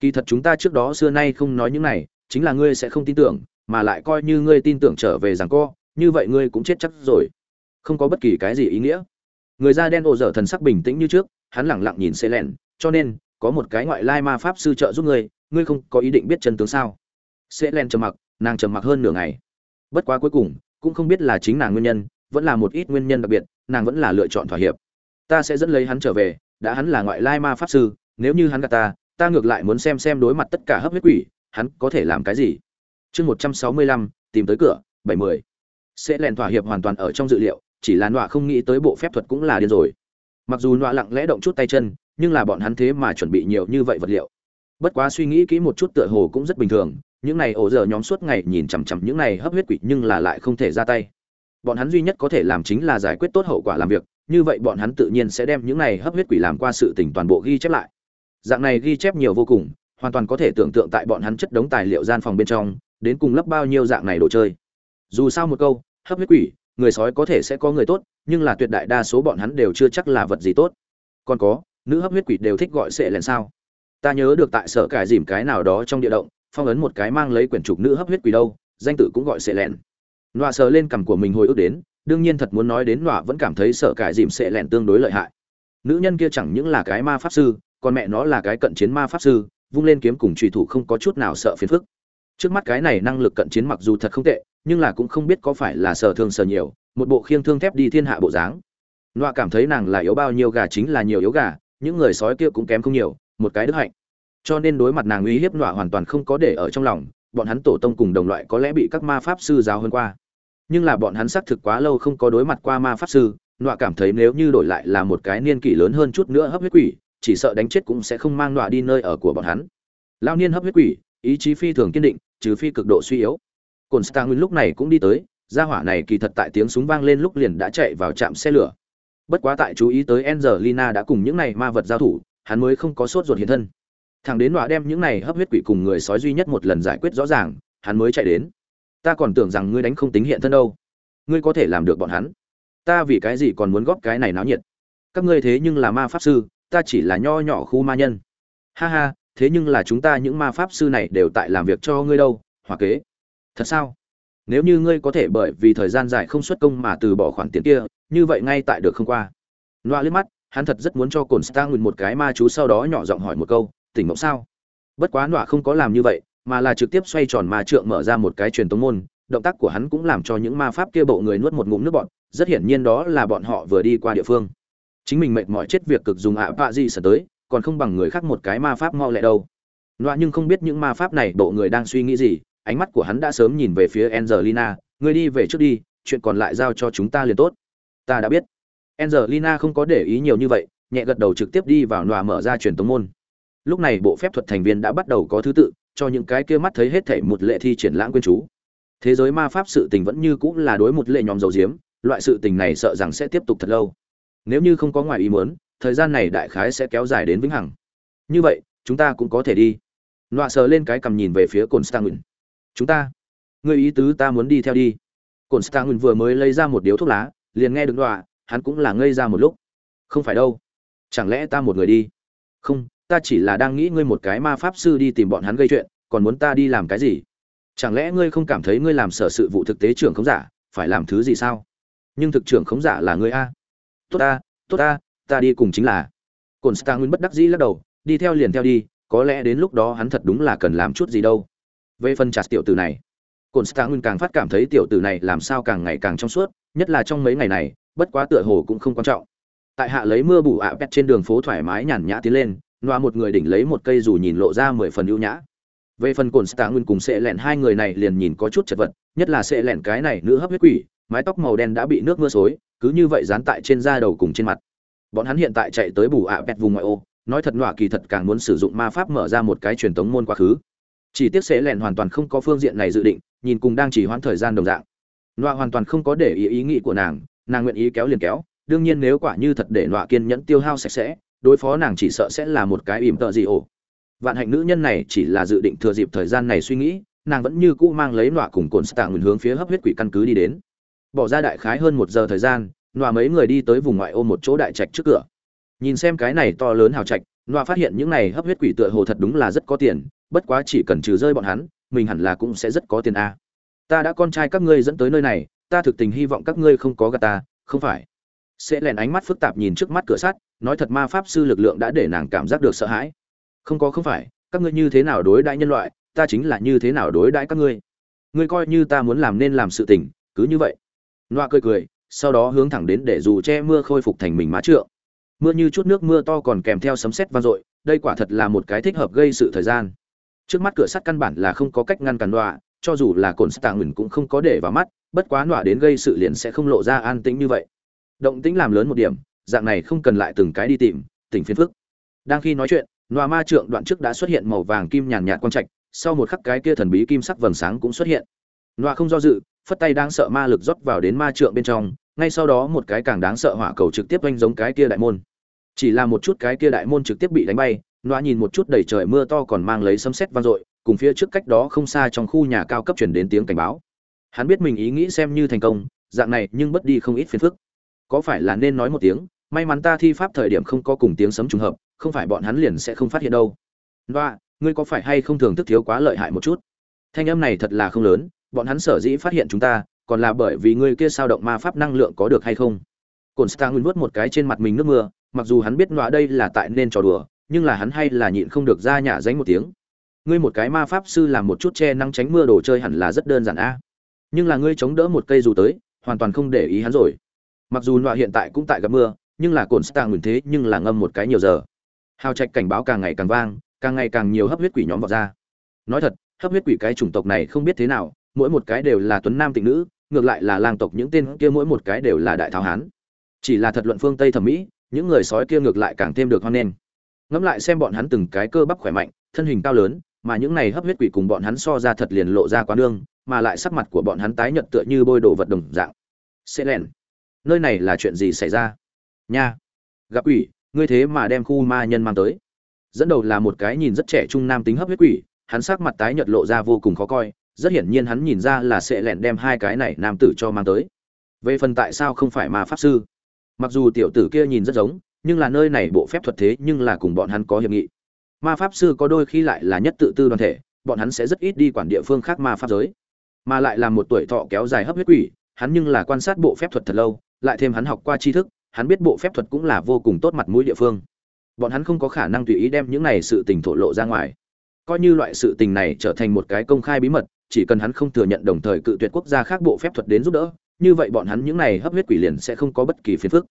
Kỳ thật chúng ta trước đó xưa nay không nói những này, chính là ngươi sẽ không tin tưởng, mà lại coi như ngươi tin tưởng trở về rằng co, như vậy ngươi cũng chết chắc rồi. Không có bất kỳ cái gì ý nghĩa. Người da đen ô dở thần sắc bình tĩnh như trước, hắn lẳng lặng nhìn xê lẻn cho nên có một cái ngoại lai ma pháp sư trợ giúp ngươi ngươi không có ý định biết chân tướng sao? Sẽ len trầm mặc, nàng trầm mặc hơn nửa ngày. Bất quá cuối cùng, cũng không biết là chính nàng nguyên nhân, vẫn là một ít nguyên nhân đặc biệt, nàng vẫn là lựa chọn thỏa hiệp. Ta sẽ dẫn lấy hắn trở về, đã hắn là ngoại lai ma pháp sư, nếu như hắn gạt ta ta ngược lại muốn xem xem đối mặt tất cả hấp huyết quỷ, hắn có thể làm cái gì? Chương một trăm sáu mươi lăm, tìm tới cửa, bảy mươi sẽ lèn thỏa hiệp hoàn toàn ở trong dự liệu, chỉ là nọa không nghĩ tới bộ phép thuật cũng là điên rồi. Mặc dù nọa lặng lẽ động chút tay chân nhưng là bọn hắn thế mà chuẩn bị nhiều như vậy vật liệu. Bất quá suy nghĩ kỹ một chút tựa hồ cũng rất bình thường, những này ổ giờ nhóm suốt ngày nhìn chằm chằm những này hấp huyết quỷ nhưng là lại không thể ra tay. Bọn hắn duy nhất có thể làm chính là giải quyết tốt hậu quả làm việc, như vậy bọn hắn tự nhiên sẽ đem những này hấp huyết quỷ làm qua sự tình toàn bộ ghi chép lại. Dạng này ghi chép nhiều vô cùng, hoàn toàn có thể tưởng tượng tại bọn hắn chất đống tài liệu gian phòng bên trong, đến cùng lấp bao nhiêu dạng này đồ chơi. Dù sao một câu, hấp huyết quỷ, người sói có thể sẽ có người tốt, nhưng là tuyệt đại đa số bọn hắn đều chưa chắc là vật gì tốt. Còn có nữ hấp huyết quỷ đều thích gọi sệ lẹn sao? Ta nhớ được tại sở cải dìm cái nào đó trong địa động, phong ấn một cái mang lấy quyển trục nữ hấp huyết quỷ đâu, danh tự cũng gọi sệ lẹn. Nọa sờ lên cằm của mình hồi ức đến, đương nhiên thật muốn nói đến nọa vẫn cảm thấy sở cải dìm sệ lẹn tương đối lợi hại. Nữ nhân kia chẳng những là cái ma pháp sư, còn mẹ nó là cái cận chiến ma pháp sư, vung lên kiếm cùng trùy thủ không có chút nào sợ phiền phức. Trước mắt cái này năng lực cận chiến mặc dù thật không tệ, nhưng là cũng không biết có phải là sở thương sở nhiều, một bộ khiêng thương thép đi thiên hạ bộ dáng. Nọa cảm thấy nàng là yếu bao nhiêu gà chính là nhiều yếu gà những người sói kia cũng kém không nhiều, một cái đức hạnh. Cho nên đối mặt nàng uy hiếp nọa hoàn toàn không có để ở trong lòng, bọn hắn tổ tông cùng đồng loại có lẽ bị các ma pháp sư giáo hơn qua. Nhưng là bọn hắn xác thực quá lâu không có đối mặt qua ma pháp sư, nọa cảm thấy nếu như đổi lại là một cái niên kỷ lớn hơn chút nữa hấp huyết quỷ, chỉ sợ đánh chết cũng sẽ không mang nọa đi nơi ở của bọn hắn. Lao niên hấp huyết quỷ, ý chí phi thường kiên định, trừ phi cực độ suy yếu. Cồn stang nguyên lúc này cũng đi tới, gia hỏa này kỳ thật tại tiếng súng vang lên lúc liền đã chạy vào trạm xe lửa bất quá tại chú ý tới angelina đã cùng những này ma vật giao thủ, hắn mới không có sốt ruột hiện thân. Thằng đến nọa đem những này hấp huyết quỷ cùng người sói duy nhất một lần giải quyết rõ ràng, hắn mới chạy đến. Ta còn tưởng rằng ngươi đánh không tính hiện thân đâu. Ngươi có thể làm được bọn hắn. Ta vì cái gì còn muốn góp cái này náo nhiệt? Các ngươi thế nhưng là ma pháp sư, ta chỉ là nho nhỏ khu ma nhân. Ha ha, thế nhưng là chúng ta những ma pháp sư này đều tại làm việc cho ngươi đâu hoặc kế. Thật sao? Nếu như ngươi có thể bởi vì thời gian dài không xuất công mà từ bỏ khoản tiền kia như vậy ngay tại được không qua. Loa liếc mắt, hắn thật rất muốn cho cồn stang một cái ma chú sau đó nhỏ giọng hỏi một câu, tỉnh mộng sao? Bất quá loa không có làm như vậy, mà là trực tiếp xoay tròn ma trượng mở ra một cái truyền tống môn, động tác của hắn cũng làm cho những ma pháp kia bộ người nuốt một ngụm nước bọn rất hiển nhiên đó là bọn họ vừa đi qua địa phương. Chính mình mệt mỏi chết việc cực dùng ạ vạ gì sở tới, còn không bằng người khác một cái ma pháp mau lẹ đâu. Loa nhưng không biết những ma pháp này bộ người đang suy nghĩ gì, ánh mắt của hắn đã sớm nhìn về phía angelina người đi về trước đi, chuyện còn lại giao cho chúng ta liền tốt ta đã biết. Angelina không có để ý nhiều như vậy, nhẹ gật đầu trực tiếp đi vào nòa mở ra truyền tống môn. Lúc này bộ phép thuật thành viên đã bắt đầu có thứ tự, cho những cái kia mắt thấy hết thảy một lệ thi triển lãng quên chú. Thế giới ma pháp sự tình vẫn như cũng là đối một lệ nhóm dầu diếm, loại sự tình này sợ rằng sẽ tiếp tục thật lâu. Nếu như không có ngoài ý muốn, thời gian này đại khái sẽ kéo dài đến vĩnh hằng. Như vậy, chúng ta cũng có thể đi. Nọa sờ lên cái cầm nhìn về phía cồn stangin chúng ta, người ý tứ ta muốn đi theo đi. Cồn stangin vừa mới lấy ra một điếu thuốc lá liền nghe được đọa, hắn cũng là ngây ra một lúc. Không phải đâu. Chẳng lẽ ta một người đi? Không ta chỉ là đang nghĩ ngươi một cái ma pháp sư đi tìm bọn hắn gây chuyện còn muốn ta đi làm cái gì? Chẳng lẽ ngươi không cảm thấy ngươi làm sở sự vụ thực tế trưởng khống giả phải làm thứ gì sao? Nhưng thực trưởng khống giả là ngươi a. Tốt ta tốt ta ta đi cùng chính là. Cồn star nguyên bất đắc dĩ lắc đầu đi theo liền theo đi có lẽ đến lúc đó hắn thật đúng là cần làm chút gì đâu. Về phần chặt tiểu tử này cồn star nguyên càng phát cảm thấy tiểu tử này làm sao càng ngày càng trong suốt nhất là trong mấy ngày này, bất quá tựa hồ cũng không quan trọng. Tại hạ lấy mưa bù ạ à trên đường phố thoải mái nhàn nhã tiến lên loa một người đỉnh lấy một cây dù nhìn lộ ra mười phần ưu nhã. Về phần cồn stạ nguyên cùng sệ lẹn, hai người này liền nhìn có chút chật vật, nhất là sệ lẹn cái này nữ hấp huyết quỷ, mái tóc màu đen đã bị nước mưa xối, cứ như vậy dán tại trên da đầu cùng trên mặt. Bọn hắn hiện tại chạy tới bù ạ à vùng ngoại ô, nói thật nọa kỳ thật càng muốn sử dụng ma pháp mở ra một cái truyền tống môn quá khứ. Chỉ tiếc sệ lẹn hoàn toàn không có phương diện này dự định, nhìn cùng đang chỉ hoãn thời gian đồng dạng nọa hoàn toàn không có để ý ý nghĩ của nàng nàng nguyện ý kéo liền kéo, đương nhiên nếu quả như thật để nọa kiên nhẫn tiêu hao sạch sẽ, đối phó nàng chỉ sợ sẽ là một cái ỉm tợ gì ổ. Vạn hạnh nữ nhân này chỉ là dự định thừa dịp thời gian này suy nghĩ, nàng vẫn như cũ mang lấy nọa cùng cồn stạng nguyện hướng phía hấp huyết quỷ căn cứ đi đến. Bỏ ra đại khái hơn một giờ thời gian, nọa mấy người đi tới vùng ngoại ô một chỗ đại trạch trước cửa. Nhìn xem cái này to lớn hào trạch, nọa phát hiện những này hấp huyết quỷ tựa hồ thật đúng là rất có tiền, bất quá chỉ cần trừ rơi bọn hắn, mình hẳn là cũng sẽ rất có tiền a ta đã con trai các ngươi dẫn tới nơi này, ta thực tình hy vọng các ngươi không có gà ta, không phải. Sẽ lèn ánh mắt phức tạp nhìn trước mắt cửa sắt, nói thật ma pháp sư lực lượng đã để nàng cảm giác được sợ hãi. Không có không phải, các ngươi như thế nào đối đãi nhân loại, ta chính là như thế nào đối đãi các ngươi. Ngươi coi như ta muốn làm nên làm sự tình, cứ như vậy. Loa cười cười, sau đó hướng thẳng đến để dù che mưa khôi phục thành mình má trượng. Mưa như chút nước mưa to còn kèm theo sấm sét vang dội, đây quả thật là một cái thích hợp gây sự thời gian. Trước mắt cửa sắt căn bản là không có cách ngăn cản loa cho dù là cồn stạng ngừng cũng không có để vào mắt, bất quá nọa đến gây sự liền sẽ không lộ ra an tĩnh như vậy. Động tĩnh làm lớn một điểm, dạng này không cần lại từng cái đi tìm, tỉnh phiền phức. Đang khi nói chuyện, nọa ma trượng đoạn trước đã xuất hiện màu vàng kim nhàn nhạt quang trạch, sau một khắc cái kia thần bí kim sắc vầng sáng cũng xuất hiện. Nọa không do dự, phất tay đang sợ ma lực rót vào đến ma trượng bên trong, ngay sau đó một cái càng đáng sợ hỏa cầu trực tiếp oanh giống cái kia đại môn. Chỉ là một chút cái kia đại môn trực tiếp bị đánh bay, nọa nhìn một chút đầy trời mưa to còn mang lấy sấm sét vang dội cùng phía trước cách đó không xa trong khu nhà cao cấp truyền đến tiếng cảnh báo hắn biết mình ý nghĩ xem như thành công dạng này nhưng bất đi không ít phiền phức có phải là nên nói một tiếng may mắn ta thi pháp thời điểm không có cùng tiếng sấm trùng hợp không phải bọn hắn liền sẽ không phát hiện đâu Loa, ngươi có phải hay không thường thức thiếu quá lợi hại một chút? Thanh âm này thật là không lớn, bọn hắn sở dĩ phát hiện chúng ta, còn là bởi vì ngươi kia sao động ma pháp năng lượng có được hay không? Cổn Stang nuốt một cái trên mặt mình nước mưa, mặc dù hắn biết Loa đây là tại nên trò đùa, nhưng là hắn hay là nhịn không được ra nhả dánh một tiếng. Ngươi một cái ma pháp sư làm một chút che nắng tránh mưa đồ chơi hẳn là rất đơn giản a. Nhưng là ngươi chống đỡ một cây dù tới, hoàn toàn không để ý hắn rồi. Mặc dù nọa hiện tại cũng tại gặp mưa, nhưng là cồn Stang thế nhưng là ngâm một cái nhiều giờ. Hào trạch cảnh báo càng ngày càng vang, càng ngày càng nhiều hấp huyết quỷ nhóm vào ra nói thật hấp huyết quỷ cái chủng tộc này không biết thế nào mỗi một cái đều là tuấn nam tịnh nữ ngược lại là lang tộc những tên kia mỗi một cái đều là đại tháo hán chỉ là thật luận phương tây thẩm mỹ những người sói kia ngược lại càng thêm được hoan nghênh ngẫm lại xem bọn hắn từng cái cơ bắp khỏe mạnh thân hình cao lớn mà những này hấp huyết quỷ cùng bọn hắn so ra thật liền lộ ra quá đương mà lại sắc mặt của bọn hắn tái nhợt tựa như bôi đồ vật đồng dạng. Sẽ lẹn, nơi này là chuyện gì xảy ra? Nha. Gặp quỷ ngươi thế mà đem khu ma nhân mang tới. Dẫn đầu là một cái nhìn rất trẻ trung nam tính hấp huyết quỷ hắn sắc mặt tái nhợt lộ ra vô cùng khó coi rất hiển nhiên hắn nhìn ra là sẽ lẹn đem hai cái này nam tử cho mang tới. Về phần tại sao không phải ma pháp sư? Mặc dù tiểu tử kia nhìn rất giống nhưng là nơi này bộ phép thuật thế nhưng là cùng bọn hắn có hiệp nghị ma pháp sư có đôi khi lại là nhất tự tư đoàn thể, bọn hắn sẽ rất ít đi quản địa phương khác ma pháp giới. Mà lại là một tuổi thọ kéo dài hấp huyết quỷ, hắn nhưng là quan sát bộ phép thuật thật lâu, lại thêm hắn học qua tri thức, hắn biết bộ phép thuật cũng là vô cùng tốt mặt mũi địa phương. Bọn hắn không có khả năng tùy ý đem những này sự tình thổ lộ ra ngoài. Coi như loại sự tình này trở thành một cái công khai bí mật, chỉ cần hắn không thừa nhận đồng thời cự tuyệt quốc gia khác bộ phép thuật đến giúp đỡ, như vậy bọn hắn những này hấp huyết quỷ liền sẽ không có bất kỳ phiền phức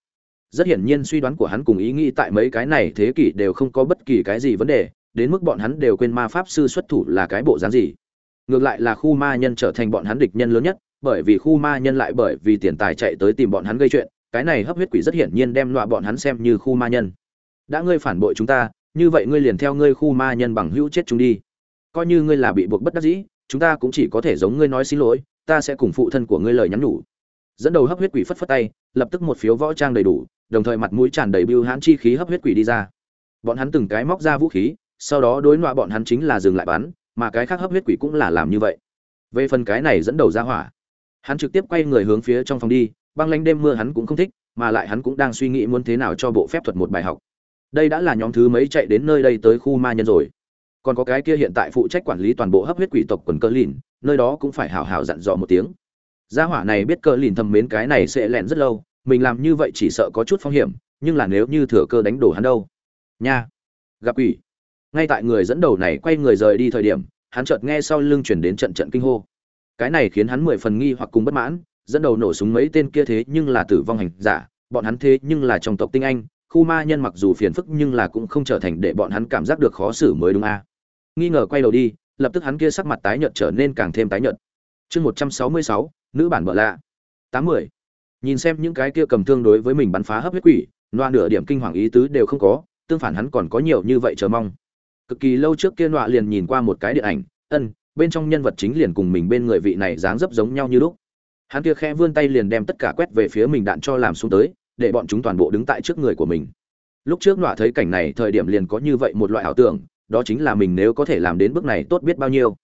rất hiển nhiên suy đoán của hắn cùng ý nghĩ tại mấy cái này thế kỷ đều không có bất kỳ cái gì vấn đề, đến mức bọn hắn đều quên ma pháp sư xuất thủ là cái bộ dáng gì. Ngược lại là khu ma nhân trở thành bọn hắn địch nhân lớn nhất, bởi vì khu ma nhân lại bởi vì tiền tài chạy tới tìm bọn hắn gây chuyện, cái này hấp huyết quỷ rất hiển nhiên đem loại bọn hắn xem như khu ma nhân. Đã ngươi phản bội chúng ta, như vậy ngươi liền theo ngươi khu ma nhân bằng hữu chết chúng đi. Coi như ngươi là bị buộc bất đắc dĩ, chúng ta cũng chỉ có thể giống ngươi nói xin lỗi, ta sẽ cùng phụ thân của ngươi lời nhắn nhủ. Dẫn đầu hấp huyết quỷ phất phất tay, lập tức một phiếu võ trang đầy đủ đồng thời mặt mũi tràn đầy bưu hãn chi khí hấp huyết quỷ đi ra. Bọn hắn từng cái móc ra vũ khí, sau đó đối nọa bọn hắn chính là dừng lại bắn, mà cái khác hấp huyết quỷ cũng là làm như vậy. Về phần cái này dẫn đầu ra hỏa, hắn trực tiếp quay người hướng phía trong phòng đi, băng lánh đêm mưa hắn cũng không thích, mà lại hắn cũng đang suy nghĩ muốn thế nào cho bộ phép thuật một bài học. Đây đã là nhóm thứ mấy chạy đến nơi đây tới khu ma nhân rồi. Còn có cái kia hiện tại phụ trách quản lý toàn bộ hấp huyết quỷ tộc quần cơ lìn, nơi đó cũng phải hào hào dặn dò một tiếng. Gia hỏa này biết cơ lìn thầm mến cái này sẽ lẹn rất lâu mình làm như vậy chỉ sợ có chút phong hiểm, nhưng là nếu như thừa cơ đánh đổ hắn đâu? Nha! Gặp quỷ! Ngay tại người dẫn đầu này quay người rời đi thời điểm, hắn chợt nghe sau lưng chuyển đến trận trận kinh hô. Cái này khiến hắn mười phần nghi hoặc cùng bất mãn, dẫn đầu nổ súng mấy tên kia thế nhưng là tử vong hành giả, bọn hắn thế nhưng là trong tộc tinh anh, khu ma nhân mặc dù phiền phức nhưng là cũng không trở thành để bọn hắn cảm giác được khó xử mới đúng a. À. nghi ngờ quay đầu đi, lập tức hắn kia sắc mặt tái nhợt trở nên càng thêm tái nhợt. Chương một trăm sáu mươi sáu, nữ bản bợ lạ. Tám mươi nhìn xem những cái kia cầm thương đối với mình bắn phá hấp huyết quỷ loa nửa điểm kinh hoàng ý tứ đều không có, tương phản hắn còn có nhiều như vậy chờ mong. Cực kỳ lâu trước kia loa liền nhìn qua một cái điện ảnh, ân, bên trong nhân vật chính liền cùng mình bên người vị này dáng dấp giống nhau như lúc. Hắn kia khẽ vươn tay liền đem tất cả quét về phía mình đạn cho làm xuống tới, để bọn chúng toàn bộ đứng tại trước người của mình. Lúc trước loa thấy cảnh này thời điểm liền có như vậy một loại ảo tưởng, đó chính là mình nếu có thể làm đến bước này tốt biết bao nhiêu.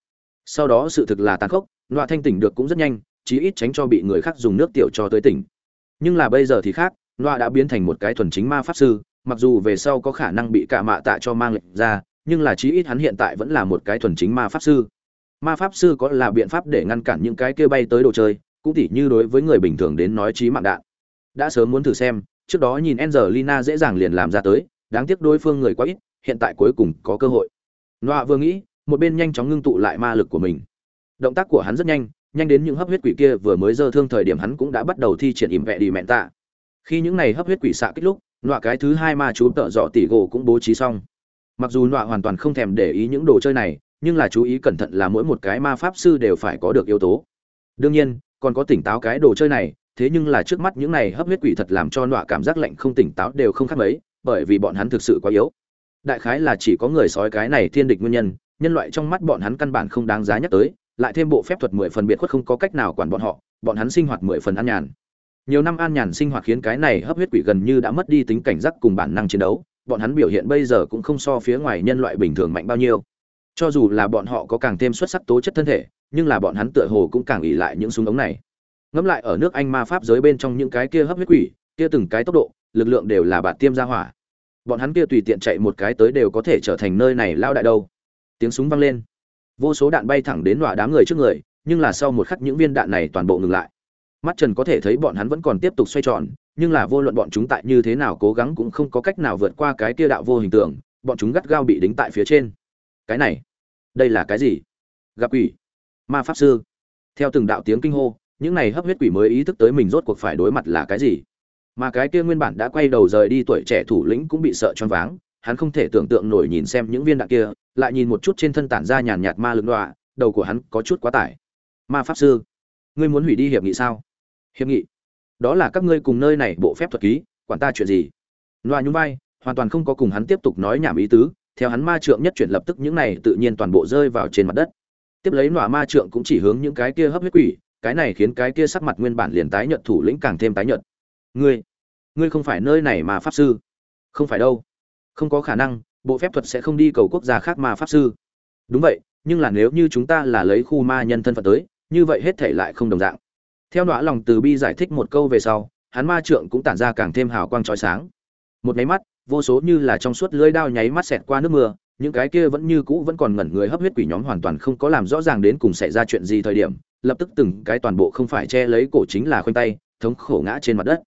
Sau đó sự thực là tàn khốc loa thanh tỉnh được cũng rất nhanh chí ít tránh cho bị người khác dùng nước tiểu cho tới tỉnh. Nhưng là bây giờ thì khác, loa đã biến thành một cái thuần chính ma pháp sư, mặc dù về sau có khả năng bị cả mạ tạ cho mang lệnh ra, nhưng là chí ít hắn hiện tại vẫn là một cái thuần chính ma pháp sư. Ma pháp sư có là biện pháp để ngăn cản những cái kia bay tới đồ chơi, cũng tỉ như đối với người bình thường đến nói chí mạng đạn. Đã sớm muốn thử xem, trước đó nhìn Angelina dễ dàng liền làm ra tới, đáng tiếc đối phương người quá ít, hiện tại cuối cùng có cơ hội. Noa vừa nghĩ, một bên nhanh chóng ngưng tụ lại ma lực của mình. Động tác của hắn rất nhanh nhanh đến những hấp huyết quỷ kia vừa mới dơ thương thời điểm hắn cũng đã bắt đầu thi triển ỉm vẹ đi mẹn tạ. Khi những này hấp huyết quỷ xạ kích lúc, nọa cái thứ hai ma chú tợ dọ tỉ gỗ cũng bố trí xong. Mặc dù nọa hoàn toàn không thèm để ý những đồ chơi này, nhưng là chú ý cẩn thận là mỗi một cái ma pháp sư đều phải có được yếu tố. Đương nhiên, còn có tỉnh táo cái đồ chơi này, thế nhưng là trước mắt những này hấp huyết quỷ thật làm cho nọa cảm giác lạnh không tỉnh táo đều không khác mấy, bởi vì bọn hắn thực sự quá yếu. Đại khái là chỉ có người sói cái này thiên địch nguyên nhân nhân loại trong mắt bọn hắn căn bản không đáng giá nhắc tới lại thêm bộ phép thuật mười phần biệt khuất không có cách nào quản bọn họ, bọn hắn sinh hoạt mười phần an nhàn. Nhiều năm an nhàn sinh hoạt khiến cái này hấp huyết quỷ gần như đã mất đi tính cảnh giác cùng bản năng chiến đấu, bọn hắn biểu hiện bây giờ cũng không so phía ngoài nhân loại bình thường mạnh bao nhiêu. Cho dù là bọn họ có càng thêm xuất sắc tố chất thân thể, nhưng là bọn hắn tựa hồ cũng càng ỉ lại những súng ống này. Ngẫm lại ở nước anh ma pháp giới bên trong những cái kia hấp huyết quỷ, kia từng cái tốc độ, lực lượng đều là bạt tiêm ra hỏa. Bọn hắn kia tùy tiện chạy một cái tới đều có thể trở thành nơi này lao đại đâu. Tiếng súng vang lên vô số đạn bay thẳng đến nọa đám người trước người, nhưng là sau một khắc những viên đạn này toàn bộ ngừng lại. Mắt trần có thể thấy bọn hắn vẫn còn tiếp tục xoay tròn, nhưng là vô luận bọn chúng tại như thế nào cố gắng cũng không có cách nào vượt qua cái kia đạo vô hình tượng, bọn chúng gắt gao bị đính tại phía trên. Cái này, đây là cái gì? Gặp quỷ. Ma pháp sư. Theo từng đạo tiếng kinh hô, những này hấp huyết quỷ mới ý thức tới mình rốt cuộc phải đối mặt là cái gì? Mà cái kia nguyên bản đã quay đầu rời đi tuổi trẻ thủ lĩnh cũng bị sợ choáng váng, hắn không thể tưởng tượng nổi nhìn xem những viên đạn kia lại nhìn một chút trên thân tản ra nhàn nhạt ma lực đọa, đầu của hắn có chút quá tải. Ma pháp sư, ngươi muốn hủy đi hiệp nghị sao? Hiệp nghị? Đó là các ngươi cùng nơi này bộ phép thuật ký, quản ta chuyện gì? Loa nhún vai, hoàn toàn không có cùng hắn tiếp tục nói nhảm ý tứ, theo hắn ma trượng nhất chuyển lập tức những này tự nhiên toàn bộ rơi vào trên mặt đất. Tiếp lấy nọa ma trượng cũng chỉ hướng những cái kia hấp huyết quỷ, cái này khiến cái kia sắc mặt nguyên bản liền tái nhợt thủ lĩnh càng thêm tái nhợt. Ngươi ngươi không phải nơi này mà pháp sư. Không phải đâu. Không có khả năng bộ phép thuật sẽ không đi cầu quốc gia khác mà pháp sư. Đúng vậy, nhưng là nếu như chúng ta là lấy khu ma nhân thân phận tới, như vậy hết thể lại không đồng dạng. Theo nọa lòng từ bi giải thích một câu về sau, hắn ma trượng cũng tản ra càng thêm hào quang trói sáng. Một nháy mắt, vô số như là trong suốt lưỡi đao nháy mắt xẹt qua nước mưa, những cái kia vẫn như cũ vẫn còn ngẩn người hấp huyết quỷ nhóm hoàn toàn không có làm rõ ràng đến cùng xảy ra chuyện gì thời điểm, lập tức từng cái toàn bộ không phải che lấy cổ chính là khoanh tay, thống khổ ngã trên mặt đất.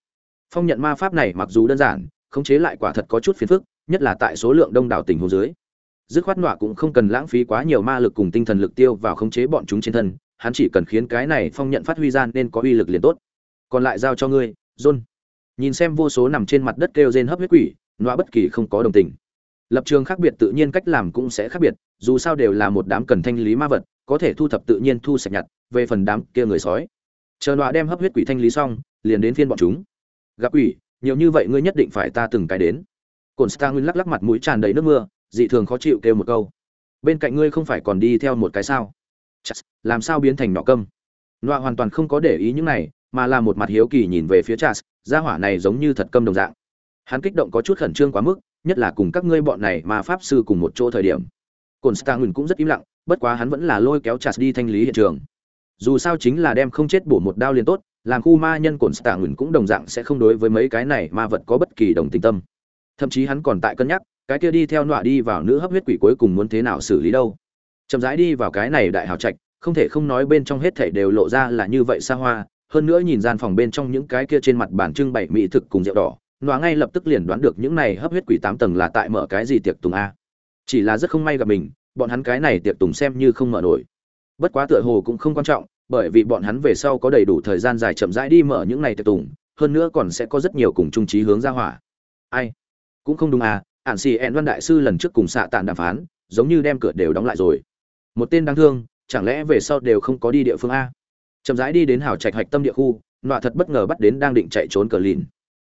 Phong nhận ma pháp này mặc dù đơn giản, khống chế lại quả thật có chút phiền phức nhất là tại số lượng đông đảo tình hồ dưới. Dứt khoát nọa cũng không cần lãng phí quá nhiều ma lực cùng tinh thần lực tiêu vào khống chế bọn chúng trên thân, hắn chỉ cần khiến cái này phong nhận phát huy ra nên có uy lực liền tốt. Còn lại giao cho ngươi, john. Nhìn xem vô số nằm trên mặt đất kêu rên hấp huyết quỷ, nọa bất kỳ không có đồng tình. Lập trường khác biệt tự nhiên cách làm cũng sẽ khác biệt, dù sao đều là một đám cần thanh lý ma vật, có thể thu thập tự nhiên thu sạch nhặt, về phần đám kia người sói. Chờ nọa đem hấp huyết quỷ thanh lý xong, liền đến phiên bọn chúng. Gặp quỷ, nhiều như vậy ngươi nhất định phải ta từng cái đến. Cổn star nguyên lắc lắc mặt mũi tràn đầy nước mưa dị thường khó chịu kêu một câu bên cạnh ngươi không phải còn đi theo một cái sao Chắc, làm sao biến thành nọ câm nọa hoàn toàn không có để ý những này mà là một mặt hiếu kỳ nhìn về phía Chas, gia hỏa này giống như thật câm đồng dạng. Hắn kích động có chút khẩn trương quá mức, nhất là cùng các ngươi bọn này mà pháp sư cùng một chỗ thời điểm. Constantine cũng rất im lặng, bất quá hắn vẫn là lôi kéo Chas đi thanh lý hiện trường. Dù sao chính là đem không chết bổ một đao liền tốt, làm khu ma nhân Constantine cũng đồng dạng sẽ không đối với mấy cái này ma vật có bất kỳ đồng tình tâm. Thậm chí hắn còn tại cân nhắc, cái kia đi theo nọa đi vào nữ hấp huyết quỷ cuối cùng muốn thế nào xử lý đâu. Chậm rãi đi vào cái này đại hào trạch, không thể không nói bên trong hết thảy đều lộ ra là như vậy xa hoa, hơn nữa nhìn gian phòng bên trong những cái kia trên mặt bàn trưng bày mỹ thực cùng rượu đỏ nọa ngay lập tức liền đoán được những này hấp huyết quỷ tám tầng là tại mở cái gì tiệc tùng a. Chỉ là rất không may gặp mình bọn hắn cái này tiệc tùng xem như không mở nổi. Bất quá tựa hồ cũng không quan trọng bởi vì bọn hắn về sau có đầy đủ thời gian dài chậm rãi đi mở những này tiệc tùng hơn nữa còn sẽ có rất nhiều cùng trung trí hướng ra hỏa. Ai? Cũng không đúng à ản xì ẹn văn đại sư lần trước cùng xạ tàn đàm phán, giống như đem cửa đều đóng lại rồi. Một tên đáng thương, chẳng lẽ về sau đều không có đi địa phương a? Chậm rãi đi đến hào trạch hạch tâm địa khu, nọa thật bất ngờ bắt đến đang định chạy trốn cờ lìn.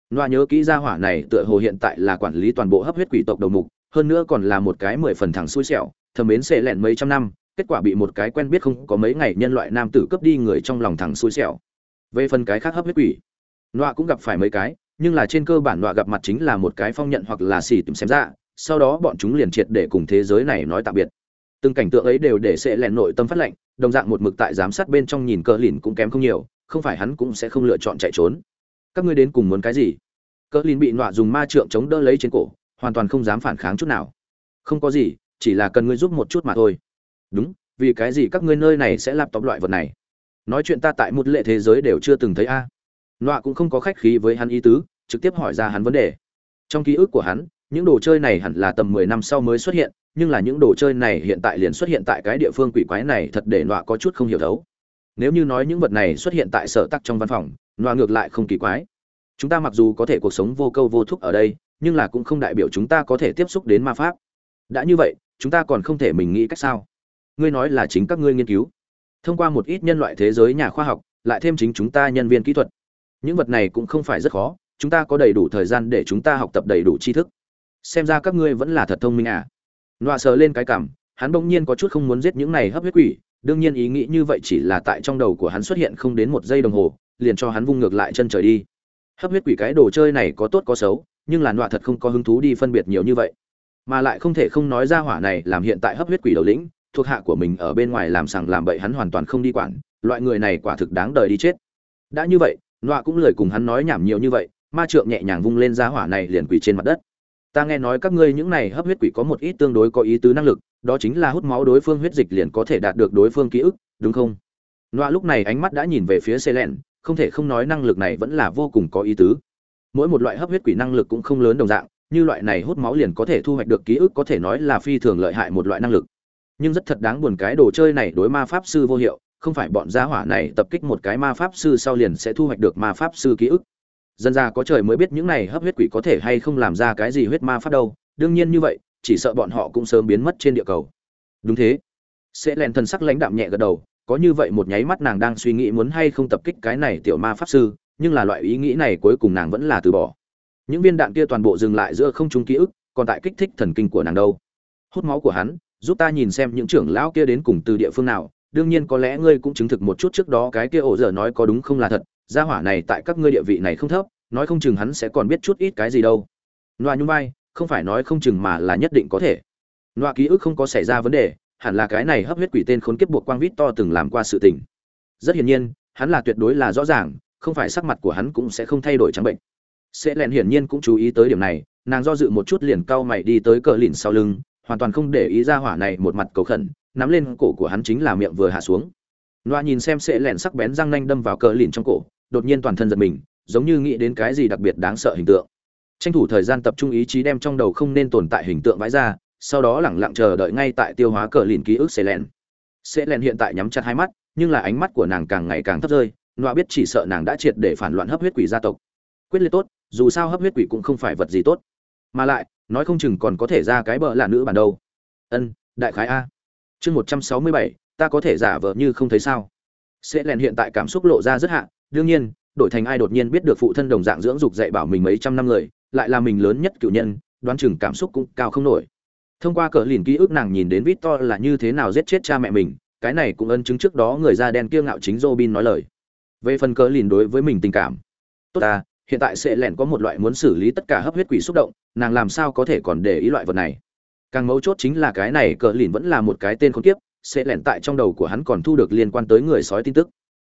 Nọa nhớ kỹ ra hỏa này tựa hồ hiện tại là quản lý toàn bộ hấp huyết quỷ tộc đầu mục, hơn nữa còn là một cái mười phần thẳng xui xẻo, thầm mến xệ lẹn mấy trăm năm, kết quả bị một cái quen biết không có mấy ngày nhân loại nam tử cướp đi người trong lòng thẳng xui xẻo. Về phần cái khác hấp huyết quỷ, nọa cũng gặp phải mấy cái nhưng là trên cơ bản nọa gặp mặt chính là một cái phong nhận hoặc là xì tìm xem ra, sau đó bọn chúng liền triệt để cùng thế giới này nói tạm biệt. Từng cảnh tượng ấy đều để sẽ lẹn nội tâm phát lệnh, đồng dạng một mực tại giám sát bên trong nhìn cờ lìn cũng kém không nhiều, không phải hắn cũng sẽ không lựa chọn chạy trốn. Các ngươi đến cùng muốn cái gì? Cờ lìn bị nọa dùng ma trượng chống đỡ lấy trên cổ, hoàn toàn không dám phản kháng chút nào. Không có gì, chỉ là cần ngươi giúp một chút mà thôi. Đúng, vì cái gì các ngươi nơi này sẽ lạp tóm loại vật này? Nói chuyện ta tại một lệ thế giới đều chưa từng thấy a nọa cũng không có khách khí với hắn ý tứ, trực tiếp hỏi ra hắn vấn đề. Trong ký ức của hắn, những đồ chơi này hẳn là tầm mười năm sau mới xuất hiện, nhưng là những đồ chơi này hiện tại liền xuất hiện tại cái địa phương quỷ quái này thật để nọa có chút không hiểu thấu. Nếu như nói những vật này xuất hiện tại sở tắc trong văn phòng, nọa ngược lại không kỳ quái. Chúng ta mặc dù có thể cuộc sống vô câu vô thúc ở đây, nhưng là cũng không đại biểu chúng ta có thể tiếp xúc đến ma pháp. Đã như vậy, chúng ta còn không thể mình nghĩ cách sao? Ngươi nói là chính các ngươi nghiên cứu. Thông qua một ít nhân loại thế giới nhà khoa học, lại thêm chính chúng ta nhân viên kỹ thuật những vật này cũng không phải rất khó, chúng ta có đầy đủ thời gian để chúng ta học tập đầy đủ tri thức. Xem ra các ngươi vẫn là thật thông minh à? Nọa sờ lên cái cảm, hắn bỗng nhiên có chút không muốn giết những này hấp huyết quỷ, đương nhiên ý nghĩ như vậy chỉ là tại trong đầu của hắn xuất hiện không đến một giây đồng hồ, liền cho hắn vung ngược lại chân trời đi. Hấp huyết quỷ cái đồ chơi này có tốt có xấu, nhưng là nọa thật không có hứng thú đi phân biệt nhiều như vậy. Mà lại không thể không nói ra hỏa này làm hiện tại hấp huyết quỷ đầu lĩnh, thuộc hạ của mình ở bên ngoài làm sằng làm bậy hắn hoàn toàn không đi quản, loại người này quả thực đáng đời đi chết. Đã như vậy nọa cũng lời cùng hắn nói nhảm nhiều như vậy ma trượng nhẹ nhàng vung lên giá hỏa này liền quỳ trên mặt đất ta nghe nói các ngươi những này hấp huyết quỷ có một ít tương đối có ý tứ năng lực đó chính là hút máu đối phương huyết dịch liền có thể đạt được đối phương ký ức đúng không Noa lúc này ánh mắt đã nhìn về phía Selen, không thể không nói năng lực này vẫn là vô cùng có ý tứ. Mỗi một loại hấp huyết quỷ năng lực cũng không lớn đồng dạng, như loại này hút máu liền có thể thu hoạch được ký ức có thể nói là phi thường lợi hại một loại năng lực. Nhưng rất thật đáng buồn cái đồ chơi này đối ma pháp sư vô hiệu, không phải bọn gia hỏa này tập kích một cái ma pháp sư sau liền sẽ thu hoạch được ma pháp sư ký ức. Dân ra có trời mới biết những này hấp huyết quỷ có thể hay không làm ra cái gì huyết ma pháp đâu, đương nhiên như vậy, chỉ sợ bọn họ cũng sớm biến mất trên địa cầu. Đúng thế. Sẽ lèn thần sắc lãnh đạm nhẹ gật đầu, có như vậy một nháy mắt nàng đang suy nghĩ muốn hay không tập kích cái này tiểu ma pháp sư nhưng là loại ý nghĩ này cuối cùng nàng vẫn là từ bỏ những viên đạn kia toàn bộ dừng lại giữa không trung ký ức còn tại kích thích thần kinh của nàng đâu hút máu của hắn giúp ta nhìn xem những trưởng lão kia đến cùng từ địa phương nào đương nhiên có lẽ ngươi cũng chứng thực một chút trước đó cái kia ổ dở nói có đúng không là thật, gia hỏa này tại các ngươi địa vị này không thấp, nói không chừng hắn sẽ còn biết chút ít cái gì đâu. Loa nhung vai, không phải nói không chừng mà là nhất định có thể. Loa ký ức không có xảy ra vấn đề, hẳn là cái này hấp huyết quỷ tên khốn kiếp buộc quang vít to từng làm qua sự tình. Rất hiển nhiên, hắn là tuyệt đối là rõ ràng, không phải sắc mặt của hắn cũng sẽ không thay đổi trắng bệnh. Sẽ lẹn hiển nhiên cũng chú ý tới điểm này, nàng do dự một chút liền cau mày đi tới cờ lìn sau lưng, hoàn toàn không để ý ra hỏa này một mặt cầu khẩn nắm lên cổ của hắn chính là miệng vừa hạ xuống. Loa nhìn xem sẽ lẹn sắc bén răng nanh đâm vào cờ lìn trong cổ, đột nhiên toàn thân giật mình, giống như nghĩ đến cái gì đặc biệt đáng sợ hình tượng. Tranh thủ thời gian tập trung ý chí đem trong đầu không nên tồn tại hình tượng vãi ra, sau đó lẳng lặng chờ đợi ngay tại tiêu hóa cờ lìn ký ức sẽ Lẹn. sẽ Lẹn hiện tại nhắm chặt hai mắt, nhưng là ánh mắt của nàng càng ngày càng thấp rơi, loa biết chỉ sợ nàng đã triệt để phản loạn hấp huyết quỷ gia tộc. Quyết liệt tốt, dù sao hấp huyết quỷ cũng không phải vật gì tốt. Mà lại, nói không chừng còn có thể ra cái bợ là nữ bản đâu. Ân, đại khái a chương một trăm sáu mươi bảy, ta có thể giả vờ như không thấy sao? Sẽ lèn hiện tại cảm xúc lộ ra rất hạ, đương nhiên, đổi thành ai đột nhiên biết được phụ thân đồng dạng dưỡng dục dạy bảo mình mấy trăm năm người, lại là mình lớn nhất cựu nhân, đoán chừng cảm xúc cũng cao không nổi. Thông qua cờ lìn ký ức nàng nhìn đến vít to là như thế nào giết chết cha mẹ mình, cái này cũng ân chứng trước đó người da đen kia ngạo chính robin nói lời. Về phần cờ lìn đối với mình tình cảm, tốt ta, hiện tại sẽ lẻn có một loại muốn xử lý tất cả hấp huyết quỷ xúc động, nàng làm sao có thể còn để ý loại vật này? Càng mấu chốt chính là cái này cờ lìn vẫn là một cái tên khốn kiếp, sẽ lẻn tại trong đầu của hắn còn thu được liên quan tới người sói tin tức.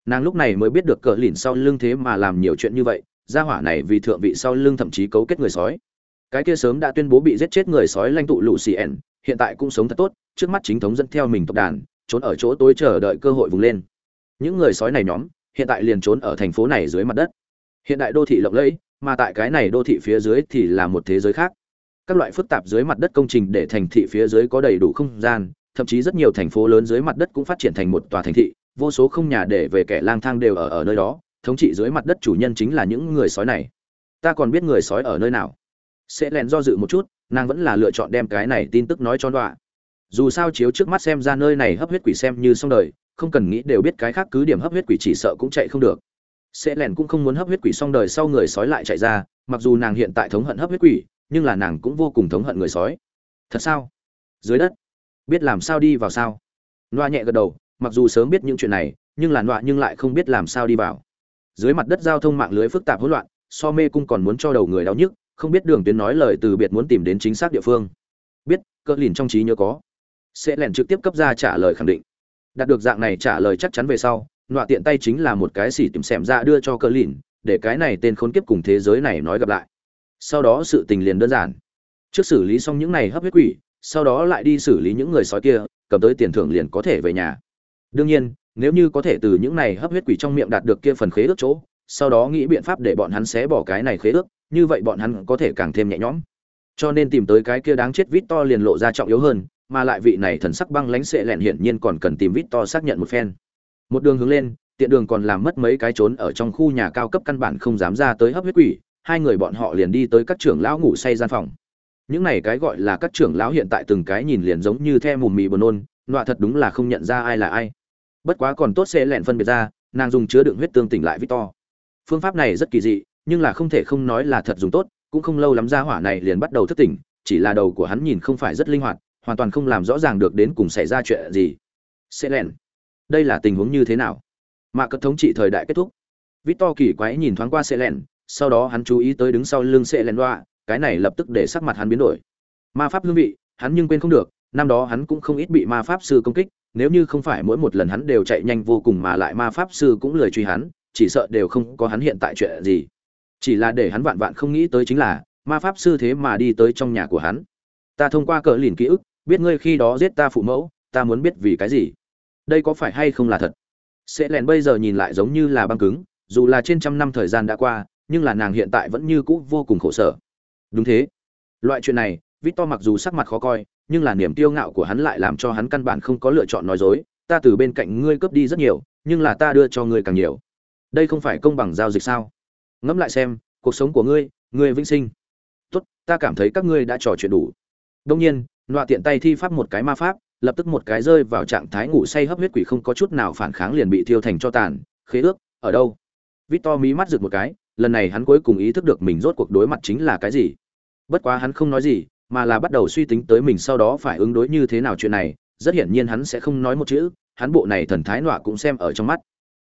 Nàng lúc này mới biết được cờ lìn sau lưng thế mà làm nhiều chuyện như vậy, gia hỏa này vì thượng vị sau lưng thậm chí cấu kết người sói. Cái kia sớm đã tuyên bố bị giết chết người sói lãnh tụ lũ xì ẻn hiện tại cũng sống thật tốt, trước mắt chính thống dẫn theo mình tộc đàn, trốn ở chỗ tối chờ đợi cơ hội vùng lên. Những người sói này nhóm, hiện tại liền trốn ở thành phố này dưới mặt đất. Hiện đại đô thị lộng lẫy, mà tại cái này đô thị phía dưới thì là một thế giới khác các loại phức tạp dưới mặt đất công trình để thành thị phía dưới có đầy đủ không gian, thậm chí rất nhiều thành phố lớn dưới mặt đất cũng phát triển thành một tòa thành thị, vô số không nhà để về kẻ lang thang đều ở ở nơi đó, thống trị dưới mặt đất chủ nhân chính là những người sói này. Ta còn biết người sói ở nơi nào. Sẽ lèn do dự một chút, nàng vẫn là lựa chọn đem cái này tin tức nói cho đọa dù sao chiếu trước mắt xem ra nơi này hấp huyết quỷ xem như xong đời, không cần nghĩ đều biết cái khác cứ điểm hấp huyết quỷ chỉ sợ cũng chạy không được. Sẽ lèn cũng không muốn hấp huyết quỷ xong đời sau người sói lại chạy ra, mặc dù nàng hiện tại thống hận hấp huyết quỷ nhưng là nàng cũng vô cùng thống hận người sói. Thật sao? Dưới đất? Biết làm sao đi vào sao? Loa nhẹ gật đầu, mặc dù sớm biết những chuyện này, nhưng là loa nhưng lại không biết làm sao đi vào. Dưới mặt đất giao thông mạng lưới phức tạp hỗn loạn, so mê cung còn muốn cho đầu người đau nhức, không biết đường tuyến nói lời từ biệt muốn tìm đến chính xác địa phương. Biết, cỡ lìn trong trí nhớ có. Sẽ lẻn trực tiếp cấp ra trả lời khẳng định. Đạt được dạng này trả lời chắc chắn về sau, nọa tiện tay chính là một cái xỉ tìm xẻm ra đưa cho cỡ lìn, để cái này tên khốn kiếp cùng thế giới này nói gặp lại sau đó sự tình liền đơn giản. Trước xử lý xong những này hấp huyết quỷ, sau đó lại đi xử lý những người sói kia, cầm tới tiền thưởng liền có thể về nhà. Đương nhiên, nếu như có thể từ những này hấp huyết quỷ trong miệng đạt được kia phần khế ước chỗ, sau đó nghĩ biện pháp để bọn hắn xé bỏ cái này khế ước, như vậy bọn hắn có thể càng thêm nhẹ nhõm. Cho nên tìm tới cái kia đáng chết vít to liền lộ ra trọng yếu hơn, mà lại vị này thần sắc băng lãnh sệ lẹn hiển nhiên còn cần tìm vít to xác nhận một phen. Một đường hướng lên, tiện đường còn làm mất mấy cái trốn ở trong khu nhà cao cấp căn bản không dám ra tới hấp huyết quỷ hai người bọn họ liền đi tới các trưởng lão ngủ say gian phòng. Những này cái gọi là các trưởng lão hiện tại từng cái nhìn liền giống như the mùm mì buồn nôn, nọa thật đúng là không nhận ra ai là ai. Bất quá còn tốt sẽ lẹn phân biệt ra, nàng dùng chứa đựng huyết tương tỉnh lại victor. Phương pháp này rất kỳ dị, nhưng là không thể không nói là thật dùng tốt, cũng không lâu lắm ra hỏa này liền bắt đầu thức tỉnh, chỉ là đầu của hắn nhìn không phải rất linh hoạt, hoàn toàn không làm rõ ràng được đến cùng xảy ra chuyện gì. Sẽ lẻn đây là tình huống như thế nào? Mạc cất thống trị thời đại kết thúc. Victor kỳ quái nhìn thoáng qua sẽ lẻn sau đó hắn chú ý tới đứng sau lưng sệ lẻn đoạ cái này lập tức để sắc mặt hắn biến đổi. Ma pháp hương vị, hắn nhưng quên không được, năm đó hắn cũng không ít bị ma pháp sư công kích, nếu như không phải mỗi một lần hắn đều chạy nhanh vô cùng mà lại ma pháp sư cũng lười truy hắn, chỉ sợ đều không có hắn hiện tại chuyện gì. Chỉ là để hắn vạn vạn không nghĩ tới chính là, ma pháp sư thế mà đi tới trong nhà của hắn. Ta thông qua cờ lìn ký ức, biết ngươi khi đó giết ta phụ mẫu, ta muốn biết vì cái gì. Đây có phải hay không là thật? Sẽ lèn bây giờ nhìn lại giống như là băng cứng, dù là trên trăm năm thời gian đã qua nhưng là nàng hiện tại vẫn như cũ vô cùng khổ sở. Đúng thế. Loại chuyện này, victor mặc dù sắc mặt khó coi, nhưng là niềm tiêu ngạo của hắn lại làm cho hắn căn bản không có lựa chọn nói dối. Ta từ bên cạnh ngươi cướp đi rất nhiều, nhưng là ta đưa cho ngươi càng nhiều. Đây không phải công bằng giao dịch sao? Ngẫm lại xem, cuộc sống của ngươi ngươi vĩnh sinh. Tốt, ta cảm thấy các ngươi đã trò chuyện đủ. Đông nhiên loại tiện tay thi pháp một cái ma pháp, lập tức một cái rơi vào trạng thái ngủ say hấp huyết quỷ không có chút nào phản kháng liền bị thiêu thành cho tàn. Khế ước, ở đâu? Victor mí mắt rực một cái lần này hắn cuối cùng ý thức được mình rốt cuộc đối mặt chính là cái gì. Bất quá hắn không nói gì, mà là bắt đầu suy tính tới mình sau đó phải ứng đối như thế nào chuyện này. Rất hiển nhiên hắn sẽ không nói một chữ, hắn bộ này thần thái nọa cũng xem ở trong mắt.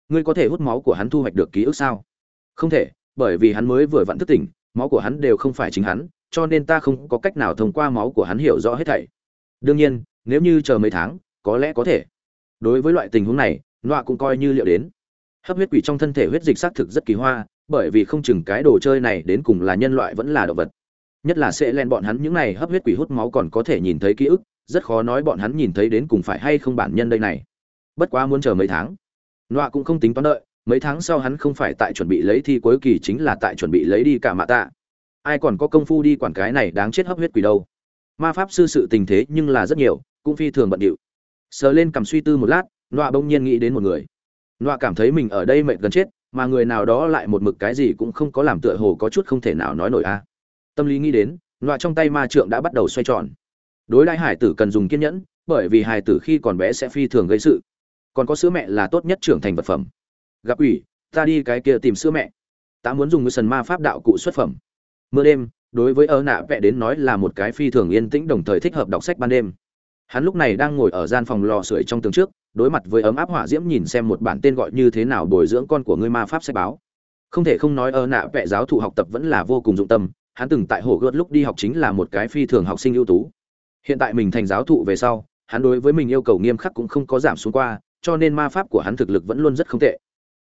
Ngươi có thể hút máu của hắn thu hoạch được ký ức sao? Không thể, bởi vì hắn mới vừa vặn thức tỉnh, máu của hắn đều không phải chính hắn, cho nên ta không có cách nào thông qua máu của hắn hiểu rõ hết thảy. Đương nhiên, nếu như chờ mấy tháng, có lẽ có thể. Đối với loại tình huống này, nọa cũng coi như liệu đến. Hấp huyết quỷ trong thân thể huyết dịch xác thực rất kỳ hoa bởi vì không chừng cái đồ chơi này đến cùng là nhân loại vẫn là động vật. Nhất là sẽ len bọn hắn những này hấp huyết quỷ hút máu còn có thể nhìn thấy ký ức, rất khó nói bọn hắn nhìn thấy đến cùng phải hay không bản nhân đây này. Bất quá muốn chờ mấy tháng. Nọa cũng không tính toán đợi, mấy tháng sau hắn không phải tại chuẩn bị lấy thi cuối kỳ chính là tại chuẩn bị lấy đi cả mạ tạ. Ai còn có công phu đi quản cái này đáng chết hấp huyết quỷ đâu. Ma pháp sư sự tình thế nhưng là rất nhiều, cũng phi thường bận điệu. Sờ lên cầm suy tư một lát, nọa bỗng nhiên nghĩ đến một người. Nọa cảm thấy mình ở đây mệt gần chết mà người nào đó lại một mực cái gì cũng không có làm tựa hồ có chút không thể nào nói nổi a. Tâm lý nghĩ đến loại trong tay ma trượng đã bắt đầu xoay tròn. Đối đãi hải tử cần dùng kiên nhẫn, bởi vì hải tử khi còn bé sẽ phi thường gây sự. Còn có sữa mẹ là tốt nhất trưởng thành vật phẩm. Gặp ủy, ta đi cái kia tìm sữa mẹ. Ta muốn dùng ngư sần ma pháp đạo cụ xuất phẩm. Mưa đêm, đối với ơ nạ vẽ đến nói là một cái phi thường yên tĩnh đồng thời thích hợp đọc sách ban đêm. Hắn lúc này đang ngồi ở gian phòng lò sưởi trong tường trước đối mặt với ấm áp hỏa diễm nhìn xem một bản tên gọi như thế nào bồi dưỡng con của ngươi ma pháp sách báo. Không thể không nói, ơ, nạ vẽ giáo thụ học tập vẫn là vô cùng dụng tâm. Hắn từng tại hồ gợt lúc đi học chính là một cái phi thường học sinh ưu tú. Hiện tại mình thành giáo thụ về sau, hắn đối với mình yêu cầu nghiêm khắc cũng không có giảm xuống qua, cho nên ma pháp của hắn thực lực vẫn luôn rất không tệ.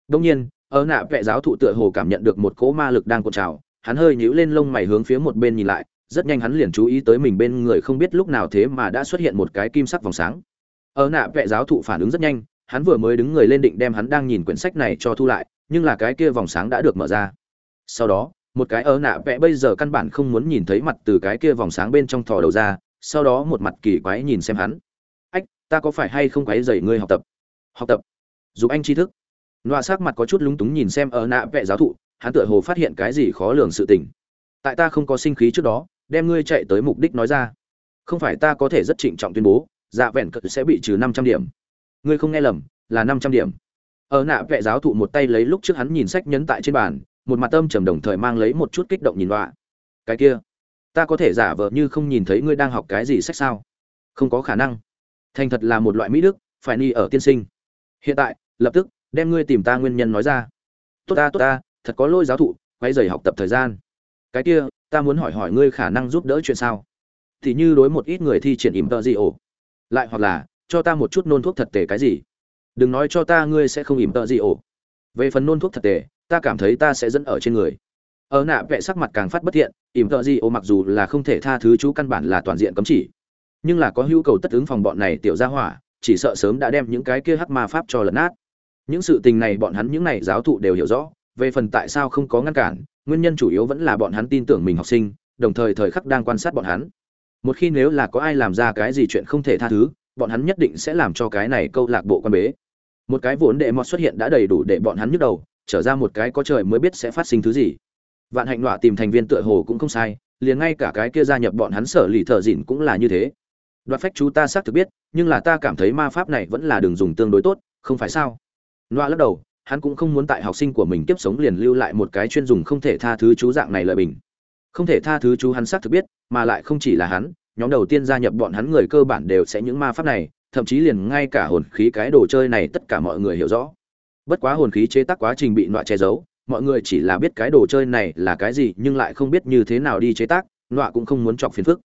Đông nhiên, ơ, nạ vẽ giáo thụ tựa hồ cảm nhận được một cỗ ma lực đang cột trào. Hắn hơi nhíu lên lông mày hướng phía một bên nhìn lại, rất nhanh hắn liền chú ý tới mình bên người không biết lúc nào thế mà đã xuất hiện một cái kim sắc vòng sáng ở nạ vẽ giáo thụ phản ứng rất nhanh, hắn vừa mới đứng người lên định đem hắn đang nhìn quyển sách này cho thu lại, nhưng là cái kia vòng sáng đã được mở ra. Sau đó, một cái ở nạ vẽ bây giờ căn bản không muốn nhìn thấy mặt từ cái kia vòng sáng bên trong thò đầu ra, sau đó một mặt kỳ quái nhìn xem hắn. Ách, ta có phải hay không quái dày ngươi học tập? Học tập? Giúp anh tri thức. Loa sắc mặt có chút lúng túng nhìn xem ở nạ vẽ giáo thụ, hắn tựa hồ phát hiện cái gì khó lường sự tình. Tại ta không có sinh khí trước đó, đem ngươi chạy tới mục đích nói ra. Không phải ta có thể rất trịnh trọng tuyên bố dạ vẹn cự sẽ bị trừ năm trăm điểm. Ngươi không nghe lầm, là năm trăm điểm. Ở nạ vệ giáo thụ một tay lấy lúc trước hắn nhìn sách nhấn tại trên bàn, một mặt tâm trầm đồng thời mang lấy một chút kích động nhìn loạ cái kia, ta có thể giả vờ như không nhìn thấy ngươi đang học cái gì sách sao? Không có khả năng. Thành thật là một loại mỹ đức, phải ni ở tiên sinh. Hiện tại, lập tức, đem ngươi tìm ta nguyên nhân nói ra. Tốt ta tốt ta, thật có lôi giáo thụ quay dày học tập thời gian. Cái kia, ta muốn hỏi hỏi ngươi khả năng giúp đỡ chuyện sao? Thì như đối một ít người thi triển ỉm tợ gì ổ lại hoặc là, cho ta một chút nôn thuốc thật tệ cái gì? Đừng nói cho ta ngươi sẽ không ỉm tợ gì ổ. Về phần nôn thuốc thật tệ ta cảm thấy ta sẽ dẫn ở trên người. Ở nạ vẽ sắc mặt càng phát bất thiện, ỉm tợ gì ổ mặc dù là không thể tha thứ chú căn bản là toàn diện cấm chỉ, nhưng là có hữu cầu tất ứng phòng bọn này tiểu gia hỏa, chỉ sợ sớm đã đem những cái kia hắc ma pháp cho lấn nát. Những sự tình này bọn hắn, những này giáo thụ đều hiểu rõ, về phần tại sao không có ngăn cản, nguyên nhân chủ yếu vẫn là bọn hắn tin tưởng mình học sinh, đồng thời thời khắc đang quan sát bọn hắn một khi nếu là có ai làm ra cái gì chuyện không thể tha thứ, bọn hắn nhất định sẽ làm cho cái này câu lạc bộ quan bế. Một cái vốn đệ mọt xuất hiện đã đầy đủ để bọn hắn nhức đầu, trở ra một cái có trời mới biết sẽ phát sinh thứ gì. Vạn hạnh đọa tìm thành viên tựa hồ cũng không sai, liền ngay cả cái kia gia nhập bọn hắn sở lì thợ dịn cũng là như thế. Đoạt phách chú ta xác thực biết, nhưng là ta cảm thấy ma pháp này vẫn là đường dùng tương đối tốt, không phải sao? Loa lắc đầu, hắn cũng không muốn tại học sinh của mình tiếp sống liền lưu lại một cái chuyên dùng không thể tha thứ chú dạng này lợi bình không thể tha thứ chú hắn xác thực biết, mà lại không chỉ là hắn, nhóm đầu tiên gia nhập bọn hắn người cơ bản đều sẽ những ma pháp này, thậm chí liền ngay cả hồn khí cái đồ chơi này tất cả mọi người hiểu rõ. Bất quá hồn khí chế tác quá trình bị nọa che giấu, mọi người chỉ là biết cái đồ chơi này là cái gì nhưng lại không biết như thế nào đi chế tác, nọa cũng không muốn chọc phiền phức.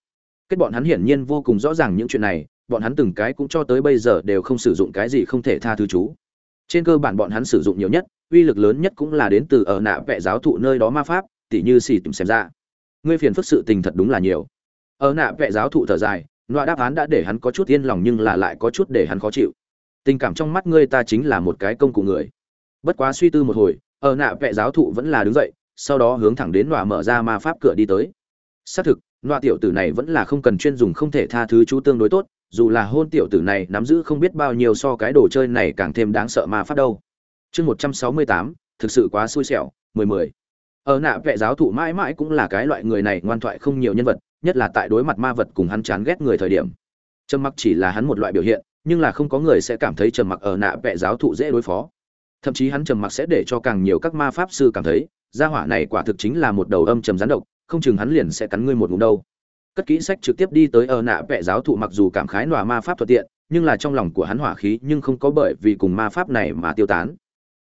Kết bọn hắn hiển nhiên vô cùng rõ ràng những chuyện này, bọn hắn từng cái cũng cho tới bây giờ đều không sử dụng cái gì không thể tha thứ chú. Trên cơ bản bọn hắn sử dụng nhiều nhất, uy lực lớn nhất cũng là đến từ ở nạ vẽ giáo thụ nơi đó ma pháp, tỉ như xì tìm xem ra ngươi phiền phức sự tình thật đúng là nhiều. Ở nạ vẽ giáo thụ thở dài loại đáp án đã để hắn có chút yên lòng nhưng là lại có chút để hắn khó chịu. Tình cảm trong mắt ngươi ta chính là một cái công cụ người. Bất quá suy tư một hồi ở nạ vẽ giáo thụ vẫn là đứng dậy, sau đó hướng thẳng đến nọa mở ra ma pháp cửa đi tới. Xác thực nọa tiểu tử này vẫn là không cần chuyên dùng không thể tha thứ chú tương đối tốt, dù là hôn tiểu tử này nắm giữ không biết bao nhiêu so cái đồ chơi này càng thêm đáng sợ ma pháp đâu. Chương một trăm sáu mươi tám, thực sự quá xui xẻo, mười mười ở nạ vệ giáo thụ mãi mãi cũng là cái loại người này ngoan thoại không nhiều nhân vật, nhất là tại đối mặt ma vật cùng hắn chán ghét người thời điểm. Trầm mặc chỉ là hắn một loại biểu hiện, nhưng là không có người sẽ cảm thấy trầm mặc ở nạ vệ giáo thụ dễ đối phó. Thậm chí hắn trầm mặc sẽ để cho càng nhiều các ma pháp sư cảm thấy, gia hỏa này quả thực chính là một đầu âm trầm rắn độc, không chừng hắn liền sẽ cắn ngươi một ngụm đâu. Cất kỹ sách trực tiếp đi tới ở nạ vệ giáo thụ mặc dù cảm khái nòa ma pháp thuận tiện, nhưng là trong lòng của hắn hỏa khí nhưng không có bởi vì cùng ma pháp này mà tiêu tán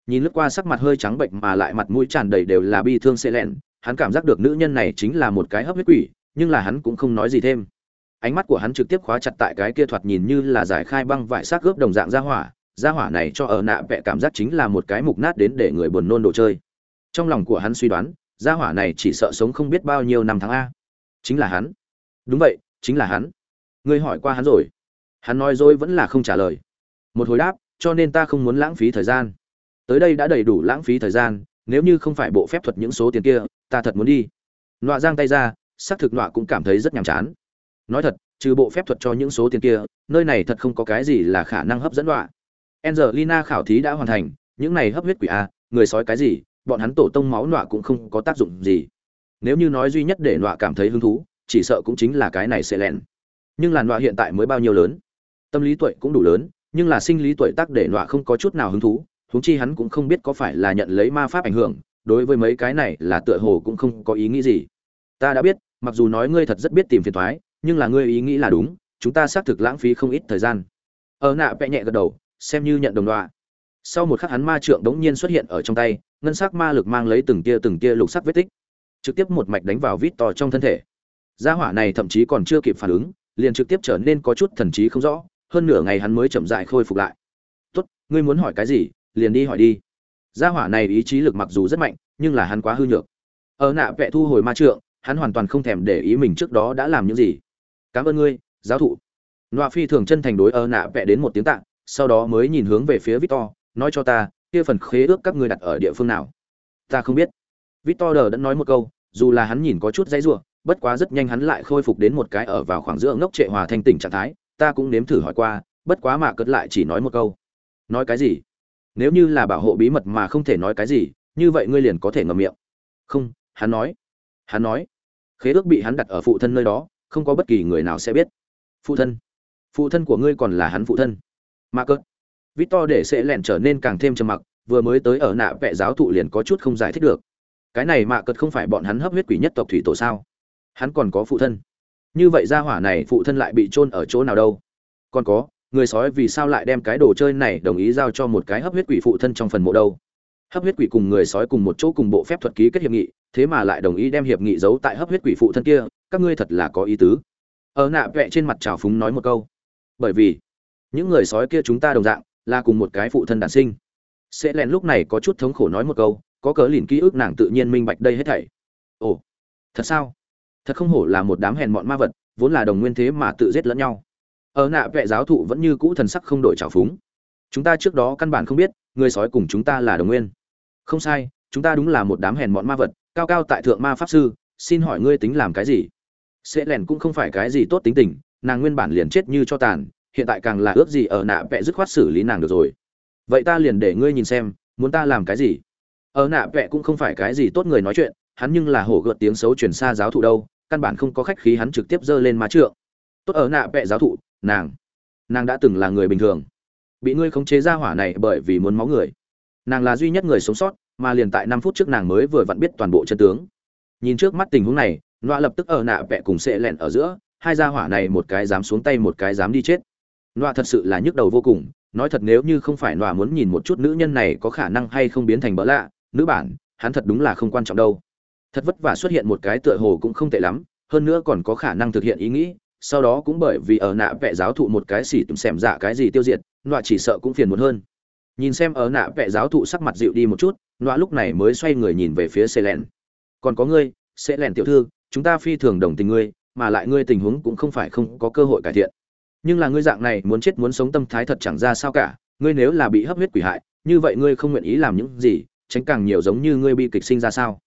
nhìn lướt qua sắc mặt hơi trắng bệnh mà lại mặt mũi tràn đầy đều là bi thương xê lẹn, hắn cảm giác được nữ nhân này chính là một cái hấp huyết quỷ, nhưng là hắn cũng không nói gì thêm. Ánh mắt của hắn trực tiếp khóa chặt tại cái kia thoạt nhìn như là giải khai băng vải xác gớp đồng dạng ra hỏa ra hỏa này cho ở nạ vẹ cảm giác chính là một cái mục nát đến để người buồn nôn đồ chơi. Trong lòng của hắn suy đoán gia hỏa này chỉ sợ sống không biết bao nhiêu năm tháng a. Chính là hắn. Đúng vậy, chính là hắn. Ngươi hỏi qua hắn rồi. Hắn nói dối vẫn là không trả lời. Một hồi đáp, cho nên ta không muốn lãng phí thời gian tới đây đã đầy đủ lãng phí thời gian, nếu như không phải bộ phép thuật những số tiền kia, ta thật muốn đi. Nọa giang tay ra, xác thực nọa cũng cảm thấy rất nhàm chán. Nói thật, trừ bộ phép thuật cho những số tiền kia, nơi này thật không có cái gì là khả năng hấp dẫn nọa. Angelina khảo thí đã hoàn thành, những này hấp huyết quỷ a, người sói cái gì, bọn hắn tổ tông máu nọa cũng không có tác dụng gì. Nếu như nói duy nhất để nọa cảm thấy hứng thú, chỉ sợ cũng chính là cái này sẽ lẹn. Nhưng là nọa hiện tại mới bao nhiêu lớn? Tâm lý tuổi cũng đủ lớn, nhưng là sinh lý tuổi tác để nọa không có chút nào hứng thú huống chi hắn cũng không biết có phải là nhận lấy ma pháp ảnh hưởng, đối với mấy cái này là tựa hồ cũng không có ý nghĩ gì. Ta đã biết, mặc dù nói ngươi thật rất biết tìm phiền toái nhưng là ngươi ý nghĩ là đúng, chúng ta xác thực lãng phí không ít thời gian. Ở nạ vẽ nhẹ gật đầu, xem như nhận đồng đoạ sau một khắc hắn ma trượng đống nhiên xuất hiện ở trong tay, ngân sắc ma lực mang lấy từng tia từng tia lục sắc vết tích. Trực tiếp một mạch đánh vào vít to trong thân thể. Gia hỏa này thậm chí còn chưa kịp phản ứng, liền trực tiếp trở nên có chút thần trí không rõ, hơn nửa ngày hắn mới chậm rãi khôi phục lại. Tốt, ngươi muốn hỏi cái gì? Liền đi hỏi đi. Gia hỏa này ý chí lực mặc dù rất mạnh, nhưng là hắn quá hư nhược. Ở nạ vẽ thu hồi ma trượng, hắn hoàn toàn không thèm để ý mình trước đó đã làm những gì. Cảm ơn ngươi, giáo thụ. Nọa phi thường chân thành đối ở nạ vẽ đến một tiếng tạng sau đó mới nhìn hướng về phía victor, nói cho ta, kia phần khế ước các ngươi đặt ở địa phương nào? Ta không biết. Victor đờ đã nói một câu, dù là hắn nhìn có chút dãy rủa, bất quá rất nhanh hắn lại khôi phục đến một cái ở vào khoảng giữa ngốc trệ hòa thanh tỉnh trạng thái, ta cũng nếm thử hỏi qua, bất quá mà cất lại chỉ nói một câu. Nói cái gì? Nếu như là bảo hộ bí mật mà không thể nói cái gì, như vậy ngươi liền có thể ngậm miệng. Không, hắn nói. Hắn nói. Khế ước bị hắn đặt ở phụ thân nơi đó, không có bất kỳ người nào sẽ biết. Phụ thân. Phụ thân của ngươi còn là hắn phụ thân. Mà cất to để sẽ lẹn trở nên càng thêm trầm mặc, vừa mới tới ở nạ vẽ giáo thụ liền có chút không giải thích được. Cái này mạ cất không phải bọn hắn hấp huyết quỷ nhất tộc thủy tổ sao? Hắn còn có phụ thân. Như vậy ra hỏa này phụ thân lại bị chôn ở chỗ nào đâu? Còn có người sói vì sao lại đem cái đồ chơi này đồng ý giao cho một cái hấp huyết quỷ phụ thân trong phần mộ đâu? Hấp huyết quỷ cùng người sói cùng một chỗ cùng bộ phép thuật ký kết hiệp nghị, thế mà lại đồng ý đem hiệp nghị giấu tại hấp huyết quỷ phụ thân kia, các ngươi thật là có ý tứ. Ở nạ vẽ trên mặt trào phúng nói một câu. Bởi vì, những người sói kia chúng ta đồng dạng, là cùng một cái phụ thân đản sinh. Sẽ lén lúc này có chút thống khổ nói một câu, có cớ lìn ký ức nàng tự nhiên minh bạch đây hết thảy. Ồ, thật sao? Thật không hổ là một đám hèn mọn ma vật, vốn là đồng nguyên thế mà tự giết lẫn nhau ở nạ vệ giáo thụ vẫn như cũ thần sắc không đổi trào phúng. Chúng ta trước đó căn bản không biết, người sói cùng chúng ta là đồng nguyên. Không sai, chúng ta đúng là một đám hèn mọn ma vật, cao cao tại thượng ma pháp sư, xin hỏi ngươi tính làm cái gì? Sẽ lẻn cũng không phải cái gì tốt tính tình, nàng nguyên bản liền chết như cho tàn, hiện tại càng là ước gì ở nạ vẽ dứt khoát xử lý nàng được rồi. Vậy ta liền để ngươi nhìn xem, muốn ta làm cái gì? Ở nạ vẽ cũng không phải cái gì tốt người nói chuyện, hắn nhưng là hổ gợt tiếng xấu truyền xa giáo thụ đâu, căn bản không có khách khí hắn trực tiếp giơ lên má trượng. Tốt ở nạ vẽ giáo thụ nàng. Nàng đã từng là người bình thường. Bị ngươi khống chế ra hỏa này bởi vì muốn máu người. Nàng là duy nhất người sống sót, mà liền tại năm phút trước nàng mới vừa vặn biết toàn bộ chân tướng. Nhìn trước mắt tình huống này nọa lập tức ở nạ vẹ cùng sệ lẹn ở giữa, hai gia hỏa này một cái dám xuống tay một cái dám đi chết. Nọa thật sự là nhức đầu vô cùng, nói thật nếu như không phải nọa muốn nhìn một chút nữ nhân này có khả năng hay không biến thành bỡ lạ, nữ bản, hắn thật đúng là không quan trọng đâu. Thật vất vả xuất hiện một cái tựa hồ cũng không tệ lắm, hơn nữa còn có khả năng thực hiện ý nghĩ sau đó cũng bởi vì ở nạ vẽ giáo thụ một cái xỉ tùm xẻm dạ cái gì tiêu diệt, nọa chỉ sợ cũng phiền muộn hơn. Nhìn xem ở nạ vẽ giáo thụ sắc mặt dịu đi một chút, nọa lúc này mới xoay người nhìn về phía xe len còn có ngươi sẽ lẻn tiểu thư, chúng ta phi thường đồng tình ngươi, mà lại ngươi tình huống cũng không phải không có cơ hội cải thiện. Nhưng là ngươi dạng này muốn chết muốn sống tâm thái thật chẳng ra sao cả, ngươi nếu là bị hấp huyết quỷ hại, như vậy ngươi không nguyện ý làm những gì, tránh càng nhiều giống như ngươi bị kịch sinh ra sao?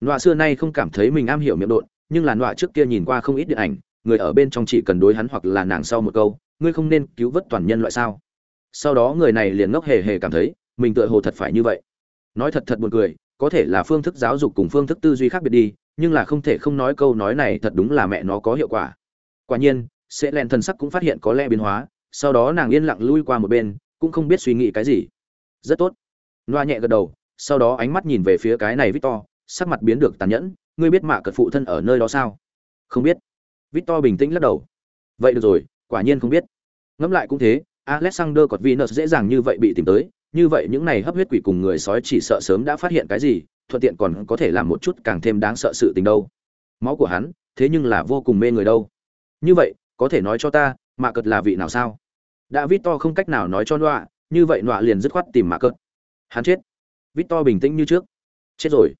Nọa xưa nay không cảm thấy mình am hiểu miệng độn, nhưng là nọa trước kia nhìn qua không ít điện ảnh người ở bên trong chỉ cần đối hắn hoặc là nàng sau một câu, ngươi không nên cứu vớt toàn nhân loại sao? Sau đó người này liền ngốc hề hề cảm thấy, mình tựa hồ thật phải như vậy. Nói thật thật buồn cười, có thể là phương thức giáo dục cùng phương thức tư duy khác biệt đi, nhưng là không thể không nói câu nói này thật đúng là mẹ nó có hiệu quả. Quả nhiên, sẽ len thần sắc cũng phát hiện có lẽ biến hóa, sau đó nàng yên lặng lui qua một bên, cũng không biết suy nghĩ cái gì. Rất tốt. Loa nhẹ gật đầu, sau đó ánh mắt nhìn về phía cái này victor, sắc mặt biến được tàn nhẫn, ngươi biết mạ cật phụ thân ở nơi đó sao? Không biết victor bình tĩnh lắc đầu. Vậy được rồi, quả nhiên không biết. Ngẫm lại cũng thế, alexander cọt venus dễ dàng như vậy bị tìm tới. Như vậy những này hấp huyết quỷ cùng người sói chỉ sợ sớm đã phát hiện cái gì, thuận tiện còn có thể làm một chút càng thêm đáng sợ sự tình đâu. Máu của hắn, thế nhưng là vô cùng mê người đâu. Như vậy, có thể nói cho ta, mạ cật là vị nào sao? Đã Victor không cách nào nói cho nọa, như vậy nọa liền dứt khoát tìm mạ cật hắn chết. Victor bình tĩnh như trước. Chết rồi.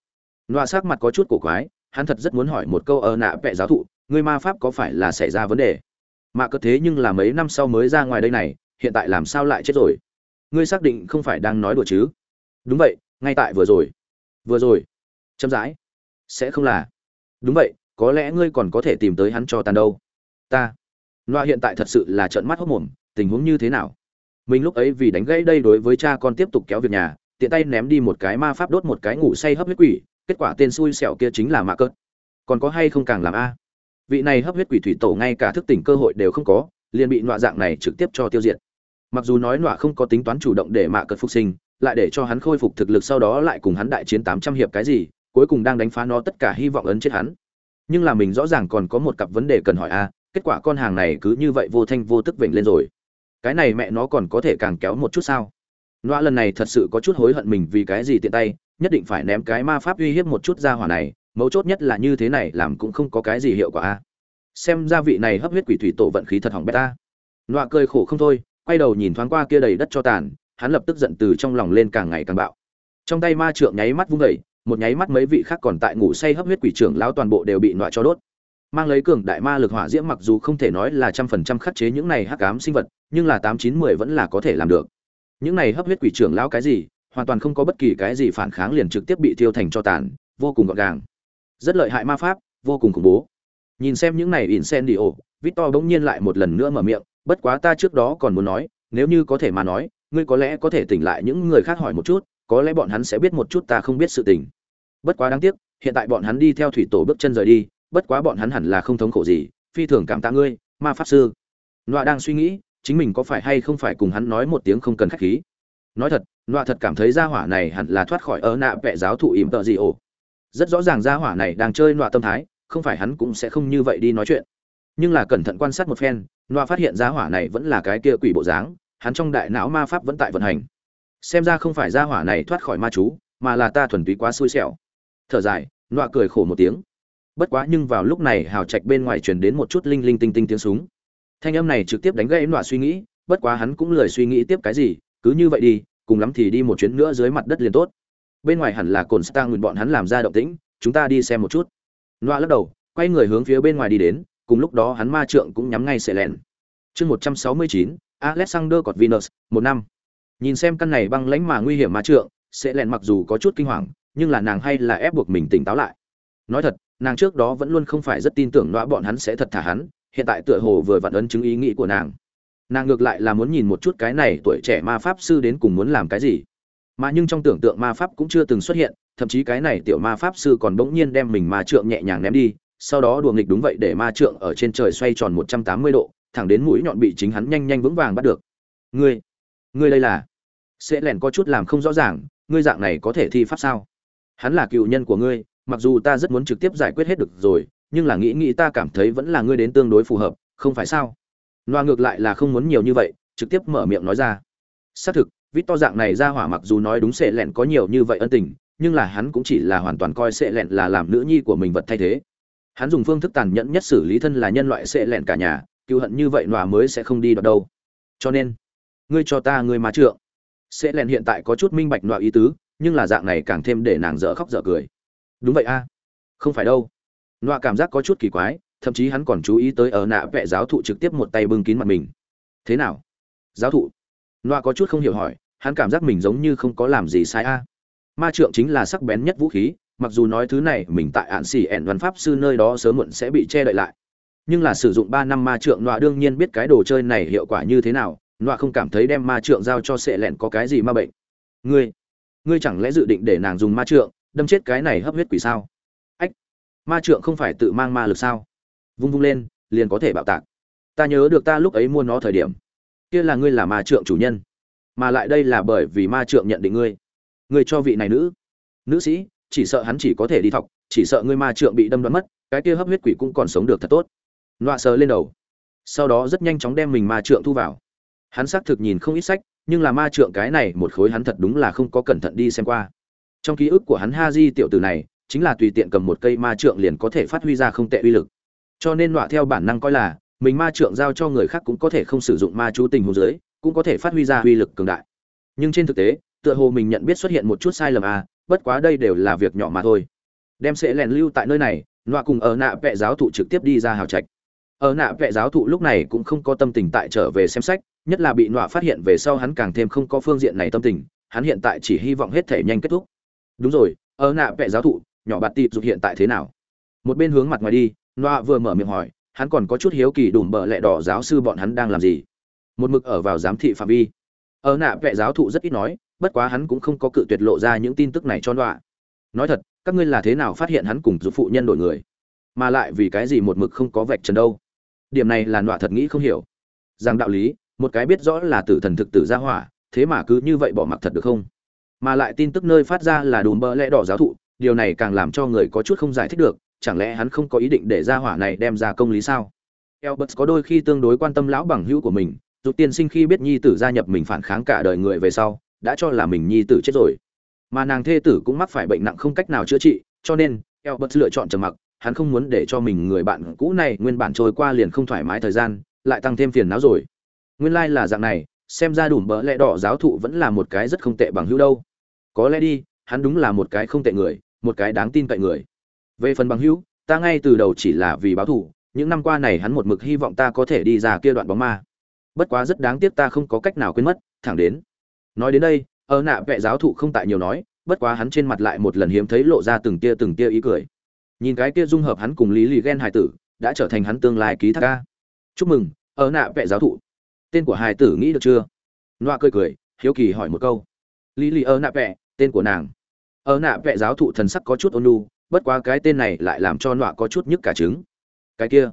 Nọa sắc mặt có chút cổ quái, hắn thật rất muốn hỏi một câu ở nạ vẻ giáo thụ Ngươi ma pháp có phải là xảy ra vấn đề? Mạ cật thế nhưng là mấy năm sau mới ra ngoài đây này, hiện tại làm sao lại chết rồi? Ngươi xác định không phải đang nói đùa chứ? Đúng vậy, ngay tại vừa rồi. Vừa rồi. Chậm rãi. Sẽ không là. Đúng vậy, có lẽ ngươi còn có thể tìm tới hắn cho tàn đâu. Ta. Loa hiện tại thật sự là trợn mắt hốc mồm, tình huống như thế nào? Mình lúc ấy vì đánh gãy đây đối với cha con tiếp tục kéo việc nhà, tiện tay ném đi một cái ma pháp đốt một cái ngủ say hấp huyết quỷ, kết quả tên xui xẻo kia chính là mạ cớt còn có hay không càng làm a? Vị này hấp huyết quỷ thủy tổ ngay cả thức tỉnh cơ hội đều không có, liền bị nọa dạng này trực tiếp cho tiêu diệt. Mặc dù nói nọa không có tính toán chủ động để mạ cật phục sinh, lại để cho hắn khôi phục thực lực sau đó lại cùng hắn đại chiến tám trăm hiệp cái gì, cuối cùng đang đánh phá nó tất cả hy vọng ấn chết hắn. Nhưng là mình rõ ràng còn có một cặp vấn đề cần hỏi a, kết quả con hàng này cứ như vậy vô thanh vô tức vểnh lên rồi. Cái này mẹ nó còn có thể càng kéo một chút sao? Nọa lần này thật sự có chút hối hận mình vì cái gì tiện tay, nhất định phải ném cái ma pháp uy hiếp một chút ra hỏa này mấu chốt nhất là như thế này làm cũng không có cái gì hiệu quả a. Xem ra vị này hấp huyết quỷ thủy tổ vận khí thật hỏng bét ta. Nọa cười khổ không thôi, quay đầu nhìn thoáng qua kia đầy đất cho tàn, hắn lập tức giận từ trong lòng lên càng ngày càng bạo. Trong tay ma trượng nháy mắt vung vẩy một nháy mắt mấy vị khác còn tại ngủ say hấp huyết quỷ trưởng lão toàn bộ đều bị nọa cho đốt. Mang lấy cường đại ma lực hỏa diễm mặc dù không thể nói là trăm phần trăm khắc chế những này hắc ám sinh vật, nhưng là tám chín mười vẫn là có thể làm được. Những này hấp huyết quỷ trưởng lão cái gì, hoàn toàn không có bất kỳ cái gì phản kháng liền trực tiếp bị tiêu thành cho tàn, vô cùng gọn gàng rất lợi hại ma pháp, vô cùng khủng bố. Nhìn xem những này điền sen đi ồ vít victor bỗng nhiên lại một lần nữa mở miệng, bất quá ta trước đó còn muốn nói, nếu như có thể mà nói, ngươi có lẽ có thể tỉnh lại những người khác hỏi một chút, có lẽ bọn hắn sẽ biết một chút ta không biết sự tình. Bất quá đáng tiếc, hiện tại bọn hắn đi theo thủy tổ bước chân rời đi, bất quá bọn hắn hẳn là không thống khổ gì, phi thường cảm tạ ngươi, ma pháp sư. Nọa đang suy nghĩ, chính mình có phải hay không phải cùng hắn nói một tiếng không cần khách khí. Nói thật, nọa thật cảm thấy gia hỏa này hẳn là thoát khỏi ớ nạ vẹ giáo thụ ỉm tợ gì ổ rất rõ ràng gia hỏa này đang chơi nọa tâm thái, không phải hắn cũng sẽ không như vậy đi nói chuyện. Nhưng là cẩn thận quan sát một phen, nọa phát hiện gia hỏa này vẫn là cái kia quỷ bộ dáng, hắn trong đại não ma pháp vẫn tại vận hành. Xem ra không phải gia hỏa này thoát khỏi ma chú, mà là ta thuần túy quá xui xẻo. Thở dài, nọa cười khổ một tiếng. Bất quá nhưng vào lúc này hào trạch bên ngoài truyền đến một chút linh linh tinh tinh tiếng súng. Thanh âm này trực tiếp đánh gãy nọa suy nghĩ, bất quá hắn cũng lười suy nghĩ tiếp cái gì, cứ như vậy đi, cùng lắm thì đi một chuyến nữa dưới mặt đất liền tốt bên ngoài hẳn là cồn stang nguyện bọn hắn làm ra động tĩnh, chúng ta đi xem một chút. Loa lắc đầu, quay người hướng phía bên ngoài đi đến, cùng lúc đó hắn ma trượng cũng nhắm ngay sệ lẹn chương một trăm sáu mươi chín, alexander cọt venus một năm. Nhìn xem căn này băng lãnh mà nguy hiểm ma trượng sẽ lẹn mặc dù có chút kinh hoàng, nhưng là nàng hay là ép buộc mình tỉnh táo lại. Nói thật, nàng trước đó vẫn luôn không phải rất tin tưởng loa bọn hắn sẽ thật thả hắn, hiện tại tựa hồ vừa vặn ấn chứng ý nghĩ của nàng. Nàng ngược lại là muốn nhìn một chút cái này tuổi trẻ ma pháp sư đến cùng muốn làm cái gì mà nhưng trong tưởng tượng ma pháp cũng chưa từng xuất hiện, thậm chí cái này tiểu ma pháp sư còn bỗng nhiên đem mình ma trượng nhẹ nhàng ném đi, sau đó đùa nghịch đúng vậy để ma trượng ở trên trời xoay tròn một trăm tám mươi độ, thẳng đến mũi nhọn bị chính hắn nhanh nhanh vững vàng bắt được. Ngươi ngươi đây là? Sẽ lẻn có chút làm không rõ ràng, ngươi dạng này có thể thi pháp sao? Hắn là cựu nhân của ngươi, mặc dù ta rất muốn trực tiếp giải quyết hết được rồi, nhưng là nghĩ nghĩ ta cảm thấy vẫn là ngươi đến tương đối phù hợp, không phải sao? Loa ngược lại là không muốn nhiều như vậy, trực tiếp mở miệng nói ra. Xác thực vít to dạng này ra hỏa mặc dù nói đúng sệ lẹn có nhiều như vậy ân tình, nhưng là hắn cũng chỉ là hoàn toàn coi sệ lẹn là làm nữ nhi của mình vật thay thế. Hắn dùng phương thức tàn nhẫn nhất xử lý thân là nhân loại sệ lẹn cả nhà cựu hận như vậy nọa mới sẽ không đi đoạt đâu. Cho nên, ngươi cho ta ngươi má trượng. Sệ lẹn hiện tại có chút minh bạch nọa ý tứ, nhưng là dạng này càng thêm để nàng dở khóc dở cười. Đúng vậy a. Không phải đâu. Nọa cảm giác có chút kỳ quái, thậm chí hắn còn chú ý tới ở nạ vệ giáo thụ trực tiếp một tay bưng kín mặt mình. Thế nào? Giáo thụ? Nọa có chút không hiểu hỏi hắn cảm giác mình giống như không có làm gì sai a. Ma trượng chính là sắc bén nhất vũ khí, mặc dù nói thứ này mình tại ạn xỉ ẻn văn pháp sư nơi đó sớm muộn sẽ bị che đậy lại. Nhưng là sử dụng ba năm ma trượng nọa đương nhiên biết cái đồ chơi này hiệu quả như thế nào, nọa không cảm thấy đem ma trượng giao cho sệ lẹn có cái gì ma bệnh. Ngươi ngươi chẳng lẽ dự định để nàng dùng ma trượng, đâm chết cái này hấp huyết quỷ sao? Ách, ma trượng không phải tự mang ma lực sao? Vung vung lên, liền có thể bạo tạc. Ta nhớ được ta lúc ấy mua nó thời điểm. Kia là ngươi là ma trượng chủ nhân mà lại đây là bởi vì ma trượng nhận định ngươi. Ngươi cho vị này nữ. Nữ sĩ, chỉ sợ hắn chỉ có thể đi thọc, chỉ sợ ngươi ma trượng bị đâm đoán mất, cái kia hấp huyết quỷ cũng còn sống được thật tốt. Nọa sờ lên đầu. Sau đó rất nhanh chóng đem mình ma trượng thu vào. Hắn xác thực nhìn không ít sách, nhưng là ma trượng cái này một khối hắn thật đúng là không có cẩn thận đi xem qua. Trong ký ức của hắn ha di tiểu tử này, chính là tùy tiện cầm một cây ma trượng liền có thể phát huy ra không tệ uy lực. Cho nên nọa theo bản năng coi là, mình ma trượng giao cho người khác cũng có thể không sử dụng ma chú tình hồ dưới cũng có thể phát huy ra uy lực cường đại. Nhưng trên thực tế, tựa hồ mình nhận biết xuất hiện một chút sai lầm à bất quá đây đều là việc nhỏ mà thôi. Đem sẽ lèn lưu tại nơi này, nọa cùng ở nạ vệ giáo thụ trực tiếp đi ra hào trạch. Ở nạ vệ giáo thụ lúc này cũng không có tâm tình tại trở về xem sách, nhất là bị nọa phát hiện về sau hắn càng thêm không có phương diện này tâm tình, hắn hiện tại chỉ hy vọng hết thể nhanh kết thúc. Đúng rồi, ở nạ vệ giáo thụ, nhỏ bạt tịp dục hiện tại thế nào? Một bên hướng mặt ngoài đi, nọa vừa mở miệng hỏi, hắn còn có chút hiếu kỳ đùm bợ lẹ đỏ giáo sư bọn hắn đang làm gì? Một mực ở vào giám thị phạm vi. Ở nạ vệ giáo thụ rất ít nói, bất quá hắn cũng không có cự tuyệt lộ ra những tin tức này cho đọa. nói thật, các ngươi là thế nào phát hiện hắn cùng giúp phụ nhân đổi người? Mà lại vì cái gì một mực không có vạch trần đâu? Điểm này là đọa thật nghĩ không hiểu. Rằng đạo lý, một cái biết rõ là tử thần thực tử ra hỏa, thế mà cứ như vậy bỏ mặc thật được không? Mà lại tin tức nơi phát ra là đùm bơ lẽ đỏ giáo thụ, điều này càng làm cho người có chút không giải thích được, chẳng lẽ hắn không có ý định để ra hỏa này đem ra công lý sao? Elbert có đôi khi tương đối quan tâm lão bằng hữu của mình dù tiên sinh khi biết nhi tử gia nhập mình phản kháng cả đời người về sau, đã cho là mình nhi tử chết rồi. Mà nàng thê tử cũng mắc phải bệnh nặng không cách nào chữa trị, cho nên Albert lựa chọn trầm mặc, hắn không muốn để cho mình người bạn cũ này nguyên bản trôi qua liền không thoải mái thời gian, lại tăng thêm phiền não rồi. Nguyên lai like là dạng này, xem ra đủ bỡ lẽ đỏ giáo thụ vẫn là một cái rất không tệ bằng hữu đâu. Có lẽ đi, hắn đúng là một cái không tệ người, một cái đáng tin cậy người. Về phần bằng hữu, ta ngay từ đầu chỉ là vì báo thù, những năm qua này hắn một mực hy vọng ta có thể đi ra kia đoạn bóng ma bất quá rất đáng tiếc ta không có cách nào quên mất, thẳng đến. Nói đến đây, ở nạ vệ giáo thụ không tại nhiều nói, bất quá hắn trên mặt lại một lần hiếm thấy lộ ra từng tia từng tia ý cười. Nhìn cái kia dung hợp hắn cùng lý lì ghen hải tử, đã trở thành hắn tương lai ký thác ca. Chúc mừng, ở nạ vệ giáo thụ. Tên của hải tử nghĩ được chưa? Noa cười cười, hiếu kỳ hỏi một câu. Lý lì ở nạ vệ tên của nàng. Ở nạ vệ giáo thụ thần sắc có chút ôn nhu, bất quá cái tên này lại làm cho noa có chút nhức cả trứng. Cái kia,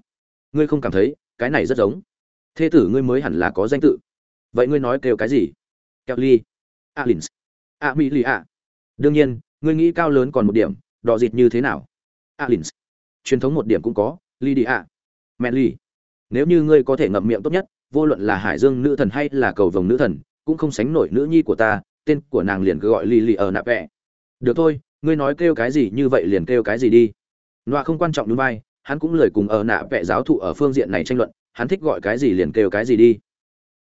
ngươi không cảm thấy, cái này rất giống thê tử ngươi mới hẳn là có danh tự. Vậy ngươi nói kêu cái gì? Kelly alins à, amelia à, đương nhiên, ngươi nghĩ cao lớn còn một điểm, đỏ dịt như thế nào? À, alins truyền thống một điểm cũng có lydia manly nếu như ngươi có thể ngậm miệng tốt nhất, vô luận là hải dương nữ thần hay là cầu vồng nữ thần, cũng không sánh nổi nữ nhi của ta, tên của nàng liền cứ gọi lì lì ở nạ vẽ được thôi, ngươi nói kêu cái gì như vậy liền kêu cái gì đi. Nọa không quan trọng đúng vai, hắn cũng lời cùng ở nạ vẽ giáo thụ ở phương diện này tranh luận hắn thích gọi cái gì liền kêu cái gì đi.